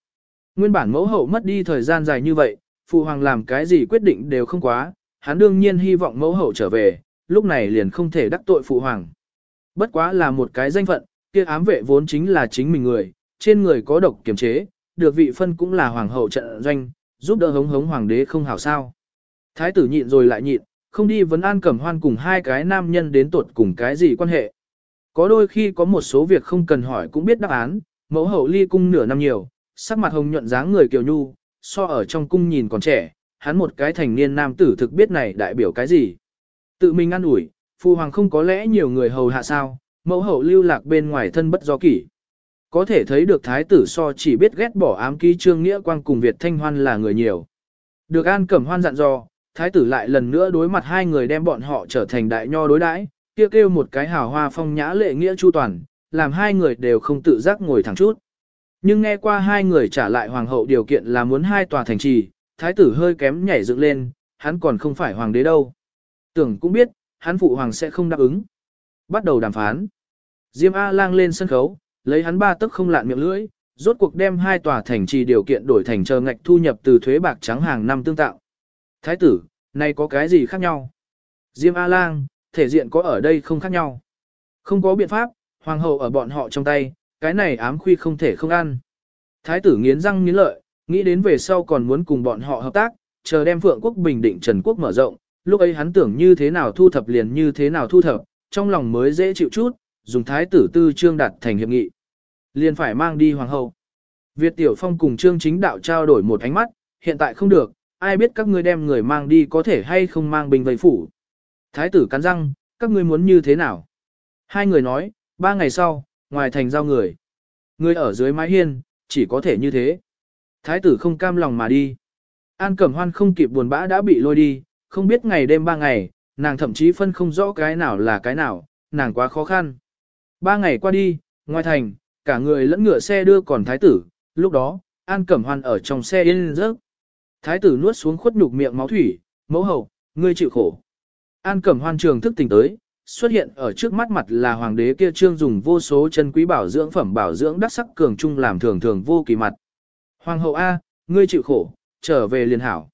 [SPEAKER 1] Nguyên bản mẫu hậu mất đi thời gian dài như vậy, phụ hoàng làm cái gì quyết định đều không quá, hắn đương nhiên hy vọng mẫu hậu trở về, lúc này liền không thể đắc tội phụ hoàng. Bất quá là một cái danh phận, kia ám vệ vốn chính là chính mình người, trên người có độc kiềm chế, được vị phân cũng là hoàng hậu trận doanh, giúp đỡ hống hống hoàng đế không hảo sao. Thái tử nhịn rồi lại nhịn, không đi vấn an cẩm hoan cùng hai cái nam nhân đến tuột cùng cái gì quan hệ. Có đôi khi có một số việc không cần hỏi cũng biết đáp án, mẫu hậu ly cung nửa năm nhiều, sắc mặt hồng nhuận dáng người kiều nhu, so ở trong cung nhìn còn trẻ, hắn một cái thành niên nam tử thực biết này đại biểu cái gì. Tự mình ăn ủi, phu hoàng không có lẽ nhiều người hầu hạ sao, mẫu hậu lưu lạc bên ngoài thân bất do kỷ. Có thể thấy được thái tử so chỉ biết ghét bỏ ám ký trương nghĩa quang cùng Việt Thanh Hoan là người nhiều. Được An Cẩm Hoan dặn dò, thái tử lại lần nữa đối mặt hai người đem bọn họ trở thành đại nho đối đãi, kia kêu, kêu một cái hào hoa phong nhã lệ nghĩa chu toàn, làm hai người đều không tự giác ngồi thẳng chút. Nhưng nghe qua hai người trả lại hoàng hậu điều kiện là muốn hai tòa thành trì, thái tử hơi kém nhảy dựng lên, hắn còn không phải hoàng đế đâu. Tưởng cũng biết, hắn phụ hoàng sẽ không đáp ứng. Bắt đầu đàm phán. Diêm A lang lên sân khấu, lấy hắn ba tức không lạn miệng lưỡi, rốt cuộc đem hai tòa thành trì điều kiện đổi thành chờ ngạch thu nhập từ thuế bạc trắng hàng năm tương tạo. Thái tử, này có cái gì khác nhau? Diêm A lang, thể diện có ở đây không khác nhau. Không có biện pháp, hoàng hậu ở bọn họ trong tay, cái này ám khuy không thể không ăn. Thái tử nghiến răng nghiến lợi, nghĩ đến về sau còn muốn cùng bọn họ hợp tác, chờ đem Phượng quốc bình định Trần quốc mở rộng, lúc ấy hắn tưởng như thế nào thu thập liền như thế nào thu thập, trong lòng mới dễ chịu chút, dùng thái tử tư trương đặt thành hiệp nghị. Liền phải mang đi hoàng hậu. Việt Tiểu Phong cùng trương chính đạo trao đổi một ánh mắt, hiện tại không được, ai biết các ngươi đem người mang đi có thể hay không mang bình vây phủ. Thái tử cắn răng, các ngươi muốn như thế nào? Hai người nói, ba ngày sau, ngoài thành giao người. Người ở dưới mái hiên, chỉ có thể như thế. Thái tử không cam lòng mà đi. An Cẩm Hoan không kịp buồn bã đã bị lôi đi, không biết ngày đêm ba ngày, nàng thậm chí phân không rõ cái nào là cái nào, nàng quá khó khăn. Ba ngày qua đi, ngoài thành, cả người lẫn ngựa xe đưa còn thái tử, lúc đó, An Cẩm Hoan ở trong xe yên rớt. Thái tử nuốt xuống khuất nhục miệng máu thủy, mẫu hậu, ngươi chịu khổ. An Cẩm Hoan trường thức tỉnh tới, xuất hiện ở trước mắt mặt là hoàng đế kia trương dùng vô số chân quý bảo dưỡng phẩm bảo dưỡng đắc sắc cường trung làm thường thường vô kỳ mặt. Hoàng hậu A, ngươi chịu khổ, trở về liền hảo.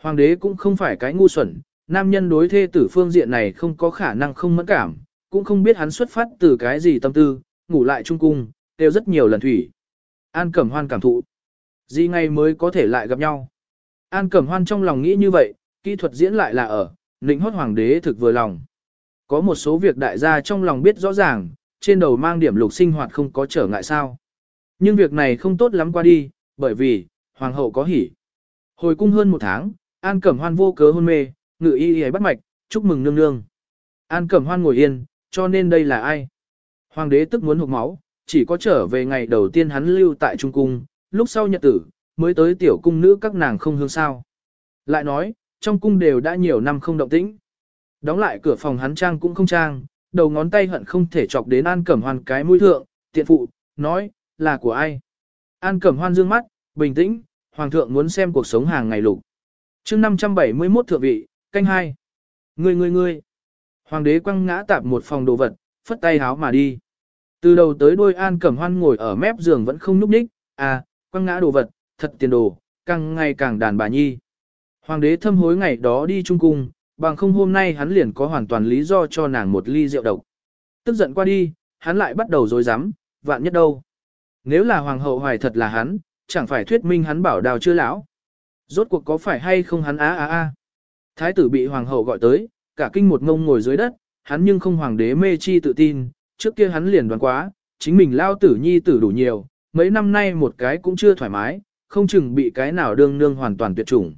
[SPEAKER 1] Hoàng đế cũng không phải cái ngu xuẩn, nam nhân đối thê tử phương diện này không có khả năng không mẫn cảm, cũng không biết hắn xuất phát từ cái gì tâm tư, ngủ lại trung cung, đều rất nhiều lần thủy. An Cẩm Hoan cảm thụ. Gì ngày mới có thể lại gặp nhau. An Cẩm Hoan trong lòng nghĩ như vậy, kỹ thuật diễn lại là ở, nịnh hót hoàng đế thực vừa lòng. Có một số việc đại gia trong lòng biết rõ ràng, trên đầu mang điểm lục sinh hoạt không có trở ngại sao. Nhưng việc này không tốt lắm qua đi, bởi vì, hoàng hậu có hỉ. Hồi cung hơn một tháng, An Cẩm Hoan vô cớ hôn mê, ngự y y bắt mạch, chúc mừng nương nương. An Cẩm Hoan ngồi yên, cho nên đây là ai? Hoàng đế tức muốn hụt máu, chỉ có trở về ngày đầu tiên hắn lưu tại Trung Cung, lúc sau nhật tử, mới tới tiểu cung nữ các nàng không hương sao. Lại nói, trong cung đều đã nhiều năm không động tĩnh. Đóng lại cửa phòng hắn trang cũng không trang, đầu ngón tay hận không thể chọc đến An Cẩm Hoan cái mũi thượng, tiện phụ, nói, là của ai? An Cẩm Hoan dương mắt, bình tĩnh, Hoàng thượng muốn xem cuộc sống hàng ngày lục. chương 571 thượng vị, canh hai. Ngươi ngươi ngươi. Hoàng đế quăng ngã tạp một phòng đồ vật, phất tay háo mà đi. Từ đầu tới đuôi An Cẩm Hoan ngồi ở mép giường vẫn không núp ních, à, quăng ngã đồ vật, thật tiền đồ, càng ngày càng đàn bà nhi. Hoàng đế thâm hối ngày đó đi trung cung, bằng không hôm nay hắn liền có hoàn toàn lý do cho nàng một ly rượu độc. Tức giận qua đi, hắn lại bắt đầu dối rắm vạn nhất đâu. Nếu là hoàng hậu hoài thật là hắn, chẳng phải thuyết minh hắn bảo đào chưa lão. Rốt cuộc có phải hay không hắn á á á. Thái tử bị hoàng hậu gọi tới, cả kinh một ngông ngồi dưới đất, hắn nhưng không hoàng đế mê chi tự tin, trước kia hắn liền đoán quá, chính mình lao tử nhi tử đủ nhiều, mấy năm nay một cái cũng chưa thoải mái, không chừng bị cái nào đương nương hoàn toàn tuyệt chủng.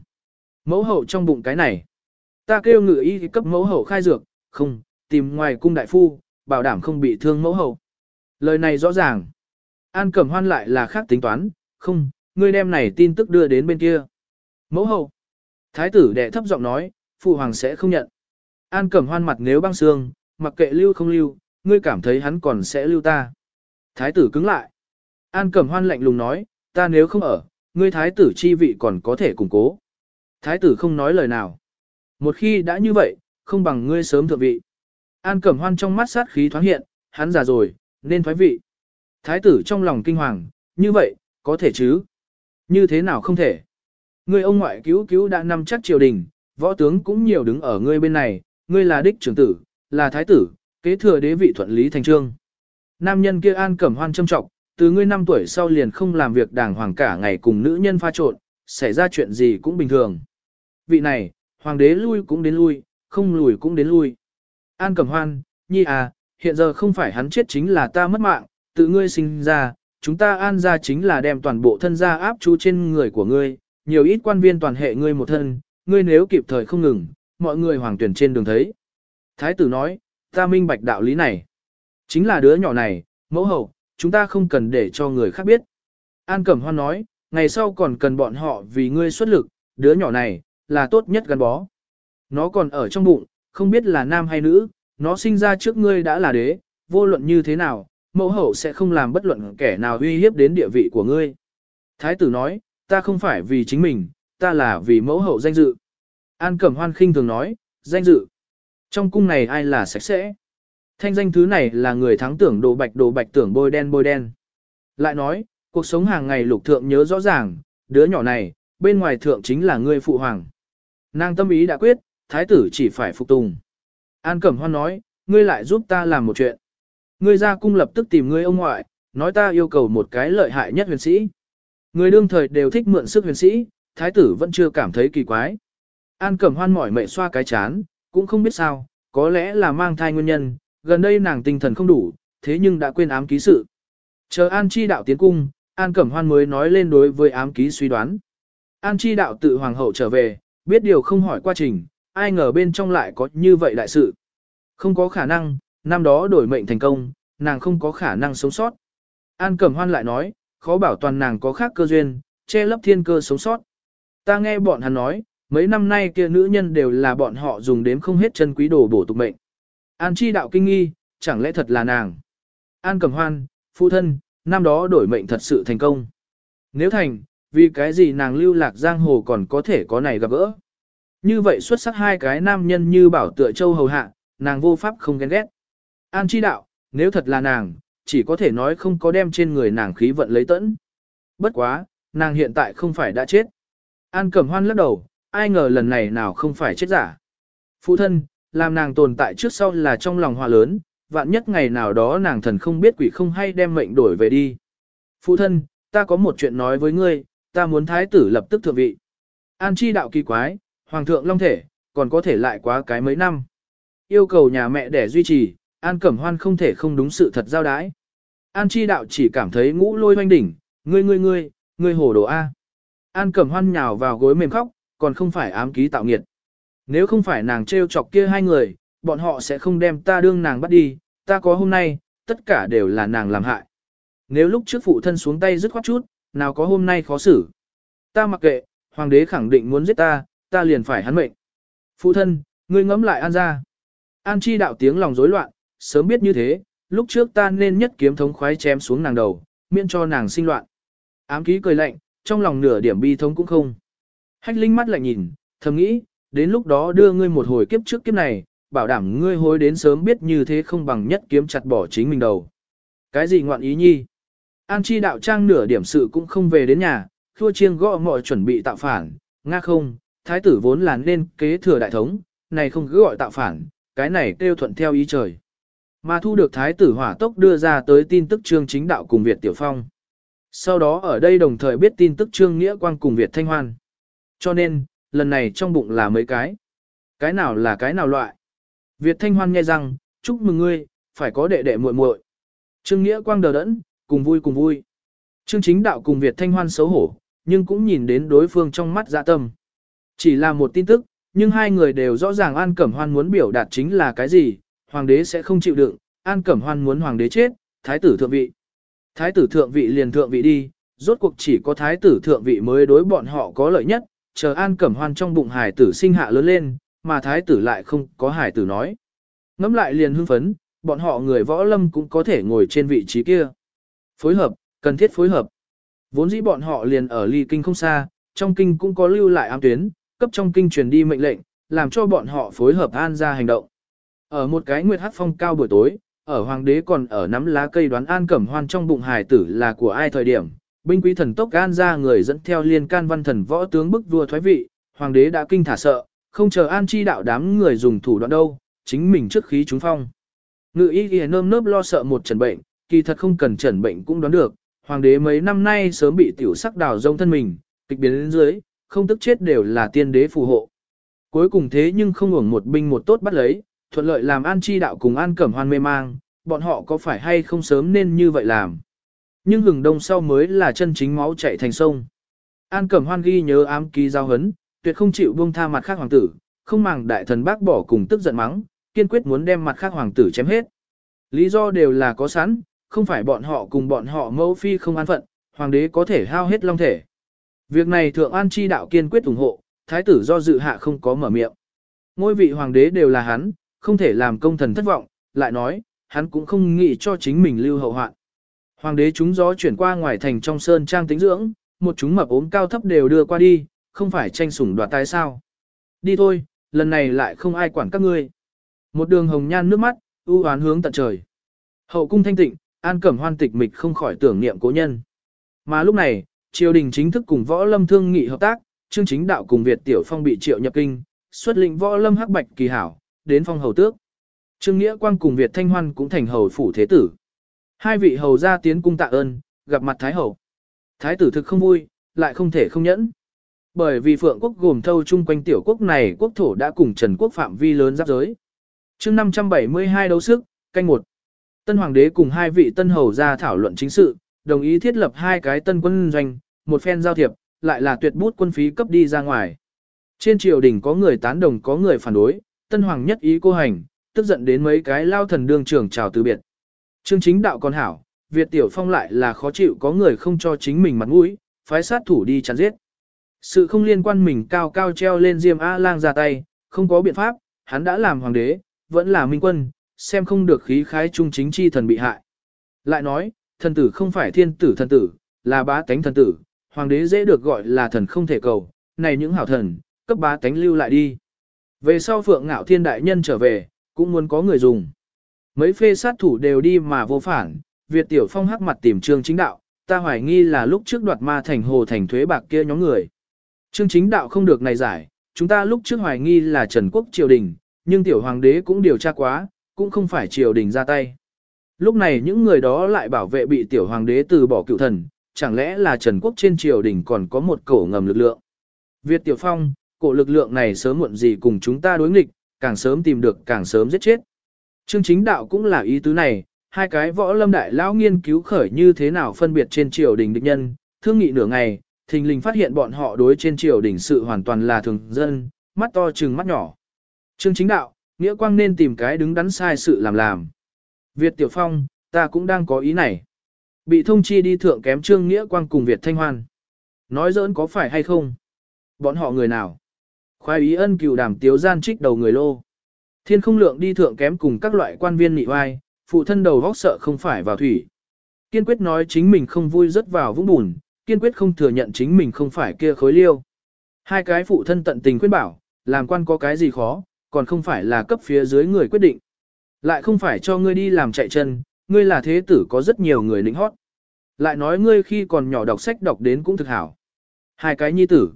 [SPEAKER 1] Mẫu hậu trong bụng cái này. Ta kêu ngự y cấp mẫu hậu khai dược, không, tìm ngoài cung đại phu, bảo đảm không bị thương mẫu hậu. Lời này rõ ràng. An Cẩm Hoan lại là khác tính toán, không, ngươi đem này tin tức đưa đến bên kia. Mẫu hậu. Thái tử đệ thấp giọng nói, phụ hoàng sẽ không nhận. An Cẩm Hoan mặt nếu băng xương, mặc kệ lưu không lưu, ngươi cảm thấy hắn còn sẽ lưu ta. Thái tử cứng lại. An Cẩm Hoan lạnh lùng nói, ta nếu không ở, ngươi thái tử chi vị còn có thể củng cố. Thái tử không nói lời nào. Một khi đã như vậy, không bằng ngươi sớm thượng vị. An Cẩm Hoan trong mắt sát khí thoáng hiện, hắn già rồi, nên thoái vị. Thái tử trong lòng kinh hoàng, như vậy, có thể chứ? Như thế nào không thể? Ngươi ông ngoại cứu cứu đã nằm chắc triều đình, võ tướng cũng nhiều đứng ở ngươi bên này, ngươi là đích trưởng tử, là thái tử, kế thừa đế vị thuận lý thành trương. Nam nhân kia An Cẩm Hoan châm trọng, từ ngươi năm tuổi sau liền không làm việc đàng hoàng cả ngày cùng nữ nhân pha trộn, xảy ra chuyện gì cũng bình thường. Vị này, hoàng đế lui cũng đến lui, không lùi cũng đến lui. An Cẩm Hoan, nhi à, hiện giờ không phải hắn chết chính là ta mất mạng, tự ngươi sinh ra, chúng ta an ra chính là đem toàn bộ thân gia áp chú trên người của ngươi, nhiều ít quan viên toàn hệ ngươi một thân, ngươi nếu kịp thời không ngừng, mọi người hoàng tuyển trên đường thấy. Thái tử nói, ta minh bạch đạo lý này. Chính là đứa nhỏ này, mẫu hậu, chúng ta không cần để cho người khác biết. An Cẩm Hoan nói, ngày sau còn cần bọn họ vì ngươi xuất lực, đứa nhỏ này, là tốt nhất gắn bó. Nó còn ở trong bụng, không biết là nam hay nữ, nó sinh ra trước ngươi đã là đế, vô luận như thế nào, mẫu hậu sẽ không làm bất luận kẻ nào uy hiếp đến địa vị của ngươi. Thái tử nói, ta không phải vì chính mình, ta là vì mẫu hậu danh dự. An Cẩm Hoan khinh thường nói, danh dự. Trong cung này ai là sạch sẽ? Thanh danh thứ này là người thắng tưởng đồ bạch đồ bạch tưởng bôi đen bôi đen. Lại nói, cuộc sống hàng ngày lục thượng nhớ rõ ràng, đứa nhỏ này, bên ngoài thượng chính là ngươi phụ hoàng. Nàng tâm ý đã quyết, thái tử chỉ phải phục tùng. An Cẩm Hoan nói, ngươi lại giúp ta làm một chuyện. Ngươi ra cung lập tức tìm ngươi ông ngoại, nói ta yêu cầu một cái lợi hại nhất huyền sĩ. Người đương thời đều thích mượn sức huyền sĩ, thái tử vẫn chưa cảm thấy kỳ quái. An Cẩm Hoan mỏi mệt xoa cái chán, cũng không biết sao, có lẽ là mang thai nguyên nhân, gần đây nàng tinh thần không đủ, thế nhưng đã quên ám ký sự. Chờ An Chi đạo tiến cung, An Cẩm Hoan mới nói lên đối với ám ký suy đoán. An Chi đạo tự hoàng hậu trở về, biết điều không hỏi quá trình, ai ngờ bên trong lại có như vậy đại sự. Không có khả năng, năm đó đổi mệnh thành công, nàng không có khả năng sống sót. An Cẩm Hoan lại nói, khó bảo toàn nàng có khác cơ duyên, che lấp thiên cơ sống sót. Ta nghe bọn hắn nói, mấy năm nay kia nữ nhân đều là bọn họ dùng đếm không hết chân quý đồ bổ tục mệnh. An chi đạo kinh nghi, chẳng lẽ thật là nàng. An Cẩm Hoan, phụ thân, năm đó đổi mệnh thật sự thành công. Nếu thành, vì cái gì nàng lưu lạc giang hồ còn có thể có này gặp gỡ. Như vậy xuất sắc hai cái nam nhân như bảo tựa châu hầu hạ, nàng vô pháp không ghen ghét. An chi đạo, nếu thật là nàng, chỉ có thể nói không có đem trên người nàng khí vận lấy tẫn. Bất quá, nàng hiện tại không phải đã chết. An cẩm hoan lắc đầu, ai ngờ lần này nào không phải chết giả. Phụ thân, làm nàng tồn tại trước sau là trong lòng hòa lớn, vạn nhất ngày nào đó nàng thần không biết quỷ không hay đem mệnh đổi về đi. Phụ thân, ta có một chuyện nói với ngươi, ta muốn thái tử lập tức thượng vị. An chi đạo kỳ quái, hoàng thượng long thể, còn có thể lại quá cái mấy năm. Yêu cầu nhà mẹ để duy trì, An Cẩm Hoan không thể không đúng sự thật giao đái. An chi đạo chỉ cảm thấy ngũ lôi hoanh đỉnh, ngươi ngươi ngươi, ngươi hồ đồ A. An Cẩm Hoan nhào vào gối mềm khóc, còn không phải ám ký tạo nghiệt. Nếu không phải nàng trêu chọc kia hai người, bọn họ sẽ không đem ta đương nàng bắt đi, ta có hôm nay, tất cả đều là nàng làm hại. Nếu lúc trước phụ thân xuống tay dứt khoát chút, nào có hôm nay khó xử. Ta mặc kệ, hoàng đế khẳng định muốn giết ta, ta liền phải hắn mệnh. Phụ thân, ngươi ngẫm lại an ra. An chi đạo tiếng lòng rối loạn, sớm biết như thế, lúc trước ta nên nhất kiếm thống khoái chém xuống nàng đầu, miễn cho nàng sinh loạn. Ám ký cười lạnh, trong lòng nửa điểm bi thống cũng không. Hách linh mắt lạnh nhìn, thầm nghĩ, đến lúc đó đưa ngươi một hồi kiếp trước kiếp này, bảo đảm ngươi hối đến sớm biết như thế không bằng nhất kiếm chặt bỏ chính mình đầu. Cái gì ngoạn ý nhi? An chi đạo trang nửa điểm sự cũng không về đến nhà, thua chiêng gõ mọi chuẩn bị tạo phản, nga không, thái tử vốn là nên kế thừa đại thống, này không cứ gọi tạo phản, cái này kêu thuận theo ý trời. Mà thu được thái tử hỏa tốc đưa ra tới tin tức trương chính đạo cùng Việt Tiểu Phong. Sau đó ở đây đồng thời biết tin tức trương nghĩa quang cùng Việt Thanh Hoan. Cho nên, lần này trong bụng là mấy cái. Cái nào là cái nào loại. Việt Thanh Hoan nghe rằng, chúc mừng ngươi, phải có đệ đệ muội muội. Trương Nghĩa quang đờ đẫn, cùng vui cùng vui. Trương chính đạo cùng Việt Thanh Hoan xấu hổ, nhưng cũng nhìn đến đối phương trong mắt dạ tâm. Chỉ là một tin tức, nhưng hai người đều rõ ràng An Cẩm Hoan muốn biểu đạt chính là cái gì, hoàng đế sẽ không chịu đựng, An Cẩm Hoan muốn hoàng đế chết, thái tử thượng vị. Thái tử thượng vị liền thượng vị đi, rốt cuộc chỉ có thái tử thượng vị mới đối bọn họ có lợi nhất, chờ An Cẩm Hoan trong bụng hải tử sinh hạ lớn lên, mà thái tử lại không có hải tử nói. Ngắm lại liền hưng phấn, bọn họ người võ lâm cũng có thể ngồi trên vị trí kia. Phối hợp, cần thiết phối hợp. Vốn dĩ bọn họ liền ở ly kinh không xa, trong kinh cũng có lưu lại ám tuyến, cấp trong kinh truyền đi mệnh lệnh, làm cho bọn họ phối hợp an ra hành động. Ở một cái nguyệt hát phong cao buổi tối, ở hoàng đế còn ở nắm lá cây đoán an cẩm hoan trong bụng hài tử là của ai thời điểm, binh quý thần tốc an ra người dẫn theo liên can văn thần võ tướng bức vua thoái vị, hoàng đế đã kinh thả sợ, không chờ an chi đạo đám người dùng thủ đoạn đâu, chính mình trước khí chúng phong. Ngự y ghi nơm nớp lo sợ một trận bệnh, kỳ thật không cần chẩn bệnh cũng đoán được, hoàng đế mấy năm nay sớm bị tiểu sắc đào rông thân mình, kịch biến đến dưới, không tức chết đều là tiên đế phù hộ. Cuối cùng thế nhưng không hưởng một binh một tốt bắt lấy, thuận lợi làm an chi đạo cùng an cẩm hoan mê mang, bọn họ có phải hay không sớm nên như vậy làm. Nhưng hừng đông sau mới là chân chính máu chạy thành sông. An cẩm hoan ghi nhớ ám ký giao hấn, tuyệt không chịu buông tha mặt khác hoàng tử, không màng đại thần bác bỏ cùng tức giận mắng, kiên quyết muốn đem mặt khác hoàng tử chém hết. Lý do đều là có sẵn, không phải bọn họ cùng bọn họ mẫu phi không an phận, hoàng đế có thể hao hết long thể. Việc này thượng an chi đạo kiên quyết ủng hộ, thái tử do dự hạ không có mở miệng. Ngôi vị hoàng đế đều là hắn, không thể làm công thần thất vọng, lại nói, hắn cũng không nghĩ cho chính mình lưu hậu hoạn. Hoàng đế chúng gió chuyển qua ngoài thành trong sơn trang tính dưỡng, một chúng mập ốm cao thấp đều đưa qua đi, không phải tranh sủng đoạt tài sao. Đi thôi, lần này lại không ai quản các ngươi. Một đường hồng nhan nước mắt, ưu oán hướng tận trời. Hậu cung thanh tịnh, an cẩm hoan tịch mịch không khỏi tưởng niệm cố nhân. Mà lúc này, triều đình chính thức cùng võ lâm thương nghị hợp tác, chương chính đạo cùng Việt Tiểu Phong bị triệu nhập kinh, xuất lĩnh võ lâm hắc bạch kỳ hảo, đến phong hầu tước. Trương Nghĩa Quang cùng Việt Thanh Hoan cũng thành hầu phủ thế tử. Hai vị hầu gia tiến cung tạ ơn, gặp mặt Thái Hậu. Thái tử thực không vui, lại không thể không nhẫn. Bởi vì Phượng quốc gồm thâu chung quanh tiểu quốc này quốc thổ đã cùng Trần quốc phạm vi lớn giáp giới. chương 572 đấu sức, canh một. Tân Hoàng đế cùng hai vị tân hầu ra thảo luận chính sự, đồng ý thiết lập hai cái tân quân doanh, một phen giao thiệp, lại là tuyệt bút quân phí cấp đi ra ngoài. Trên triều đình có người tán đồng có người phản đối, tân hoàng nhất ý cô hành, tức giận đến mấy cái lao thần đương trưởng chào từ biệt. Trương chính đạo còn hảo, Việt Tiểu Phong lại là khó chịu có người không cho chính mình mặt mũi, phái sát thủ đi chặn giết. Sự không liên quan mình cao cao treo lên Diêm A-lang ra tay, không có biện pháp, hắn đã làm hoàng đế, vẫn là minh quân, xem không được khí khái trung chính chi thần bị hại. Lại nói, thần tử không phải thiên tử thần tử, là bá tánh thần tử, hoàng đế dễ được gọi là thần không thể cầu, này những hảo thần, cấp bá tánh lưu lại đi. Về sau phượng ngạo thiên đại nhân trở về, cũng muốn có người dùng. Mấy phê sát thủ đều đi mà vô phản, Việt Tiểu Phong hắc mặt tìm trương chính đạo, ta hoài nghi là lúc trước đoạt ma thành hồ thành thuế bạc kia nhóm người. Trương chính đạo không được này giải, chúng ta lúc trước hoài nghi là Trần Quốc triều đình, nhưng tiểu hoàng đế cũng điều tra quá, cũng không phải triều đình ra tay. Lúc này những người đó lại bảo vệ bị tiểu hoàng đế từ bỏ cựu thần, chẳng lẽ là Trần Quốc trên triều đình còn có một cổ ngầm lực lượng. Việt Tiểu Phong, cổ lực lượng này sớm muộn gì cùng chúng ta đối nghịch, càng sớm tìm được càng sớm giết chết. Trương chính đạo cũng là ý tứ này, hai cái võ lâm đại lão nghiên cứu khởi như thế nào phân biệt trên triều đình địch nhân, thương nghị nửa ngày, thình lình phát hiện bọn họ đối trên triều đình sự hoàn toàn là thường dân, mắt to chừng mắt nhỏ. Trương chính đạo, nghĩa quang nên tìm cái đứng đắn sai sự làm làm. Việt Tiểu Phong, ta cũng đang có ý này. Bị thông chi đi thượng kém Trương Nghĩa Quang cùng Việt Thanh Hoan. Nói giỡn có phải hay không? Bọn họ người nào? Khoai ý ân cựu đàm tiếu gian trích đầu người lô. Thiên không lượng đi thượng kém cùng các loại quan viên nị oai, phụ thân đầu vóc sợ không phải vào thủy. Kiên quyết nói chính mình không vui rất vào vũng bùn, kiên quyết không thừa nhận chính mình không phải kia khối liêu. Hai cái phụ thân tận tình khuyên bảo, làm quan có cái gì khó, còn không phải là cấp phía dưới người quyết định. Lại không phải cho ngươi đi làm chạy chân, ngươi là thế tử có rất nhiều người lĩnh hót. Lại nói ngươi khi còn nhỏ đọc sách đọc đến cũng thực hảo. Hai cái nhi tử.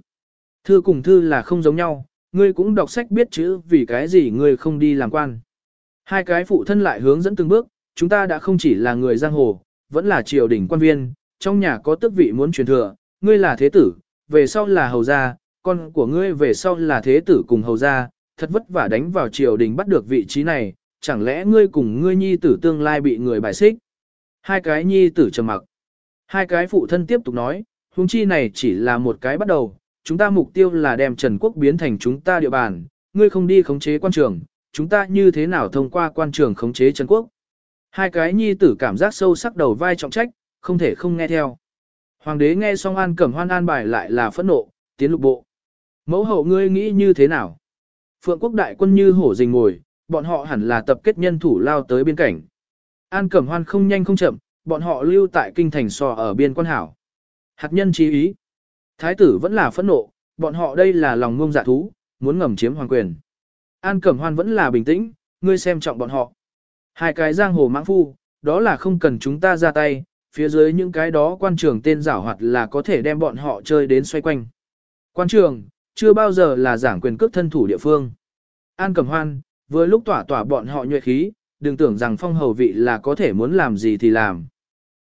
[SPEAKER 1] Thư cùng thư là không giống nhau, ngươi cũng đọc sách biết chữ vì cái gì ngươi không đi làm quan. Hai cái phụ thân lại hướng dẫn từng bước, chúng ta đã không chỉ là người giang hồ, vẫn là triều đình quan viên, trong nhà có tước vị muốn truyền thừa, ngươi là thế tử, về sau là hầu gia, con của ngươi về sau là thế tử cùng hầu gia, thật vất vả đánh vào triều đình bắt được vị trí này, chẳng lẽ ngươi cùng ngươi nhi tử tương lai bị người bài xích? Hai cái nhi tử trầm mặc. Hai cái phụ thân tiếp tục nói, huống chi này chỉ là một cái bắt đầu, chúng ta mục tiêu là đem Trần Quốc biến thành chúng ta địa bàn, ngươi không đi khống chế quan trường, chúng ta như thế nào thông qua quan trường khống chế Trần Quốc? Hai cái nhi tử cảm giác sâu sắc đầu vai trọng trách, không thể không nghe theo. Hoàng đế nghe xong an cẩm hoan an bài lại là phẫn nộ, tiến lục bộ. Mẫu hậu ngươi nghĩ như thế nào? Phượng quốc đại quân như hổ rình ngồi, bọn họ hẳn là tập kết nhân thủ lao tới biên cảnh. An Cẩm Hoan không nhanh không chậm, bọn họ lưu tại kinh thành sò ở biên quan hảo. Hạt nhân chí ý. Thái tử vẫn là phẫn nộ, bọn họ đây là lòng ngông dạ thú, muốn ngầm chiếm hoàng quyền. An Cẩm Hoan vẫn là bình tĩnh, ngươi xem trọng bọn họ. Hai cái giang hồ mãng phu, đó là không cần chúng ta ra tay, phía dưới những cái đó quan trường tên giảo hoạt là có thể đem bọn họ chơi đến xoay quanh. Quan trường, chưa bao giờ là giảng quyền cước thân thủ địa phương. An Cẩm Hoan, vừa lúc tỏa tỏa bọn họ nhuệ khí, đừng tưởng rằng phong hầu vị là có thể muốn làm gì thì làm.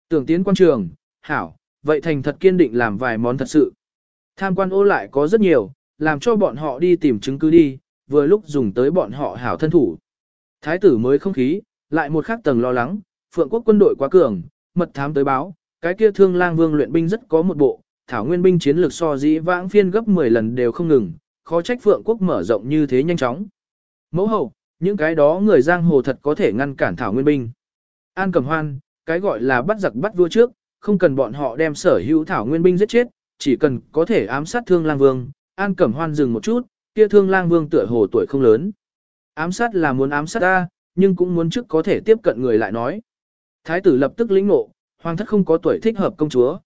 [SPEAKER 1] Tưởng tiến quan trường, hảo, vậy thành thật kiên định làm vài món thật sự. Tham quan ô lại có rất nhiều, làm cho bọn họ đi tìm chứng cứ đi, vừa lúc dùng tới bọn họ hảo thân thủ. Thái tử mới không khí, lại một khắc tầng lo lắng, phượng quốc quân đội quá cường, mật thám tới báo, cái kia thương lang vương luyện binh rất có một bộ, thảo nguyên binh chiến lược so dĩ vãng phiên gấp 10 lần đều không ngừng, khó trách phượng quốc mở rộng như thế nhanh chóng. Mẫu hậu, những cái đó người giang hồ thật có thể ngăn cản thảo nguyên binh. An Cẩm Hoan, cái gọi là bắt giặc bắt vua trước, không cần bọn họ đem sở hữu thảo nguyên binh giết chết, chỉ cần có thể ám sát thương lang vương. An Cẩm Hoan dừng một chút, kia thương lang vương tựa hồ tuổi không lớn. Ám sát là muốn ám sát ta, nhưng cũng muốn trước có thể tiếp cận người lại nói. Thái tử lập tức lĩnh ngộ, hoàng thất không có tuổi thích hợp công chúa.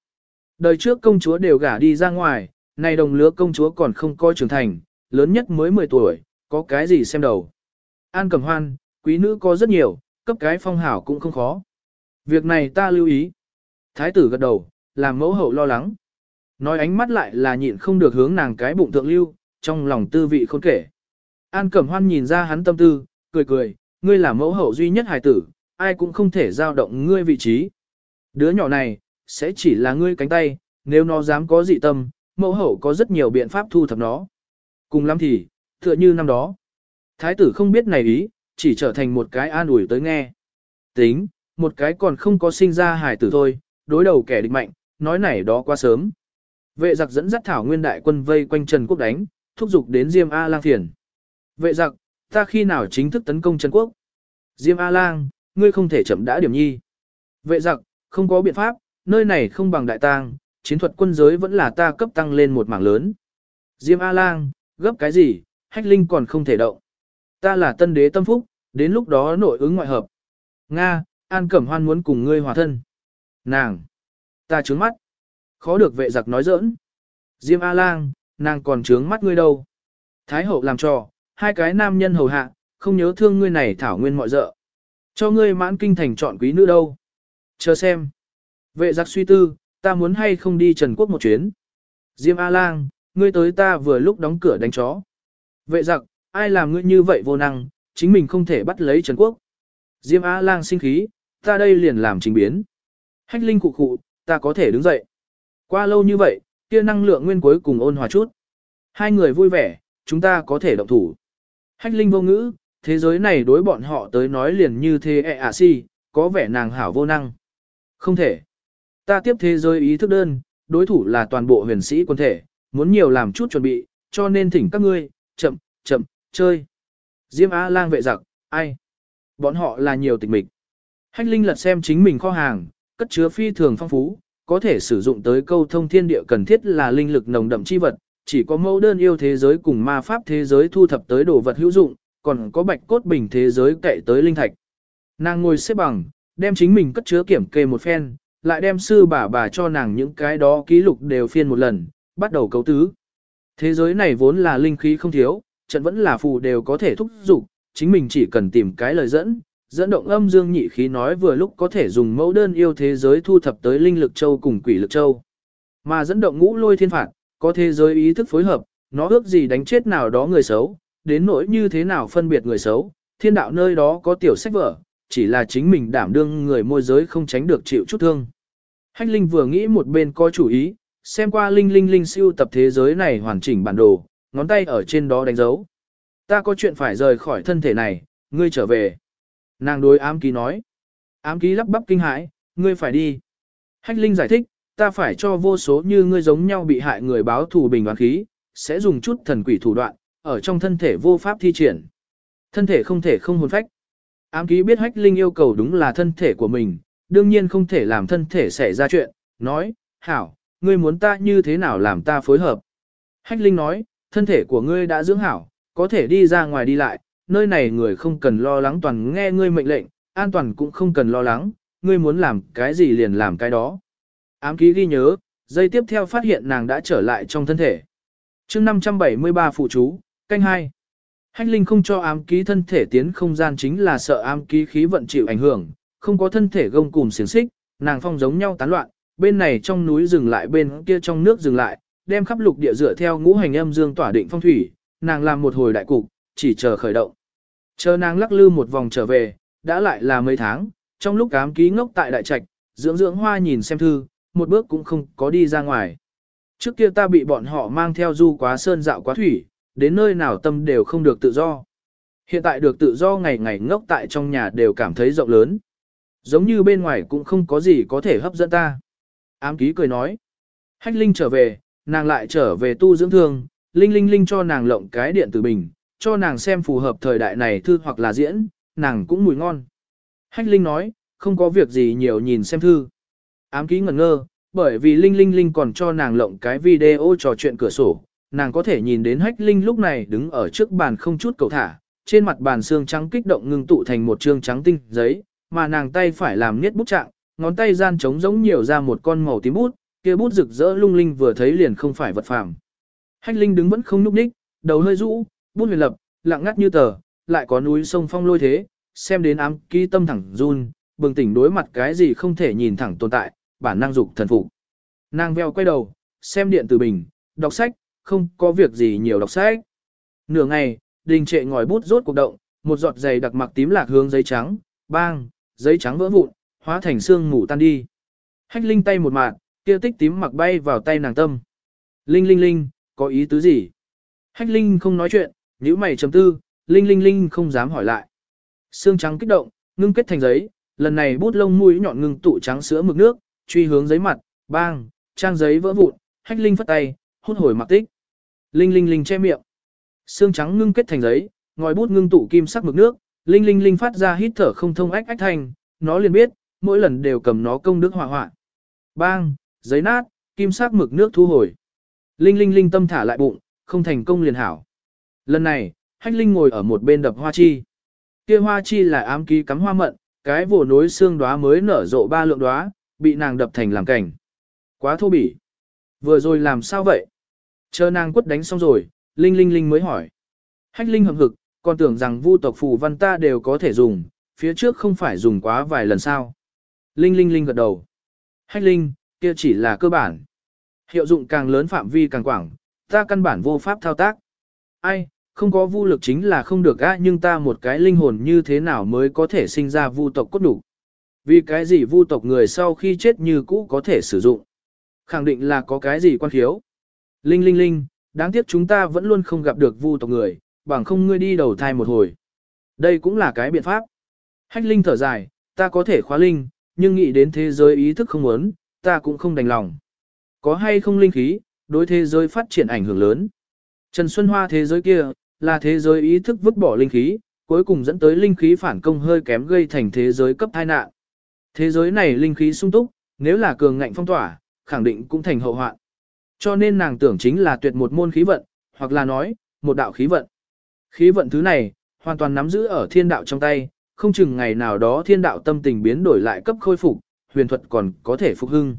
[SPEAKER 1] Đời trước công chúa đều gả đi ra ngoài, nay đồng lứa công chúa còn không coi trưởng thành, lớn nhất mới 10 tuổi, có cái gì xem đầu. An Cẩm Hoan, quý nữ có rất nhiều, cấp cái phong hảo cũng không khó. Việc này ta lưu ý. Thái tử gật đầu, làm mẫu hậu lo lắng. Nói ánh mắt lại là nhịn không được hướng nàng cái bụng thượng lưu, trong lòng tư vị khôn kể. An Cẩm Hoan nhìn ra hắn tâm tư, cười cười, ngươi là mẫu hậu duy nhất hài tử, ai cũng không thể giao động ngươi vị trí. Đứa nhỏ này, sẽ chỉ là ngươi cánh tay, nếu nó dám có dị tâm, mẫu hậu có rất nhiều biện pháp thu thập nó. Cùng lắm thì, tựa như năm đó. Thái tử không biết này ý, chỉ trở thành một cái an ủi tới nghe. Tính, một cái còn không có sinh ra hài tử thôi, đối đầu kẻ địch mạnh, nói này đó quá sớm. Vệ giặc dẫn dắt thảo nguyên đại quân vây quanh Trần Quốc đánh, thúc giục đến Diêm A Lang phiền. Vệ giặc, ta khi nào chính thức tấn công Trần Quốc? Diêm A Lang, ngươi không thể chậm đã điểm nhi. Vệ giặc, không có biện pháp, nơi này không bằng đại tang, chiến thuật quân giới vẫn là ta cấp tăng lên một mảng lớn. Diêm A Lang, gấp cái gì, hách linh còn không thể động. Ta là tân đế tâm phúc, đến lúc đó nội ứng ngoại hợp. Nga, An Cẩm Hoan muốn cùng ngươi hòa thân. Nàng, ta trướng mắt. Khó được vệ giặc nói giỡn. Diêm A Lang, nàng còn trướng mắt ngươi đâu. Thái hậu làm trò, hai cái nam nhân hầu hạ, không nhớ thương ngươi này thảo nguyên mọi dợ. Cho ngươi mãn kinh thành chọn quý nữ đâu. Chờ xem. Vệ giặc suy tư, ta muốn hay không đi Trần Quốc một chuyến. Diêm A-lang, ngươi tới ta vừa lúc đóng cửa đánh chó. Vệ giặc, ai làm ngươi như vậy vô năng, chính mình không thể bắt lấy Trần Quốc. Diêm A-lang sinh khí, ta đây liền làm trình biến. Hách linh cụ cụ, ta có thể đứng dậy. Qua lâu như vậy, kia năng lượng nguyên cuối cùng ôn hòa chút. Hai người vui vẻ, chúng ta có thể động thủ. Hách linh vô ngữ, thế giới này đối bọn họ tới nói liền như thế e ẹ ạ si, có vẻ nàng hảo vô năng. Không thể. Ta tiếp thế giới ý thức đơn, đối thủ là toàn bộ huyền sĩ quân thể, muốn nhiều làm chút chuẩn bị, cho nên thỉnh các ngươi, chậm, chậm, chơi. Diêm Á lang vệ giặc, ai? Bọn họ là nhiều tịch mịch. Hách Linh lật xem chính mình kho hàng, cất chứa phi thường phong phú, có thể sử dụng tới câu thông thiên địa cần thiết là linh lực nồng đậm chi vật, chỉ có mẫu đơn yêu thế giới cùng ma pháp thế giới thu thập tới đồ vật hữu dụng, còn có bạch cốt bình thế giới cậy tới linh thạch. Nàng ngồi xếp bằng, đem chính mình cất chứa kiểm kê một phen, lại đem sư bà bà cho nàng những cái đó ký lục đều phiên một lần, bắt đầu cấu tứ. Thế giới này vốn là linh khí không thiếu, trận vẫn là phù đều có thể thúc dục, chính mình chỉ cần tìm cái lời dẫn, dẫn động âm dương nhị khí nói vừa lúc có thể dùng mẫu đơn yêu thế giới thu thập tới linh lực châu cùng quỷ lực châu. Mà dẫn động ngũ lôi thiên phạt, có thế giới ý thức phối hợp, nó ước gì đánh chết nào đó người xấu, đến nỗi như thế nào phân biệt người xấu, thiên đạo nơi đó có tiểu sách vở, chỉ là chính mình đảm đương người môi giới không tránh được chịu chút thương. Hách Linh vừa nghĩ một bên có chủ ý, xem qua Linh Linh Linh siêu tập thế giới này hoàn chỉnh bản đồ, ngón tay ở trên đó đánh dấu. Ta có chuyện phải rời khỏi thân thể này, ngươi trở về. Nàng đối ám ký nói. Ám ký lắp bắp kinh hãi, ngươi phải đi. Hách Linh giải thích, ta phải cho vô số như ngươi giống nhau bị hại người báo thù bình đoán khí, sẽ dùng chút thần quỷ thủ đoạn, ở trong thân thể vô pháp thi triển. Thân thể không thể không hồn phách. Ám ký biết hách linh yêu cầu đúng là thân thể của mình, đương nhiên không thể làm thân thể xảy ra chuyện, nói, hảo, ngươi muốn ta như thế nào làm ta phối hợp. Hách linh nói, thân thể của ngươi đã dưỡng hảo, có thể đi ra ngoài đi lại, nơi này người không cần lo lắng toàn nghe ngươi mệnh lệnh, an toàn cũng không cần lo lắng, ngươi muốn làm cái gì liền làm cái đó. Ám ký ghi nhớ, giây tiếp theo phát hiện nàng đã trở lại trong thân thể. chương 573 phụ chú, canh 2. Hách Linh không cho ám ký thân thể tiến không gian chính là sợ ám ký khí vận chịu ảnh hưởng, không có thân thể gông cùm xiềng xích, nàng phong giống nhau tán loạn, bên này trong núi dừng lại bên kia trong nước dừng lại, đem khắp lục địa dựa theo ngũ hành âm dương tỏa định phong thủy, nàng làm một hồi đại cục, chỉ chờ khởi động. Chờ nàng lắc lư một vòng trở về, đã lại là mấy tháng, trong lúc ám ký ngốc tại đại trạch, dưỡng dưỡng hoa nhìn xem thư, một bước cũng không có đi ra ngoài. Trước kia ta bị bọn họ mang theo du quá sơn dạo quá thủy, đến nơi nào tâm đều không được tự do. Hiện tại được tự do ngày ngày ngốc tại trong nhà đều cảm thấy rộng lớn. Giống như bên ngoài cũng không có gì có thể hấp dẫn ta. Ám ký cười nói. Hách Linh trở về, nàng lại trở về tu dưỡng thương, Linh Linh Linh cho nàng lộng cái điện tử bình, cho nàng xem phù hợp thời đại này thư hoặc là diễn, nàng cũng mùi ngon. Hách Linh nói, không có việc gì nhiều nhìn xem thư. Ám ký ngẩn ngơ, bởi vì Linh Linh Linh còn cho nàng lộng cái video trò chuyện cửa sổ, nàng có thể nhìn đến Hách Linh lúc này đứng ở trước bàn không chút cầu thả, trên mặt bàn xương trắng kích động ngưng tụ thành một trương trắng tinh giấy, mà nàng tay phải làm niết bút trạng, ngón tay gian trống giống nhiều ra một con màu tím bút, kia bút rực rỡ lung linh vừa thấy liền không phải vật phàm. Hách Linh đứng vẫn không nhúc nhích, đầu hơi rũ, bút huyền lập, lặng ngắt như tờ, lại có núi sông phong lôi thế, xem đến ám ký tâm thẳng run, bừng tỉnh đối mặt cái gì không thể nhìn thẳng tồn tại, bản năng dục thần phục. Nàng veo quay đầu, xem điện tử bình, đọc sách, không có việc gì nhiều đọc sách. Nửa ngày, đình trệ ngòi bút rốt cuộc động, một giọt giày đặc mặc tím lạc hướng giấy trắng, bang, giấy trắng vỡ vụn, hóa thành xương ngủ tan đi. Hách linh tay một mạng, kia tích tím mặc bay vào tay nàng tâm. Linh linh linh, có ý tứ gì? Hách linh không nói chuyện, nhíu mày trầm tư, linh linh linh không dám hỏi lại. Xương trắng kích động, ngưng kết thành giấy, lần này bút lông mũi nhọn ngưng tụ trắng sữa mực nước, truy hướng giấy mặt, bang, trang giấy vỡ vụn, hách linh phất tay, hút hồi mặc tích. Linh linh linh che miệng. Xương trắng ngưng kết thành giấy, ngòi bút ngưng tụ kim sắc mực nước, linh linh linh phát ra hít thở không thông ách ách thành, nó liền biết, mỗi lần đều cầm nó công đức hỏa hoạn. Bang, giấy nát, kim sắc mực nước thu hồi. Linh linh linh tâm thả lại bụng, không thành công liền hảo. Lần này, hách linh ngồi ở một bên đập hoa chi. Kia hoa chi là ám ký cắm hoa mận, cái vồ nối xương đóa mới nở rộ ba lượng đóa, bị nàng đập thành làm cảnh. Quá thô bỉ. Vừa rồi làm sao vậy? Chờ nàng quất đánh xong rồi, Linh Linh Linh mới hỏi. Hách Linh hậm hực, còn tưởng rằng vu tộc phù văn ta đều có thể dùng, phía trước không phải dùng quá vài lần sao. Linh Linh Linh gật đầu. Hách Linh, kia chỉ là cơ bản. Hiệu dụng càng lớn phạm vi càng quảng, ta căn bản vô pháp thao tác. Ai, không có vu lực chính là không được á nhưng ta một cái linh hồn như thế nào mới có thể sinh ra vu tộc cốt đủ. Vì cái gì vu tộc người sau khi chết như cũ có thể sử dụng. Khẳng định là có cái gì quan khiếu. Linh linh linh, đáng tiếc chúng ta vẫn luôn không gặp được vu tộc người, bằng không ngươi đi đầu thai một hồi. Đây cũng là cái biện pháp. Hách linh thở dài, ta có thể khóa linh, nhưng nghĩ đến thế giới ý thức không muốn, ta cũng không đành lòng. Có hay không linh khí, đối thế giới phát triển ảnh hưởng lớn. Trần Xuân Hoa thế giới kia, là thế giới ý thức vứt bỏ linh khí, cuối cùng dẫn tới linh khí phản công hơi kém gây thành thế giới cấp tai nạn. Thế giới này linh khí sung túc, nếu là cường ngạnh phong tỏa, khẳng định cũng thành hậu hoạn. Cho nên nàng tưởng chính là tuyệt một môn khí vận, hoặc là nói, một đạo khí vận. Khí vận thứ này, hoàn toàn nắm giữ ở thiên đạo trong tay, không chừng ngày nào đó thiên đạo tâm tình biến đổi lại cấp khôi phục, huyền thuật còn có thể phục hưng.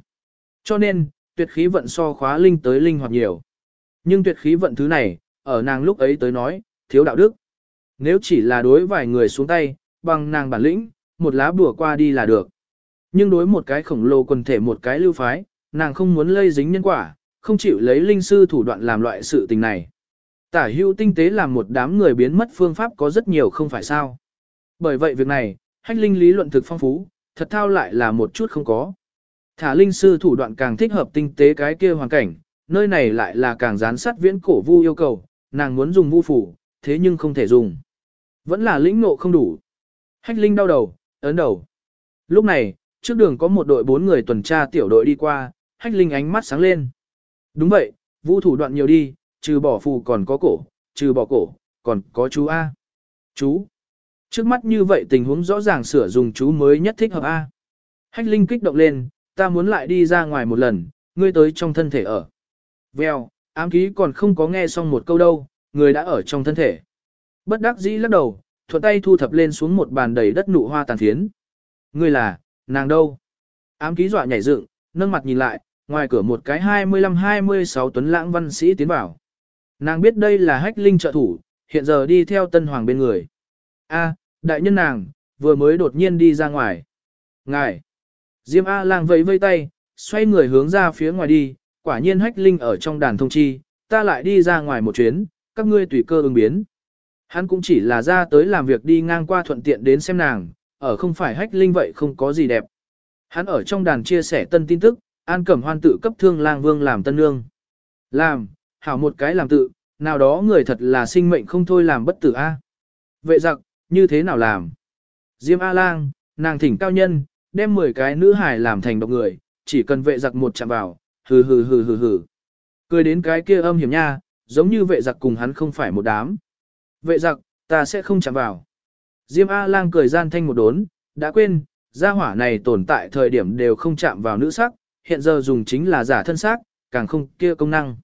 [SPEAKER 1] Cho nên, tuyệt khí vận so khóa linh tới linh hoạt nhiều. Nhưng tuyệt khí vận thứ này, ở nàng lúc ấy tới nói, thiếu đạo đức. Nếu chỉ là đối vài người xuống tay, bằng nàng bản lĩnh, một lá bùa qua đi là được. Nhưng đối một cái khổng lồ quần thể một cái lưu phái, nàng không muốn lây dính nhân quả, không chịu lấy linh sư thủ đoạn làm loại sự tình này. Tả hưu tinh tế làm một đám người biến mất phương pháp có rất nhiều không phải sao. Bởi vậy việc này, hách linh lý luận thực phong phú, thật thao lại là một chút không có. Thả linh sư thủ đoạn càng thích hợp tinh tế cái kia hoàn cảnh, nơi này lại là càng gián sát viễn cổ vu yêu cầu, nàng muốn dùng vu phủ, thế nhưng không thể dùng. Vẫn là lĩnh ngộ không đủ. Hách linh đau đầu, ấn đầu. Lúc này, trước đường có một đội bốn người tuần tra tiểu đội đi qua, hách linh ánh mắt sáng lên. Đúng vậy, vũ thủ đoạn nhiều đi, trừ bỏ phù còn có cổ, trừ bỏ cổ, còn có chú A. Chú. Trước mắt như vậy tình huống rõ ràng sửa dùng chú mới nhất thích hợp A. Hách linh kích động lên, ta muốn lại đi ra ngoài một lần, ngươi tới trong thân thể ở. Vèo, ám ký còn không có nghe xong một câu đâu, người đã ở trong thân thể. Bất đắc dĩ lắc đầu, thuận tay thu thập lên xuống một bàn đầy đất nụ hoa tàn phiến. Ngươi là, nàng đâu? Ám ký dọa nhảy dựng, nâng mặt nhìn lại, ngoài cửa một cái 25-26 tuấn lãng văn sĩ tiến vào. Nàng biết đây là hách linh trợ thủ, hiện giờ đi theo tân hoàng bên người. A, đại nhân nàng, vừa mới đột nhiên đi ra ngoài. Ngài! Diêm A lang vẫy vây tay, xoay người hướng ra phía ngoài đi, quả nhiên hách linh ở trong đàn thông chi, ta lại đi ra ngoài một chuyến, các ngươi tùy cơ ứng biến. Hắn cũng chỉ là ra tới làm việc đi ngang qua thuận tiện đến xem nàng, ở không phải hách linh vậy không có gì đẹp. Hắn ở trong đàn chia sẻ tân tin tức, an cẩm hoan tự cấp thương lang vương làm tân nương. Làm, hảo một cái làm tự, nào đó người thật là sinh mệnh không thôi làm bất tử a. Vệ giặc, như thế nào làm? Diêm A-lang, nàng thỉnh cao nhân, đem 10 cái nữ hài làm thành độc người, chỉ cần vệ giặc một chạm vào, hừ hừ hừ hừ hừ. Cười đến cái kia âm hiểm nha, giống như vệ giặc cùng hắn không phải một đám. Vệ giặc, ta sẽ không chạm vào. Diêm A-lang cười gian thanh một đốn, đã quên, gia hỏa này tồn tại thời điểm đều không chạm vào nữ sắc, hiện giờ dùng chính là giả thân xác, càng không kia công năng.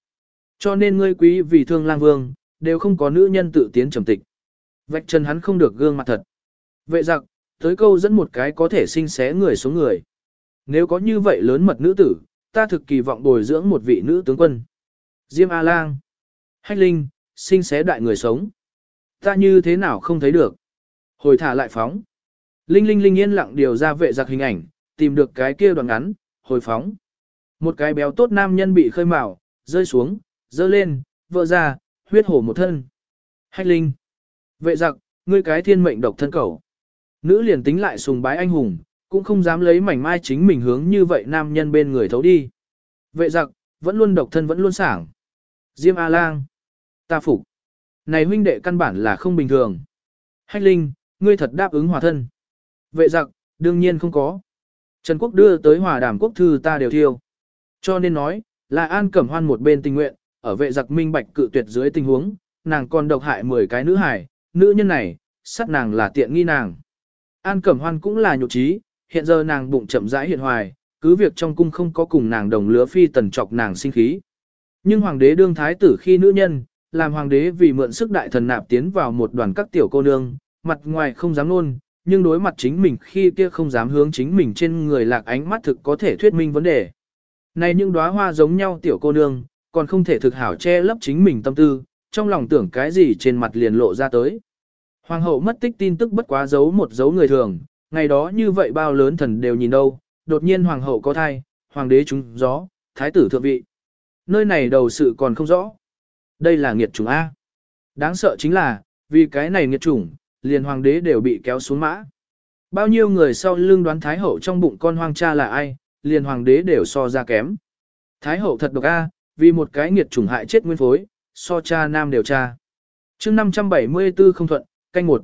[SPEAKER 1] Cho nên ngươi quý vì thương lang vương, đều không có nữ nhân tự tiến trầm tịch. Vạch chân hắn không được gương mặt thật. Vệ giặc, tới câu dẫn một cái có thể sinh xé người xuống người. Nếu có như vậy lớn mật nữ tử, ta thực kỳ vọng bồi dưỡng một vị nữ tướng quân. Diêm A-lang. Hách Linh, sinh xé đại người sống. Ta như thế nào không thấy được. Hồi thả lại phóng. Linh Linh Linh yên lặng điều ra vệ giặc hình ảnh, tìm được cái kia đoạn ngắn, hồi phóng. Một cái béo tốt nam nhân bị khơi mào, rơi xuống, dơ lên, vỡ ra, huyết hổ một thân. Hách Linh. Vệ giặc, ngươi cái thiên mệnh độc thân cầu. Nữ liền tính lại sùng bái anh hùng, cũng không dám lấy mảnh mai chính mình hướng như vậy nam nhân bên người thấu đi. Vệ giặc, vẫn luôn độc thân vẫn luôn sảng. Diêm A-lang. Ta phục. Này huynh đệ căn bản là không bình thường. Hách Linh, ngươi thật đáp ứng hòa thân. Vệ giặc, đương nhiên không có. Trần Quốc đưa tới hòa đàm quốc thư ta đều thiêu. Cho nên nói, là An Cẩm Hoan một bên tình nguyện, ở vệ giặc minh bạch cự tuyệt dưới tình huống, nàng còn độc hại 10 cái nữ hải, nữ nhân này, sát nàng là tiện nghi nàng. An Cẩm Hoan cũng là nhục trí, hiện giờ nàng bụng chậm rãi hiện hoài, cứ việc trong cung không có cùng nàng đồng lứa phi tần chọc nàng sinh khí. Nhưng hoàng đế đương thái tử khi nữ nhân, làm hoàng đế vì mượn sức đại thần nạp tiến vào một đoàn các tiểu cô nương, mặt ngoài không dám luôn nhưng đối mặt chính mình khi kia không dám hướng chính mình trên người lạc ánh mắt thực có thể thuyết minh vấn đề. Này những đóa hoa giống nhau tiểu cô nương, còn không thể thực hảo che lấp chính mình tâm tư, trong lòng tưởng cái gì trên mặt liền lộ ra tới. Hoàng hậu mất tích tin tức bất quá giấu một dấu người thường, ngày đó như vậy bao lớn thần đều nhìn đâu, đột nhiên hoàng hậu có thai, hoàng đế trúng gió, thái tử thượng vị. Nơi này đầu sự còn không rõ. Đây là nghiệt chủng A. Đáng sợ chính là, vì cái này nghiệt chủng, liền hoàng đế đều bị kéo xuống mã. Bao nhiêu người sau lưng đoán thái hậu trong bụng con hoang cha là ai, liền hoàng đế đều so ra kém. Thái hậu thật độc A, vì một cái nghiệt chủng hại chết nguyên phối, so cha nam đều cha. chương 574 không thuận, canh một.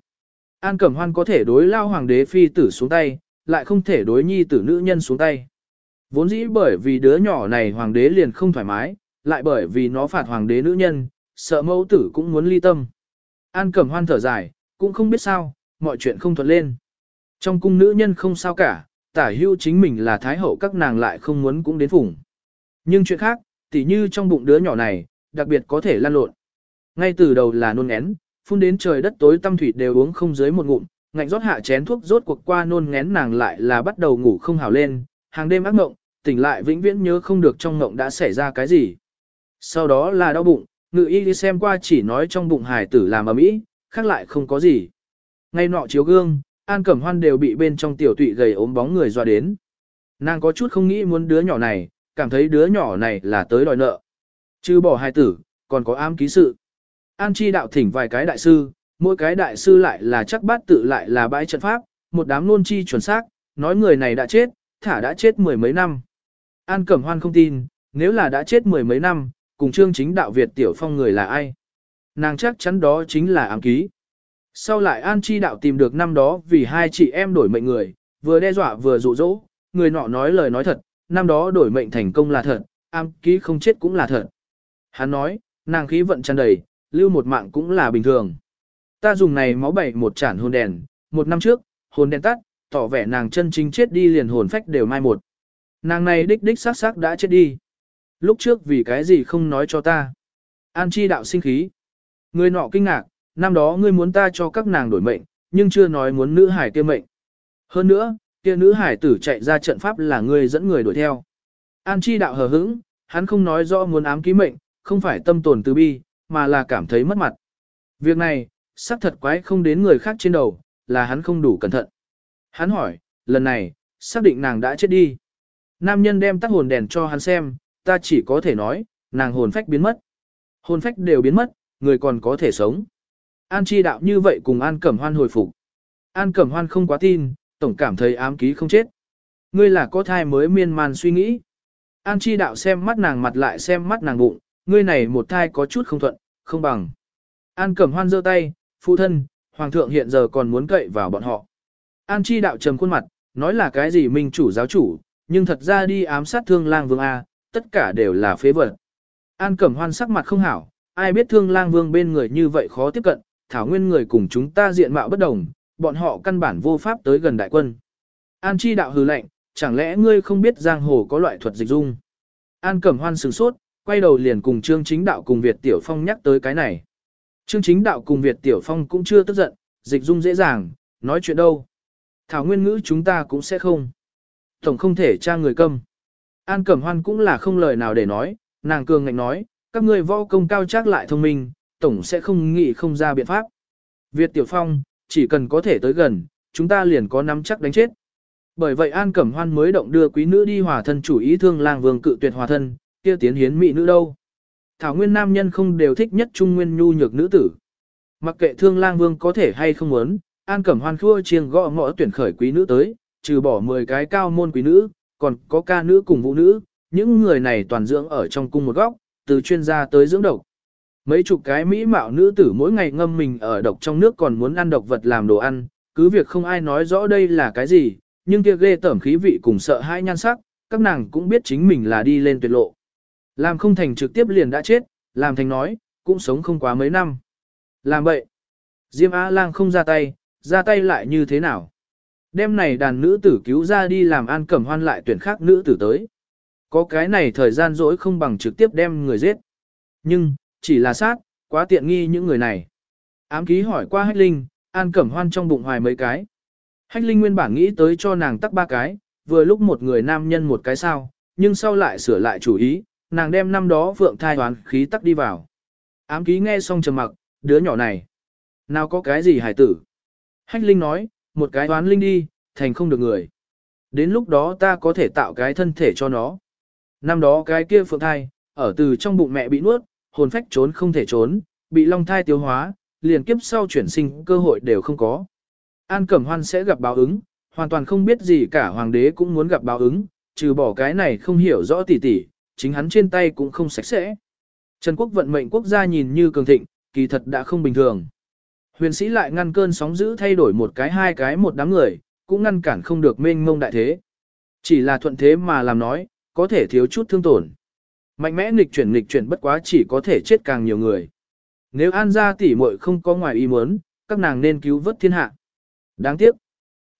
[SPEAKER 1] An Cẩm Hoan có thể đối lao hoàng đế phi tử xuống tay, lại không thể đối nhi tử nữ nhân xuống tay. Vốn dĩ bởi vì đứa nhỏ này hoàng đế liền không thoải mái, lại bởi vì nó phạt hoàng đế nữ nhân, sợ mẫu tử cũng muốn ly tâm. An Cẩm Hoan thở dài, cũng không biết sao, mọi chuyện không thuận lên. Trong cung nữ nhân không sao cả, tả hưu chính mình là thái hậu các nàng lại không muốn cũng đến phủng. Nhưng chuyện khác, tỉ như trong bụng đứa nhỏ này, đặc biệt có thể lan lộn. Ngay từ đầu là nôn ngén, phun đến trời đất tối tâm thủy đều uống không dưới một ngụm, ngạnh rót hạ chén thuốc rốt cuộc qua nôn ngén nàng lại là bắt đầu ngủ không hào lên, hàng đêm ác mộng, tỉnh lại vĩnh viễn nhớ không được trong mộng đã xảy ra cái gì. Sau đó là đau bụng, ngự y đi xem qua chỉ nói trong bụng hải tử làm ở mỹ, khác lại không có gì. Ngay nọ chiếu gương, An Cẩm Hoan đều bị bên trong tiểu tụy gầy ốm bóng người dọa đến. Nàng có chút không nghĩ muốn đứa nhỏ này, cảm thấy đứa nhỏ này là tới đòi nợ. Chứ bỏ hai tử, còn có ám ký sự. An chi đạo thỉnh vài cái đại sư, mỗi cái đại sư lại là chắc bát tự lại là bãi trận pháp, một đám nôn chi chuẩn xác, nói người này đã chết, thả đã chết mười mấy năm. An Cẩm Hoan không tin, nếu là đã chết mười mấy năm, cùng chương chính đạo Việt tiểu phong người là ai? Nàng chắc chắn đó chính là ám ký. Sau lại An Chi đạo tìm được năm đó vì hai chị em đổi mệnh người, vừa đe dọa vừa dụ dỗ, người nọ nói lời nói thật, năm đó đổi mệnh thành công là thật, ám ký không chết cũng là thật. Hắn nói, nàng khí vận tràn đầy, lưu một mạng cũng là bình thường. Ta dùng này máu bảy một chản hồn đèn, một năm trước, hồn đèn tắt, tỏ vẻ nàng chân chính chết đi liền hồn phách đều mai một. Nàng này đích đích xác xác đã chết đi. Lúc trước vì cái gì không nói cho ta. An chi đạo sinh khí. Người nọ kinh ngạc, năm đó ngươi muốn ta cho các nàng đổi mệnh, nhưng chưa nói muốn nữ hải kia mệnh. Hơn nữa, kia nữ hải tử chạy ra trận pháp là ngươi dẫn người đuổi theo. An chi đạo hờ hững, hắn không nói rõ muốn ám ký mệnh, không phải tâm tồn từ bi, mà là cảm thấy mất mặt. Việc này, xác thật quái không đến người khác trên đầu, là hắn không đủ cẩn thận. Hắn hỏi, lần này, xác định nàng đã chết đi. Nam nhân đem tắt hồn đèn cho hắn xem, ta chỉ có thể nói, nàng hồn phách biến mất. Hồn phách đều biến mất, người còn có thể sống. An chi đạo như vậy cùng An Cẩm Hoan hồi phục. An Cẩm Hoan không quá tin, tổng cảm thấy ám ký không chết. Ngươi là có thai mới miên man suy nghĩ. An chi đạo xem mắt nàng mặt lại xem mắt nàng bụng, ngươi này một thai có chút không thuận, không bằng. An Cẩm Hoan giơ tay, phụ thân, Hoàng thượng hiện giờ còn muốn cậy vào bọn họ. An chi đạo trầm khuôn mặt, nói là cái gì minh chủ giáo chủ, nhưng thật ra đi ám sát thương lang vương A, tất cả đều là phế vật. An Cẩm Hoan sắc mặt không hảo, ai biết thương lang vương bên người như vậy khó tiếp cận, thảo nguyên người cùng chúng ta diện mạo bất đồng, bọn họ căn bản vô pháp tới gần đại quân. An chi đạo hừ lạnh, chẳng lẽ ngươi không biết giang hồ có loại thuật dịch dung? An Cẩm Hoan sửng sốt, quay đầu liền cùng Trương Chính Đạo cùng Việt Tiểu Phong nhắc tới cái này. Trương Chính Đạo cùng Việt Tiểu Phong cũng chưa tức giận, dịch dung dễ dàng, nói chuyện đâu. Thảo nguyên ngữ chúng ta cũng sẽ không. Tổng không thể tra người câm. An Cẩm Hoan cũng là không lời nào để nói, nàng cường ngạnh nói, các ngươi võ công cao chắc lại thông minh, tổng sẽ không nghĩ không ra biện pháp. Việt Tiểu Phong, chỉ cần có thể tới gần, chúng ta liền có nắm chắc đánh chết. Bởi vậy An Cẩm Hoan mới động đưa quý nữ đi hòa thân chủ ý thương lang vương cự tuyệt hòa thân, kia tiến hiến mỹ nữ đâu. Thảo nguyên nam nhân không đều thích nhất trung nguyên nhu nhược nữ tử. Mặc kệ thương lang vương có thể hay không muốn, An Cẩm Hoan khua chiêng gõ ngõ tuyển khởi quý nữ tới, trừ bỏ 10 cái cao môn quý nữ, còn có ca nữ cùng vũ nữ, những người này toàn dưỡng ở trong cung một góc, từ chuyên gia tới dưỡng độc. Mấy chục cái mỹ mạo nữ tử mỗi ngày ngâm mình ở độc trong nước còn muốn ăn độc vật làm đồ ăn, cứ việc không ai nói rõ đây là cái gì, nhưng kia ghê tởm khí vị cùng sợ hãi nhan sắc, các nàng cũng biết chính mình là đi lên tuyệt lộ. Làm không thành trực tiếp liền đã chết, làm thành nói, cũng sống không quá mấy năm. Làm vậy, Diêm A-lang không ra tay, ra tay lại như thế nào? Đêm này đàn nữ tử cứu ra đi làm an cẩm hoan lại tuyển khác nữ tử tới. Có cái này thời gian rỗi không bằng trực tiếp đem người giết. Nhưng, chỉ là sát, quá tiện nghi những người này. Ám ký hỏi qua Hách Linh, an cẩm hoan trong bụng hoài mấy cái. Hách Linh nguyên bản nghĩ tới cho nàng tắc ba cái, vừa lúc một người nam nhân một cái sao, nhưng sau lại sửa lại chủ ý, nàng đem năm đó vượng thai đoán khí tắc đi vào. Ám ký nghe xong trầm mặc, đứa nhỏ này. Nào có cái gì hải tử? Hách Linh nói, một cái đoán linh đi, thành không được người. Đến lúc đó ta có thể tạo cái thân thể cho nó. Năm đó cái kia phượng thai, ở từ trong bụng mẹ bị nuốt, hồn phách trốn không thể trốn, bị long thai tiêu hóa, liền kiếp sau chuyển sinh cơ hội đều không có. An Cẩm Hoan sẽ gặp báo ứng, hoàn toàn không biết gì cả hoàng đế cũng muốn gặp báo ứng, trừ bỏ cái này không hiểu rõ tỉ tỉ, chính hắn trên tay cũng không sạch sẽ. Trần Quốc vận mệnh quốc gia nhìn như cường thịnh, kỳ thật đã không bình thường. Huyền sĩ lại ngăn cơn sóng dữ thay đổi một cái hai cái một đám người, cũng ngăn cản không được mênh mông đại thế. Chỉ là thuận thế mà làm nói, có thể thiếu chút thương tổn. Mạnh mẽ nghịch chuyển nghịch chuyển bất quá chỉ có thể chết càng nhiều người. Nếu an gia tỷ muội không có ngoài ý muốn, các nàng nên cứu vớt thiên hạ. Đáng tiếc.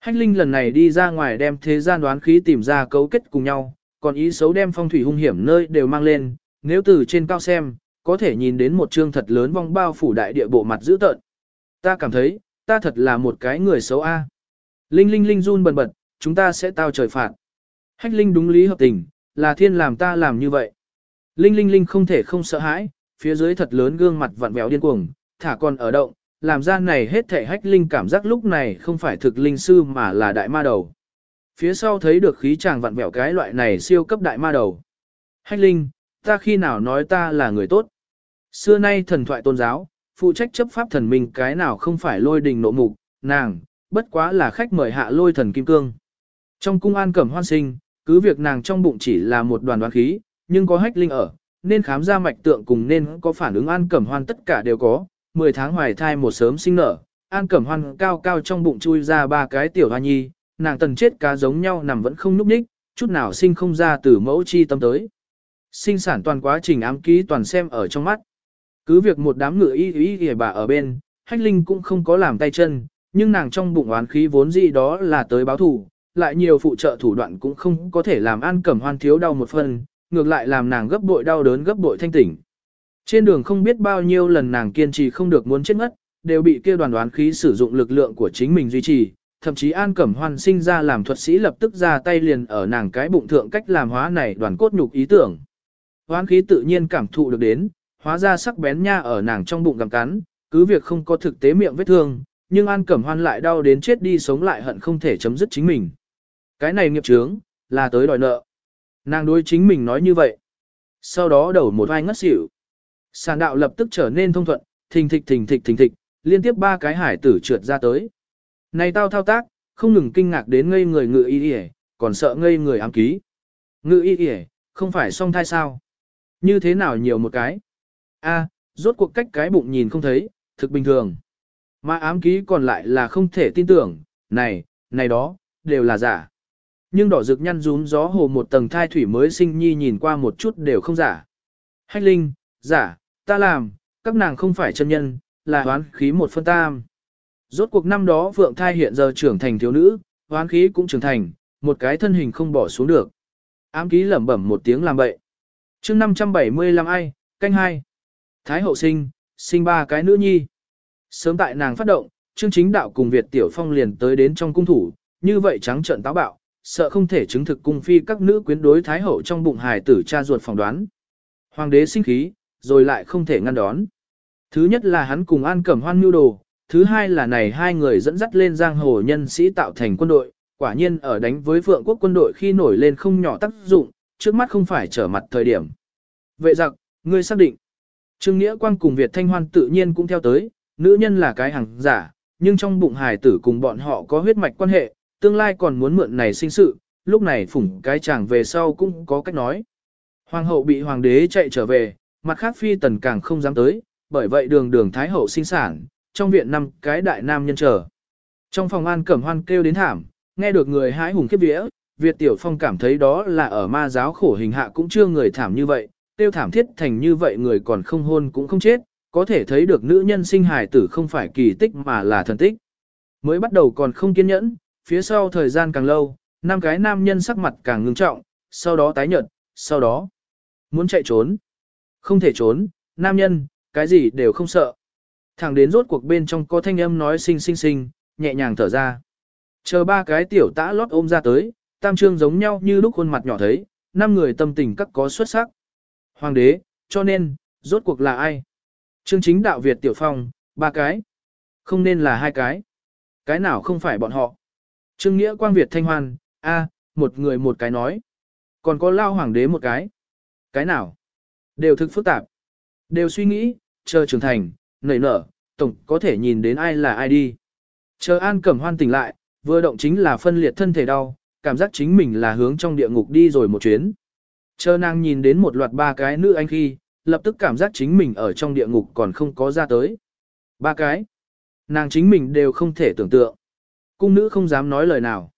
[SPEAKER 1] Hách Linh lần này đi ra ngoài đem thế gian đoán khí tìm ra cấu kết cùng nhau, còn ý xấu đem phong thủy hung hiểm nơi đều mang lên, nếu từ trên cao xem, có thể nhìn đến một trương thật lớn vong bao phủ đại địa bộ mặt dữ tợn. Ta cảm thấy, ta thật là một cái người xấu a. Linh Linh Linh run bần bật, chúng ta sẽ tao trời phạt. Hách Linh đúng lý hợp tình, là thiên làm ta làm như vậy. Linh Linh Linh không thể không sợ hãi, phía dưới thật lớn gương mặt vặn vẹo điên cuồng, thả còn ở động, làm ra này hết thể hách linh cảm giác lúc này không phải thực linh sư mà là đại ma đầu. Phía sau thấy được khí chàng vặn vẹo cái loại này siêu cấp đại ma đầu. Hách linh, ta khi nào nói ta là người tốt? Xưa nay thần thoại tôn giáo, phụ trách chấp pháp thần minh cái nào không phải lôi đình nộ mục, nàng, bất quá là khách mời hạ lôi thần kim cương. Trong cung an cẩm hoan sinh, cứ việc nàng trong bụng chỉ là một đoàn đoán khí, nhưng có hách linh ở, nên khám ra mạch tượng cùng nên có phản ứng an cẩm hoan tất cả đều có, 10 tháng hoài thai một sớm sinh nở, An Cẩm Hoan cao cao trong bụng chui ra ba cái tiểu hoa nhi, nàng tần chết cá giống nhau nằm vẫn không núp ních, chút nào sinh không ra từ mẫu chi tâm tới. Sinh sản toàn quá trình ám ký toàn xem ở trong mắt. Cứ việc một đám ngựa y y y bà ở bên, hách linh cũng không có làm tay chân, nhưng nàng trong bụng oán khí vốn gì đó là tới báo thủ, lại nhiều phụ trợ thủ đoạn cũng không có thể làm An Cẩm Hoan thiếu đau một phần, ngược lại làm nàng gấp bội đau đớn gấp bội thanh tỉnh. Trên đường không biết bao nhiêu lần nàng kiên trì không được muốn chết mất, đều bị kia đoàn đoán khí sử dụng lực lượng của chính mình duy trì, thậm chí An Cẩm Hoan sinh ra làm thuật sĩ lập tức ra tay liền ở nàng cái bụng thượng cách làm hóa này đoàn cốt nhục ý tưởng. Hoán khí tự nhiên cảm thụ được đến, hóa ra sắc bén nha ở nàng trong bụng gặm cắn, cứ việc không có thực tế miệng vết thương, nhưng An Cẩm Hoan lại đau đến chết đi sống lại hận không thể chấm dứt chính mình. Cái này nghiệp chướng, là tới đòi nợ. Nàng đối chính mình nói như vậy. Sau đó đầu một vai ngất xỉu. Sàn đạo lập tức trở nên thông thuận, thình thịch thình thịch thình thịch, liên tiếp ba cái hải tử trượt ra tới. Này tao thao tác, không ngừng kinh ngạc đến ngây người ngự y y, còn sợ ngây người ám ký. Ngự y y, không phải song thai sao? Như thế nào nhiều một cái? A, rốt cuộc cách cái bụng nhìn không thấy, thực bình thường. Mà ám ký còn lại là không thể tin tưởng, này, này đó, đều là giả. Nhưng đỏ rực nhăn rún gió hồ một tầng thai thủy mới sinh nhi nhìn qua một chút đều không giả. Hách linh, giả, ta làm, các nàng không phải chân nhân, là hoán khí một phân tam. Rốt cuộc năm đó Phượng Thai hiện giờ trưởng thành thiếu nữ, Hoán khí cũng trưởng thành, một cái thân hình không bỏ xuống được. Ám ký lẩm bẩm một tiếng làm bậy. chương 575 ai, canh hai. Thái hậu sinh, sinh ba cái nữ nhi. Sớm tại nàng phát động, chương chính đạo cùng Việt Tiểu Phong liền tới đến trong cung thủ, như vậy trắng trợn táo bạo, sợ không thể chứng thực cung phi các nữ quyến đối Thái hậu trong bụng hài tử cha ruột phỏng đoán. Hoàng đế sinh khí, rồi lại không thể ngăn đón. Thứ nhất là hắn cùng An Cẩm Hoan mưu đồ, thứ hai là này hai người dẫn dắt lên giang hồ nhân sĩ tạo thành quân đội, quả nhiên ở đánh với vượng quốc quân đội khi nổi lên không nhỏ tác dụng, trước mắt không phải trở mặt thời điểm. Vệ giặc, ngươi xác định. Trương Nghĩa Quang cùng Việt Thanh Hoan tự nhiên cũng theo tới, nữ nhân là cái hàng giả, nhưng trong bụng hài tử cùng bọn họ có huyết mạch quan hệ, tương lai còn muốn mượn này sinh sự, lúc này phủng cái chàng về sau cũng có cách nói. Hoàng hậu bị hoàng đế chạy trở về, mặt khác phi tần càng không dám tới, bởi vậy đường đường thái hậu sinh sản, trong viện năm cái đại nam nhân chờ. Trong phòng an cẩm hoan kêu đến thảm, nghe được người hái hùng khiếp vía, Việt Tiểu Phong cảm thấy đó là ở ma giáo khổ hình hạ cũng chưa người thảm như vậy, tiêu thảm thiết thành như vậy người còn không hôn cũng không chết, có thể thấy được nữ nhân sinh hài tử không phải kỳ tích mà là thần tích. Mới bắt đầu còn không kiên nhẫn, phía sau thời gian càng lâu, năm cái nam nhân sắc mặt càng ngưng trọng, sau đó tái nhợt, sau đó muốn chạy trốn. Không thể trốn, nam nhân, cái gì đều không sợ. Thẳng đến rốt cuộc bên trong có thanh âm nói xinh xinh xinh, nhẹ nhàng thở ra. Chờ ba cái tiểu tã lót ôm ra tới, tam trương giống nhau như lúc khuôn mặt nhỏ thấy, năm người tâm tình các có xuất sắc. Hoàng đế, cho nên, rốt cuộc là ai? Trương chính đạo Việt tiểu phong, ba cái. Không nên là hai cái. Cái nào không phải bọn họ. Trương nghĩa quang Việt thanh hoan, a, một người một cái nói. Còn có lao hoàng đế một cái. Cái nào? Đều thực phức tạp. Đều suy nghĩ, chờ trưởng thành, nảy nở, tổng có thể nhìn đến ai là ai đi. Chờ An Cẩm Hoan tỉnh lại, vừa động chính là phân liệt thân thể đau, cảm giác chính mình là hướng trong địa ngục đi rồi một chuyến. Chờ nàng nhìn đến một loạt ba cái nữ anh khi, lập tức cảm giác chính mình ở trong địa ngục còn không có ra tới. Ba cái. Nàng chính mình đều không thể tưởng tượng. Cung nữ không dám nói lời nào.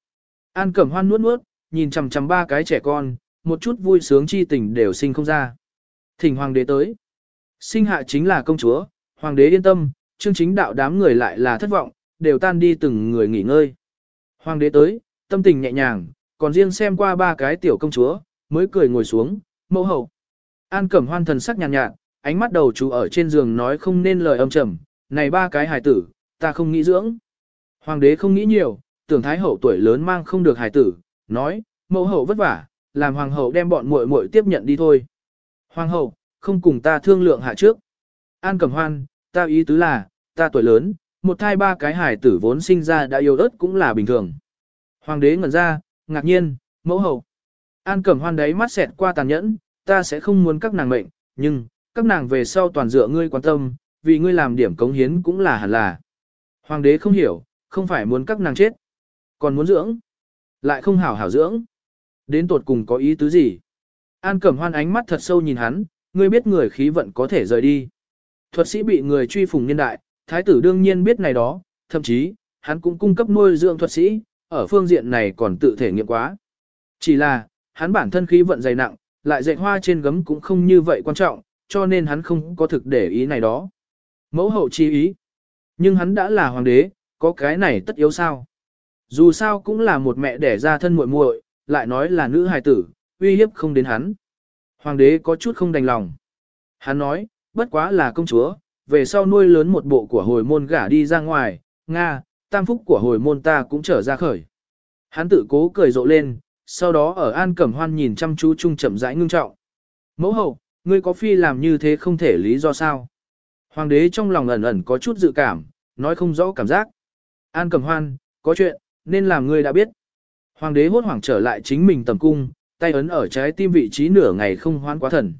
[SPEAKER 1] An Cẩm Hoan nuốt nuốt, nhìn chằm chằm ba cái trẻ con, một chút vui sướng chi tình đều sinh không ra. Thỉnh hoàng đế tới. Sinh hạ chính là công chúa, hoàng đế yên tâm, chương chính đạo đám người lại là thất vọng, đều tan đi từng người nghỉ ngơi. Hoàng đế tới, tâm tình nhẹ nhàng, còn riêng xem qua ba cái tiểu công chúa, mới cười ngồi xuống, mẫu hậu. An cẩm hoan thần sắc nhàn nhạt, nhạt, ánh mắt đầu chú ở trên giường nói không nên lời âm trầm, này ba cái hài tử, ta không nghĩ dưỡng. Hoàng đế không nghĩ nhiều, tưởng thái hậu tuổi lớn mang không được hài tử, nói, mẫu hậu vất vả, làm hoàng hậu đem bọn muội muội tiếp nhận đi thôi. Hoàng hậu, không cùng ta thương lượng hạ trước. An Cẩm Hoan, ta ý tứ là, ta tuổi lớn, một thai ba cái hài tử vốn sinh ra đã yêu ớt cũng là bình thường. Hoàng đế ngẩn ra, ngạc nhiên, mẫu hậu. An Cẩm Hoan đấy mắt xẹt qua tàn nhẫn, ta sẽ không muốn các nàng mệnh, nhưng, các nàng về sau toàn dựa ngươi quan tâm, vì ngươi làm điểm cống hiến cũng là hẳn là. Hoàng đế không hiểu, không phải muốn các nàng chết, còn muốn dưỡng, lại không hảo hảo dưỡng. Đến tột cùng có ý tứ gì? An Cẩm Hoan ánh mắt thật sâu nhìn hắn, ngươi biết người khí vận có thể rời đi. Thuật sĩ bị người truy phùng niên đại, thái tử đương nhiên biết này đó, thậm chí, hắn cũng cung cấp nuôi dưỡng thuật sĩ, ở phương diện này còn tự thể nghiệm quá. Chỉ là, hắn bản thân khí vận dày nặng, lại dạy hoa trên gấm cũng không như vậy quan trọng, cho nên hắn không có thực để ý này đó. Mẫu hậu chi ý. Nhưng hắn đã là hoàng đế, có cái này tất yếu sao? Dù sao cũng là một mẹ đẻ ra thân muội muội, lại nói là nữ hài tử, uy hiếp không đến hắn. Hoàng đế có chút không đành lòng. Hắn nói, bất quá là công chúa, về sau nuôi lớn một bộ của hồi môn gả đi ra ngoài, Nga, tam phúc của hồi môn ta cũng trở ra khởi. Hắn tự cố cười rộ lên, sau đó ở An Cẩm Hoan nhìn chăm chú trung chậm rãi ngưng trọng. Mẫu hậu, ngươi có phi làm như thế không thể lý do sao? Hoàng đế trong lòng ẩn ẩn có chút dự cảm, nói không rõ cảm giác. An Cẩm Hoan, có chuyện, nên làm ngươi đã biết. Hoàng đế hốt hoảng trở lại chính mình tầm cung, tay ấn ở trái tim vị trí nửa ngày không hoan quá thần.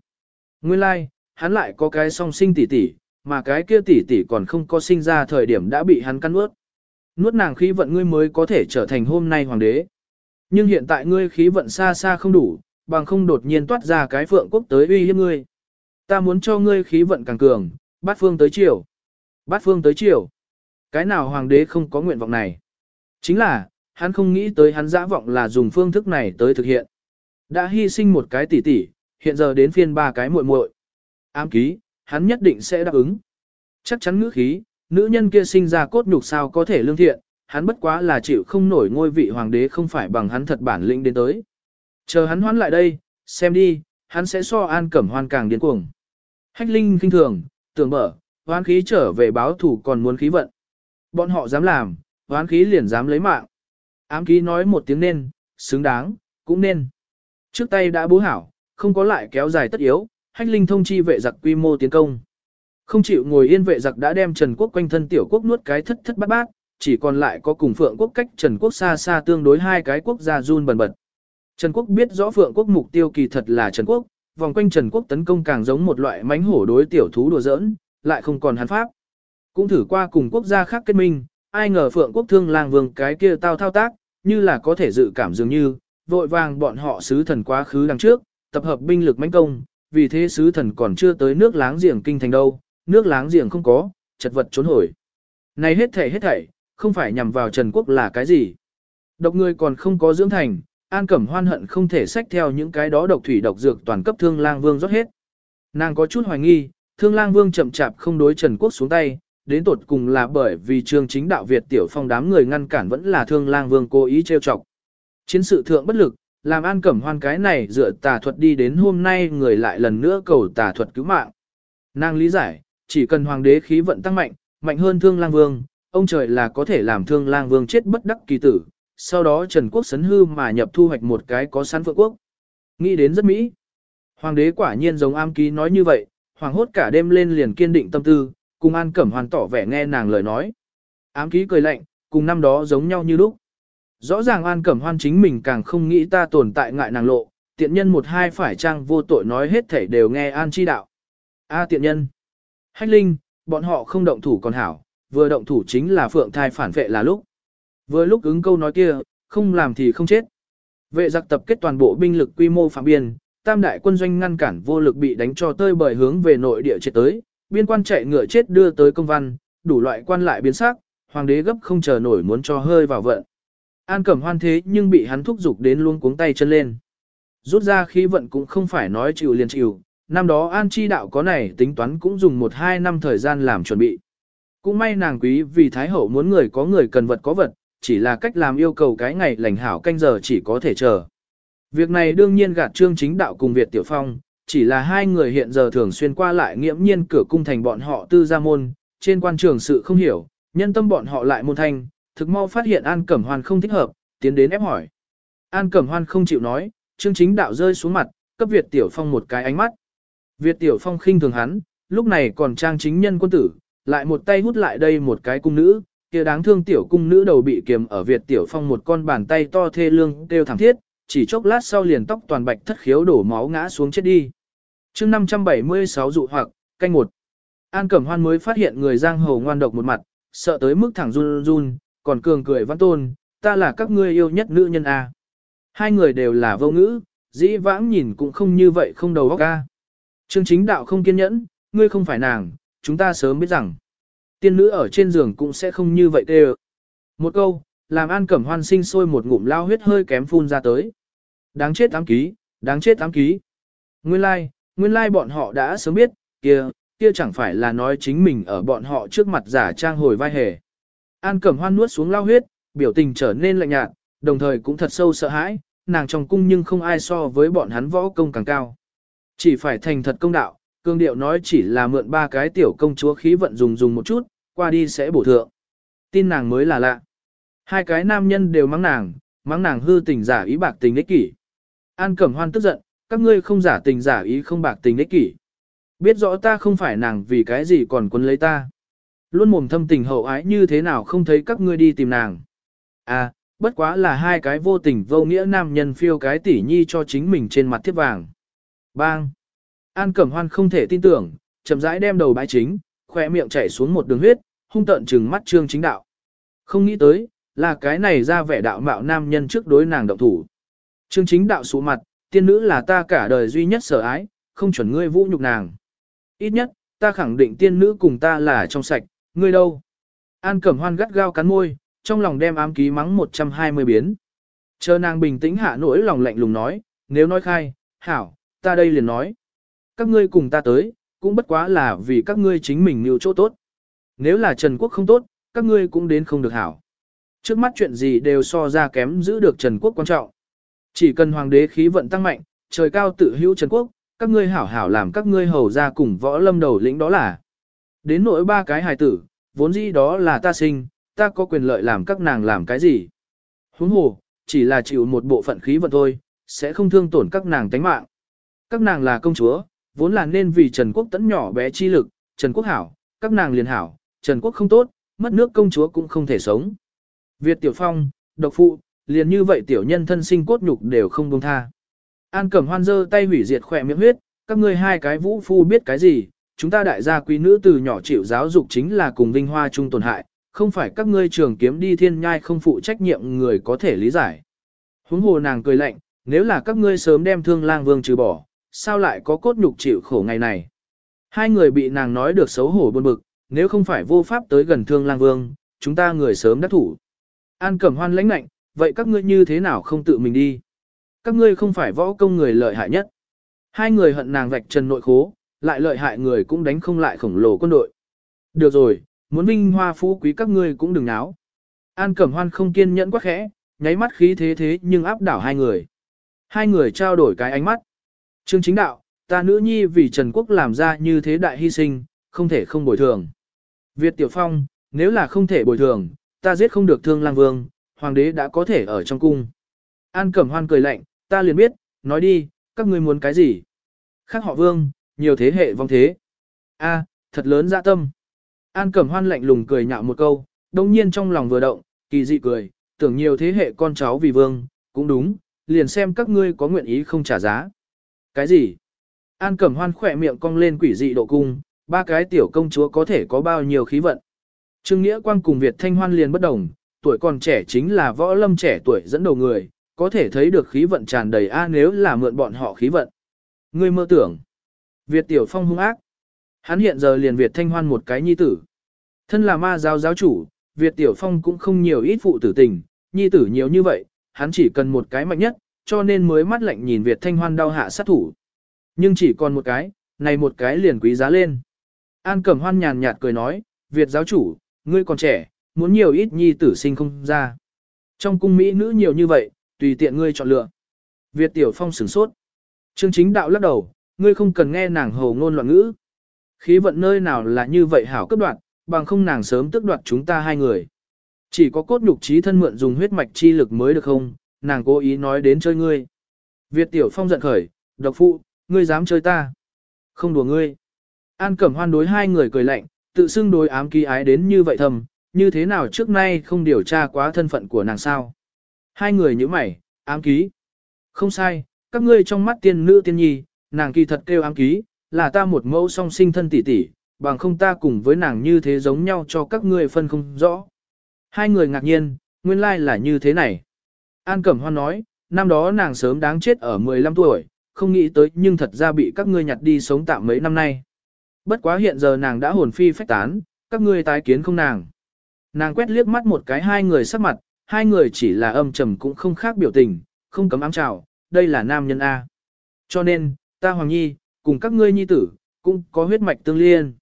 [SPEAKER 1] Nguyên lai, like, hắn lại có cái song sinh tỷ tỷ, mà cái kia tỷ tỷ còn không có sinh ra thời điểm đã bị hắn cắn nuốt. Nuốt nàng khí vận ngươi mới có thể trở thành hôm nay hoàng đế. Nhưng hiện tại ngươi khí vận xa xa không đủ, bằng không đột nhiên toát ra cái phượng quốc tới uy hiếp ngươi. Ta muốn cho ngươi khí vận càng cường, bát phương tới chiều. Bát phương tới chiều. Cái nào hoàng đế không có nguyện vọng này? Chính là, hắn không nghĩ tới hắn dã vọng là dùng phương thức này tới thực hiện. Đã hy sinh một cái tỷ tỷ, hiện giờ đến phiên ba cái muội muội. Ám ký, hắn nhất định sẽ đáp ứng. Chắc chắn ngữ khí, nữ nhân kia sinh ra cốt nhục sao có thể lương thiện, hắn bất quá là chịu không nổi ngôi vị hoàng đế không phải bằng hắn thật bản lĩnh đến tới. Chờ hắn hoán lại đây, xem đi, hắn sẽ so an cẩm hoan càng điên cuồng. Hách linh kinh thường, tưởng mở, hoán khí trở về báo thủ còn muốn khí vận. Bọn họ dám làm, hoán khí liền dám lấy mạng. Ám ký nói một tiếng nên, xứng đáng, cũng nên. Trước tay đã bố hảo, không có lại kéo dài tất yếu, hách linh thông chi vệ giặc quy mô tiến công. Không chịu ngồi yên vệ giặc đã đem Trần Quốc quanh thân tiểu quốc nuốt cái thất thất bát bát, chỉ còn lại có cùng Phượng Quốc cách Trần Quốc xa xa tương đối hai cái quốc gia run bần bật. Trần Quốc biết rõ Phượng Quốc mục tiêu kỳ thật là Trần Quốc, vòng quanh Trần Quốc tấn công càng giống một loại mánh hổ đối tiểu thú đùa giỡn, lại không còn hắn pháp. Cũng thử qua cùng quốc gia khác kết minh, ai ngờ Phượng Quốc thương lang vương cái kia tao thao tác, như là có thể dự cảm dường như, vội vàng bọn họ sứ thần quá khứ đằng trước, tập hợp binh lực mãnh công, vì thế sứ thần còn chưa tới nước láng giềng kinh thành đâu, nước láng giềng không có, chật vật trốn hồi. Này hết thảy hết thảy, không phải nhằm vào Trần Quốc là cái gì. Độc người còn không có dưỡng thành, An Cẩm hoan hận không thể xách theo những cái đó độc thủy độc dược toàn cấp Thương Lang Vương rót hết. Nàng có chút hoài nghi, Thương Lang Vương chậm chạp không đối Trần Quốc xuống tay, đến tột cùng là bởi vì trương chính đạo Việt tiểu phong đám người ngăn cản vẫn là Thương Lang Vương cố ý trêu chọc. Chiến sự thượng bất lực, làm An Cẩm hoan cái này dựa tà thuật đi đến hôm nay người lại lần nữa cầu tà thuật cứu mạng. Nàng lý giải, chỉ cần hoàng đế khí vận tăng mạnh, mạnh hơn Thương Lang Vương, ông trời là có thể làm Thương Lang Vương chết bất đắc kỳ tử, sau đó Trần Quốc sấn hư mà nhập thu hoạch một cái có sẵn phượng quốc. Nghĩ đến rất mỹ. Hoàng đế quả nhiên giống am ký nói như vậy, hoàng hốt cả đêm lên liền kiên định tâm tư, cùng An Cẩm Hoàn tỏ vẻ nghe nàng lời nói. Ám ký cười lạnh, cùng năm đó giống nhau như lúc. Rõ ràng An Cẩm Hoan chính mình càng không nghĩ ta tồn tại ngại nàng lộ, tiện nhân một hai phải trang vô tội nói hết thể đều nghe An chi đạo. A tiện nhân. Hách Linh, bọn họ không động thủ còn hảo, vừa động thủ chính là phượng thai phản vệ là lúc. Vừa lúc ứng câu nói kia, không làm thì không chết. Vệ giặc tập kết toàn bộ binh lực quy mô phạm biên, tam đại quân doanh ngăn cản vô lực bị đánh cho tơi bời hướng về nội địa chết tới, biên quan chạy ngựa chết đưa tới công văn, đủ loại quan lại biến sắc, hoàng đế gấp không chờ nổi muốn cho hơi vào vận. An cẩm hoan thế nhưng bị hắn thúc giục đến luôn cuống tay chân lên. Rút ra khí vận cũng không phải nói chịu liền chịu, năm đó An chi đạo có này tính toán cũng dùng một hai năm thời gian làm chuẩn bị. Cũng may nàng quý vì Thái Hậu muốn người có người cần vật có vật, chỉ là cách làm yêu cầu cái ngày lành hảo canh giờ chỉ có thể chờ. Việc này đương nhiên gạt trương chính đạo cùng Việt Tiểu Phong, chỉ là hai người hiện giờ thường xuyên qua lại nghiễm nhiên cửa cung thành bọn họ tư gia môn, trên quan trường sự không hiểu, nhân tâm bọn họ lại môn thanh, thực mau phát hiện An Cẩm Hoan không thích hợp, tiến đến ép hỏi. An Cẩm Hoan không chịu nói, trương chính đạo rơi xuống mặt, cấp Việt Tiểu Phong một cái ánh mắt. Việt Tiểu Phong khinh thường hắn, lúc này còn trang chính nhân quân tử, lại một tay hút lại đây một cái cung nữ, kia đáng thương tiểu cung nữ đầu bị kiềm ở Việt Tiểu Phong một con bàn tay to thê lương kêu thảm thiết, chỉ chốc lát sau liền tóc toàn bạch thất khiếu đổ máu ngã xuống chết đi. chương 576 dụ hoặc, canh một. An Cẩm Hoan mới phát hiện người giang hồ ngoan độc một mặt, sợ tới mức thẳng run run, còn cường cười văn tôn, ta là các ngươi yêu nhất nữ nhân A. Hai người đều là vô ngữ, dĩ vãng nhìn cũng không như vậy không đầu óc A. Trương chính đạo không kiên nhẫn, ngươi không phải nàng, chúng ta sớm biết rằng. Tiên nữ ở trên giường cũng sẽ không như vậy tê Một câu, làm An Cẩm Hoan sinh sôi một ngụm lao huyết hơi kém phun ra tới. Đáng chết ám ký, đáng chết ám ký. Nguyên lai, like, nguyên lai like bọn họ đã sớm biết, kia, kia chẳng phải là nói chính mình ở bọn họ trước mặt giả trang hồi vai hề. An Cẩm Hoan nuốt xuống lao huyết, biểu tình trở nên lạnh nhạt, đồng thời cũng thật sâu sợ hãi, nàng trong cung nhưng không ai so với bọn hắn võ công càng cao. Chỉ phải thành thật công đạo, cương điệu nói chỉ là mượn ba cái tiểu công chúa khí vận dùng dùng một chút, qua đi sẽ bổ thượng. Tin nàng mới là lạ. Hai cái nam nhân đều mắng nàng, mắng nàng hư tình giả ý bạc tình ích kỷ. An Cẩm Hoan tức giận, các ngươi không giả tình giả ý không bạc tình ích kỷ. Biết rõ ta không phải nàng vì cái gì còn quấn lấy ta. Luôn mồm thâm tình hậu ái như thế nào không thấy các ngươi đi tìm nàng. À, bất quá là hai cái vô tình vô nghĩa nam nhân phiêu cái tỉ nhi cho chính mình trên mặt thiếp vàng. Bang! An Cẩm Hoan không thể tin tưởng, chậm rãi đem đầu bãi chính, khỏe miệng chảy xuống một đường huyết, hung tợn trừng mắt trương chính đạo. Không nghĩ tới, là cái này ra vẻ đạo mạo nam nhân trước đối nàng động thủ. Trương chính đạo sụ mặt, tiên nữ là ta cả đời duy nhất sở ái, không chuẩn ngươi vũ nhục nàng. Ít nhất, ta khẳng định tiên nữ cùng ta là trong sạch, ngươi đâu. An cẩm hoan gắt gao cắn môi, trong lòng đem ám ký mắng 120 biến. Chờ nàng bình tĩnh hạ nỗi lòng lạnh lùng nói, nếu nói khai, hảo, ta đây liền nói. Các ngươi cùng ta tới, cũng bất quá là vì các ngươi chính mình nhiều chỗ tốt. Nếu là Trần Quốc không tốt, các ngươi cũng đến không được hảo. Trước mắt chuyện gì đều so ra kém giữ được Trần Quốc quan trọng. Chỉ cần hoàng đế khí vận tăng mạnh, trời cao tự hữu Trần Quốc, các ngươi hảo hảo làm các ngươi hầu ra cùng võ lâm đầu lĩnh đó là. Đến nỗi ba cái hài tử, vốn dĩ đó là ta sinh, ta có quyền lợi làm các nàng làm cái gì. Huống hồ, chỉ là chịu một bộ phận khí vận thôi, sẽ không thương tổn các nàng tánh mạng. Các nàng là công chúa, vốn là nên vì Trần Quốc tẫn nhỏ bé chi lực, Trần Quốc hảo, các nàng liền hảo, Trần Quốc không tốt, mất nước công chúa cũng không thể sống. Việt Tiểu Phong, độc phụ, liền như vậy tiểu nhân thân sinh cốt nhục đều không buông tha. An Cẩm Hoan giơ tay hủy diệt khỏe miệng huyết, các ngươi hai cái vũ phu biết cái gì, chúng ta đại gia quý nữ từ nhỏ chịu giáo dục chính là cùng vinh hoa chung tổn hại, không phải các ngươi trường kiếm đi thiên nhai không phụ trách nhiệm người có thể lý giải. Huống hồ nàng cười lạnh, nếu là các ngươi sớm đem thương lang vương trừ bỏ, sao lại có cốt nhục chịu khổ ngày này. Hai người bị nàng nói được xấu hổ buồn bực, nếu không phải vô pháp tới gần thương lang vương, chúng ta người sớm đã thủ. An cẩm hoan lãnh lạnh, vậy các ngươi như thế nào không tự mình đi? Các ngươi không phải võ công người lợi hại nhất. Hai người hận nàng vạch trần nội khố, lại lợi hại người cũng đánh không lại khổng lồ quân đội. Được rồi, muốn vinh hoa phú quý các ngươi cũng đừng náo. An Cẩm Hoan không kiên nhẫn quá khẽ, nháy mắt khí thế thế nhưng áp đảo hai người. Hai người trao đổi cái ánh mắt. Trương chính đạo, ta nữ nhi vì Trần Quốc làm ra như thế đại hy sinh, không thể không bồi thường. Việt Tiểu Phong, nếu là không thể bồi thường, ta giết không được thương lang vương, hoàng đế đã có thể ở trong cung. An Cẩm Hoan cười lạnh, ta liền biết, nói đi, các ngươi muốn cái gì? Khác họ vương, nhiều thế hệ vong thế. A, thật lớn dạ tâm. An Cẩm Hoan lạnh lùng cười nhạo một câu, đồng nhiên trong lòng vừa động, kỳ dị cười, tưởng nhiều thế hệ con cháu vì vương, cũng đúng, liền xem các ngươi có nguyện ý không trả giá. Cái gì? An Cẩm Hoan khỏe miệng cong lên quỷ dị độ cung, ba cái tiểu công chúa có thể có bao nhiêu khí vận. Trương Nghĩa Quang cùng Việt Thanh Hoan liền bất đồng, tuổi còn trẻ chính là võ lâm trẻ tuổi dẫn đầu người, có thể thấy được khí vận tràn đầy a nếu là mượn bọn họ khí vận. Ngươi mơ tưởng. Việt Tiểu Phong hung ác. Hắn hiện giờ liền Việt Thanh Hoan một cái nhi tử. Thân là ma giáo giáo chủ, Việt Tiểu Phong cũng không nhiều ít phụ tử tình, nhi tử nhiều như vậy, hắn chỉ cần một cái mạnh nhất, cho nên mới mắt lạnh nhìn Việt Thanh Hoan đau hạ sát thủ. Nhưng chỉ còn một cái, này một cái liền quý giá lên. An Cẩm Hoan nhàn nhạt cười nói, Việt giáo chủ, ngươi còn trẻ, muốn nhiều ít nhi tử sinh không ra. Trong cung Mỹ nữ nhiều như vậy, tùy tiện ngươi chọn lựa. Việt Tiểu Phong sửng sốt. Trương chính đạo lắc đầu, ngươi không cần nghe nàng hồ ngôn loạn ngữ. Khí vận nơi nào là như vậy hảo cấp đoạn, bằng không nàng sớm tức đoạt chúng ta hai người. Chỉ có cốt nhục trí thân mượn dùng huyết mạch chi lực mới được không, nàng cố ý nói đến chơi ngươi. Việt Tiểu Phong giận khởi, độc phụ, ngươi dám chơi ta. Không đùa ngươi. An Cẩm Hoan đối hai người cười lạnh, tự xưng đối ám ký ái đến như vậy thầm, như thế nào trước nay không điều tra quá thân phận của nàng sao. Hai người như mày, ám ký. Không sai, các ngươi trong mắt tiên nữ tiên nhi, nàng kỳ thật kêu ám ký, là ta một mẫu song sinh thân tỷ tỷ, bằng không ta cùng với nàng như thế giống nhau cho các ngươi phân không rõ. Hai người ngạc nhiên, nguyên lai là như thế này. An Cẩm Hoan nói, năm đó nàng sớm đáng chết ở 15 tuổi, không nghĩ tới nhưng thật ra bị các ngươi nhặt đi sống tạm mấy năm nay. Bất quá hiện giờ nàng đã hồn phi phách tán, các ngươi tái kiến không nàng. Nàng quét liếc mắt một cái hai người sắc mặt, hai người chỉ là âm trầm cũng không khác biểu tình, không cấm ám trào, đây là nam nhân A. Cho nên, ta Hoàng Nhi, cùng các ngươi nhi tử, cũng có huyết mạch tương liên.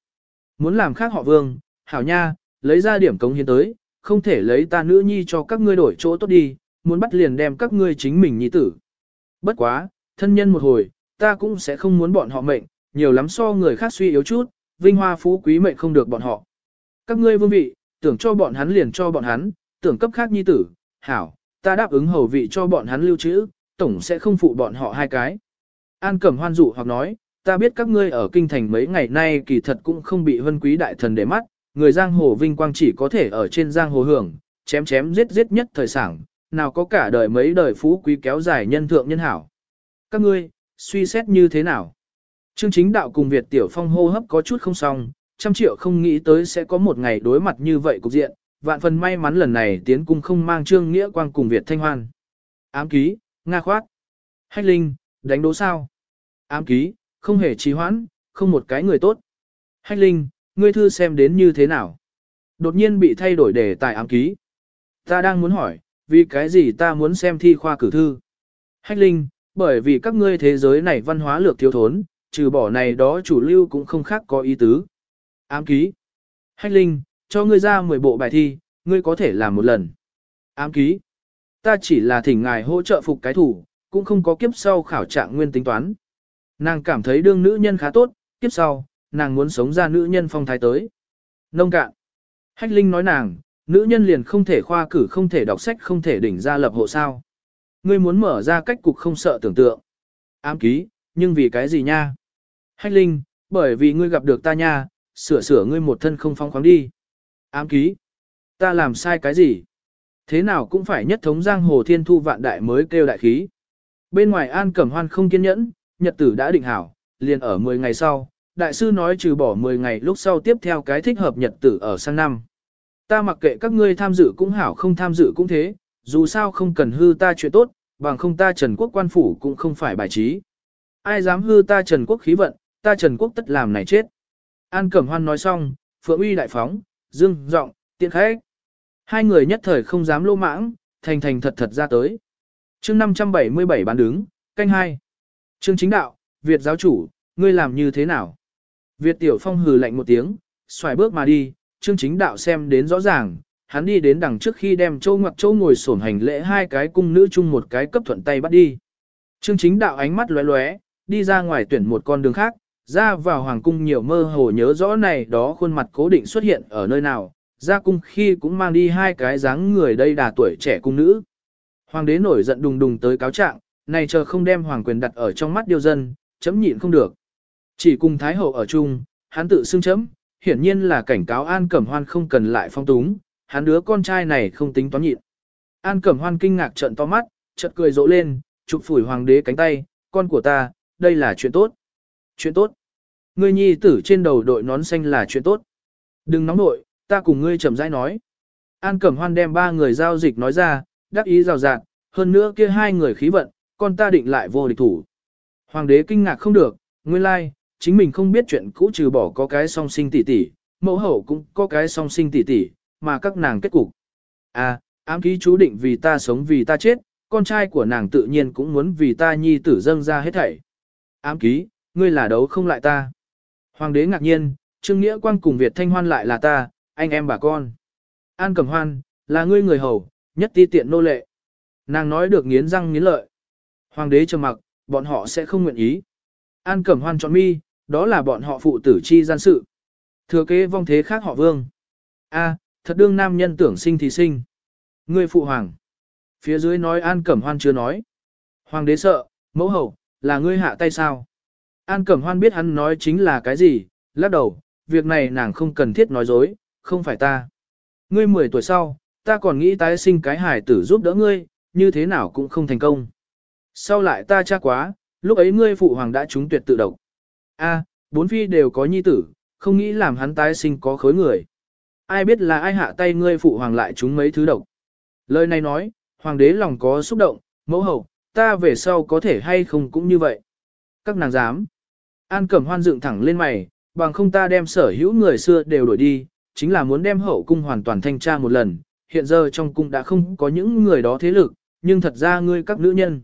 [SPEAKER 1] Muốn làm khác họ vương, hảo nha, lấy ra điểm cống hiến tới, không thể lấy ta nữ nhi cho các ngươi đổi chỗ tốt đi, muốn bắt liền đem các ngươi chính mình nhi tử. Bất quá, thân nhân một hồi, ta cũng sẽ không muốn bọn họ mệnh, nhiều lắm so người khác suy yếu chút, vinh hoa phú quý mệnh không được bọn họ. Các ngươi vương vị, tưởng cho bọn hắn liền cho bọn hắn, tưởng cấp khác nhi tử, hảo, ta đáp ứng hầu vị cho bọn hắn lưu trữ, tổng sẽ không phụ bọn họ hai cái. An Cẩm hoan dụ hoặc nói, ta biết các ngươi ở kinh thành mấy ngày nay kỳ thật cũng không bị vân quý đại thần để mắt, người giang hồ vinh quang chỉ có thể ở trên giang hồ hưởng, chém chém giết giết nhất thời sảng, nào có cả đời mấy đời phú quý kéo dài nhân thượng nhân hảo. Các ngươi, suy xét như thế nào? Trương chính đạo cùng Việt Tiểu Phong hô hấp có chút không xong, trăm triệu không nghĩ tới sẽ có một ngày đối mặt như vậy cục diện, vạn phần may mắn lần này tiến cung không mang Trương Nghĩa Quang cùng Việt Thanh Hoan. Ám ký, Nga khoát. Hách Linh, đánh đố sao? Ám ký, không hề trì hoãn, không một cái người tốt. Hách Linh, ngươi thư xem đến như thế nào? Đột nhiên bị thay đổi đề tài ám ký. Ta đang muốn hỏi, vì cái gì ta muốn xem thi khoa cử thư? Hách Linh, bởi vì các ngươi thế giới này văn hóa lược thiếu thốn, trừ bỏ này đó chủ lưu cũng không khác có ý tứ. Ám ký. Hách Linh, cho ngươi ra 10 bộ bài thi, ngươi có thể làm một lần. Ám ký. Ta chỉ là thỉnh ngài hỗ trợ phục cái thủ, cũng không có kiếp sau khảo trạng nguyên tính toán. Nàng cảm thấy đương nữ nhân khá tốt, kiếp sau, nàng muốn sống ra nữ nhân phong thái tới. Nông cạn. Hách Linh nói nàng, nữ nhân liền không thể khoa cử không thể đọc sách không thể đỉnh ra lập hộ sao. Ngươi muốn mở ra cách cục không sợ tưởng tượng. Ám ký, nhưng vì cái gì nha? Hách Linh, bởi vì ngươi gặp được ta nha, sửa sửa ngươi một thân không phong khoáng đi. Ám ký, ta làm sai cái gì? Thế nào cũng phải nhất thống giang hồ thiên thu vạn đại mới kêu đại khí. Bên ngoài An Cẩm Hoan không kiên nhẫn, nhật tử đã định hảo, liền ở 10 ngày sau, đại sư nói trừ bỏ 10 ngày lúc sau tiếp theo cái thích hợp nhật tử ở sang năm. Ta mặc kệ các ngươi tham dự cũng hảo không tham dự cũng thế, dù sao không cần hư ta chuyện tốt, bằng không ta Trần Quốc quan phủ cũng không phải bài trí. Ai dám hư ta Trần Quốc khí vận, ta Trần Quốc tất làm này chết. An Cẩm Hoan nói xong, Phượng uy đại phóng, dương giọng tiện khách. Hai người nhất thời không dám lô mãng, thành thành thật thật ra tới. chương 577 bán đứng, canh hai. Trương chính đạo, Việt giáo chủ, ngươi làm như thế nào? Việt tiểu phong hừ lạnh một tiếng, xoài bước mà đi, trương chính đạo xem đến rõ ràng, hắn đi đến đằng trước khi đem châu ngoặc châu ngồi sổn hành lễ hai cái cung nữ chung một cái cấp thuận tay bắt đi. Trương chính đạo ánh mắt lóe lóe, đi ra ngoài tuyển một con đường khác, ra vào hoàng cung nhiều mơ hồ nhớ rõ này đó khuôn mặt cố định xuất hiện ở nơi nào, ra cung khi cũng mang đi hai cái dáng người đây đà tuổi trẻ cung nữ. Hoàng đế nổi giận đùng đùng tới cáo trạng, này chờ không đem hoàng quyền đặt ở trong mắt điều dân, chấm nhịn không được. Chỉ cùng thái hậu ở chung, hắn tự xưng chấm, hiển nhiên là cảnh cáo An Cẩm Hoan không cần lại phong túng, hắn đứa con trai này không tính toán nhịn. An Cẩm Hoan kinh ngạc trợn to mắt, chợt cười rộ lên, chụp phủi hoàng đế cánh tay, con của ta, đây là chuyện tốt. Chuyện tốt. Ngươi nhi tử trên đầu đội nón xanh là chuyện tốt. Đừng nóng nội, ta cùng ngươi chậm rãi nói. An Cẩm Hoan đem ba người giao dịch nói ra, đắc ý rào rạt, hơn nữa kia hai người khí vận, con ta định lại vô địch thủ. Hoàng đế kinh ngạc không được, nguyên lai, chính mình không biết chuyện cũ trừ bỏ có cái song sinh tỷ tỷ, mẫu hậu cũng có cái song sinh tỷ tỷ, mà các nàng kết cục. À, ám ký chú định vì ta sống vì ta chết, con trai của nàng tự nhiên cũng muốn vì ta nhi tử dâng ra hết thảy. Ám ký, ngươi là đấu không lại ta. Hoàng đế ngạc nhiên, Trương Nghĩa Quang cùng Việt Thanh Hoan lại là ta, anh em bà con. An Cẩm Hoan, là ngươi người hầu, nhất ti tiện nô lệ. Nàng nói được nghiến răng nghiến lợi. Hoàng đế trầm mặc, bọn họ sẽ không nguyện ý. An Cẩm Hoan chọn mi, đó là bọn họ phụ tử chi gian sự. Thừa kế vong thế khác họ vương. A, thật đương nam nhân tưởng sinh thì sinh. Ngươi phụ hoàng. Phía dưới nói An Cẩm Hoan chưa nói. Hoàng đế sợ, mẫu hậu, là ngươi hạ tay sao? An Cẩm Hoan biết hắn nói chính là cái gì, lắc đầu, việc này nàng không cần thiết nói dối, không phải ta. Ngươi 10 tuổi sau, ta còn nghĩ tái sinh cái hải tử giúp đỡ ngươi, như thế nào cũng không thành công. Sau lại ta tra quá, lúc ấy ngươi phụ hoàng đã trúng tuyệt tự độc. A, bốn phi đều có nhi tử, không nghĩ làm hắn tái sinh có khối người. Ai biết là ai hạ tay ngươi phụ hoàng lại trúng mấy thứ độc. Lời này nói, hoàng đế lòng có xúc động, mẫu hậu, ta về sau có thể hay không cũng như vậy. Các nàng dám. An Cẩm Hoan dựng thẳng lên mày, bằng không ta đem sở hữu người xưa đều đổi đi, chính là muốn đem hậu cung hoàn toàn thanh tra một lần. Hiện giờ trong cung đã không có những người đó thế lực, nhưng thật ra ngươi các nữ nhân.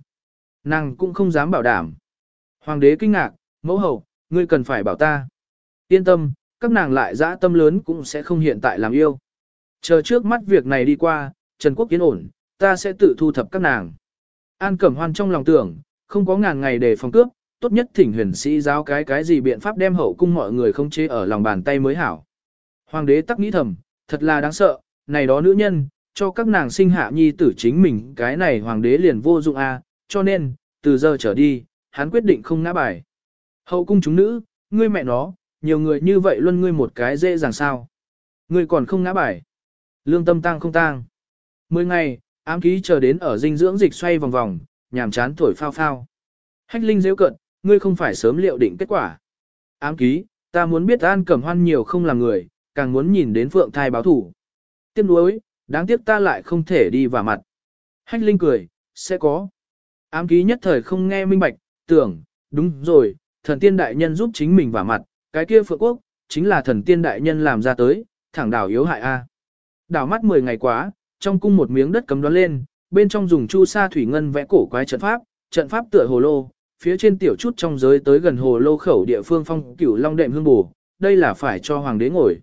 [SPEAKER 1] Nàng cũng không dám bảo đảm. Hoàng đế kinh ngạc, mẫu hậu, ngươi cần phải bảo ta. Yên tâm, các nàng lại dã tâm lớn cũng sẽ không hiện tại làm yêu. Chờ trước mắt việc này đi qua, Trần Quốc yên ổn, ta sẽ tự thu thập các nàng. An Cẩm Hoan trong lòng tưởng, không có ngàn ngày để phòng cướp, tốt nhất thỉnh huyền sĩ giáo cái cái gì biện pháp đem hậu cung mọi người không chế ở lòng bàn tay mới hảo. Hoàng đế tắc nghĩ thầm, thật là đáng sợ, này đó nữ nhân, cho các nàng sinh hạ nhi tử chính mình cái này hoàng đế liền vô dụng a, cho nên, từ giờ trở đi, hắn quyết định không ngã bài. Hậu cung chúng nữ, ngươi mẹ nó, nhiều người như vậy luôn ngươi một cái dễ dàng sao. Ngươi còn không ngã bài. Lương tâm tăng không tăng. Mười ngày, ám ký chờ đến ở dinh dưỡng dịch xoay vòng vòng, nhàm chán thổi phao phao. Hách linh dễ cận, ngươi không phải sớm liệu định kết quả. Ám ký, ta muốn biết an cẩm hoan nhiều không là người, càng muốn nhìn đến phượng thai báo thủ. Tiếc nuối, đáng tiếc ta lại không thể đi vào mặt. Hách linh cười, sẽ có. Ám ký nhất thời không nghe minh bạch, tưởng, đúng rồi, thần tiên đại nhân giúp chính mình vào mặt, cái kia phượng quốc, chính là thần tiên đại nhân làm ra tới, thẳng đảo yếu hại a. Đảo mắt 10 ngày quá, trong cung một miếng đất cấm đoán lên, bên trong dùng chu sa thủy ngân vẽ cổ quái trận pháp, trận pháp tựa hồ lô, phía trên tiểu chút trong giới tới gần hồ lô khẩu địa phương phong cửu long đệm hương bù, đây là phải cho hoàng đế ngồi.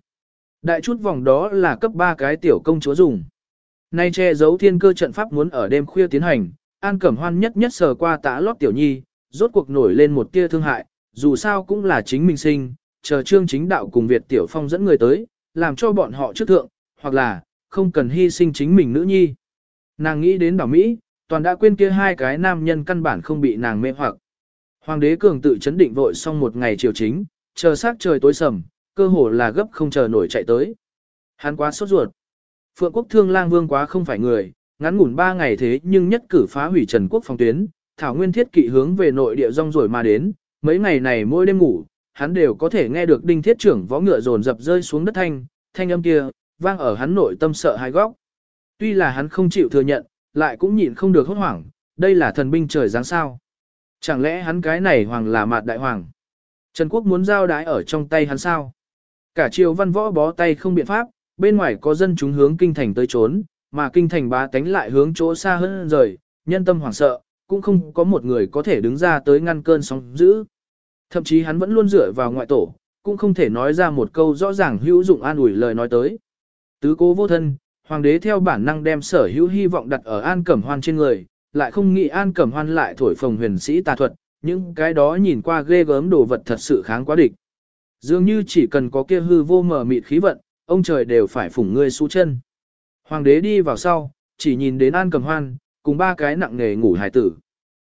[SPEAKER 1] Đại chút vòng đó là cấp 3 cái tiểu công chúa dùng. Nay che giấu thiên cơ trận pháp muốn ở đêm khuya tiến hành, An Cẩm Hoan nhất nhất sờ qua tã lót tiểu nhi, rốt cuộc nổi lên một tia thương hại, dù sao cũng là chính mình sinh, chờ trương chính đạo cùng Việt Tiểu Phong dẫn người tới, làm cho bọn họ trước thượng, hoặc là, không cần hy sinh chính mình nữ nhi. Nàng nghĩ đến bảo Mỹ, toàn đã quên kia hai cái nam nhân căn bản không bị nàng mê hoặc. Hoàng đế cường tự chấn định vội xong một ngày chiều chính, chờ sát trời tối sầm, cơ hồ là gấp không chờ nổi chạy tới. Hắn quá sốt ruột. Phượng quốc thương lang vương quá không phải người, ngắn ngủn ba ngày thế nhưng nhất cử phá hủy Trần quốc phòng tuyến, Thảo Nguyên thiết kỵ hướng về nội địa rong rồi mà đến, mấy ngày này mỗi đêm ngủ, hắn đều có thể nghe được đinh thiết trưởng võ ngựa dồn dập rơi xuống đất thanh, thanh âm kia, vang ở hắn nội tâm sợ hai góc. Tuy là hắn không chịu thừa nhận, lại cũng nhịn không được hốt hoảng, đây là thần binh trời giáng sao. Chẳng lẽ hắn cái này hoàng là mạt đại hoàng? Trần Quốc muốn giao đái ở trong tay hắn sao? Cả triều văn võ bó tay không biện pháp, bên ngoài có dân chúng hướng kinh thành tới trốn, mà kinh thành bá tánh lại hướng chỗ xa hơn rời, nhân tâm hoảng sợ, cũng không có một người có thể đứng ra tới ngăn cơn sóng dữ. Thậm chí hắn vẫn luôn dựa vào ngoại tổ, cũng không thể nói ra một câu rõ ràng hữu dụng an ủi lời nói tới. Tứ cố vô thân, hoàng đế theo bản năng đem sở hữu hy vọng đặt ở an cẩm hoan trên người, lại không nghĩ an cẩm hoan lại thổi phồng huyền sĩ tà thuật, những cái đó nhìn qua ghê gớm đồ vật thật sự kháng quá địch. Dường như chỉ cần có kia hư vô mờ mịt khí vận, ông trời đều phải phủng ngươi su chân. Hoàng đế đi vào sau, chỉ nhìn đến an cẩm hoan, cùng ba cái nặng nghề ngủ hải tử.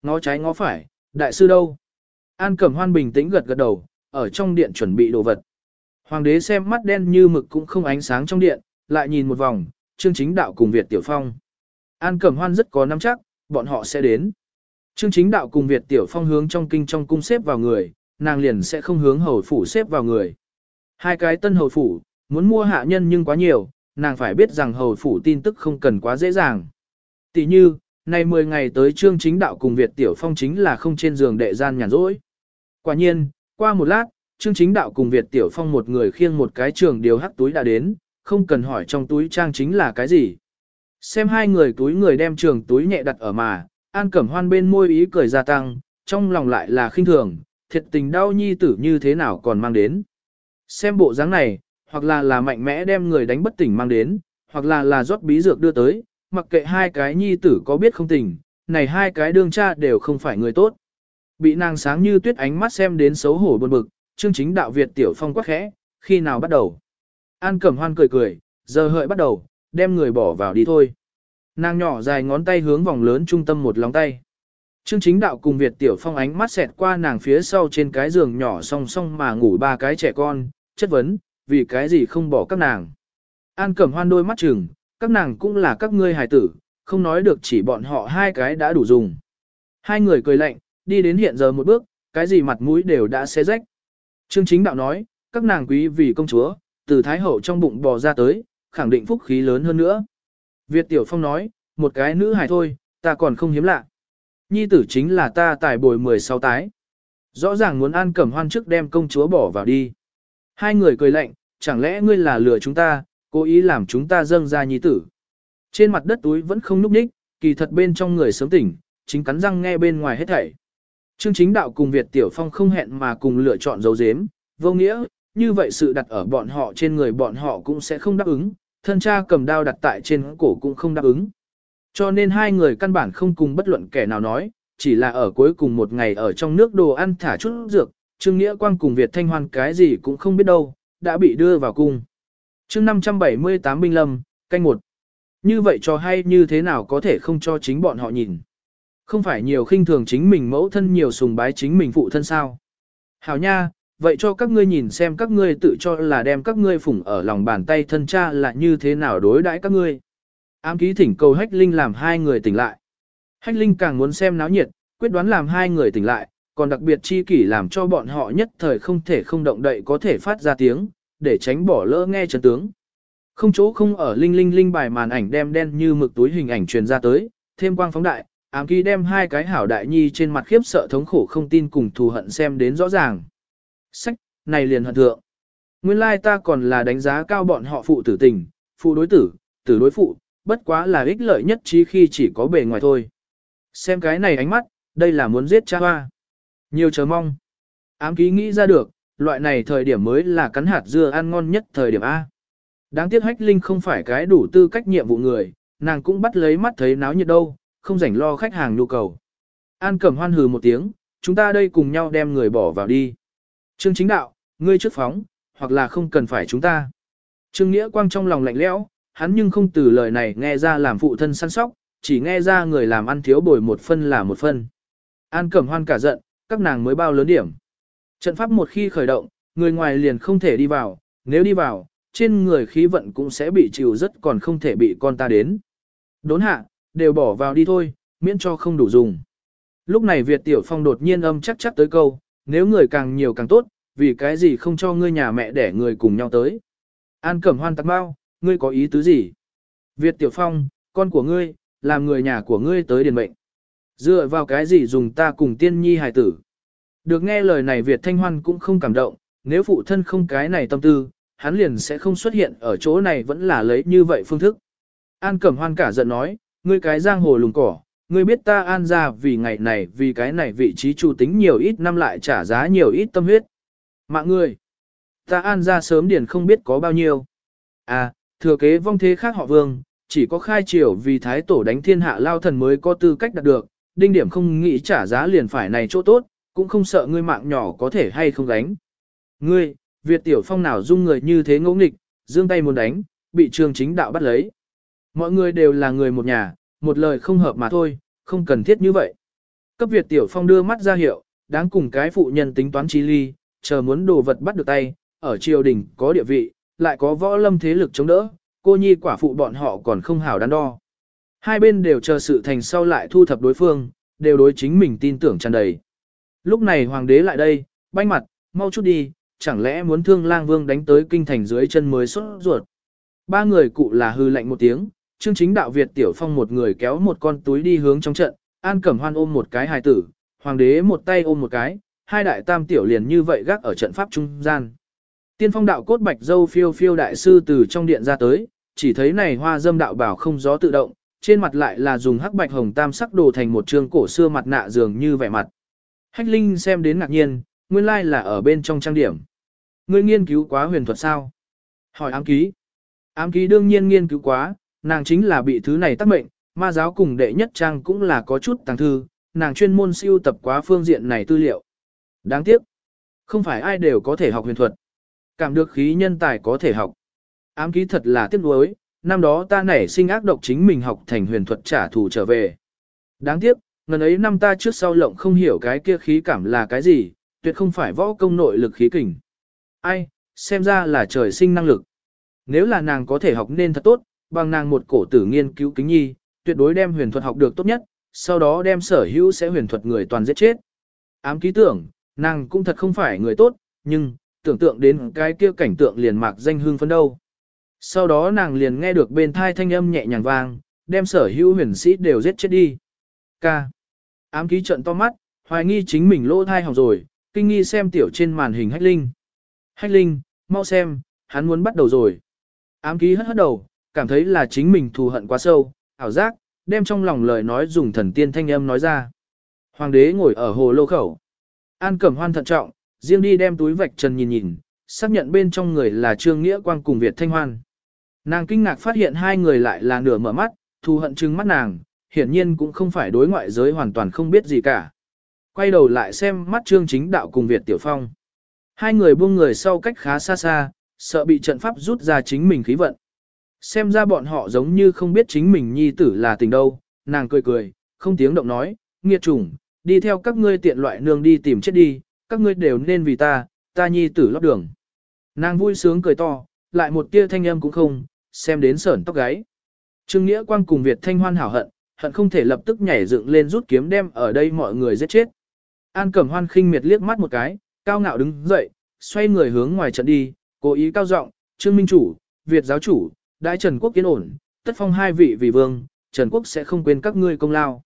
[SPEAKER 1] Ngó trái ngó phải, đại sư đâu? An cẩm hoan bình tĩnh gật gật đầu, ở trong điện chuẩn bị đồ vật. Hoàng đế xem mắt đen như mực cũng không ánh sáng trong điện, lại nhìn một vòng, Trương Chính Đạo cùng Việt Tiểu Phong. An Cẩm Hoan rất có nắm chắc, bọn họ sẽ đến. Trương Chính Đạo cùng Việt Tiểu Phong hướng trong kinh trong cung xếp vào người, nàng liền sẽ không hướng hầu phủ xếp vào người. Hai cái tân hầu phủ, muốn mua hạ nhân nhưng quá nhiều, nàng phải biết rằng hầu phủ tin tức không cần quá dễ dàng. Tỷ như, nay 10 ngày tới Trương Chính Đạo cùng Việt Tiểu Phong chính là không trên giường đệ gian nhàn rỗi. Quả nhiên, qua một lát, Trương Chính Đạo cùng Việt Tiểu Phong một người khiêng một cái trường điều hắc túi đã đến, không cần hỏi trong túi trang chính là cái gì. Xem hai người túi người đem trường túi nhẹ đặt ở mà, An Cẩm Hoan bên môi ý cười gia tăng, trong lòng lại là khinh thường, thiệt tình đau nhi tử như thế nào còn mang đến. Xem bộ dáng này, hoặc là là mạnh mẽ đem người đánh bất tỉnh mang đến, hoặc là là rót bí dược đưa tới, mặc kệ hai cái nhi tử có biết không tỉnh, này hai cái đương cha đều không phải người tốt. Bị nàng sáng như tuyết ánh mắt xem đến xấu hổ buồn bực, chương chính đạo Việt tiểu phong quắc khẽ, khi nào bắt đầu. An Cẩm Hoan cười cười, giờ hợi bắt đầu, đem người bỏ vào đi thôi. Nàng nhỏ dài ngón tay hướng vòng lớn trung tâm một lòng tay. Trương chính đạo cùng Việt tiểu phong ánh mắt xẹt qua nàng phía sau trên cái giường nhỏ song song mà ngủ ba cái trẻ con, chất vấn, vì cái gì không bỏ các nàng. An Cẩm Hoan đôi mắt chừng, các nàng cũng là các ngươi hài tử, không nói được chỉ bọn họ hai cái đã đủ dùng. Hai người cười lạnh, đi đến hiện giờ một bước, cái gì mặt mũi đều đã xé rách. Trương chính đạo nói, các nàng quý vì công chúa, từ Thái Hậu trong bụng bò ra tới, khẳng định phúc khí lớn hơn nữa. Việt Tiểu Phong nói, một cái nữ hài thôi, ta còn không hiếm lạ. Nhi tử chính là ta tài bồi 16 tái. Rõ ràng muốn an cẩm hoan trước đem công chúa bỏ vào đi. Hai người cười lạnh, chẳng lẽ ngươi là lừa chúng ta, cố ý làm chúng ta dâng ra nhi tử. Trên mặt đất túi vẫn không núp ních, kỳ thật bên trong người sớm tỉnh, chính cắn răng nghe bên ngoài hết thảy. Trương chính đạo cùng Việt Tiểu Phong không hẹn mà cùng lựa chọn dấu dếm, vô nghĩa, như vậy sự đặt ở bọn họ trên người bọn họ cũng sẽ không đáp ứng, thân cha cầm đao đặt tại trên cổ cũng không đáp ứng. Cho nên hai người căn bản không cùng bất luận kẻ nào nói, chỉ là ở cuối cùng một ngày ở trong nước đồ ăn thả chút dược, Trương Nghĩa Quang cùng Việt Thanh Hoan cái gì cũng không biết đâu, đã bị đưa vào cung. chương 578 binh lâm, canh một. Như vậy cho hay như thế nào có thể không cho chính bọn họ nhìn. Không phải nhiều khinh thường chính mình mẫu thân nhiều sùng bái chính mình phụ thân sao. Hảo nha, vậy cho các ngươi nhìn xem các ngươi tự cho là đem các ngươi phủng ở lòng bàn tay thân cha là như thế nào đối đãi các ngươi. Ám ký thỉnh cầu Hách Linh làm hai người tỉnh lại. Hách Linh càng muốn xem náo nhiệt, quyết đoán làm hai người tỉnh lại, còn đặc biệt chi kỷ làm cho bọn họ nhất thời không thể không động đậy có thể phát ra tiếng, để tránh bỏ lỡ nghe chân tướng. Không chỗ không ở Linh Linh Linh bài màn ảnh đem đen như mực túi hình ảnh truyền ra tới, thêm quang phóng đại, ám ký đem hai cái hảo đại nhi trên mặt khiếp sợ thống khổ không tin cùng thù hận xem đến rõ ràng sách, này liền hận thượng. Nguyên lai ta còn là đánh giá cao bọn họ phụ tử tình, phụ đối tử, tử đối phụ, bất quá là ích lợi nhất trí khi chỉ có bề ngoài thôi. Xem cái này ánh mắt, đây là muốn giết cha hoa. Nhiều chờ mong. Ám ký nghĩ ra được, loại này thời điểm mới là cắn hạt dưa ăn ngon nhất thời điểm A. Đáng tiếc hách linh không phải cái đủ tư cách nhiệm vụ người, nàng cũng bắt lấy mắt thấy náo nhiệt đâu, không rảnh lo khách hàng nhu cầu. An Cẩm Hoan hừ một tiếng, chúng ta đây cùng nhau đem người bỏ vào đi. Trương chính đạo, ngươi trước phóng, hoặc là không cần phải chúng ta. Trương Nghĩa Quang trong lòng lạnh lẽo, hắn nhưng không từ lời này nghe ra làm phụ thân săn sóc, chỉ nghe ra người làm ăn thiếu bồi một phân là một phân. An Cẩm Hoan cả giận, các nàng mới bao lớn điểm. Trận pháp một khi khởi động, người ngoài liền không thể đi vào, nếu đi vào, trên người khí vận cũng sẽ bị chịu rất còn không thể bị con ta đến. Đốn hạ, đều bỏ vào đi thôi, miễn cho không đủ dùng. Lúc này Việt Tiểu Phong đột nhiên âm chắc chắc tới câu, nếu người càng nhiều càng tốt, vì cái gì không cho ngươi nhà mẹ để người cùng nhau tới. An Cẩm Hoan tắc bao, ngươi có ý tứ gì? Việt Tiểu Phong, con của ngươi, làm người nhà của ngươi tới điền mệnh. Dựa vào cái gì dùng ta cùng tiên nhi hài tử? Được nghe lời này Việt Thanh Hoan cũng không cảm động, nếu phụ thân không cái này tâm tư, hắn liền sẽ không xuất hiện ở chỗ này vẫn là lấy như vậy phương thức. An Cẩm Hoan cả giận nói, ngươi cái giang hồ lùng cỏ, ngươi biết ta an ra vì ngày này vì cái này vị trí chủ tính nhiều ít năm lại trả giá nhiều ít tâm huyết. Mạng ngươi, ta an ra sớm điển không biết có bao nhiêu. À, thừa kế vong thế khác họ vương, chỉ có khai triều vì thái tổ đánh thiên hạ lao thần mới có tư cách đạt được, đinh điểm không nghĩ trả giá liền phải này chỗ tốt, cũng không sợ ngươi mạng nhỏ có thể hay không đánh. Ngươi, Việt Tiểu Phong nào dung người như thế ngỗ nghịch, dương tay muốn đánh, bị trường chính đạo bắt lấy. Mọi người đều là người một nhà, một lời không hợp mà thôi, không cần thiết như vậy. Cấp Việt Tiểu Phong đưa mắt ra hiệu, đáng cùng cái phụ nhân tính toán trí ly, chờ muốn đồ vật bắt được tay, ở triều đình có địa vị, lại có võ lâm thế lực chống đỡ, cô nhi quả phụ bọn họ còn không hảo đắn đo. Hai bên đều chờ sự thành sau lại thu thập đối phương, đều đối chính mình tin tưởng tràn đầy. Lúc này hoàng đế lại đây, banh mặt, mau chút đi, chẳng lẽ muốn thương lang vương đánh tới kinh thành dưới chân mới xuất ruột. Ba người cụ là hư lạnh một tiếng, chương chính đạo Việt tiểu phong một người kéo một con túi đi hướng trong trận, an cẩm hoan ôm một cái hài tử, hoàng đế một tay ôm một cái, hai đại tam tiểu liền như vậy gác ở trận pháp trung gian. Tiên phong đạo cốt bạch dâu phiêu phiêu đại sư từ trong điện ra tới, chỉ thấy này hoa dâm đạo bảo không gió tự động, trên mặt lại là dùng hắc bạch hồng tam sắc đồ thành một trường cổ xưa mặt nạ dường như vẻ mặt. Hách Linh xem đến ngạc nhiên, nguyên lai là ở bên trong trang điểm. Ngươi nghiên cứu quá huyền thuật sao? Hỏi ám ký. Ám ký đương nhiên nghiên cứu quá, nàng chính là bị thứ này tác mệnh, ma giáo cùng đệ nhất trang cũng là có chút tàng thư, nàng chuyên môn siêu tập quá phương diện này tư liệu. Đáng tiếc, không phải ai đều có thể học huyền thuật. Cảm được khí nhân tài có thể học. Ám ký thật là tiếc nuối, năm đó ta nảy sinh ác độc chính mình học thành huyền thuật trả thù trở về. Đáng tiếc, ngần ấy năm ta trước sau lộng không hiểu cái kia khí cảm là cái gì, tuyệt không phải võ công nội lực khí kình. Ai, xem ra là trời sinh năng lực. Nếu là nàng có thể học nên thật tốt, bằng nàng một cổ tử nghiên cứu kính nhi, tuyệt đối đem huyền thuật học được tốt nhất, sau đó đem sở hữu sẽ huyền thuật người toàn giết chết. Ám ký tưởng, nàng cũng thật không phải người tốt, nhưng, tưởng tượng đến cái kia cảnh tượng liền mạc danh hương phấn đâu. Sau đó nàng liền nghe được bên thai thanh âm nhẹ nhàng vang, đem sở hữu huyền sĩ đều giết chết đi. K. Ám ký trận to mắt, hoài nghi chính mình lỗ thai hỏng rồi, kinh nghi xem tiểu trên màn hình hách linh. Hách linh, mau xem, hắn muốn bắt đầu rồi. Ám ký hất hất đầu, cảm thấy là chính mình thù hận quá sâu, ảo giác, đem trong lòng lời nói dùng thần tiên thanh âm nói ra. Hoàng đế ngồi ở hồ lô khẩu. An cẩm hoan thận trọng, riêng đi đem túi vạch trần nhìn nhìn, xác nhận bên trong người là Trương Nghĩa Quang cùng Việt Thanh Hoan. Nàng kinh ngạc phát hiện hai người lại là nửa mở mắt, thù hận trừng mắt nàng, hiển nhiên cũng không phải đối ngoại giới hoàn toàn không biết gì cả. Quay đầu lại xem mắt Trương Chính Đạo cùng Việt Tiểu Phong. Hai người buông người sau cách khá xa xa, sợ bị trận pháp rút ra chính mình khí vận. Xem ra bọn họ giống như không biết chính mình nhi tử là tình đâu, nàng cười cười, không tiếng động nói, nghiệt chủng, đi theo các ngươi tiện loại nương đi tìm chết đi, các ngươi đều nên vì ta, ta nhi tử lót đường. Nàng vui sướng cười to, lại một tia thanh âm cũng không, xem đến sởn tóc gáy. Trương Nghĩa Quang cùng Việt Thanh Hoan hảo hận, hận không thể lập tức nhảy dựng lên rút kiếm đem ở đây mọi người giết chết. An Cẩm Hoan khinh miệt liếc mắt một cái, cao ngạo đứng dậy, xoay người hướng ngoài trận đi, cố ý cao giọng, "Trương Minh chủ, Việt giáo chủ, đại Trần Quốc kiến ổn, tất phong hai vị vì vương, Trần Quốc sẽ không quên các ngươi công lao."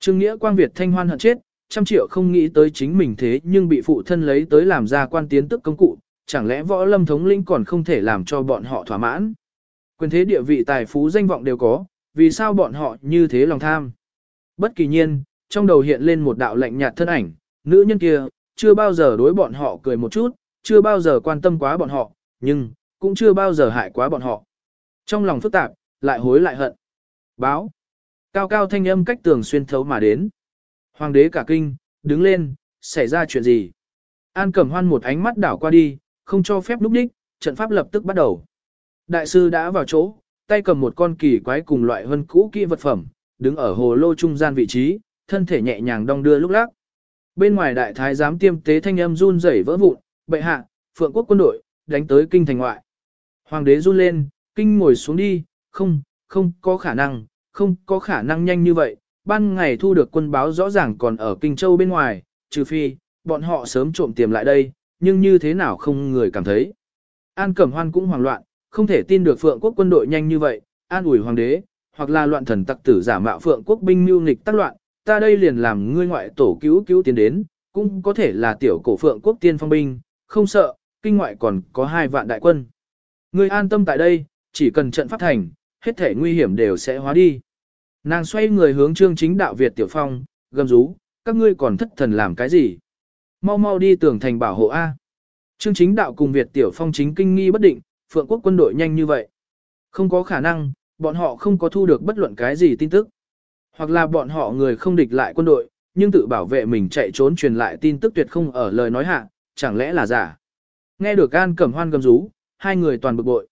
[SPEAKER 1] Trương Nghĩa Quang Việt Thanh Hoan hận chết, trăm triệu không nghĩ tới chính mình thế nhưng bị phụ thân lấy tới làm ra quan tiến tức công cụ, chẳng lẽ võ lâm thống lĩnh còn không thể làm cho bọn họ thỏa mãn. Quyền thế địa vị tài phú danh vọng đều có, vì sao bọn họ như thế lòng tham. Bất kỳ nhiên, trong đầu hiện lên một đạo lạnh nhạt thân ảnh, nữ nhân kia, chưa bao giờ đối bọn họ cười một chút, chưa bao giờ quan tâm quá bọn họ, nhưng, cũng chưa bao giờ hại quá bọn họ. Trong lòng phức tạp, lại hối lại hận. Báo. Cao cao thanh âm cách tường xuyên thấu mà đến. Hoàng đế cả kinh, đứng lên, xảy ra chuyện gì? An Cẩm Hoan một ánh mắt đảo qua đi, không cho phép lúc đích, trận pháp lập tức bắt đầu. Đại sư đã vào chỗ, tay cầm một con kỳ quái cùng loại hơn cũ kỹ vật phẩm, đứng ở hồ lô trung gian vị trí, thân thể nhẹ nhàng đong đưa lúc lắc. Bên ngoài đại thái giám tiêm tế thanh âm run rẩy vỡ vụn, bệ hạ, phượng quốc quân đội, đánh tới kinh thành ngoại. Hoàng đế run lên, kinh ngồi xuống đi, không, không có khả năng, không có khả năng nhanh như vậy. Ban ngày thu được quân báo rõ ràng còn ở Kinh Châu bên ngoài, trừ phi, bọn họ sớm trộm tiềm lại đây, nhưng như thế nào không người cảm thấy. An Cẩm Hoan cũng hoảng loạn, không thể tin được Phượng quốc quân đội nhanh như vậy, an ủi hoàng đế, hoặc là loạn thần tặc tử giả mạo Phượng quốc binh mưu nghịch tác loạn, ta đây liền làm ngươi ngoại tổ cứu cứu tiến đến, cũng có thể là tiểu cổ Phượng quốc tiên phong binh, không sợ, kinh ngoại còn có hai vạn đại quân. Ngươi an tâm tại đây, chỉ cần trận pháp thành, hết thể nguy hiểm đều sẽ hóa đi. Nàng xoay người hướng trương chính đạo Việt Tiểu Phong, gầm rú, các ngươi còn thất thần làm cái gì? Mau mau đi tường thành bảo hộ A. Trương chính đạo cùng Việt Tiểu Phong chính kinh nghi bất định, Phượng quốc quân đội nhanh như vậy. Không có khả năng, bọn họ không có thu được bất luận cái gì tin tức. Hoặc là bọn họ người không địch lại quân đội, nhưng tự bảo vệ mình chạy trốn truyền lại tin tức tuyệt không ở lời nói hạ, chẳng lẽ là giả. Nghe được An Cẩm Hoan gầm rú, hai người toàn bực bội.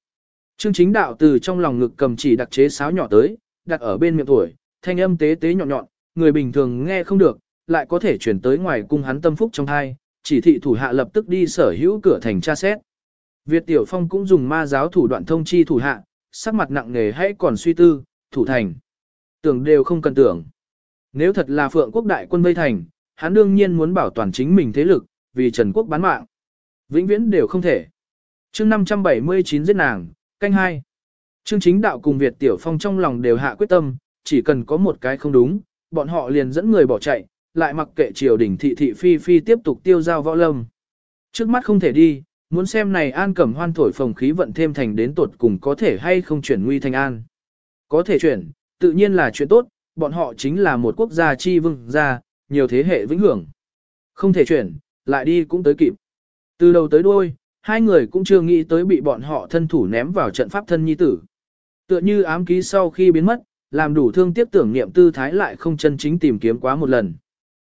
[SPEAKER 1] Trương chính đạo từ trong lòng ngực cầm chỉ đặc chế sáo nhỏ tới, đặt ở bên miệng tuổi, thanh âm tế tế nhọn nhọn, người bình thường nghe không được, lại có thể chuyển tới ngoài cung hắn tâm phúc trong thai, chỉ thị thủ hạ lập tức đi sở hữu cửa thành tra xét. Việt Tiểu Phong cũng dùng ma giáo thủ đoạn thông chi thủ hạ, sắc mặt nặng nề hãy còn suy tư, thủ thành. Tưởng đều không cần tưởng. Nếu thật là Phượng quốc đại quân vây thành, hắn đương nhiên muốn bảo toàn chính mình thế lực, vì Trần Quốc bán mạng. Vĩnh viễn đều không thể. chương 579 giết nàng, canh hai. Trương chính đạo cùng Việt Tiểu Phong trong lòng đều hạ quyết tâm, chỉ cần có một cái không đúng, bọn họ liền dẫn người bỏ chạy, lại mặc kệ triều đình thị thị phi phi tiếp tục tiêu giao võ lâm. Trước mắt không thể đi, muốn xem này an cẩm hoan thổi phồng khí vận thêm thành đến tột cùng có thể hay không chuyển nguy thành an. Có thể chuyển, tự nhiên là chuyện tốt, bọn họ chính là một quốc gia chi vương gia, nhiều thế hệ vĩnh hưởng. Không thể chuyển, lại đi cũng tới kịp. Từ đầu tới đuôi, hai người cũng chưa nghĩ tới bị bọn họ thân thủ ném vào trận pháp thân nhi tử. Tựa như ám ký sau khi biến mất, làm đủ thương tiếc tưởng niệm tư thái lại không chân chính tìm kiếm quá một lần.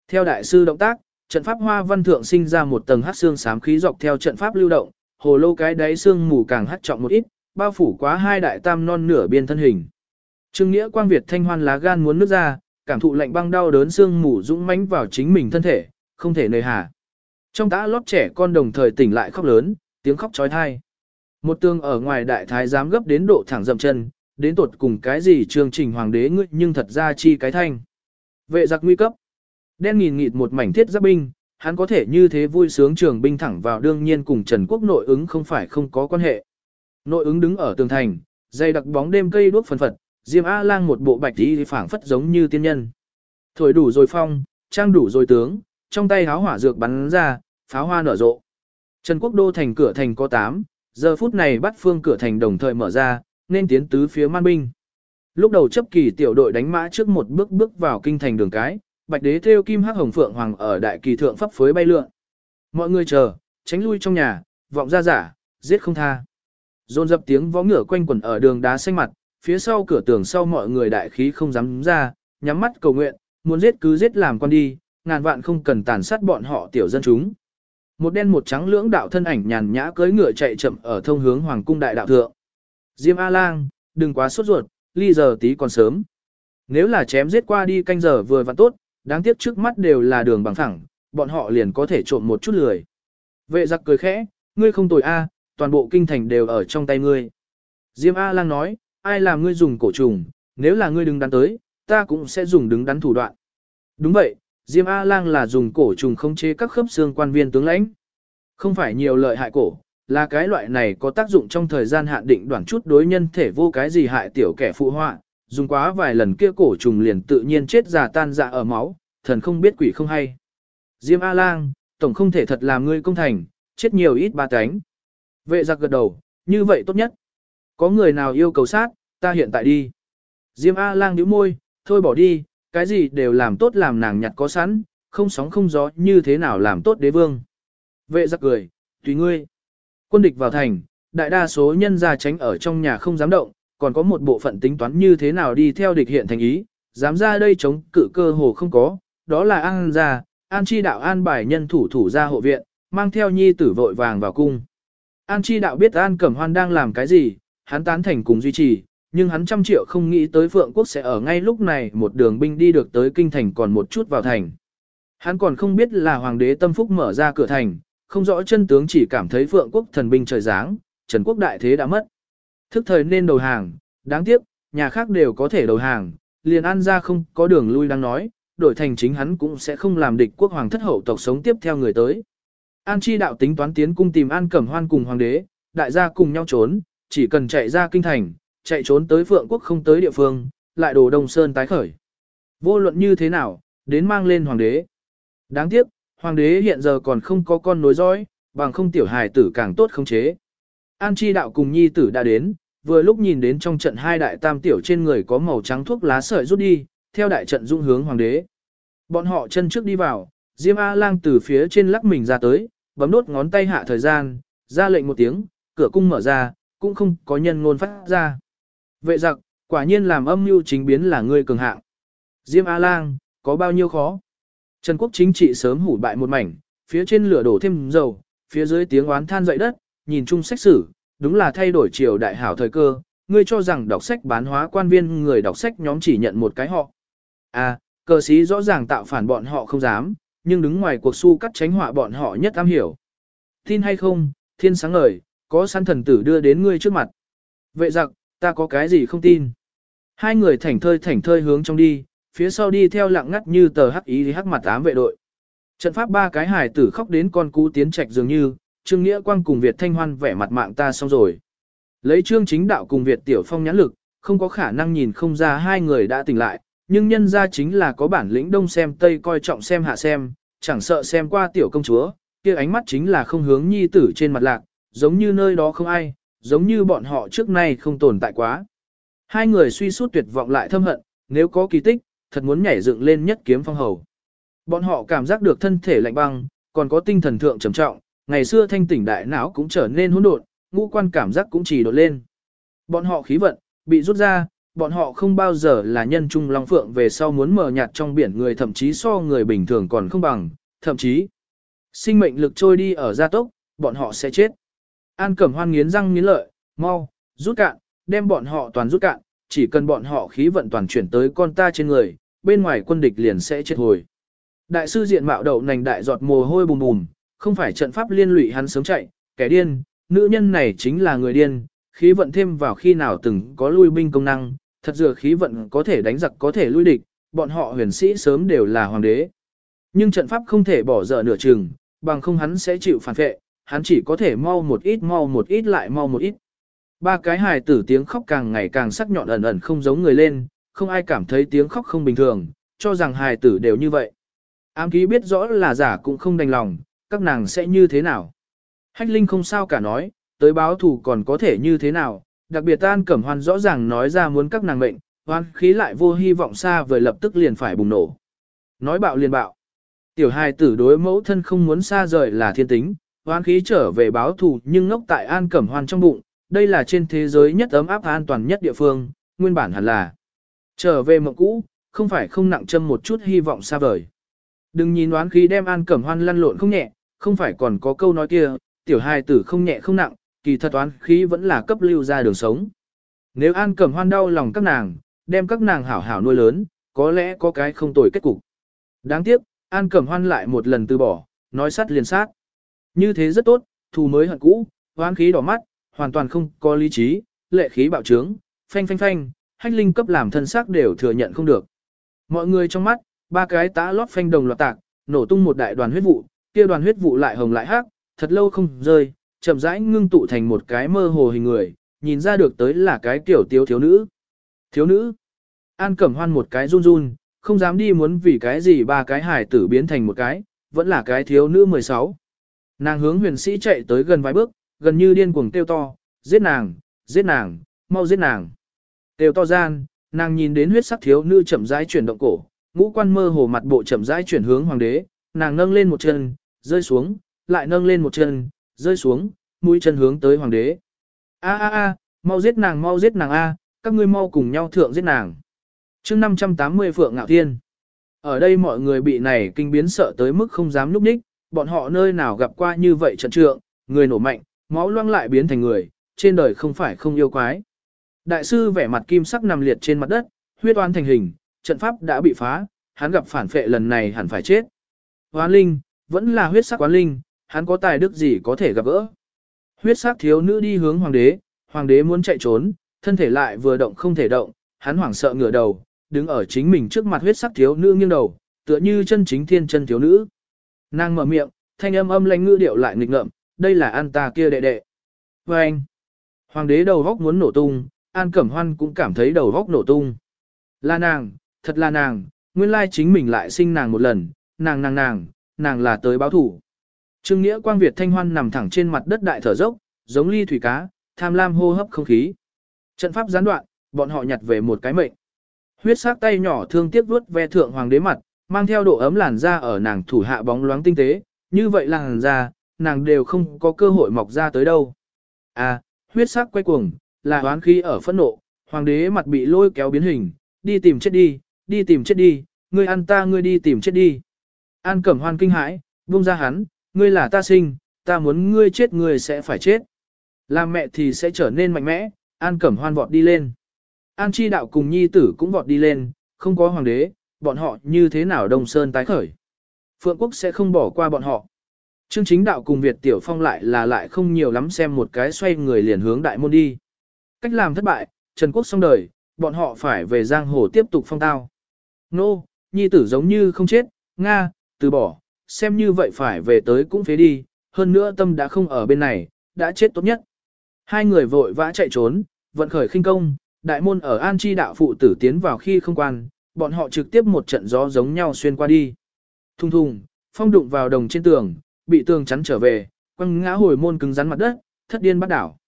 [SPEAKER 1] Theo đại sư động tác, trận pháp hoa văn thượng sinh ra một tầng hắc xương xám khí dọc theo trận pháp lưu động, hồ lô cái đáy xương mù càng hắc trọng một ít, bao phủ quá hai đại tam non nửa biên thân hình. Trương Nghĩa Quang Việt thanh hoan lá gan muốn nước ra, cảm thụ lạnh băng đau đớn xương mù dũng mãnh vào chính mình thân thể, không thể nơi hà. Trong tã lót trẻ con đồng thời tỉnh lại khóc lớn, tiếng khóc trói thai. Một tương ở ngoài đại thái dám gấp đến độ thẳng dậm chân, đến tột cùng cái gì chương trình hoàng đế ngươi nhưng thật ra chi cái thanh. Vệ giặc nguy cấp. Đen nghìn nghịt một mảnh thiết giáp binh, hắn có thể như thế vui sướng trường binh thẳng vào đương nhiên cùng Trần Quốc nội ứng không phải không có quan hệ. Nội ứng đứng ở tường thành, dây đặc bóng đêm cây đuốc phần phật, Diêm A Lang một bộ bạch y phảng phất giống như tiên nhân. Thổi đủ rồi phong, trang đủ rồi tướng, trong tay háo hỏa dược bắn ra, pháo hoa nở rộ. Trần Quốc đô thành cửa thành có 8, giờ phút này bắt phương cửa thành đồng thời mở ra, nên tiến tứ phía man binh. Lúc đầu chấp kỳ tiểu đội đánh mã trước một bước bước vào kinh thành đường cái, bạch đế theo kim hắc hồng phượng hoàng ở đại kỳ thượng pháp phối bay lượn. Mọi người chờ, tránh lui trong nhà, vọng ra giả, giết không tha. Dồn dập tiếng vó ngựa quanh quẩn ở đường đá xanh mặt, phía sau cửa tường sau mọi người đại khí không dám ra, nhắm mắt cầu nguyện, muốn giết cứ giết làm con đi, ngàn vạn không cần tàn sát bọn họ tiểu dân chúng. Một đen một trắng lưỡng đạo thân ảnh nhàn nhã cưỡi ngựa chạy chậm ở thông hướng hoàng cung đại đạo thượng. Diêm A Lang, đừng quá sốt ruột, ly giờ tí còn sớm. Nếu là chém giết qua đi canh giờ vừa vặn tốt, đáng tiếc trước mắt đều là đường bằng thẳng, bọn họ liền có thể trộm một chút lười. Vệ giặc cười khẽ, ngươi không tồi a, toàn bộ kinh thành đều ở trong tay ngươi. Diêm A Lang nói, ai làm ngươi dùng cổ trùng, nếu là ngươi đứng đắn tới, ta cũng sẽ dùng đứng đắn thủ đoạn. Đúng vậy, Diêm A Lang là dùng cổ trùng khống chế các khớp xương quan viên tướng lãnh. Không phải nhiều lợi hại cổ, là cái loại này có tác dụng trong thời gian hạn định đoạn chút đối nhân thể vô cái gì hại tiểu kẻ phụ họa, dùng quá vài lần kia cổ trùng liền tự nhiên chết già tan dạ ở máu, thần không biết quỷ không hay. Diêm A Lang, tổng không thể thật làm ngươi công thành, chết nhiều ít ba cánh. Vệ giặc gật đầu, như vậy tốt nhất. Có người nào yêu cầu sát, ta hiện tại đi. Diêm A Lang nhíu môi, thôi bỏ đi, cái gì đều làm tốt làm nàng nhặt có sẵn, không sóng không gió như thế nào làm tốt đế vương. Vệ giặc cười, tùy ngươi. Quân địch vào thành, đại đa số nhân gia tránh ở trong nhà không dám động, còn có một bộ phận tính toán như thế nào đi theo địch hiện thành ý, dám ra đây chống cự cơ hồ không có, đó là An gia, An chi đạo an bài nhân thủ thủ ra hộ viện, mang theo nhi tử vội vàng vào cung. An chi đạo biết An Cẩm Hoan đang làm cái gì, hắn tán thành cùng duy trì, nhưng hắn trăm triệu không nghĩ tới Phượng Quốc sẽ ở ngay lúc này một đường binh đi được tới kinh thành còn một chút vào thành. Hắn còn không biết là hoàng đế tâm phúc mở ra cửa thành, không rõ chân tướng chỉ cảm thấy Phượng Quốc thần binh trời giáng, Trần Quốc đại thế đã mất. Thức thời nên đầu hàng, đáng tiếc, nhà khác đều có thể đầu hàng, liền An ra không có đường lui đang nói, đổi thành chính hắn cũng sẽ không làm địch quốc hoàng thất hậu tộc sống tiếp theo người tới. An chi đạo tính toán tiến cung tìm An Cẩm Hoan cùng hoàng đế, đại gia cùng nhau trốn, chỉ cần chạy ra kinh thành, chạy trốn tới Phượng quốc không tới địa phương, lại đổ Đông Sơn tái khởi. Vô luận như thế nào, đến mang lên hoàng đế. Đáng tiếc, hoàng đế hiện giờ còn không có con nối dõi, bằng không tiểu hài tử càng tốt không chế. An chi đạo cùng nhi tử đã đến, vừa lúc nhìn đến trong trận hai đại tam tiểu trên người có màu trắng thuốc lá sợi rút đi, theo đại trận dung hướng hoàng đế. Bọn họ chân trước đi vào, Diêm A-lang từ phía trên lắc mình ra tới, bấm đốt ngón tay hạ thời gian, ra lệnh một tiếng, cửa cung mở ra, cũng không có nhân ngôn phát ra. Vệ giặc, quả nhiên làm âm mưu chính biến là ngươi cường hạng. Diêm A-lang, có bao nhiêu khó? Trần quốc chính trị sớm hủ bại một mảnh, phía trên lửa đổ thêm dầu, phía dưới tiếng oán than dậy đất, nhìn chung sách sử, đúng là thay đổi triều đại hảo thời cơ. Ngươi cho rằng đọc sách bán hóa quan viên người đọc sách nhóm chỉ nhận một cái họ. À, cờ sĩ rõ ràng tạo phản bọn họ không dám, nhưng đứng ngoài cuộc su cắt tránh họa bọn họ nhất am hiểu. Tin hay không, thiên sáng ngời, có săn thần tử đưa đến ngươi trước mặt. Vệ giặc, ta có cái gì không tin. Hai người thảnh thơi thảnh thơi hướng trong đi, phía sau đi theo lặng ngắt như tờ hắc ý hắc mặt ám vệ đội. Trận pháp ba cái hải tử khóc đến con cú tiến trạch dường như, Trương Nghĩa Quang cùng Việt Thanh Hoan vẻ mặt mạng ta xong rồi. Lấy Trương Chính Đạo cùng Việt Tiểu Phong nhãn lực, không có khả năng nhìn không ra hai người đã tỉnh lại, nhưng nhân ra chính là có bản lĩnh đông xem tây coi trọng xem hạ xem, chẳng sợ xem qua Tiểu Công Chúa, kia ánh mắt chính là không hướng nhi tử trên mặt lạc, giống như nơi đó không ai, giống như bọn họ trước nay không tồn tại quá. Hai người suy sút tuyệt vọng lại thâm hận, nếu có kỳ tích, thật muốn nhảy dựng lên nhất kiếm phong hầu. Bọn họ cảm giác được thân thể lạnh băng, còn có tinh thần thượng trầm trọng, ngày xưa thanh tỉnh đại não cũng trở nên hỗn độn, ngũ quan cảm giác cũng chỉ đột lên. Bọn họ khí vận, bị rút ra, bọn họ không bao giờ là nhân trung long phượng về sau muốn mờ nhạt trong biển người thậm chí so người bình thường còn không bằng, thậm chí sinh mệnh lực trôi đi ở gia tốc, bọn họ sẽ chết. An Cẩm Hoan nghiến răng nghiến lợi, mau, rút cạn, đem bọn họ toàn rút cạn, chỉ cần bọn họ khí vận toàn chuyển tới con ta trên người, bên ngoài quân địch liền sẽ chết hồi. Đại sư diện mạo đậu nành đại giọt mồ hôi bùm bùm, không phải trận pháp liên lụy hắn sớm chạy, kẻ điên, nữ nhân này chính là người điên, khí vận thêm vào khi nào từng có lui binh công năng, thật dừa khí vận có thể đánh giặc có thể lui địch, bọn họ huyền sĩ sớm đều là hoàng đế. Nhưng trận pháp không thể bỏ dở nửa chừng, bằng không hắn sẽ chịu phản vệ, hắn chỉ có thể mau một ít mau một ít lại mau một ít. Ba cái hài tử tiếng khóc càng ngày càng sắc nhọn ẩn ẩn không giống người lên, không ai cảm thấy tiếng khóc không bình thường, cho rằng hài tử đều như vậy. Ám ký biết rõ là giả cũng không đành lòng, các nàng sẽ như thế nào. Hách Linh không sao cả nói, tới báo thù còn có thể như thế nào, đặc biệt an cẩm hoan rõ ràng nói ra muốn các nàng mệnh, hoan khí lại vô hy vọng xa vời lập tức liền phải bùng nổ. Nói bạo liền bạo. Tiểu hài tử đối mẫu thân không muốn xa rời là thiên tính, hoan khí trở về báo thù nhưng ngốc tại an cẩm hoan trong bụng, đây là trên thế giới nhất ấm áp an toàn nhất địa phương, nguyên bản hẳn là. Trở về mộng cũ, không phải không nặng châm một chút hy vọng xa vời. Đừng nhìn đoán khí đem an cẩm hoan lăn lộn không nhẹ, không phải còn có câu nói kia, tiểu hài tử không nhẹ không nặng, kỳ thật oán khí vẫn là cấp lưu ra đường sống. Nếu an cẩm hoan đau lòng các nàng, đem các nàng hảo hảo nuôi lớn, có lẽ có cái không tồi kết cục. Đáng tiếc, an cẩm hoan lại một lần từ bỏ, nói sát liền sát. Như thế rất tốt, thù mới hận cũ, hoán khí đỏ mắt, hoàn toàn không có lý trí, lệ khí bạo trướng, phanh phanh phanh, hách linh cấp làm thân xác đều thừa nhận không được. Mọi người trong mắt, ba cái tá lót phanh đồng loạt tạc, nổ tung một đại đoàn huyết vụ, kia đoàn huyết vụ lại hồng lại hắc, thật lâu không rơi, chậm rãi ngưng tụ thành một cái mơ hồ hình người, nhìn ra được tới là cái tiểu tiếu thiếu nữ. Thiếu nữ. An Cẩm Hoan một cái run run, không dám đi muốn vì cái gì ba cái hải tử biến thành một cái, vẫn là cái thiếu nữ 16. Nàng hướng huyền sĩ chạy tới gần vài bước, gần như điên cuồng kêu to, giết nàng, giết nàng, mau giết nàng. Kêu to gian, nàng nhìn đến huyết sắc thiếu nữ chậm rãi chuyển động cổ, ngũ quan mơ hồ mặt bộ chậm rãi chuyển hướng hoàng đế, nàng nâng lên một chân, rơi xuống, lại nâng lên một chân, rơi xuống, mũi chân hướng tới hoàng đế. A a a, mau giết nàng, mau giết nàng a, các ngươi mau cùng nhau thượng giết nàng. chương 580 Phượng Ngạo Thiên. Ở đây mọi người bị này kinh biến sợ tới mức không dám núp ních, bọn họ nơi nào gặp qua như vậy trận trượng, người nổ mạnh, máu loang lại biến thành người, trên đời không phải không yêu quái. Đại sư vẻ mặt kim sắc nằm liệt trên mặt đất, huyết oan thành hình, trận pháp đã bị phá, hắn gặp phản phệ lần này hẳn phải chết. Hoán linh, vẫn là huyết sắc quán linh, hắn có tài đức gì có thể gặp gỡ. Huyết sắc thiếu nữ đi hướng hoàng đế, hoàng đế muốn chạy trốn, thân thể lại vừa động không thể động, hắn hoảng sợ ngửa đầu, đứng ở chính mình trước mặt huyết sắc thiếu nữ nghiêng đầu, tựa như chân chính thiên chân thiếu nữ. Nàng mở miệng, thanh âm âm lãnh ngữ điệu lại nghịch ngợm, đây là an ta kia đệ đệ. Và anh, hoàng đế đầu góc muốn nổ tung, an cẩm hoan cũng cảm thấy đầu góc nổ tung. Là nàng, thật là nàng, nguyên lai chính mình lại sinh nàng một lần, nàng nàng nàng, nàng là tới báo thủ. Trương Nghĩa Quang Việt Thanh Hoan nằm thẳng trên mặt đất đại thở dốc, giống ly thủy cá, tham lam hô hấp không khí. Trận pháp gián đoạn, bọn họ nhặt về một cái mệnh. Huyết sắc tay nhỏ thương tiếc vuốt ve thượng hoàng đế mặt, mang theo độ ấm làn da ở nàng thủ hạ bóng loáng tinh tế, như vậy làn da, nàng đều không có cơ hội mọc ra tới đâu. À, huyết sắc quay cuồng, là hoán khí ở phẫn nộ, hoàng đế mặt bị lôi kéo biến hình, đi tìm chết đi, đi tìm chết đi, ngươi ăn ta ngươi đi tìm chết đi. An Cẩm Hoan kinh hãi, buông ra hắn, ngươi là ta sinh, ta muốn ngươi chết ngươi sẽ phải chết. Làm mẹ thì sẽ trở nên mạnh mẽ, An Cẩm Hoan vọt đi lên. An Chi Đạo cùng nhi tử cũng vọt đi lên, không có hoàng đế, bọn họ như thế nào Đông Sơn tái khởi. Phượng Quốc sẽ không bỏ qua bọn họ. Trương chính đạo cùng Việt Tiểu Phong lại là lại không nhiều lắm xem một cái xoay người liền hướng đại môn đi. Cách làm thất bại, Trần Quốc xong đời, bọn họ phải về giang hồ tiếp tục phong tao. Nô, nhi tử giống như không chết, Nga, từ bỏ, xem như vậy phải về tới cũng phế đi, hơn nữa tâm đã không ở bên này, đã chết tốt nhất. Hai người vội vã chạy trốn, vận khởi khinh công, đại môn ở An Chi đạo phụ tử tiến vào khi không quan, bọn họ trực tiếp một trận gió giống nhau xuyên qua đi. Thùng thùng, phong đụng vào đồng trên tường, bị tường chắn trở về, quăng ngã hồi môn cứng rắn mặt đất, thất điên bắt đảo.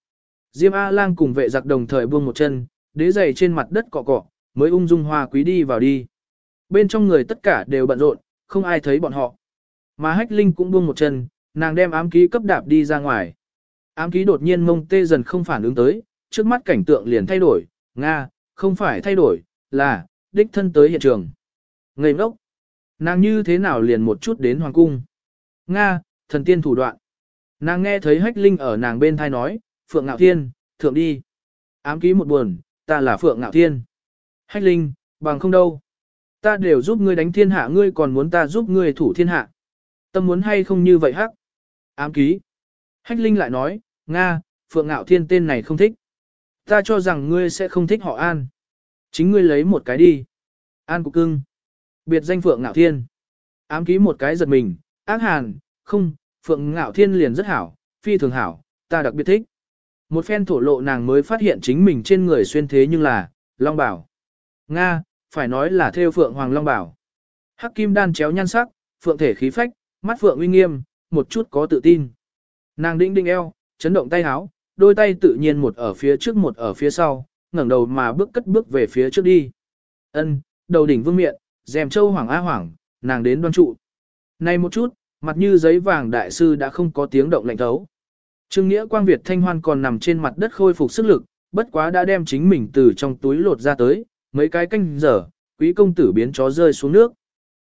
[SPEAKER 1] Diêm A-lang cùng vệ giặc đồng thời buông một chân, đế giày trên mặt đất cọ cọ, mới ung dung hoa quý đi vào đi. Bên trong người tất cả đều bận rộn, không ai thấy bọn họ. Mà hách linh cũng buông một chân, nàng đem ám ký cấp đạp đi ra ngoài. Ám ký đột nhiên mông tê dần không phản ứng tới, trước mắt cảnh tượng liền thay đổi, Nga, không phải thay đổi, là, đích thân tới hiện trường. Ngây ngốc, nàng như thế nào liền một chút đến hoàng cung. Nga, thần tiên thủ đoạn. Nàng nghe thấy hách linh ở nàng bên thai nói, Phượng Ngạo Thiên, thượng đi. Ám ký một buồn, ta là Phượng Ngạo Thiên. Hách linh, bằng không đâu. Ta đều giúp ngươi đánh thiên hạ ngươi còn muốn ta giúp ngươi thủ thiên hạ. Tâm muốn hay không như vậy hắc. Ám ký. Hách linh lại nói, Nga, Phượng Ngạo Thiên tên này không thích. Ta cho rằng ngươi sẽ không thích họ An. Chính ngươi lấy một cái đi. An Cục Cưng. Biệt danh Phượng Ngạo Thiên. Ám ký một cái giật mình, ác hàn, không, Phượng Ngạo Thiên liền rất hảo, phi thường hảo, ta đặc biệt thích. Một phen thổ lộ nàng mới phát hiện chính mình trên người xuyên thế nhưng là, Long Bảo. Nga, phải nói là theo Phượng Hoàng Long Bảo. Hắc kim đan chéo nhan sắc, Phượng thể khí phách, mắt Phượng uy nghiêm, một chút có tự tin. Nàng đĩnh đinh eo, chấn động tay háo, đôi tay tự nhiên một ở phía trước một ở phía sau, ngẩng đầu mà bước cất bước về phía trước đi. Ân, đầu đỉnh vương miện, dèm châu hoàng a hoàng, nàng đến đoan trụ. Này một chút, mặt như giấy vàng đại sư đã không có tiếng động lạnh thấu. Trương Nghĩa Quang Việt Thanh Hoan còn nằm trên mặt đất khôi phục sức lực, bất quá đã đem chính mình từ trong túi lột ra tới, mấy cái canh giờ, quý công tử biến chó rơi xuống nước.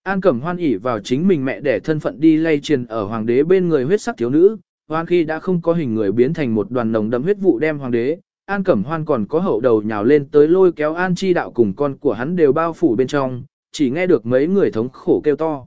[SPEAKER 1] An Cẩm Hoan ỉ vào chính mình mẹ để thân phận đi lay truyền ở hoàng đế bên người huyết sắc thiếu nữ, hoan khi đã không có hình người biến thành một đoàn nồng đậm huyết vụ đem hoàng đế, An Cẩm Hoan còn có hậu đầu nhào lên tới lôi kéo An Chi đạo cùng con của hắn đều bao phủ bên trong, chỉ nghe được mấy người thống khổ kêu to.